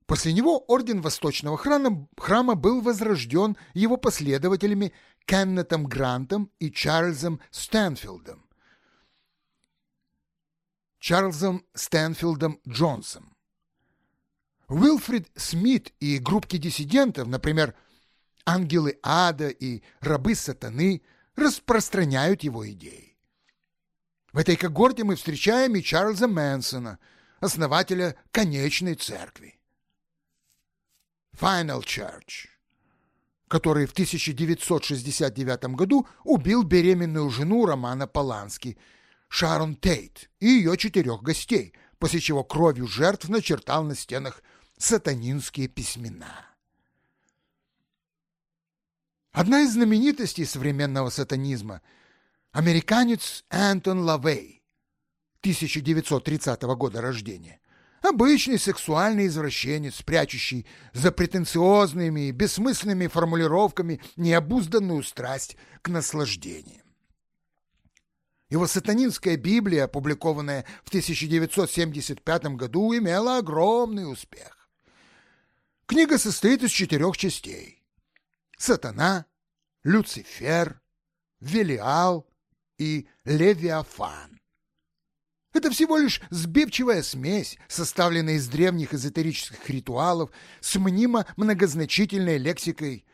Speaker 1: После него орден Восточного храма, храма был возрожден его последователями Кеннетом Грантом и Чарльзом Стэнфилдом. Чарльзом Стэнфилдом Джонсом. Уилфрид Смит и группки диссидентов, например, «Ангелы ада» и «Рабы сатаны», распространяют его идеи. В этой когорте мы встречаем и Чарльза Мэнсона, основателя конечной церкви. Final Church, который в 1969 году убил беременную жену Романа Полански, Шарон Тейт, и ее четырех гостей, после чего кровью жертв начертал на стенах сатанинские письмена. Одна из знаменитостей современного сатанизма – Американец Антон Лавей, 1930 года рождения. Обычный сексуальный извращенец, прячущий за претенциозными и бессмысленными формулировками необузданную страсть к наслаждениям. Его сатанинская Библия, опубликованная в 1975 году, имела огромный успех. Книга состоит из четырех частей. Сатана, Люцифер, Велиал и Левиафан. Это всего лишь сбивчивая смесь, составленная из древних эзотерических ритуалов с мнимо многозначительной лексикой.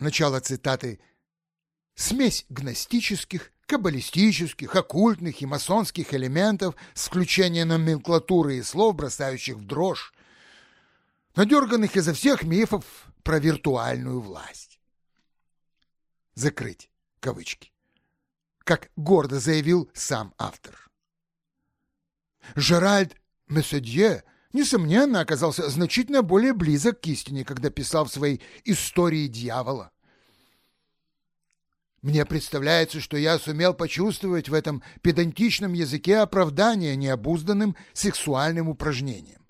Speaker 1: Начало цитаты «Смесь гностических, каббалистических, оккультных и масонских элементов с включением номенклатуры и слов, бросающих в дрожь, надерганных изо всех мифов про виртуальную власть закрыть кавычки, как гордо заявил сам автор. Жеральд Месседье, несомненно, оказался значительно более близок к истине, когда писал в своей «Истории дьявола». Мне представляется, что я сумел почувствовать в этом педантичном языке оправдание необузданным сексуальным упражнением.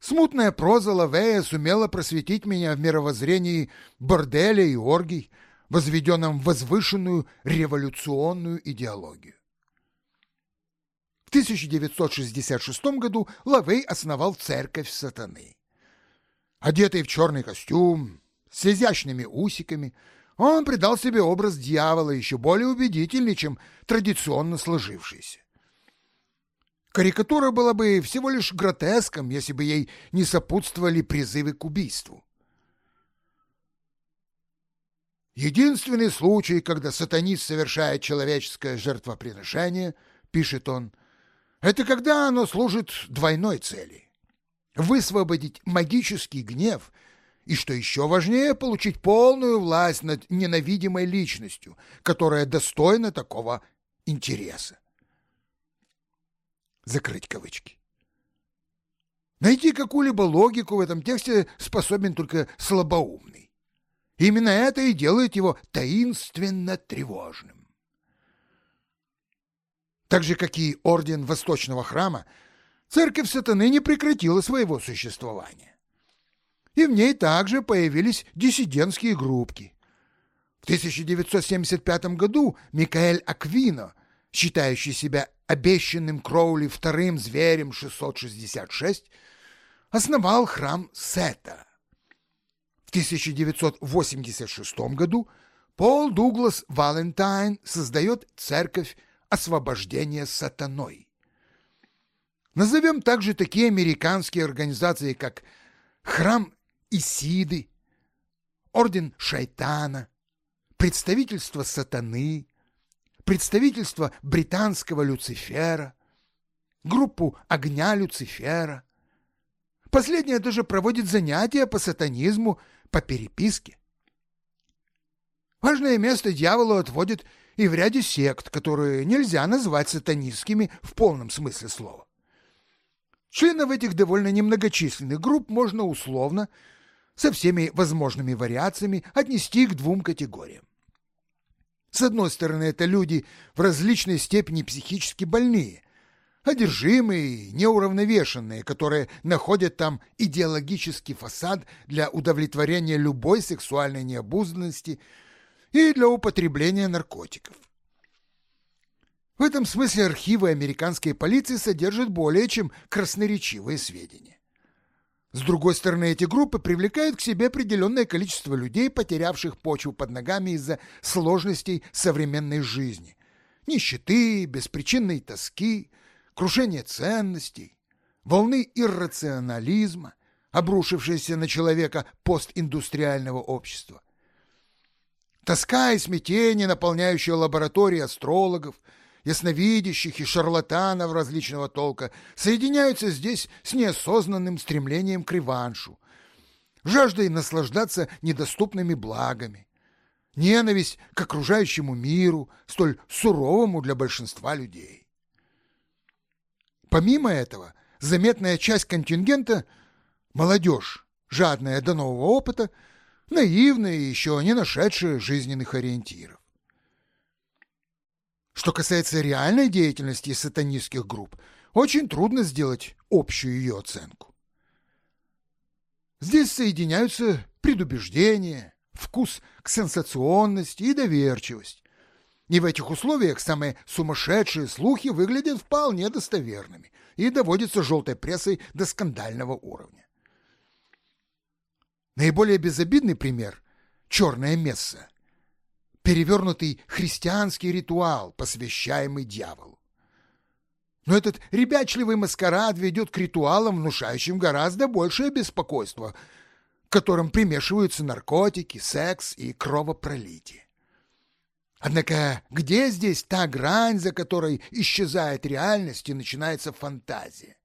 Speaker 1: Смутная проза Лавея сумела просветить меня в мировоззрении борделя и оргий, возведенном в возвышенную революционную идеологию. В 1966 году Лавей основал церковь сатаны. Одетый в черный костюм, с изящными усиками, он придал себе образ дьявола еще более убедительный, чем традиционно сложившийся. Карикатура была бы всего лишь гротеском, если бы ей не сопутствовали призывы к убийству. Единственный случай, когда сатанист совершает человеческое жертвоприношение, пишет он, это когда оно служит двойной цели – высвободить магический гнев и, что еще важнее, получить полную власть над ненавидимой личностью, которая достойна такого интереса. Закрыть кавычки. Найти какую-либо логику в этом тексте способен только слабоумный. Именно это и делает его таинственно тревожным. Так же, как и орден Восточного храма, церковь сатаны не прекратила своего существования. И в ней также появились диссидентские группки. В 1975 году Микаэль Аквино, считающий себя обещанным Кроули вторым зверем 666, основал храм Сета – в 1986 году Пол Дуглас Валентайн создает церковь освобождения сатаной. Назовем также такие американские организации, как Храм Исиды, Орден Шайтана, Представительство Сатаны, Представительство Британского Люцифера, Группу Огня Люцифера. Последняя даже проводит занятия по сатанизму по переписке. Важное место дьяволу отводит и в ряде сект, которые нельзя назвать сатанистскими в полном смысле слова. Членов этих довольно немногочисленных групп можно условно, со всеми возможными вариациями, отнести к двум категориям. С одной стороны, это люди в различной степени психически больные, одержимые, неуравновешенные, которые находят там идеологический фасад для удовлетворения любой сексуальной необузданности и для употребления наркотиков. В этом смысле архивы американской полиции содержат более чем красноречивые сведения. С другой стороны, эти группы привлекают к себе определенное количество людей, потерявших почву под ногами из-за сложностей современной жизни. Нищеты, беспричинной тоски, крушение ценностей, волны иррационализма, обрушившиеся на человека постиндустриального общества. Тоска и смятение, наполняющие лаборатории астрологов, ясновидящих и шарлатанов различного толка, соединяются здесь с неосознанным стремлением к реваншу, жаждой наслаждаться недоступными благами, ненависть к окружающему миру, столь суровому для большинства людей. Помимо этого, заметная часть контингента – молодежь, жадная до нового опыта, наивная и еще не нашедшая жизненных ориентиров. Что касается реальной деятельности сатанистских групп, очень трудно сделать общую ее оценку. Здесь соединяются предубеждения, вкус к сенсационности и доверчивость, и в этих условиях самые сумасшедшие слухи выглядят вполне достоверными и доводятся желтой прессой до скандального уровня. Наиболее безобидный пример – черная месса, перевернутый христианский ритуал, посвящаемый дьяволу. Но этот ребячливый маскарад ведет к ритуалам, внушающим гораздо большее беспокойство, к которым примешиваются наркотики, секс и кровопролитие. Однако где здесь та грань, за которой исчезает реальность и начинается фантазия?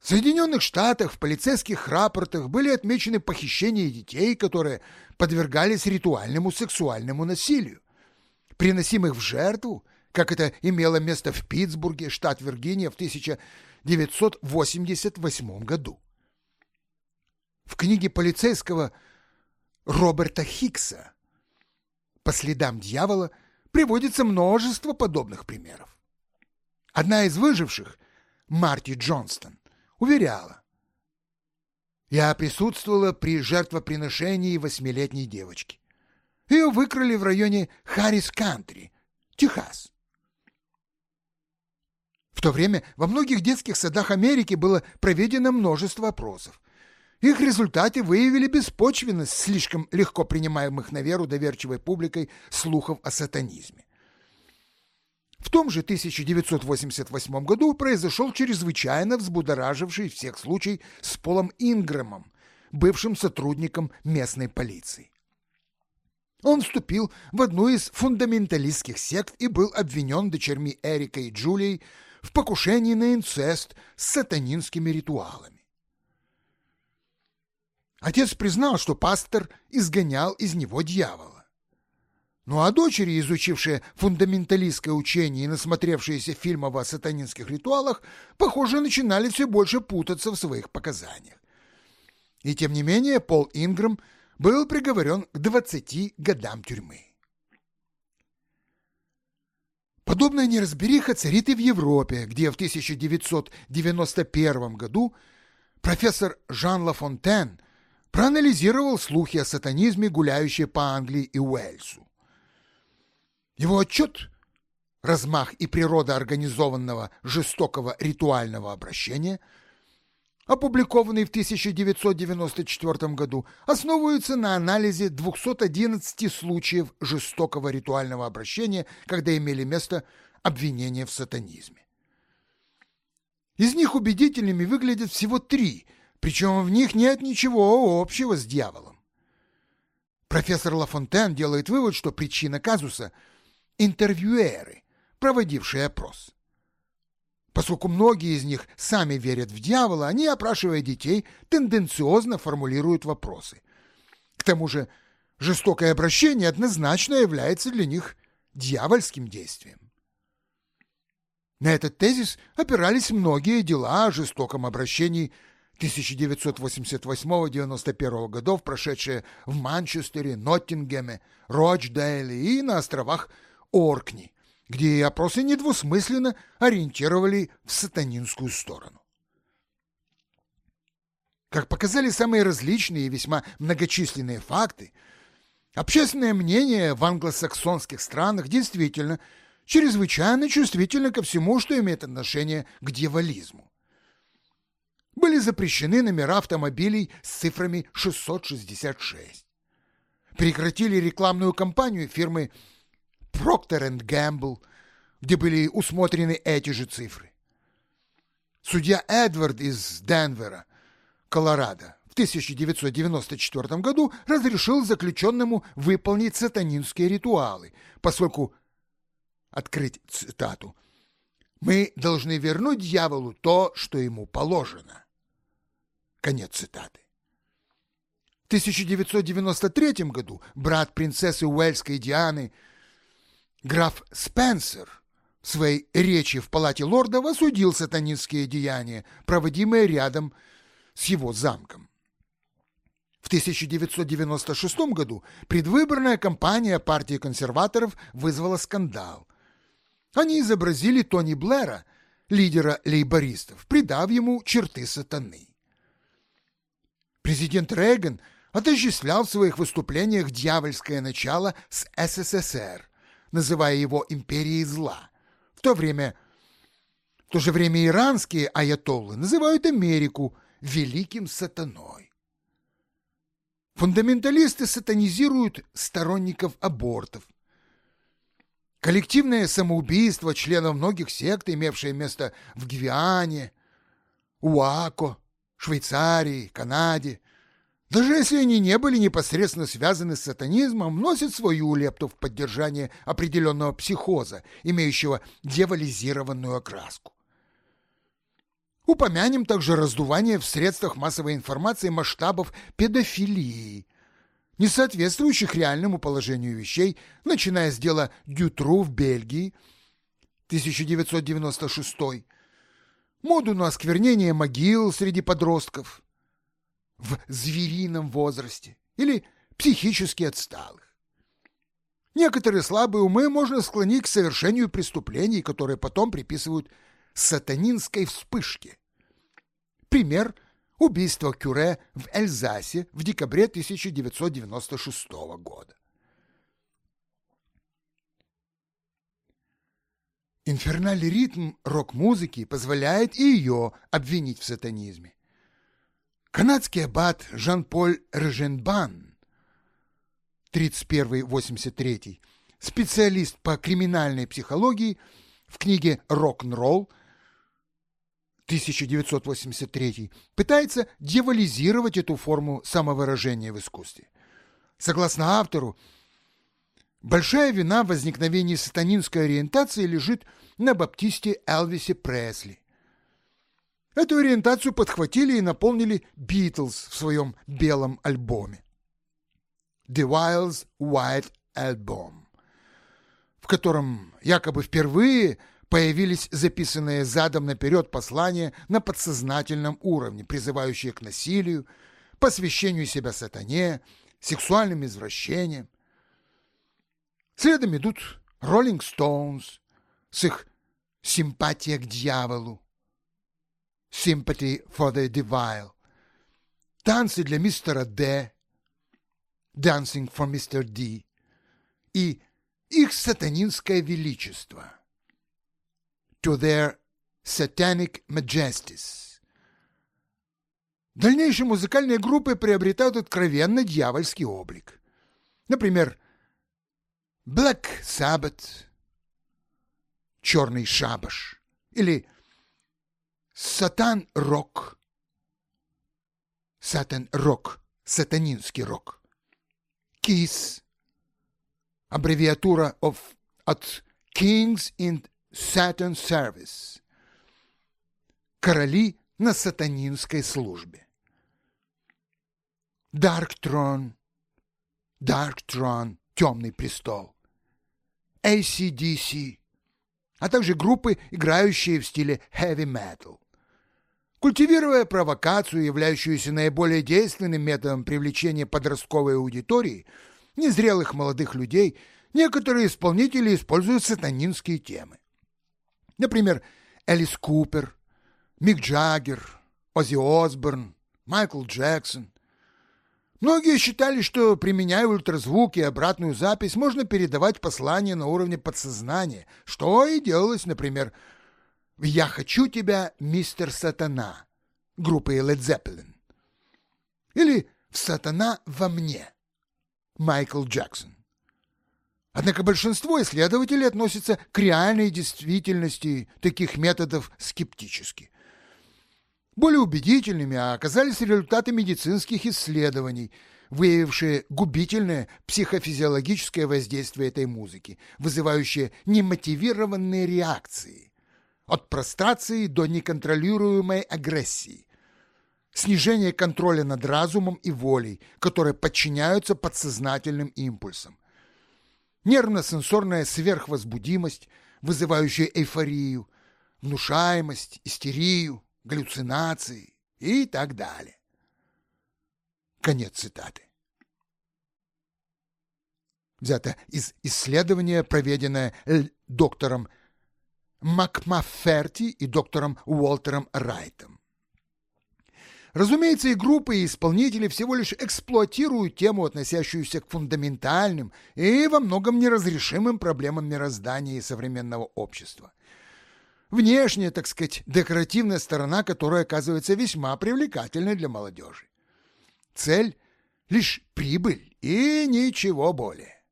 Speaker 1: В Соединенных Штатах в полицейских рапортах были отмечены похищения детей, которые подвергались ритуальному сексуальному насилию, приносимых в жертву, как это имело место в Питтсбурге, штат Виргиния, в 1988 году. В книге полицейского Роберта Хикса по следам дьявола приводится множество подобных примеров. Одна из выживших, Марти Джонстон, уверяла, «Я присутствовала при жертвоприношении восьмилетней девочки. Ее выкрали в районе Харрис-Кантри, Техас.
Speaker 2: то время во многих детских садах Америки было проведено множество опросов. Их результаты выявили беспочвенность слишком легко принимаемых на веру доверчивой публикой слухов о сатанизме. В том же 1988 году произошел чрезвычайно взбудораживший всех случай с Полом Ингрэмом, бывшим сотрудником местной полиции. Он вступил в одну из фундаменталистских сект и был обвинен дочерьми Эрика и Джулией в покушении на инцест с сатанинскими ритуалами. Отец признал, что пастор изгонял из него дьявола. Ну а дочери, изучившие фундаменталистское учение и насмотревшиеся фильмов о сатанинских ритуалах, похоже, начинали все больше путаться в своих показаниях. И тем не менее Пол Ингрэм был приговорен к 20 годам тюрьмы. Подобная неразбериха царит и в Европе, где в 1991 году профессор Жан Лафонтен проанализировал слухи о сатанизме, гуляющие по Англии и Уэльсу. Его отчет «Размах и природа организованного жестокого ритуального обращения» опубликованный в 1994 году, основываются на анализе 211 случаев жестокого ритуального обращения, когда имели место обвинения в сатанизме. Из них убедительными выглядят всего три, причем в них нет ничего общего с дьяволом. Профессор Лафонтен делает вывод, что причина казуса – интервьюеры, проводившие опрос. Поскольку многие из них сами верят в дьявола, они, опрашивая детей, тенденциозно формулируют вопросы. К тому же жестокое обращение однозначно является для них дьявольским действием. На этот тезис опирались многие дела о жестоком обращении 1988-91 годов, прошедшие в Манчестере, Ноттингеме, Рочдейле и на островах Оркни, где опросы недвусмысленно ориентировали в сатанинскую сторону. Как показали самые различные и весьма многочисленные факты, общественное мнение в англосаксонских странах действительно чрезвычайно чувствительно ко всему, что имеет отношение к дьяволизму. Были запрещены номера автомобилей с цифрами 666. Прекратили рекламную кампанию фирмы Procter Gamble, где были усмотрены эти же цифры. Судья Эдвард из Денвера, Колорадо, в 1994 году разрешил заключенному выполнить сатанинские ритуалы, поскольку, открыть цитату, «Мы должны вернуть дьяволу то, что ему положено». Конец цитаты. В 1993 году брат принцессы Уэльской Дианы – Граф Спенсер в своей речи в палате лордов осудил сатанинские деяния, проводимые рядом с его замком. В 1996 году предвыборная кампания партии консерваторов вызвала скандал. Они изобразили Тони Блэра, лидера лейбористов, придав ему черты сатаны. Президент Рейган отождествлял в своих выступлениях дьявольское начало с СССР, называя его империей зла. В то время, в то же время иранские аятоллы называют Америку великим сатаной. Фундаменталисты сатанизируют сторонников абортов. Коллективное самоубийство членов многих сект, имевшее место в Гвиане, Уако, Швейцарии, Канаде, даже если они не были непосредственно связаны с сатанизмом, вносят свою лепту в поддержание определенного психоза, имеющего дьяволизированную окраску. Упомянем также раздувание в средствах массовой информации масштабов педофилии, не соответствующих реальному положению вещей, начиная с дела Дютру в Бельгии 1996, моду на осквернение могил среди подростков в зверином возрасте или психически отсталых. Некоторые слабые умы можно склонить к совершению преступлений, которые потом приписывают сатанинской вспышке. Пример – убийство Кюре в Эльзасе в декабре 1996 года. Инфернальный ритм рок-музыки позволяет и ее обвинить в сатанизме. Канадский аббат Жан-Поль Реженбан 31-83, специалист по криминальной психологии, в книге «Рок-н-ролл» 1983 пытается девализировать эту форму самовыражения в искусстве. Согласно автору, большая вина в возникновении сатанинской ориентации лежит на баптисте Элвисе Пресли. Эту ориентацию подхватили и наполнили Битлз в своем белом альбоме. The Wild's White Album, в котором якобы впервые появились записанные задом наперед послания на подсознательном уровне, призывающие к насилию, посвящению себя сатане, сексуальным извращениям. Следом идут Rolling Stones с их «Симпатия к дьяволу», «Sympathy for the Devil», «Танцы для мистера Д», Dancing for Mr. D и их сатанинское величество to their satanic majesties. Дальнейшие музыкальные группы приобретают откровенно дьявольский облик. Например, Black Sabbath, Черный шабаш. Или Сатан Рок, Сатан Рок, сатанинский рок. KISS, аббревиатура of, от Kings in Saturn Service, короли на сатанинской службе. Dark Throne, Dark Throne, темный престол, ACDC, а также группы, играющие в стиле heavy metal. Культивируя провокацию, являющуюся наиболее действенным методом привлечения подростковой аудитории, незрелых молодых людей, некоторые исполнители используют сатанинские темы. Например, Элис Купер, Мик Джаггер, Оззи Осборн, Майкл Джексон. Многие считали, что, применяя ультразвук и обратную запись, можно передавать послание на уровне подсознания, что и делалось, например, «Я хочу тебя, мистер Сатана» группы Led Zeppelin. Или «Сатана во мне» Майкл Джексон. Однако большинство исследователей относятся к реальной действительности таких методов скептически. Более убедительными оказались результаты медицинских исследований, выявившие губительное психофизиологическое воздействие этой музыки, вызывающее немотивированные реакции от прострации до неконтролируемой агрессии, снижение контроля над разумом и волей, которые подчиняются подсознательным импульсам, нервно-сенсорная сверхвозбудимость, вызывающая эйфорию, внушаемость, истерию, галлюцинации и так далее. Конец цитаты. Взято из исследования, проведенное доктором Макмаферти и доктором Уолтером Райтом. Разумеется, и группы, и исполнители всего лишь эксплуатируют тему, относящуюся к фундаментальным и во многом неразрешимым проблемам мироздания и современного общества. Внешняя, так сказать, декоративная сторона, которая оказывается весьма привлекательной для молодежи. Цель — лишь прибыль и ничего более.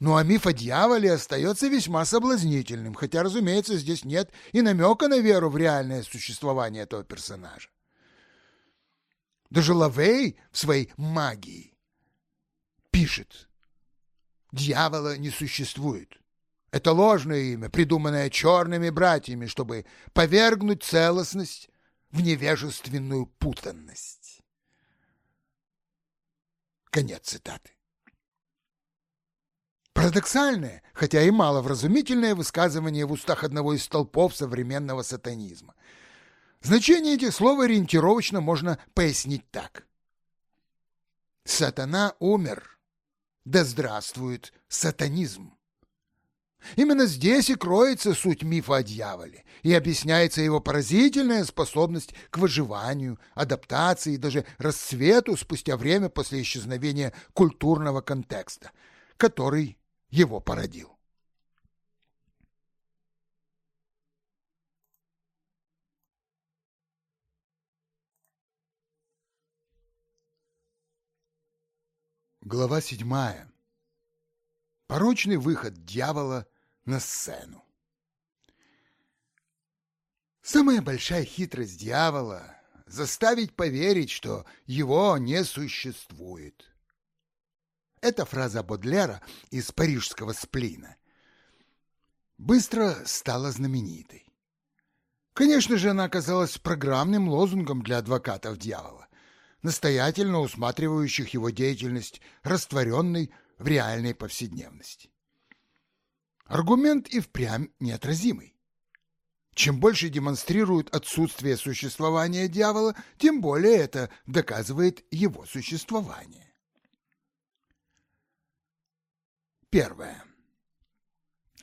Speaker 2: Ну а миф о дьяволе остается весьма соблазнительным, хотя, разумеется, здесь нет и намека на веру в реальное существование этого персонажа. Даже Лавей в своей магии пишет, дьявола не существует. Это ложное имя, придуманное черными братьями, чтобы повергнуть целостность в невежественную путанность. Конец цитаты. Парадоксальное, хотя и маловразумительное высказывание в устах одного из столпов современного сатанизма. Значение этих слов ориентировочно можно пояснить так. Сатана умер. Да здравствует сатанизм. Именно здесь и кроется суть мифа о дьяволе, и объясняется его поразительная способность к выживанию, адаптации и даже расцвету спустя время после исчезновения культурного контекста, который его породил. Глава седьмая Порочный выход дьявола на сцену. Самая большая хитрость дьявола — заставить поверить, что его не существует. Эта фраза Бодлера из парижского сплина быстро стала знаменитой. Конечно же, она оказалась программным лозунгом для адвокатов дьявола настоятельно усматривающих его деятельность растворенной в реальной повседневности. Аргумент и впрямь неотразимый. Чем больше демонстрируют отсутствие существования дьявола, тем более это доказывает его существование. Первое.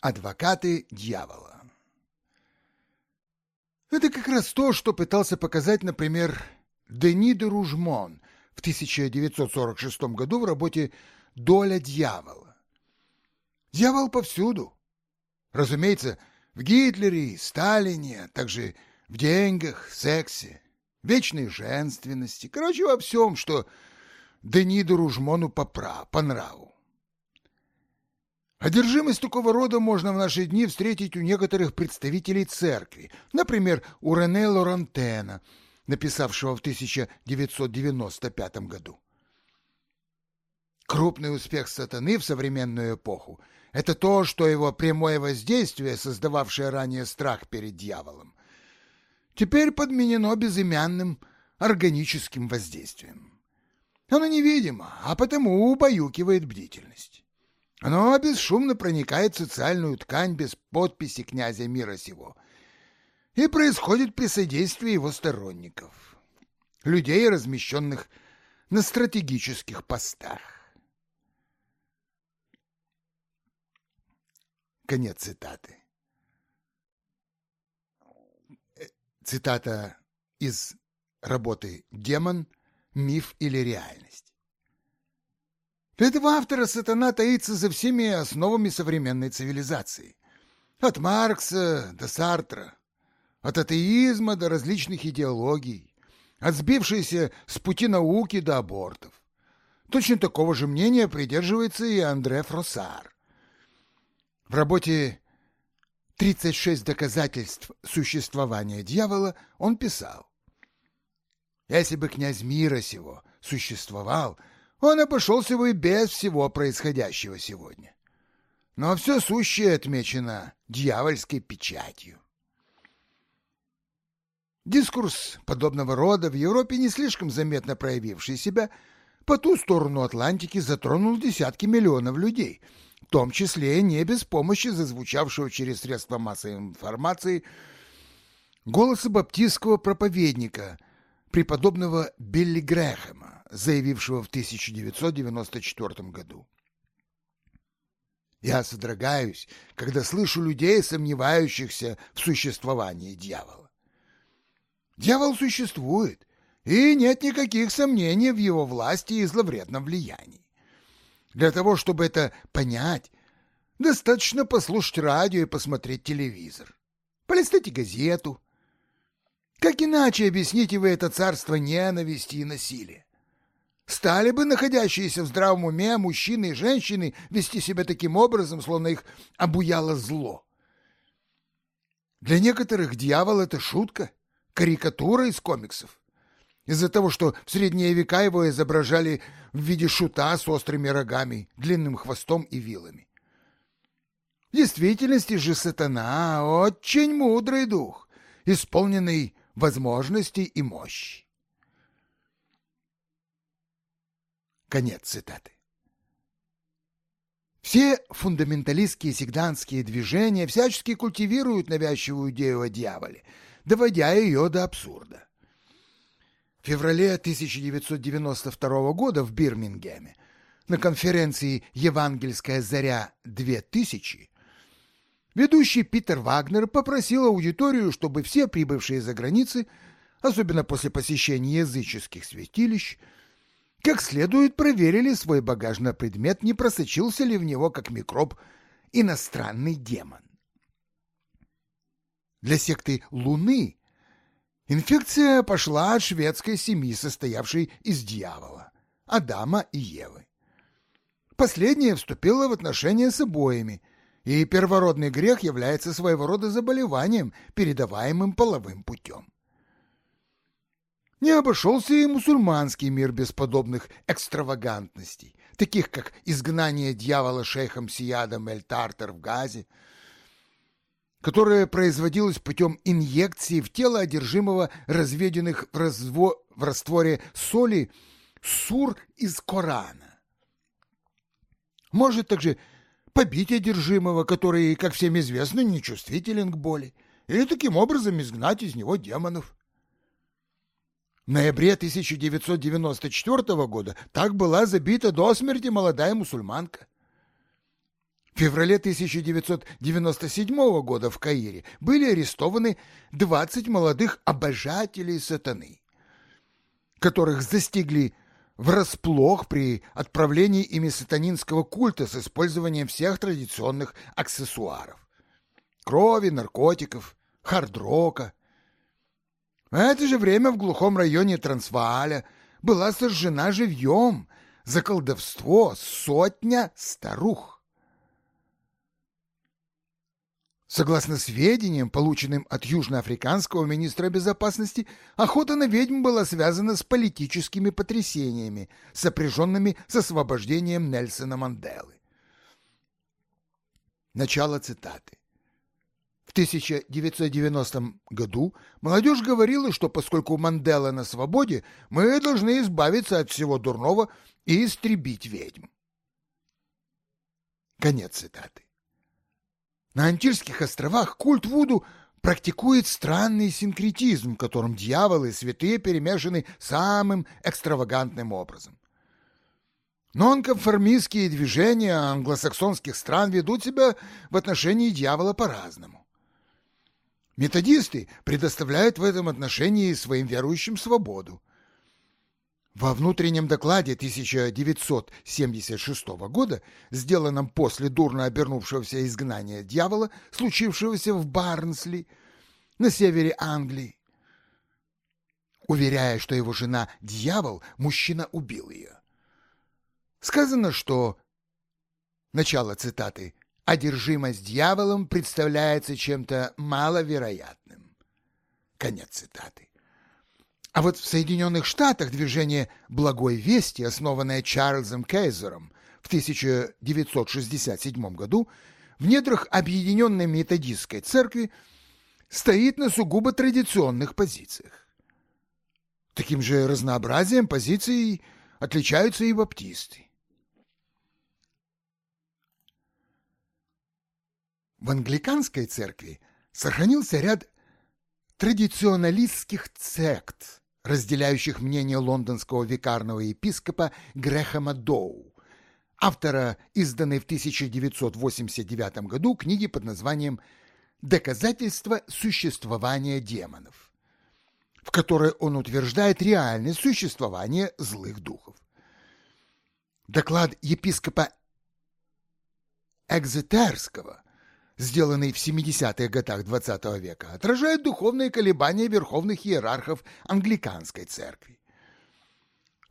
Speaker 2: Адвокаты дьявола. Это как раз то, что пытался показать, например, Дени де Ружмон в 1946 году в работе «Доля дьявола». Дьявол повсюду. Разумеется, в Гитлере, Сталине, а также в деньгах, сексе, вечной женственности, короче, во всем, что Дени де Ружмону по, прав, по нраву. Одержимость такого рода можно в наши дни встретить у некоторых представителей церкви, например, у Рене Лорантена – написавшего в 1995 году. Крупный успех сатаны в современную эпоху – это то, что его прямое воздействие, создававшее ранее страх перед дьяволом, теперь подменено безымянным органическим воздействием. Оно невидимо, а потому убаюкивает бдительность. Оно бесшумно проникает в социальную ткань без подписи князя мира сего – и происходит при содействии его сторонников, людей, размещенных на стратегических постах. Конец цитаты. Э, цитата из работы «Демон. Миф или реальность». Для этого автора сатана таится за всеми основами современной цивилизации. От Маркса до Сартра, от атеизма до различных идеологий, от сбившейся с пути науки до абортов. Точно такого же мнения придерживается и Андре Фроссар. В работе «36 доказательств существования дьявола» он писал «Если бы князь мира сего существовал, он обошелся бы без всего происходящего сегодня. Но все сущее отмечено дьявольской печатью. Дискурс подобного рода в Европе, не слишком заметно проявивший себя, по ту сторону Атлантики затронул десятки миллионов людей, в том числе не без помощи зазвучавшего через средства массовой информации голоса баптистского проповедника, преподобного Билли Грэхэма, заявившего в 1994 году. Я содрогаюсь, когда слышу людей, сомневающихся в существовании дьявола. Дьявол существует, и нет никаких сомнений в его власти и зловредном влиянии. Для того, чтобы это понять, достаточно послушать радио и посмотреть телевизор. Полистайте газету. Как иначе объясните вы это царство ненависти и насилия? Стали бы находящиеся в здравом уме мужчины и женщины вести себя таким образом, словно их обуяло зло? Для некоторых дьявол — это шутка — карикатура из комиксов. Из-за того, что в средние века его изображали в виде шута с острыми рогами, длинным хвостом и вилами. В действительности же сатана — очень мудрый дух, исполненный возможностей и мощи. Конец цитаты. Все фундаменталистские сектантские движения всячески культивируют навязчивую идею о дьяволе — доводя ее до абсурда. Феврале 1992 года в Бирмингеме на конференции «Евангельская заря-2000» ведущий Питер Вагнер попросил аудиторию, чтобы все прибывшие за границы, особенно после посещения языческих святилищ, как следует проверили свой багаж на предмет, не просочился ли в него как микроб иностранный демон. Для секты Луны инфекция пошла от шведской семьи, состоявшей из дьявола, Адама и Евы. Последняя вступила в отношения с обоими, и первородный грех является своего рода заболеванием, передаваемым половым путем. Не обошелся и мусульманский мир без подобных экстравагантностей, таких как изгнание дьявола шейхом Сиядом Эль-Тартер в Газе, которое производилось путем инъекции в тело одержимого разведенных в, разво... в растворе соли сур из Корана. Может также побить одержимого, который, как всем известно, нечувствителен к боли, или таким образом изгнать из него демонов. В ноябре 1994 года так была забита до смерти молодая мусульманка. В феврале 1997 года в Каире были арестованы 20 молодых обожателей сатаны, которых застигли врасплох при отправлении ими сатанинского культа с использованием всех традиционных аксессуаров – крови, наркотиков, хард-рока, в это же время в глухом районе Трансвааля была сожжена живьем за колдовство сотня старух. Согласно сведениям, полученным от южноафриканского министра безопасности, охота на ведьм была связана с политическими потрясениями, сопряженными с освобождением Нельсона Манделы. Начало цитаты. В 1990 году молодежь говорила, что поскольку Мандела на свободе, мы должны избавиться от всего дурного и истребить ведьм. Конец цитаты. На Антильских островах культ Вуду практикует странный синкретизм, в котором дьяволы и святые перемешаны самым экстравагантным образом. Нонконформистские движения англосаксонских стран ведут себя в отношении дьявола по-разному. Методисты предоставляют в этом отношении своим верующим свободу. Во внутреннем докладе 1976 года, сделанном после дурно обернувшегося изгнания дьявола, случившегося в Барнсли, на севере Англии, уверяя, что его жена – дьявол, мужчина убил ее. Сказано, что... Начало цитаты одержимость дьяволом представляется чем-то маловероятным. Конец цитаты. А вот в Соединенных Штатах движение «Благой вести», основанное Чарльзом Кейзером в 1967 году, в недрах Объединенной Методистской Церкви стоит на сугубо традиционных позициях. Таким же разнообразием позиций отличаются и баптисты. В англиканской церкви сохранился ряд традиционалистских сект, разделяющих мнение лондонского викарного епископа Грэхэма Доу, автора изданной в 1989 году книги под названием «Доказательство существования демонов», в которой он утверждает реальное существование злых духов. Доклад епископа Экзетерского сделанный в 70-х годах XX -го века, отражает духовные колебания верховных иерархов англиканской церкви.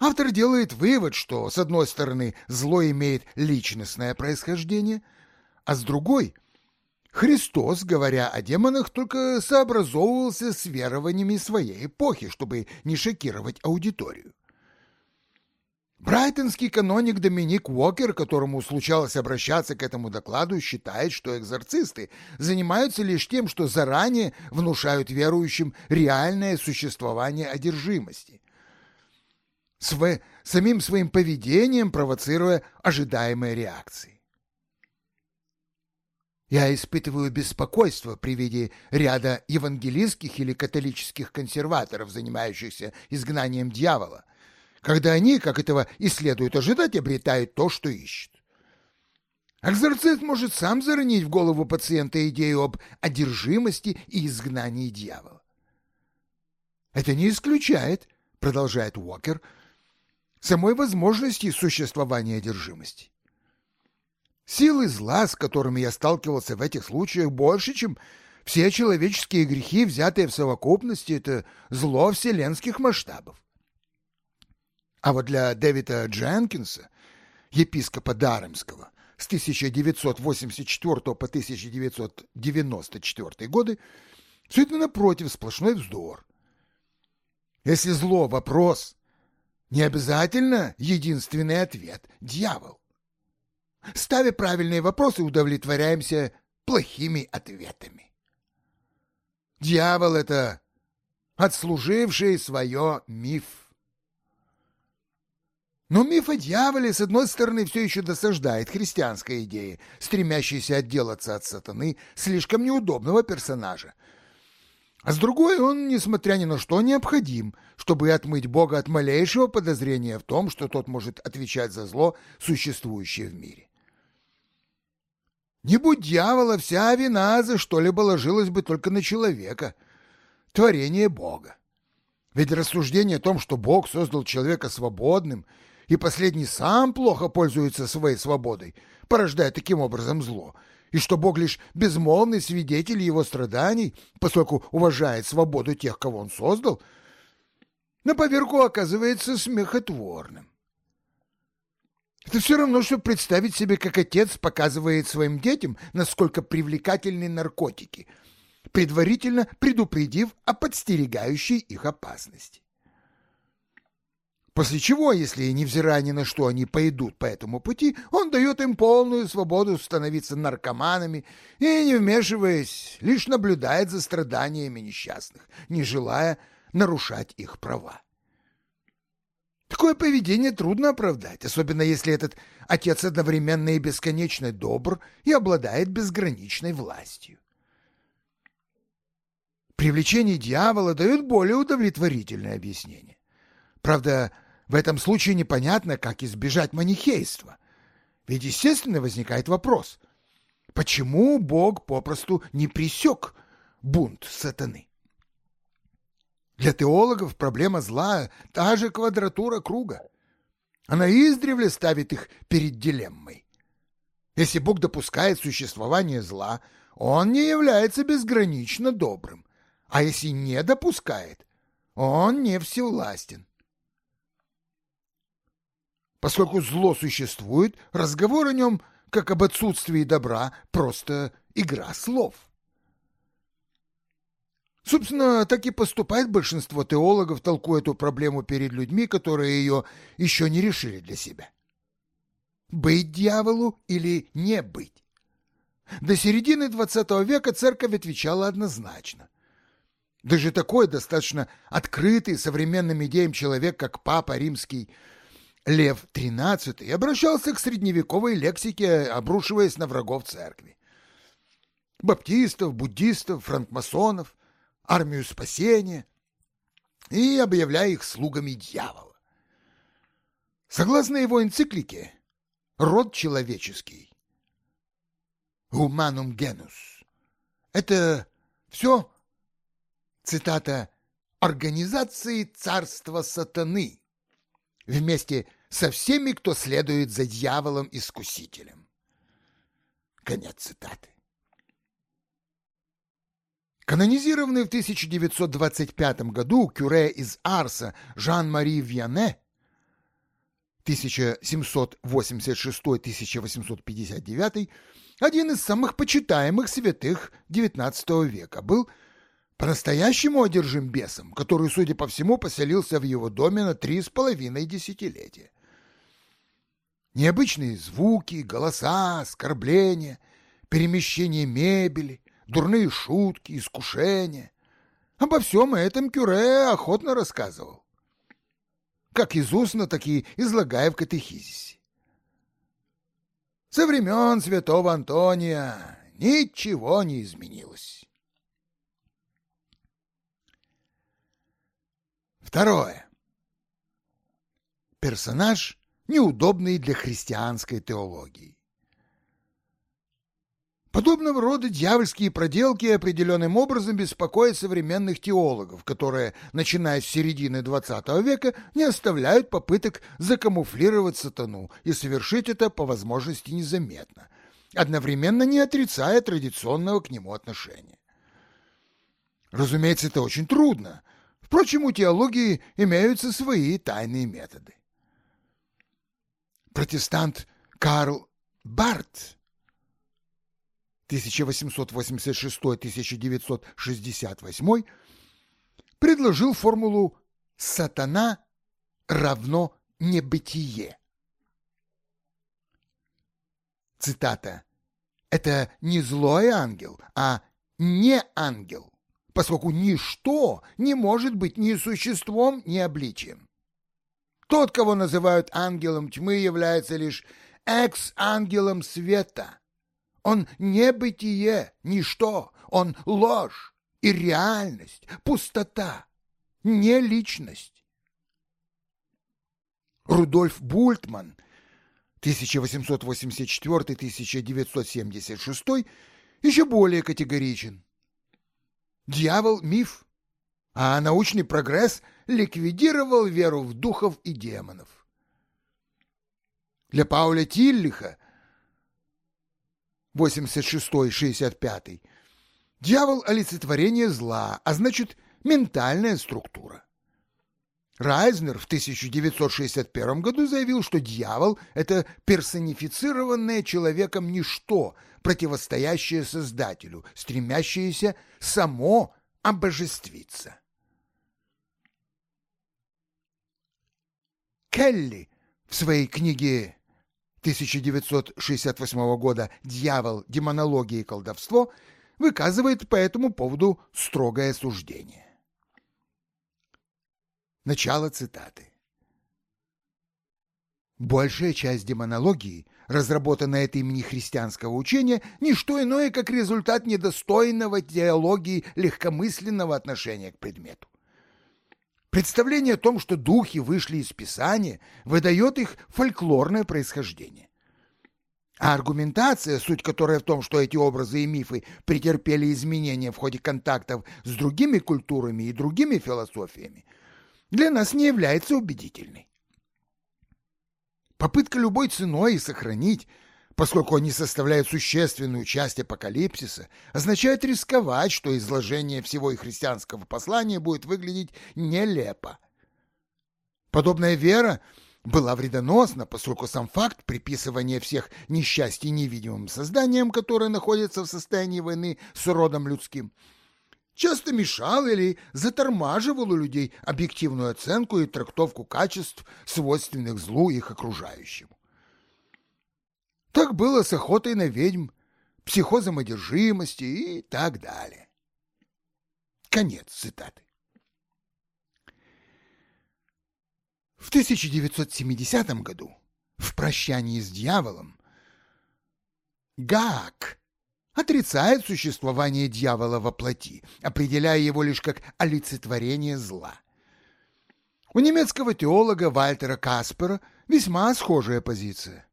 Speaker 2: Автор делает вывод, что, с одной стороны, зло имеет личностное происхождение, а с другой – Христос, говоря о демонах, только сообразовывался с верованиями своей эпохи, чтобы не шокировать аудиторию. Брайтонский каноник Доминик Уокер, которому случалось обращаться к этому докладу, считает, что экзорцисты занимаются лишь тем, что заранее внушают верующим реальное существование одержимости, св... самим своим поведением провоцируя ожидаемые реакции. Я испытываю беспокойство при виде ряда евангелистских или католических консерваторов, занимающихся изгнанием дьявола – когда они, как этого и следует ожидать, обретают то, что ищут. Экзорцист может сам заронить в голову пациента идею об одержимости и изгнании дьявола. Это не исключает, продолжает Уокер, самой возможности существования одержимости. Силы зла, с которыми я сталкивался в этих случаях, больше, чем все человеческие грехи, взятые в совокупности, это зло вселенских масштабов. А вот для Дэвида Дженкинса епископа Даремского с 1984 по 1994 годы, все это напротив сплошной вздор. Если зло – вопрос, не обязательно единственный ответ – дьявол. Ставя правильные вопросы, удовлетворяемся плохими ответами. Дьявол — это отслуживший свое миф. Но миф о дьяволе, с одной стороны, все еще досаждает христианской идее, стремящейся отделаться от сатаны, слишком неудобного персонажа. А с другой, он, несмотря ни на что, необходим, чтобы отмыть Бога от малейшего подозрения в том, что тот может отвечать за зло, существующее в мире. Не будь дьявола, вся вина за что-либо ложилась бы только на человека, творение Бога. Ведь рассуждение о том, что Бог создал человека свободным, и последний сам плохо пользуется своей свободой, порождая таким образом зло, и что Бог лишь безмолвный свидетель его страданий, поскольку уважает свободу тех, кого он создал, на поверку оказывается смехотворным. Это все равно, что представить себе, как отец показывает своим детям, насколько привлекательны наркотики, предварительно предупредив о подстерегающей их опасности. После чего, если, невзирая ни на что, они пойдут по этому пути, он дает им полную свободу становиться наркоманами и, не вмешиваясь, лишь наблюдает за страданиями несчастных, не желая нарушать их права. Такое поведение трудно оправдать, особенно если этот отец одновременно и бесконечно добр и обладает безграничной властью. Привлечение дьявола дает более удовлетворительное объяснение. Правда, в этом случае непонятно, как избежать манихейства. Ведь, естественно, возникает вопрос, почему Бог попросту не пресек бунт сатаны? Для теологов проблема зла – та же квадратура круга. Она издревле ставит их перед дилеммой. Если Бог допускает существование зла, он не является безгранично добрым. А если не допускает, он не всевластен. Поскольку зло существует, разговор о нем, как об отсутствии добра, просто игра слов. Собственно, так и поступает большинство теологов, толкуя эту проблему перед людьми, которые ее еще не решили для себя. Быть дьяволу или не быть? До середины XX века церковь отвечала однозначно. Даже такой достаточно открытый современным идеям человек, как Папа Римский Лев XIII, обращался к средневековой лексике, обрушиваясь на врагов церкви. Баптистов, буддистов, франкмасонов – армию спасения и объявляя их слугами дьявола. Согласно его энциклике, род человеческий, humanum genus, это все, цитата, организации царства сатаны, вместе со всеми, кто следует за дьяволом-искусителем. Конец цитаты. Канонизированный в 1925 году кюре из Арса Жан-Мари Вьяне 1786-1859, один из самых почитаемых святых XIX века, был по-настоящему одержим бесом, который, судя по всему, поселился в его доме на три с половиной десятилетия. Необычные звуки, голоса, оскорбления, перемещение мебели, дурные шутки, искушения. Обо всем этом Кюре охотно рассказывал. Как из устно, так и излагая в катехизисе. Со времен святого Антония ничего не изменилось. Второе. Персонаж, неудобный для христианской теологии. Подобного рода дьявольские проделки определенным образом беспокоят современных теологов, которые, начиная с середины XX века, не оставляют попыток закамуфлировать сатану и совершить это по возможности незаметно, одновременно не отрицая традиционного к нему отношения. Разумеется, это очень трудно. Впрочем, у теологии имеются свои тайные методы. протестант Карл Барт 1886-1968 предложил формулу «сатана равно небытие». Цитата. «Это не злой ангел, а не ангел, поскольку ничто не может быть ни существом, ни обличием. Тот, кого называют ангелом тьмы, является лишь экс-ангелом света. Он не бытие, ничто, он ложь и реальность, пустота, не личность. Рудольф Бультман 1884-1976 еще более категоричен. Дьявол – миф, а научный прогресс ликвидировал веру в духов и демонов. Для Пауля Тиллиха 86-65 дьявол – олицетворение зла, а значит, ментальная структура. Райзнер в 1961 году заявил, что дьявол – это персонифицированное человеком ничто, противостоящее Создателю, стремящееся само обожествиться. Келли в своей книге 1968 года «Дьявол, демонология и колдовство» выказывает по этому поводу строгое суждение. Начало цитаты. Большая часть демонологии, разработанная от имени христианского учения, не что иное, как результат недостойного теологии легкомысленного отношения к предмету. Представление о том, что духи вышли из Писания, выдает их фольклорное происхождение. А аргументация, суть которой в том, что эти образы и мифы претерпели изменения в ходе контактов с другими культурами и другими философиями, для нас не является убедительной. Попытка любой ценой сохранить, поскольку они составляют существенную часть апокалипсиса, означает рисковать, что изложение всего и христианского послания будет выглядеть нелепо. Подобная вера была вредоносна, поскольку сам факт приписывания всех несчастий невидимым созданиям, которые находятся в состоянии войны с родом людским – часто мешал или затормаживал у людей объективную оценку и трактовку качеств, свойственных злу их окружающему. Так было с охотой на ведьм, психозом одержимости и так далее. Конец цитаты. В 1970 году в «Прощании с дьяволом» Гак отрицает существование дьявола во плоти, определяя его лишь как олицетворение зла. У немецкого теолога Вальтера Каспера весьма схожая позиция.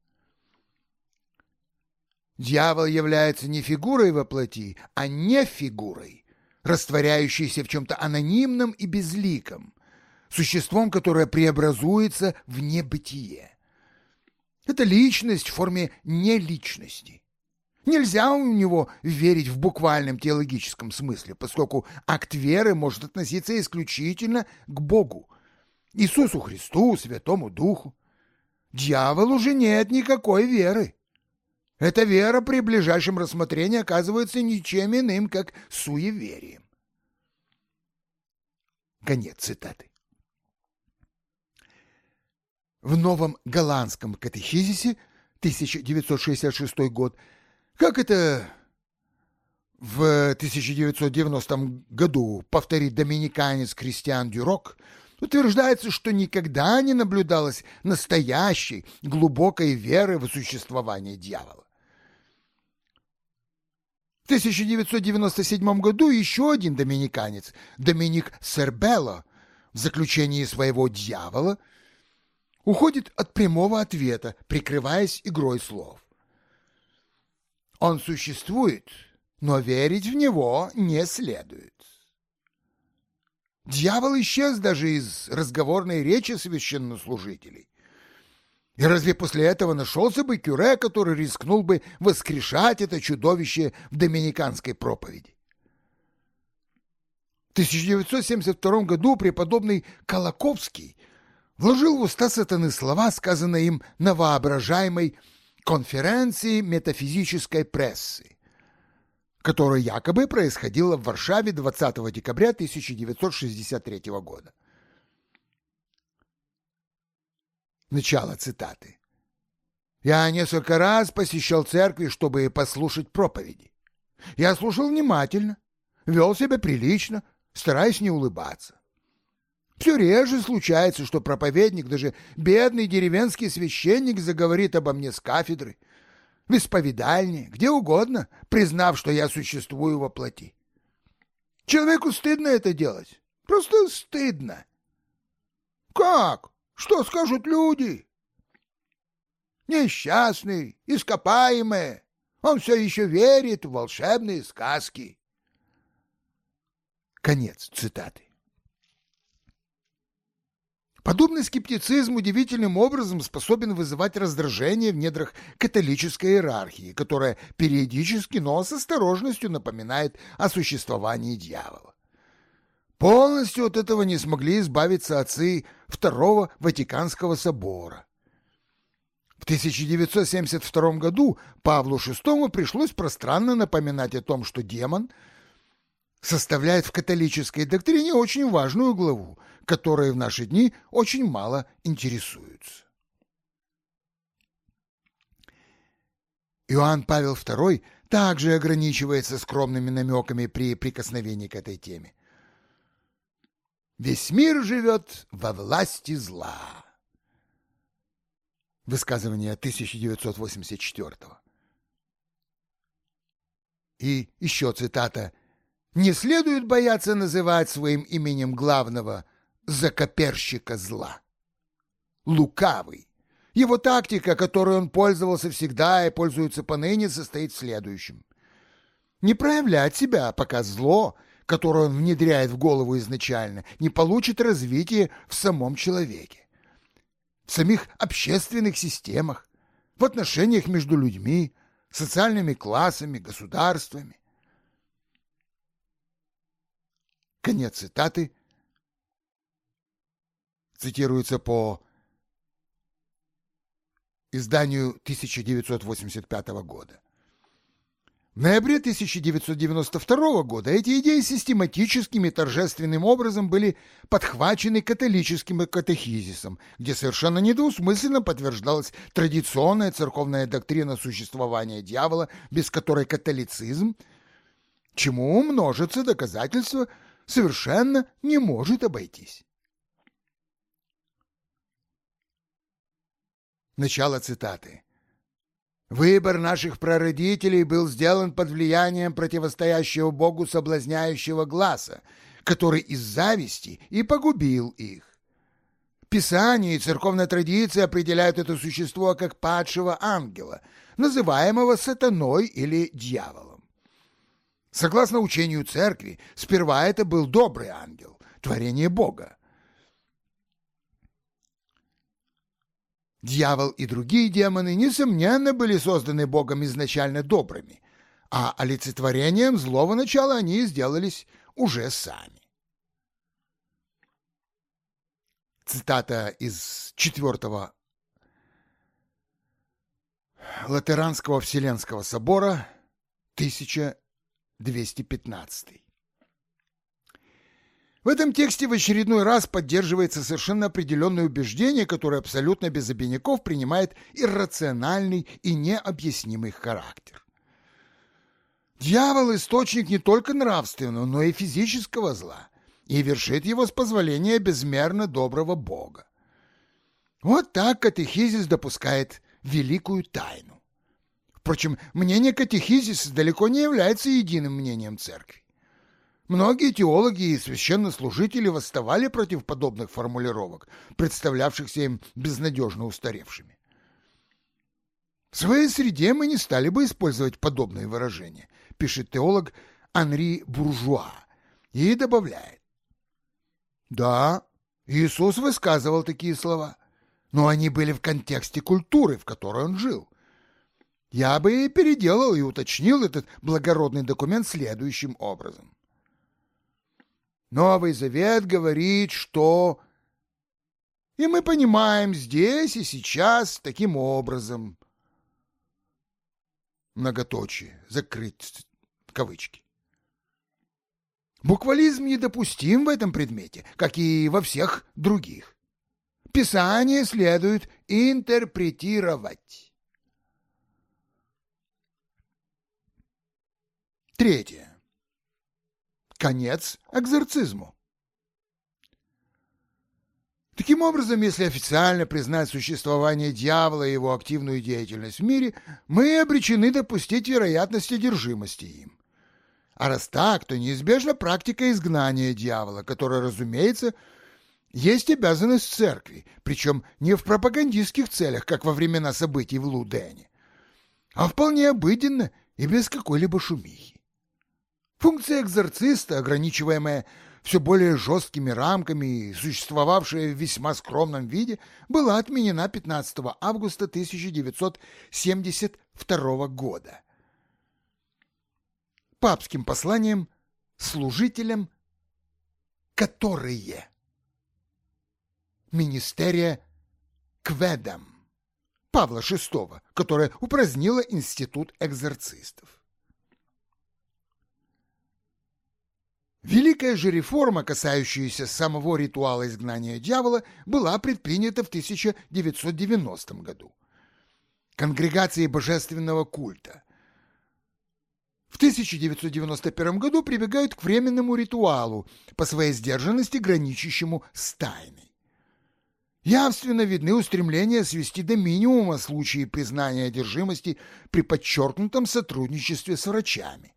Speaker 2: Дьявол является не фигурой во плоти, а не фигурой, растворяющейся в чем-то анонимном и безликом, существом, которое преобразуется в небытие. Это личность в форме неличности. Нельзя у него верить в буквальном теологическом смысле, поскольку акт веры может относиться исключительно к Богу, Иисусу Христу, Святому Духу. Дьяволу же нет никакой веры. Эта вера при ближайшем рассмотрении оказывается ничем иным, как суеверием. Конец цитаты. В новом голландском катехизисе 1966 год как это в 1990 году повторит доминиканец Кристиан Дюрок, утверждается, что никогда не наблюдалось настоящей глубокой веры в существование дьявола. В 1997 году еще один доминиканец, Доминик Сербелло, в заключении своего «Дьявола» уходит от прямого ответа, прикрываясь игрой слов. Он существует, но верить в него не следует. Дьявол исчез даже из разговорной речи священнослужителей. И разве после этого нашелся бы Кюре, который рискнул бы воскрешать это чудовище в доминиканской проповеди? В 1972 году преподобный Колоковский вложил в уста сатаны слова, сказанные им на воображаемой конференции метафизической прессы, которая якобы происходила в Варшаве 20 декабря 1963 года. Начало цитаты. «Я несколько раз посещал церкви, чтобы послушать проповеди. Я слушал внимательно, вел себя прилично, стараясь не улыбаться. Все реже случается, что проповедник, даже бедный деревенский священник, заговорит обо мне с кафедры, в исповедальне, где угодно, признав, что я существую во плоти. Человеку стыдно это делать. Просто стыдно. Как? Что скажут люди? Несчастный, ископаемый. Он все еще верит в волшебные сказки. Конец цитаты. Подобный скептицизм удивительным образом способен вызывать раздражение в недрах католической иерархии, которая периодически, но с осторожностью напоминает о существовании дьявола. Полностью от этого не смогли избавиться отцы Второго Ватиканского собора. В 1972 году Павлу VI пришлось пространно напоминать о том, что демон составляет в католической доктрине очень важную главу, которой в наши дни очень мало интересуются. Иоанн Павел II также ограничивается скромными намеками при прикосновении к этой теме. Весь мир живет во власти зла. Высказывание 1984 И еще цитата. «Не следует бояться называть своим именем главного закоперщика зла. Лукавый. Его тактика, которой он пользовался всегда и пользуется поныне, состоит в следующем. Не проявлять себя, пока зло — которую он внедряет в голову изначально, не получит развития в самом человеке, в самих общественных системах, в отношениях между людьми, социальными классами, государствами. Конец цитаты цитируется по изданию 1985 года. В ноябре 1992 года эти идеи систематическим и торжественным образом были подхвачены католическим катехизисом, где совершенно недвусмысленно подтверждалась традиционная церковная доктрина существования дьявола, без которой католицизм, чему множится доказательства, совершенно не может обойтись. Начало цитаты. Выбор наших прародителей был сделан под влиянием противостоящего Богу соблазняющего глаза, который из зависти и погубил их. Писание и церковная традиция определяют это существо как падшего ангела, называемого сатаной или дьяволом. Согласно учению церкви, сперва это был добрый ангел, творение Бога. Дьявол и другие демоны, несомненно, были созданы Богом изначально добрыми, а олицетворением злого начала они сделались уже сами. Цитата из четвертого Латеранского Вселенского собора, 1215. В этом тексте в очередной раз поддерживается совершенно определенное убеждение, которое абсолютно без обиняков принимает иррациональный и необъяснимый характер. Дьявол – источник не только нравственного, но и физического зла, и вершит его с позволения безмерно доброго Бога. Вот так катехизис допускает великую тайну. Впрочем, мнение катехизиса далеко не является единым мнением церкви. Многие теологи и священнослужители восставали против подобных формулировок, представлявшихся им безнадежно устаревшими. В своей среде мы не стали бы использовать подобные выражения, пишет теолог Анри Буржуа, и добавляет. Да, Иисус высказывал такие слова, но они были в контексте культуры, в которой он жил. Я бы переделал и уточнил этот благородный документ следующим образом. Новый Завет говорит, что... И мы понимаем здесь и сейчас таким образом. Многоточие, закрыть кавычки. Буквализм недопустим в этом предмете, как и во всех других. Писание следует интерпретировать. Третье. Конец экзорцизму. Таким образом, если официально признать существование дьявола и его активную деятельность в мире, мы обречены допустить вероятность одержимости им. А раз так, то неизбежна практика изгнания дьявола, которая, разумеется, есть обязанность церкви, причем не в пропагандистских целях, как во времена событий в Лудене, а вполне обыденно и без какой-либо шумихи. Функция экзорциста, ограничиваемая все более жесткими рамками и существовавшая в весьма скромном виде, была отменена 15 августа 1972 года. Папским посланием служителям, которые Министерия Кведам Павла VI, которая упразднила институт экзорцистов. Великая же реформа, касающаяся самого ритуала изгнания дьявола, была предпринята в 1990 году. Конгрегации божественного культа. В 1991 году прибегают к временному ритуалу, по своей сдержанности граничащему с тайной. Явственно видны устремления свести до минимума случаи признания одержимости при подчеркнутом сотрудничестве с врачами,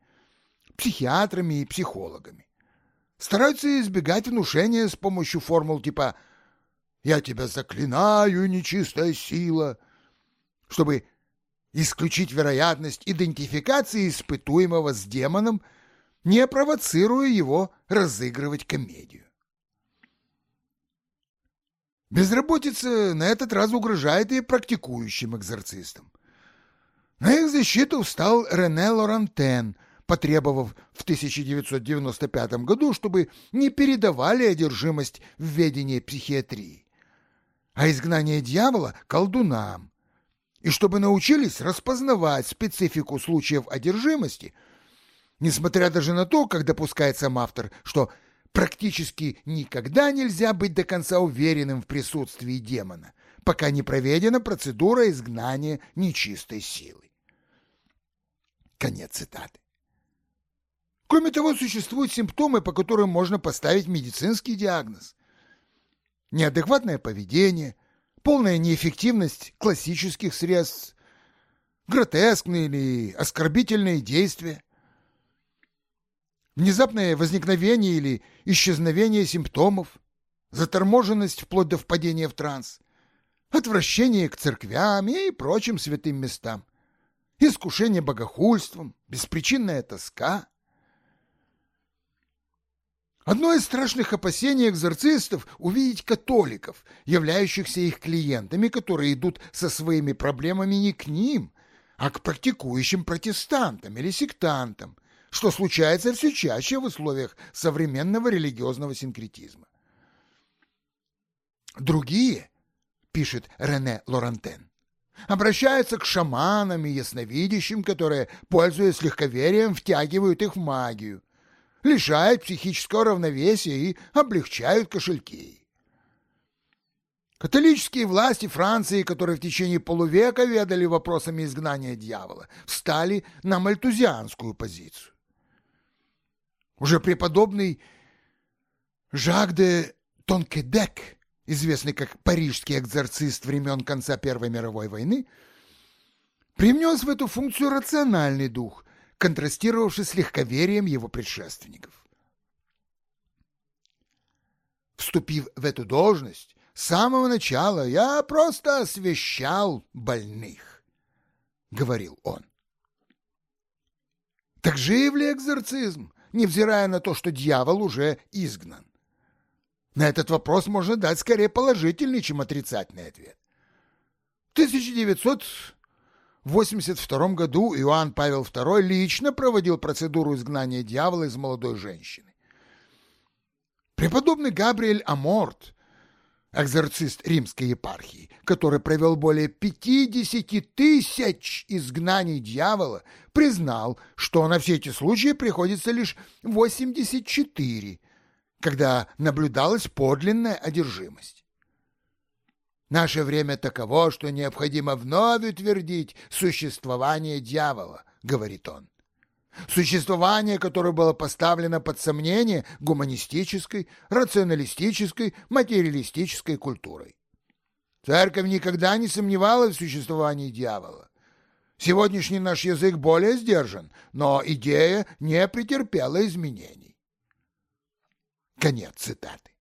Speaker 2: психиатрами и психологами стараются избегать внушения с помощью формул типа «Я тебя заклинаю, нечистая сила», чтобы исключить вероятность идентификации испытуемого с демоном, не провоцируя его разыгрывать комедию. Безработица на этот раз угрожает и практикующим экзорцистам. На их защиту встал Рене Лорантен, потребовав в 1995 году, чтобы не передавали одержимость в ведение психиатрии, а изгнание дьявола – колдунам, и чтобы научились распознавать специфику случаев одержимости, несмотря даже на то, как допускает сам автор, что практически никогда нельзя быть до конца уверенным в присутствии демона, пока не проведена процедура изгнания нечистой силы. Конец цитаты. Кроме того, существуют симптомы, по которым можно поставить медицинский диагноз. Неадекватное поведение, полная неэффективность классических средств, гротескные или оскорбительные действия, внезапное возникновение или исчезновение симптомов, заторможенность вплоть до впадения в транс, отвращение к церквям и прочим святым местам, искушение богохульством, беспричинная тоска – Одно из страшных опасений экзорцистов – увидеть католиков, являющихся их клиентами, которые идут со своими проблемами не к ним, а к практикующим протестантам или сектантам, что случается все чаще в условиях современного религиозного синкретизма. Другие, пишет Рене Лорантен, обращаются к шаманам и ясновидящим, которые, пользуясь легковерием, втягивают их в магию – лишают психического равновесия и облегчают кошельки. Католические власти Франции, которые в течение полувека ведали вопросами изгнания дьявола, встали на мальтузианскую позицию. Уже преподобный Жак де Тонкедек, известный как парижский экзорцист времен конца Первой мировой войны, привнес в эту функцию рациональный дух, контрастировавший с легковерием его предшественников. Вступив в эту должность, с самого начала я просто освещал больных, — говорил он. Так жив ли экзорцизм, невзирая на то, что дьявол уже изгнан? На этот вопрос можно дать скорее положительный, чем отрицательный ответ. В 1900 в 82 году Иоанн Павел II лично проводил процедуру изгнания дьявола из молодой женщины. Преподобный Габриэль Аморт, экзорцист римской епархии, который провел более 50 тысяч изгнаний дьявола, признал, что на все эти случаи приходится лишь 84, когда наблюдалась подлинная одержимость. Наше время таково, что необходимо вновь утвердить существование дьявола, говорит он. Существование, которое было поставлено под сомнение гуманистической, рационалистической, материалистической культурой. Церковь никогда не сомневалась в существовании дьявола. Сегодняшний наш язык более сдержан, но идея не претерпела изменений. Конец цитаты.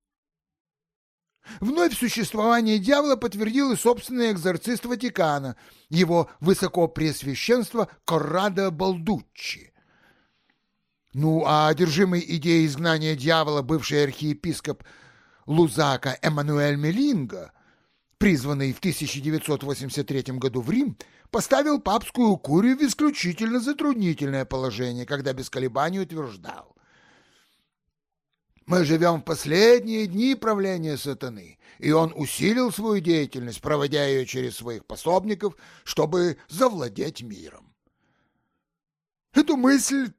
Speaker 2: Вновь существование дьявола подтвердил и собственный экзорцист Ватикана, его высокопреосвященство Коррадо Балдуччи. Ну, а одержимый идеей изгнания дьявола бывший архиепископ Лузака Эммануэль Мелинго, призванный в 1983 году в Рим, поставил папскую курию в исключительно затруднительное положение, когда без колебаний утверждал. Мы живем в последние дни правления сатаны, и он усилил свою деятельность, проводя ее через своих пособников, чтобы завладеть миром. Эту мысль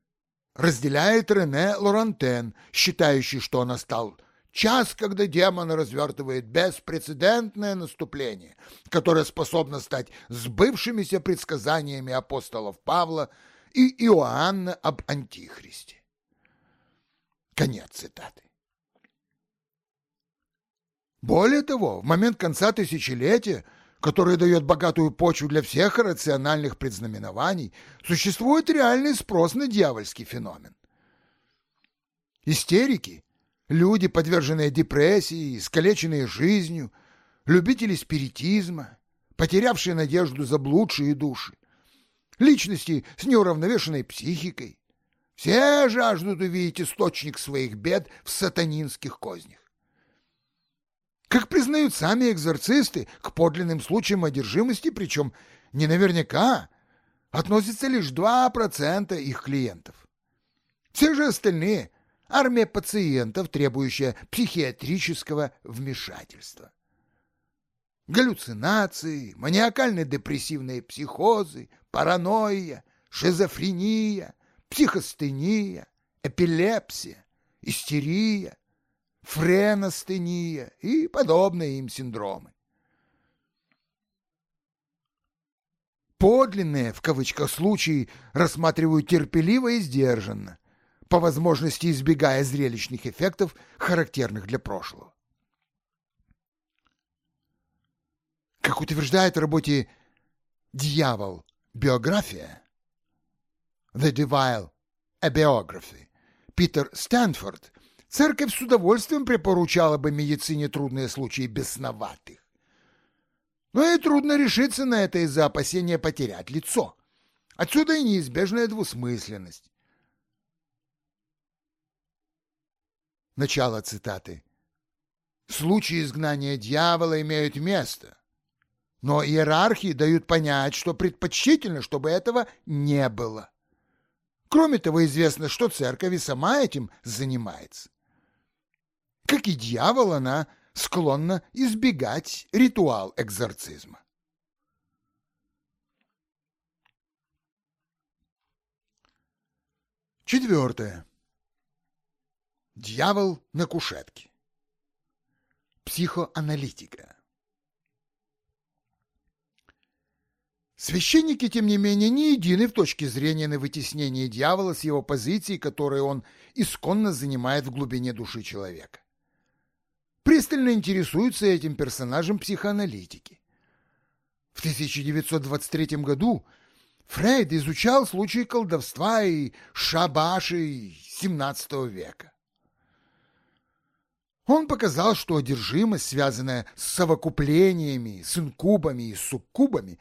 Speaker 2: разделяет Рене Лорантен, считающий, что настал час, когда демон развертывает беспрецедентное наступление, которое способно стать сбывшимися предсказаниями апостолов Павла и Иоанна об Антихристе. Конец цитаты. Более того, в момент конца тысячелетия который дает богатую почву для всех рациональных предзнаменований, существует реальный спрос на дьявольский феномен. Истерики, люди, подверженные депрессии, искалеченные жизнью, любители спиритизма, потерявшие надежду заблудшие души, личности с неуравновешенной психикой, все жаждут увидеть источник своих бед в сатанинских кознях. Как признают сами экзорцисты, к подлинным случаям одержимости, причем не наверняка, относится лишь 2% их клиентов. Все же остальные – армия пациентов, требующая психиатрического вмешательства. Галлюцинации, маниакально-депрессивные психозы, паранойя, шизофрения, психостения, эпилепсия, истерия, френостения и подобные им синдромы. Подлинные, в кавычках, случаи рассматривают терпеливо и сдержанно, по возможности избегая зрелищных эффектов, характерных для прошлого. Как утверждает в работе «Дьявол. Биография» «The Devil. A Biography» Питер Стэнфорд Церковь с удовольствием припоручала бы медицине трудные случаи бесноватых. Но и трудно решиться на это из-за опасения потерять лицо. Отсюда и неизбежная двусмысленность. Начало цитаты. Случаи изгнания дьявола имеют место, но иерархии дают понять, что предпочтительно, чтобы этого не было. Кроме того, известно, что церковь и сама этим занимается. Как и дьявол, она склонна избегать ритуал экзорцизма. Четвертое. Дьявол на кушетке. Психоаналитика. Священники, тем не менее, не едины в точке зрения на вытеснение дьявола с его позиции, которую он исконно занимает в глубине души человека пристально интересуются этим персонажем психоаналитики. В 1923 году Фрейд изучал случаи колдовства и шабаши XVII века. Он показал, что одержимость, связанная с совокуплениями, с инкубами и суккубами,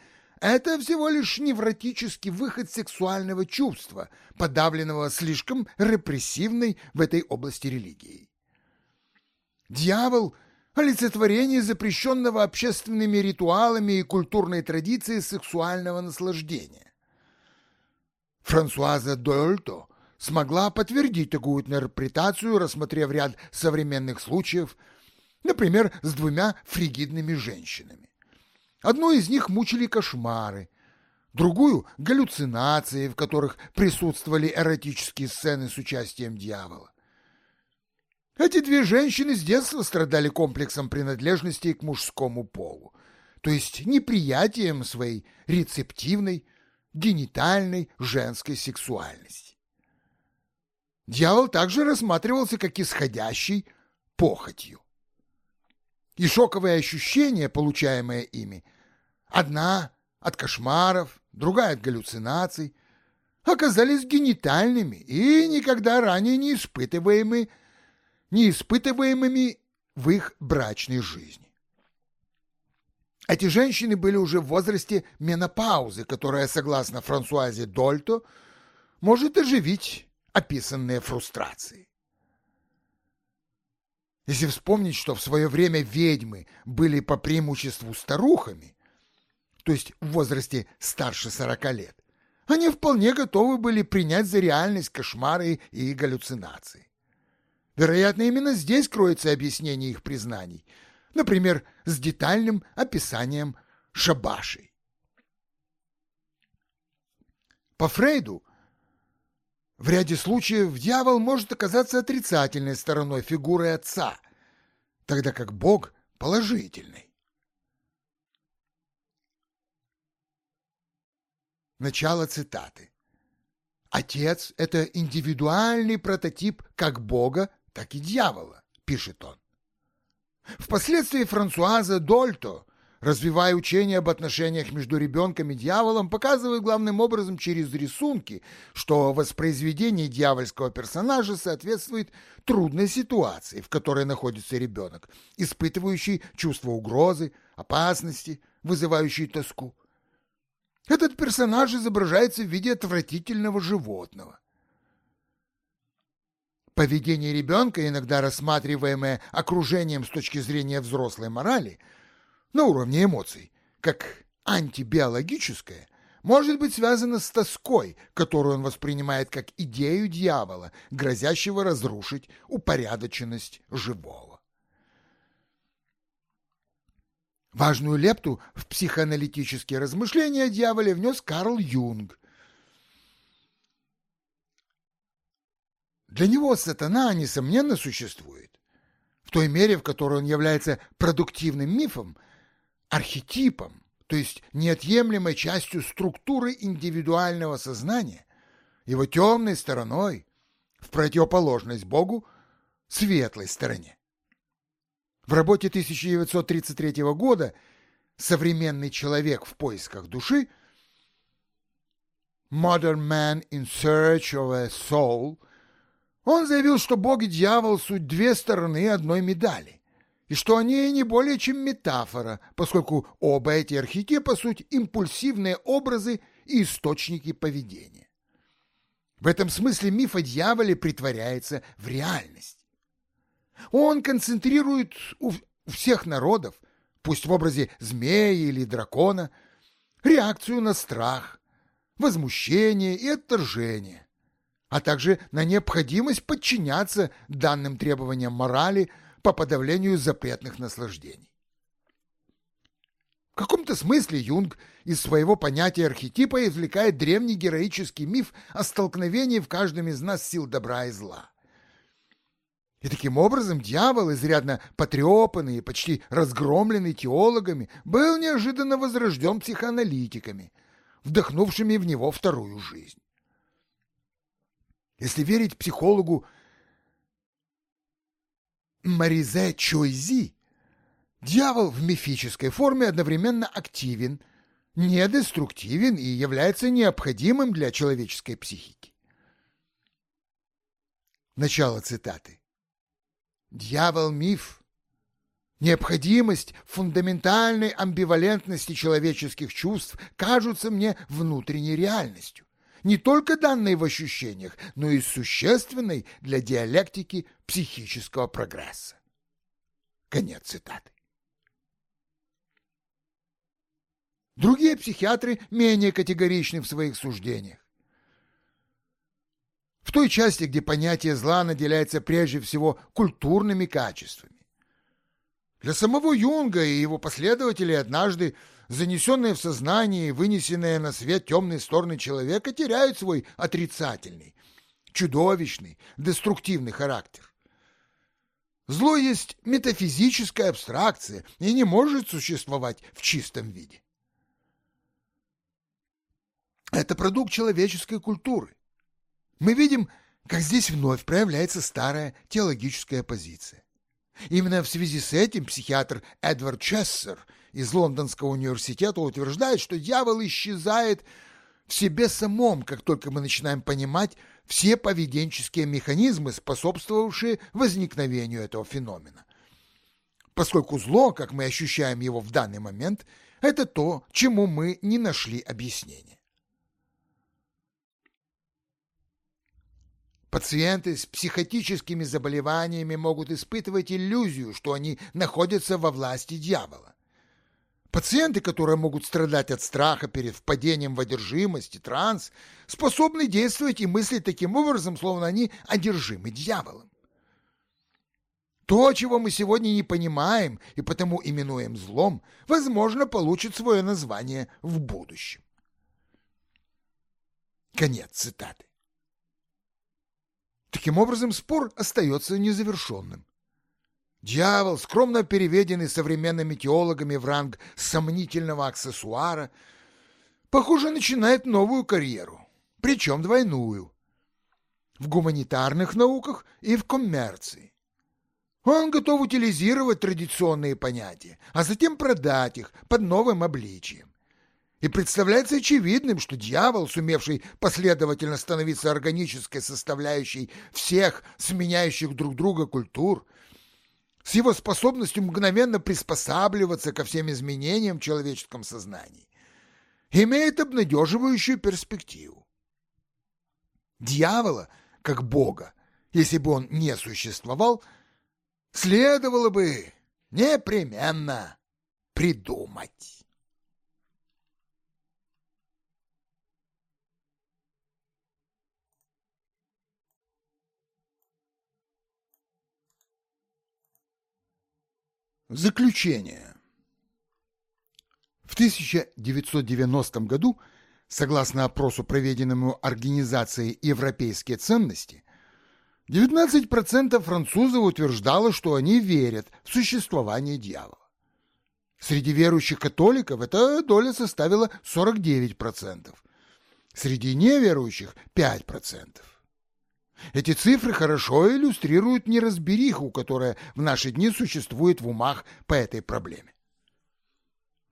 Speaker 2: это всего лишь невротический выход сексуального чувства, подавленного слишком репрессивной в этой области религией. Дьявол – олицетворение запрещенного общественными ритуалами и культурной традицией сексуального наслаждения. Франсуаза Дольто смогла подтвердить такую интерпретацию, рассмотрев ряд современных случаев, например, с двумя фригидными женщинами. Одну из них мучили кошмары, другую — галлюцинации, в которых присутствовали эротические сцены с участием дьявола. Эти две женщины с детства страдали комплексом принадлежности к мужскому полу, то есть неприятием своей рецептивной, генитальной женской сексуальности. Дьявол также рассматривался как исходящий похотью. И шоковые ощущения, получаемые ими, одна от кошмаров, другая от галлюцинаций, оказались генитальными и никогда ранее не испытываемыми, не испытываемыми в их брачной жизни. Эти женщины были уже в возрасте менопаузы, которая, согласно Франсуазе Дольто, может оживить описанные фрустрации. Если вспомнить, что в свое время ведьмы были по преимуществу старухами, то есть в возрасте старше сорока лет, они вполне готовы были принять за реальность кошмары и галлюцинации. Вероятно, именно здесь кроется объяснение их признаний, например, с детальным описанием шабашей. По Фрейду в ряде случаев дьявол может оказаться отрицательной стороной фигуры отца, тогда как Бог – положительной. Начало цитаты. Отец – это индивидуальный прототип как Бога, так и дьявола, пишет он. Впоследствии Франсуаза Дольто, развивая учение об отношениях между ребенком и дьяволом, показывает главным образом через рисунки, что воспроизведение дьявольского персонажа соответствует трудной ситуации, в которой находится ребенок, испытывающий чувство угрозы, опасности, вызывающий тоску. Этот персонаж изображается в виде отвратительного животного. Поведение ребенка, иногда рассматриваемое окружением с точки зрения взрослой морали, на уровне эмоций, как антибиологическое, может быть связано с тоской, которую он воспринимает как идею дьявола, грозящего разрушить упорядоченность живого. Важную лепту в психоаналитические размышления о дьяволе внес Карл Юнг, Для него сатана, несомненно, существует. В той мере, в которой он является продуктивным мифом, архетипом, то есть неотъемлемой частью структуры индивидуального сознания, его темной стороной, в противоположность Богу, светлой стороне. В работе 1933 года «Современный человек в поисках души» Modern Man in Search of a Soul – он заявил, что Бог и дьявол — суть две стороны одной медали, и что они не более чем метафора, поскольку оба эти архетипа — суть импульсивные образы и источники поведения. В этом смысле миф о дьяволе притворяется в реальность. Он концентрирует у всех народов, пусть в образе змея или дракона, реакцию на страх, возмущение и отторжение а также на необходимость подчиняться данным требованиям морали по подавлению запретных наслаждений. В каком-то смысле Юнг из своего понятия архетипа извлекает древний героический миф о столкновении в каждом из нас сил добра и зла. И таким образом дьявол, изрядно потрепанный и почти разгромленный теологами, был неожиданно возрожден психоаналитиками, вдохнувшими в него вторую жизнь. Если верить психологу Маризе Чойзи, дьявол в мифической форме одновременно активен, недеструктивен и является необходимым для человеческой психики. Начало цитаты. Дьявол – миф. Необходимость фундаментальной амбивалентности человеческих чувств кажутся мне внутренней реальностью не только данной в ощущениях, но и существенной для диалектики психического прогресса. Конец цитаты. Другие психиатры менее категоричны в своих суждениях. В той части, где понятие зла наделяется прежде всего культурными качествами. Для самого Юнга и его последователей однажды занесенные в сознание и вынесенные на свет темные стороны человека теряют свой отрицательный, чудовищный, деструктивный характер. Зло есть метафизическая абстракция и не может существовать в чистом виде. Это продукт человеческой культуры. Мы видим, как здесь вновь проявляется старая теологическая позиция. Именно в связи с этим психиатр Эдвард Чессер из Лондонского университета утверждает, что дьявол исчезает в себе самом, как только мы начинаем понимать все поведенческие механизмы, способствовавшие возникновению этого феномена. Поскольку зло, как мы ощущаем его в данный момент, это то, чему мы не нашли объяснения. Пациенты с психотическими заболеваниями могут испытывать иллюзию, что они находятся во власти дьявола. Пациенты, которые могут страдать от страха перед впадением в одержимость и транс, способны действовать и мыслить таким образом, словно они одержимы дьяволом. То, чего мы сегодня не понимаем и потому именуем злом, возможно, получит свое название в будущем. Конец цитаты. Таким образом, спор остается незавершенным. Дьявол, скромно переведенный современными теологами в ранг сомнительного аксессуара, похоже, начинает новую карьеру, причем двойную, в гуманитарных науках и в коммерции. Он готов утилизировать традиционные понятия, а затем продать их под новым обличием. И представляется очевидным, что дьявол, сумевший последовательно становиться органической составляющей всех сменяющих друг друга культур, с его способностью мгновенно приспосабливаться ко всем изменениям в человеческом сознании, имеет обнадеживающую перспективу. Дьявола, как Бога, если бы он не существовал, следовало бы непременно придумать. Заключение. В 1990 году, согласно опросу, проведенному Организацией «Европейские ценности», 19% французов утверждало, что они верят в существование дьявола. Среди верующих католиков эта доля составила 49%, среди неверующих – 5%. Эти цифры хорошо иллюстрируют неразбериху, которая в наши дни существует в умах по этой проблеме.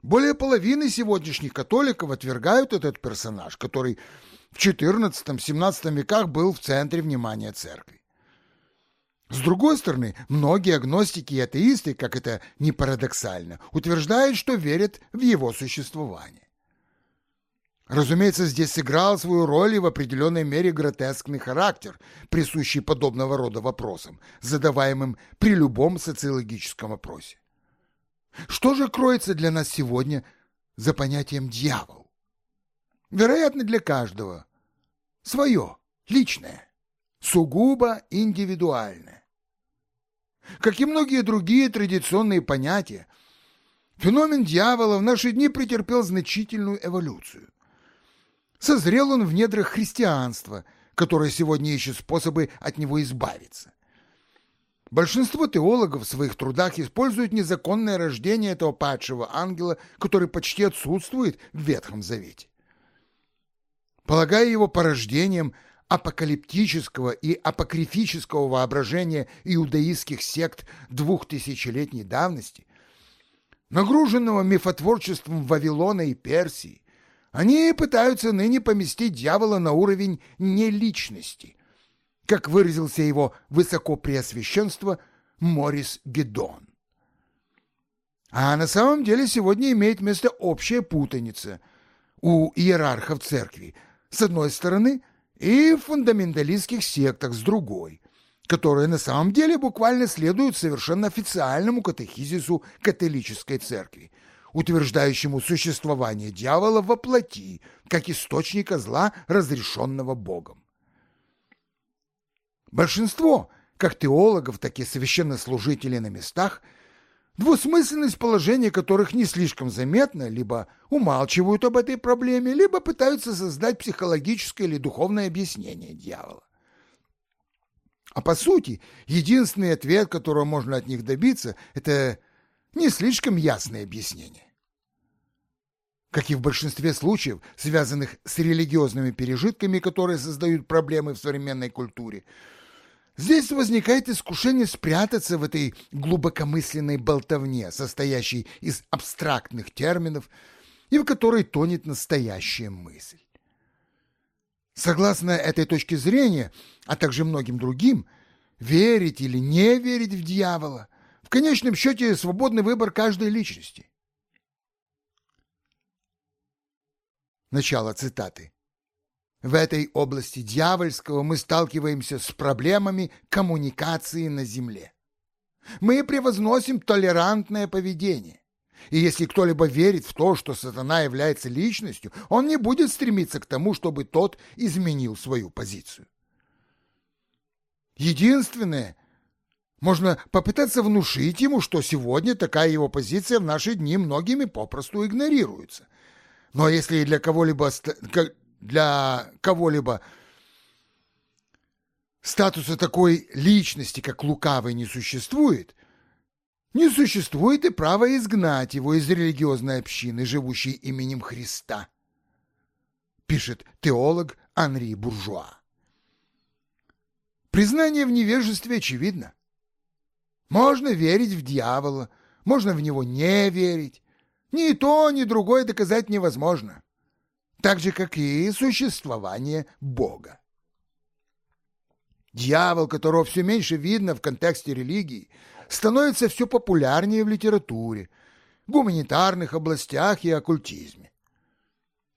Speaker 2: Более половины сегодняшних католиков отвергают этот персонаж, который в XIV-XVII веках был в центре внимания церкви. С другой стороны, многие агностики и атеисты, как это не парадоксально, утверждают, что верят в его существование. Разумеется, здесь сыграл свою роль и в определенной мере гротескный характер, присущий подобного рода вопросам, задаваемым при любом социологическом опросе. Что же кроется для нас сегодня за понятием «дьявол»? Вероятно, для каждого. Свое, личное, сугубо индивидуальное. Как и многие другие традиционные понятия, феномен дьявола в наши дни претерпел значительную эволюцию. Созрел он в недрах христианства, которое сегодня ищет способы от него избавиться. Большинство теологов в своих трудах используют незаконное рождение этого падшего ангела, который почти отсутствует в Ветхом Завете. Полагая его порождением апокалиптического и апокрифического воображения иудаистских сект двухтысячелетней давности, нагруженного мифотворчеством Вавилона и Персии, они пытаются ныне поместить дьявола на уровень неличности, как выразился его высокопреосвященство Морис Гедон. А на самом деле сегодня имеет место общая путаница у иерархов церкви. С одной стороны и фундаменталистских сектах с другой, которые на самом деле буквально следуют совершенно официальному катехизису католической церкви, утверждающему существование дьявола во плоти, как источника зла, разрешенного Богом. Большинство, как теологов, так и священнослужителей на местах, двусмысленность положения которых не слишком заметна, либо умалчивают об этой проблеме, либо пытаются создать психологическое или духовное объяснение дьявола. А по сути, единственный ответ, которого можно от них добиться, это не слишком ясное объяснение. Как и в большинстве случаев, связанных с религиозными пережитками, которые создают проблемы в современной культуре, здесь возникает искушение спрятаться в этой глубокомысленной болтовне, состоящей из абстрактных терминов, и в которой тонет настоящая мысль. Согласно этой точке зрения, а также многим другим, верить или не верить в дьявола конечном счете свободный выбор каждой личности. Начало цитаты. В этой области дьявольского мы сталкиваемся с проблемами коммуникации на Земле. Мы превозносим толерантное поведение. И если кто-либо верит в то, что сатана является личностью, он не будет стремиться к тому, чтобы тот изменил свою позицию. Единственное, можно попытаться внушить ему, что сегодня такая его позиция в наши дни многими попросту игнорируется. Но если для кого-либо для кого-либо статуса такой личности, как лукавый, не существует, не существует и права изгнать его из религиозной общины, живущей именем Христа, пишет теолог Анри Буржуа. Признание в невежестве очевидно. Можно верить в дьявола, можно в него не верить. Ни то, ни другое доказать невозможно. Так же, как и существование Бога. Дьявол, которого все меньше видно в контексте религии, становится все популярнее в литературе, гуманитарных областях и оккультизме.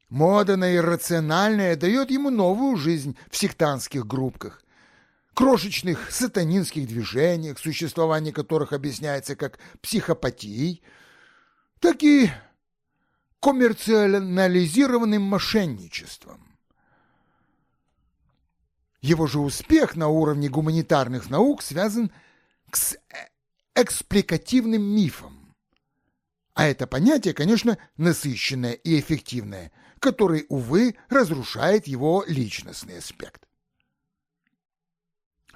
Speaker 2: Мода на иррациональное дает ему новую жизнь в сектантских группках, крошечных сатанинских движениях, существование которых объясняется как психопатией, так и коммерциализированным мошенничеством. Его же успех на уровне гуманитарных наук связан с экспликативным мифом. А это понятие, конечно, насыщенное и эффективное, который, увы, разрушает его личностный аспект.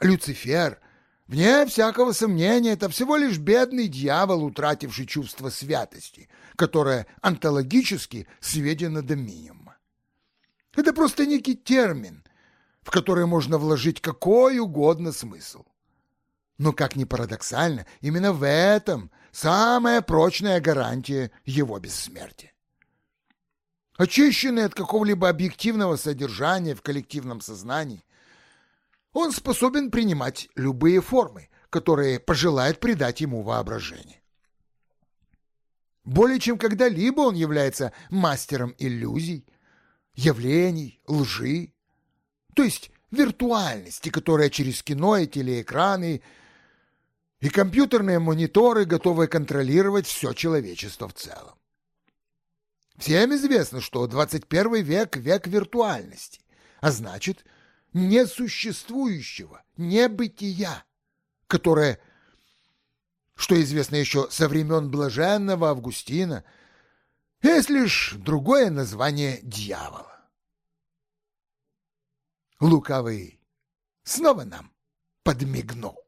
Speaker 2: Люцифер, вне всякого сомнения, это всего лишь бедный дьявол, утративший чувство святости, которое онтологически сведено до минимума. Это просто некий термин, в который можно вложить какой угодно смысл. Но, как ни парадоксально, именно в этом самая прочная гарантия его бессмертия. Очищенный от какого-либо объективного содержания в коллективном сознании, он способен принимать любые формы, которые пожелает придать ему воображение. Более чем когда-либо он является мастером иллюзий, явлений, лжи, то есть виртуальности, которая через кино и телеэкраны и компьютерные мониторы готовы контролировать все человечество в целом. Всем известно, что 21 век – век виртуальности, а значит, несуществующего, небытия, которое, что известно еще со времен блаженного Августина, есть лишь другое название дьявола. Лукавый снова нам подмигнул.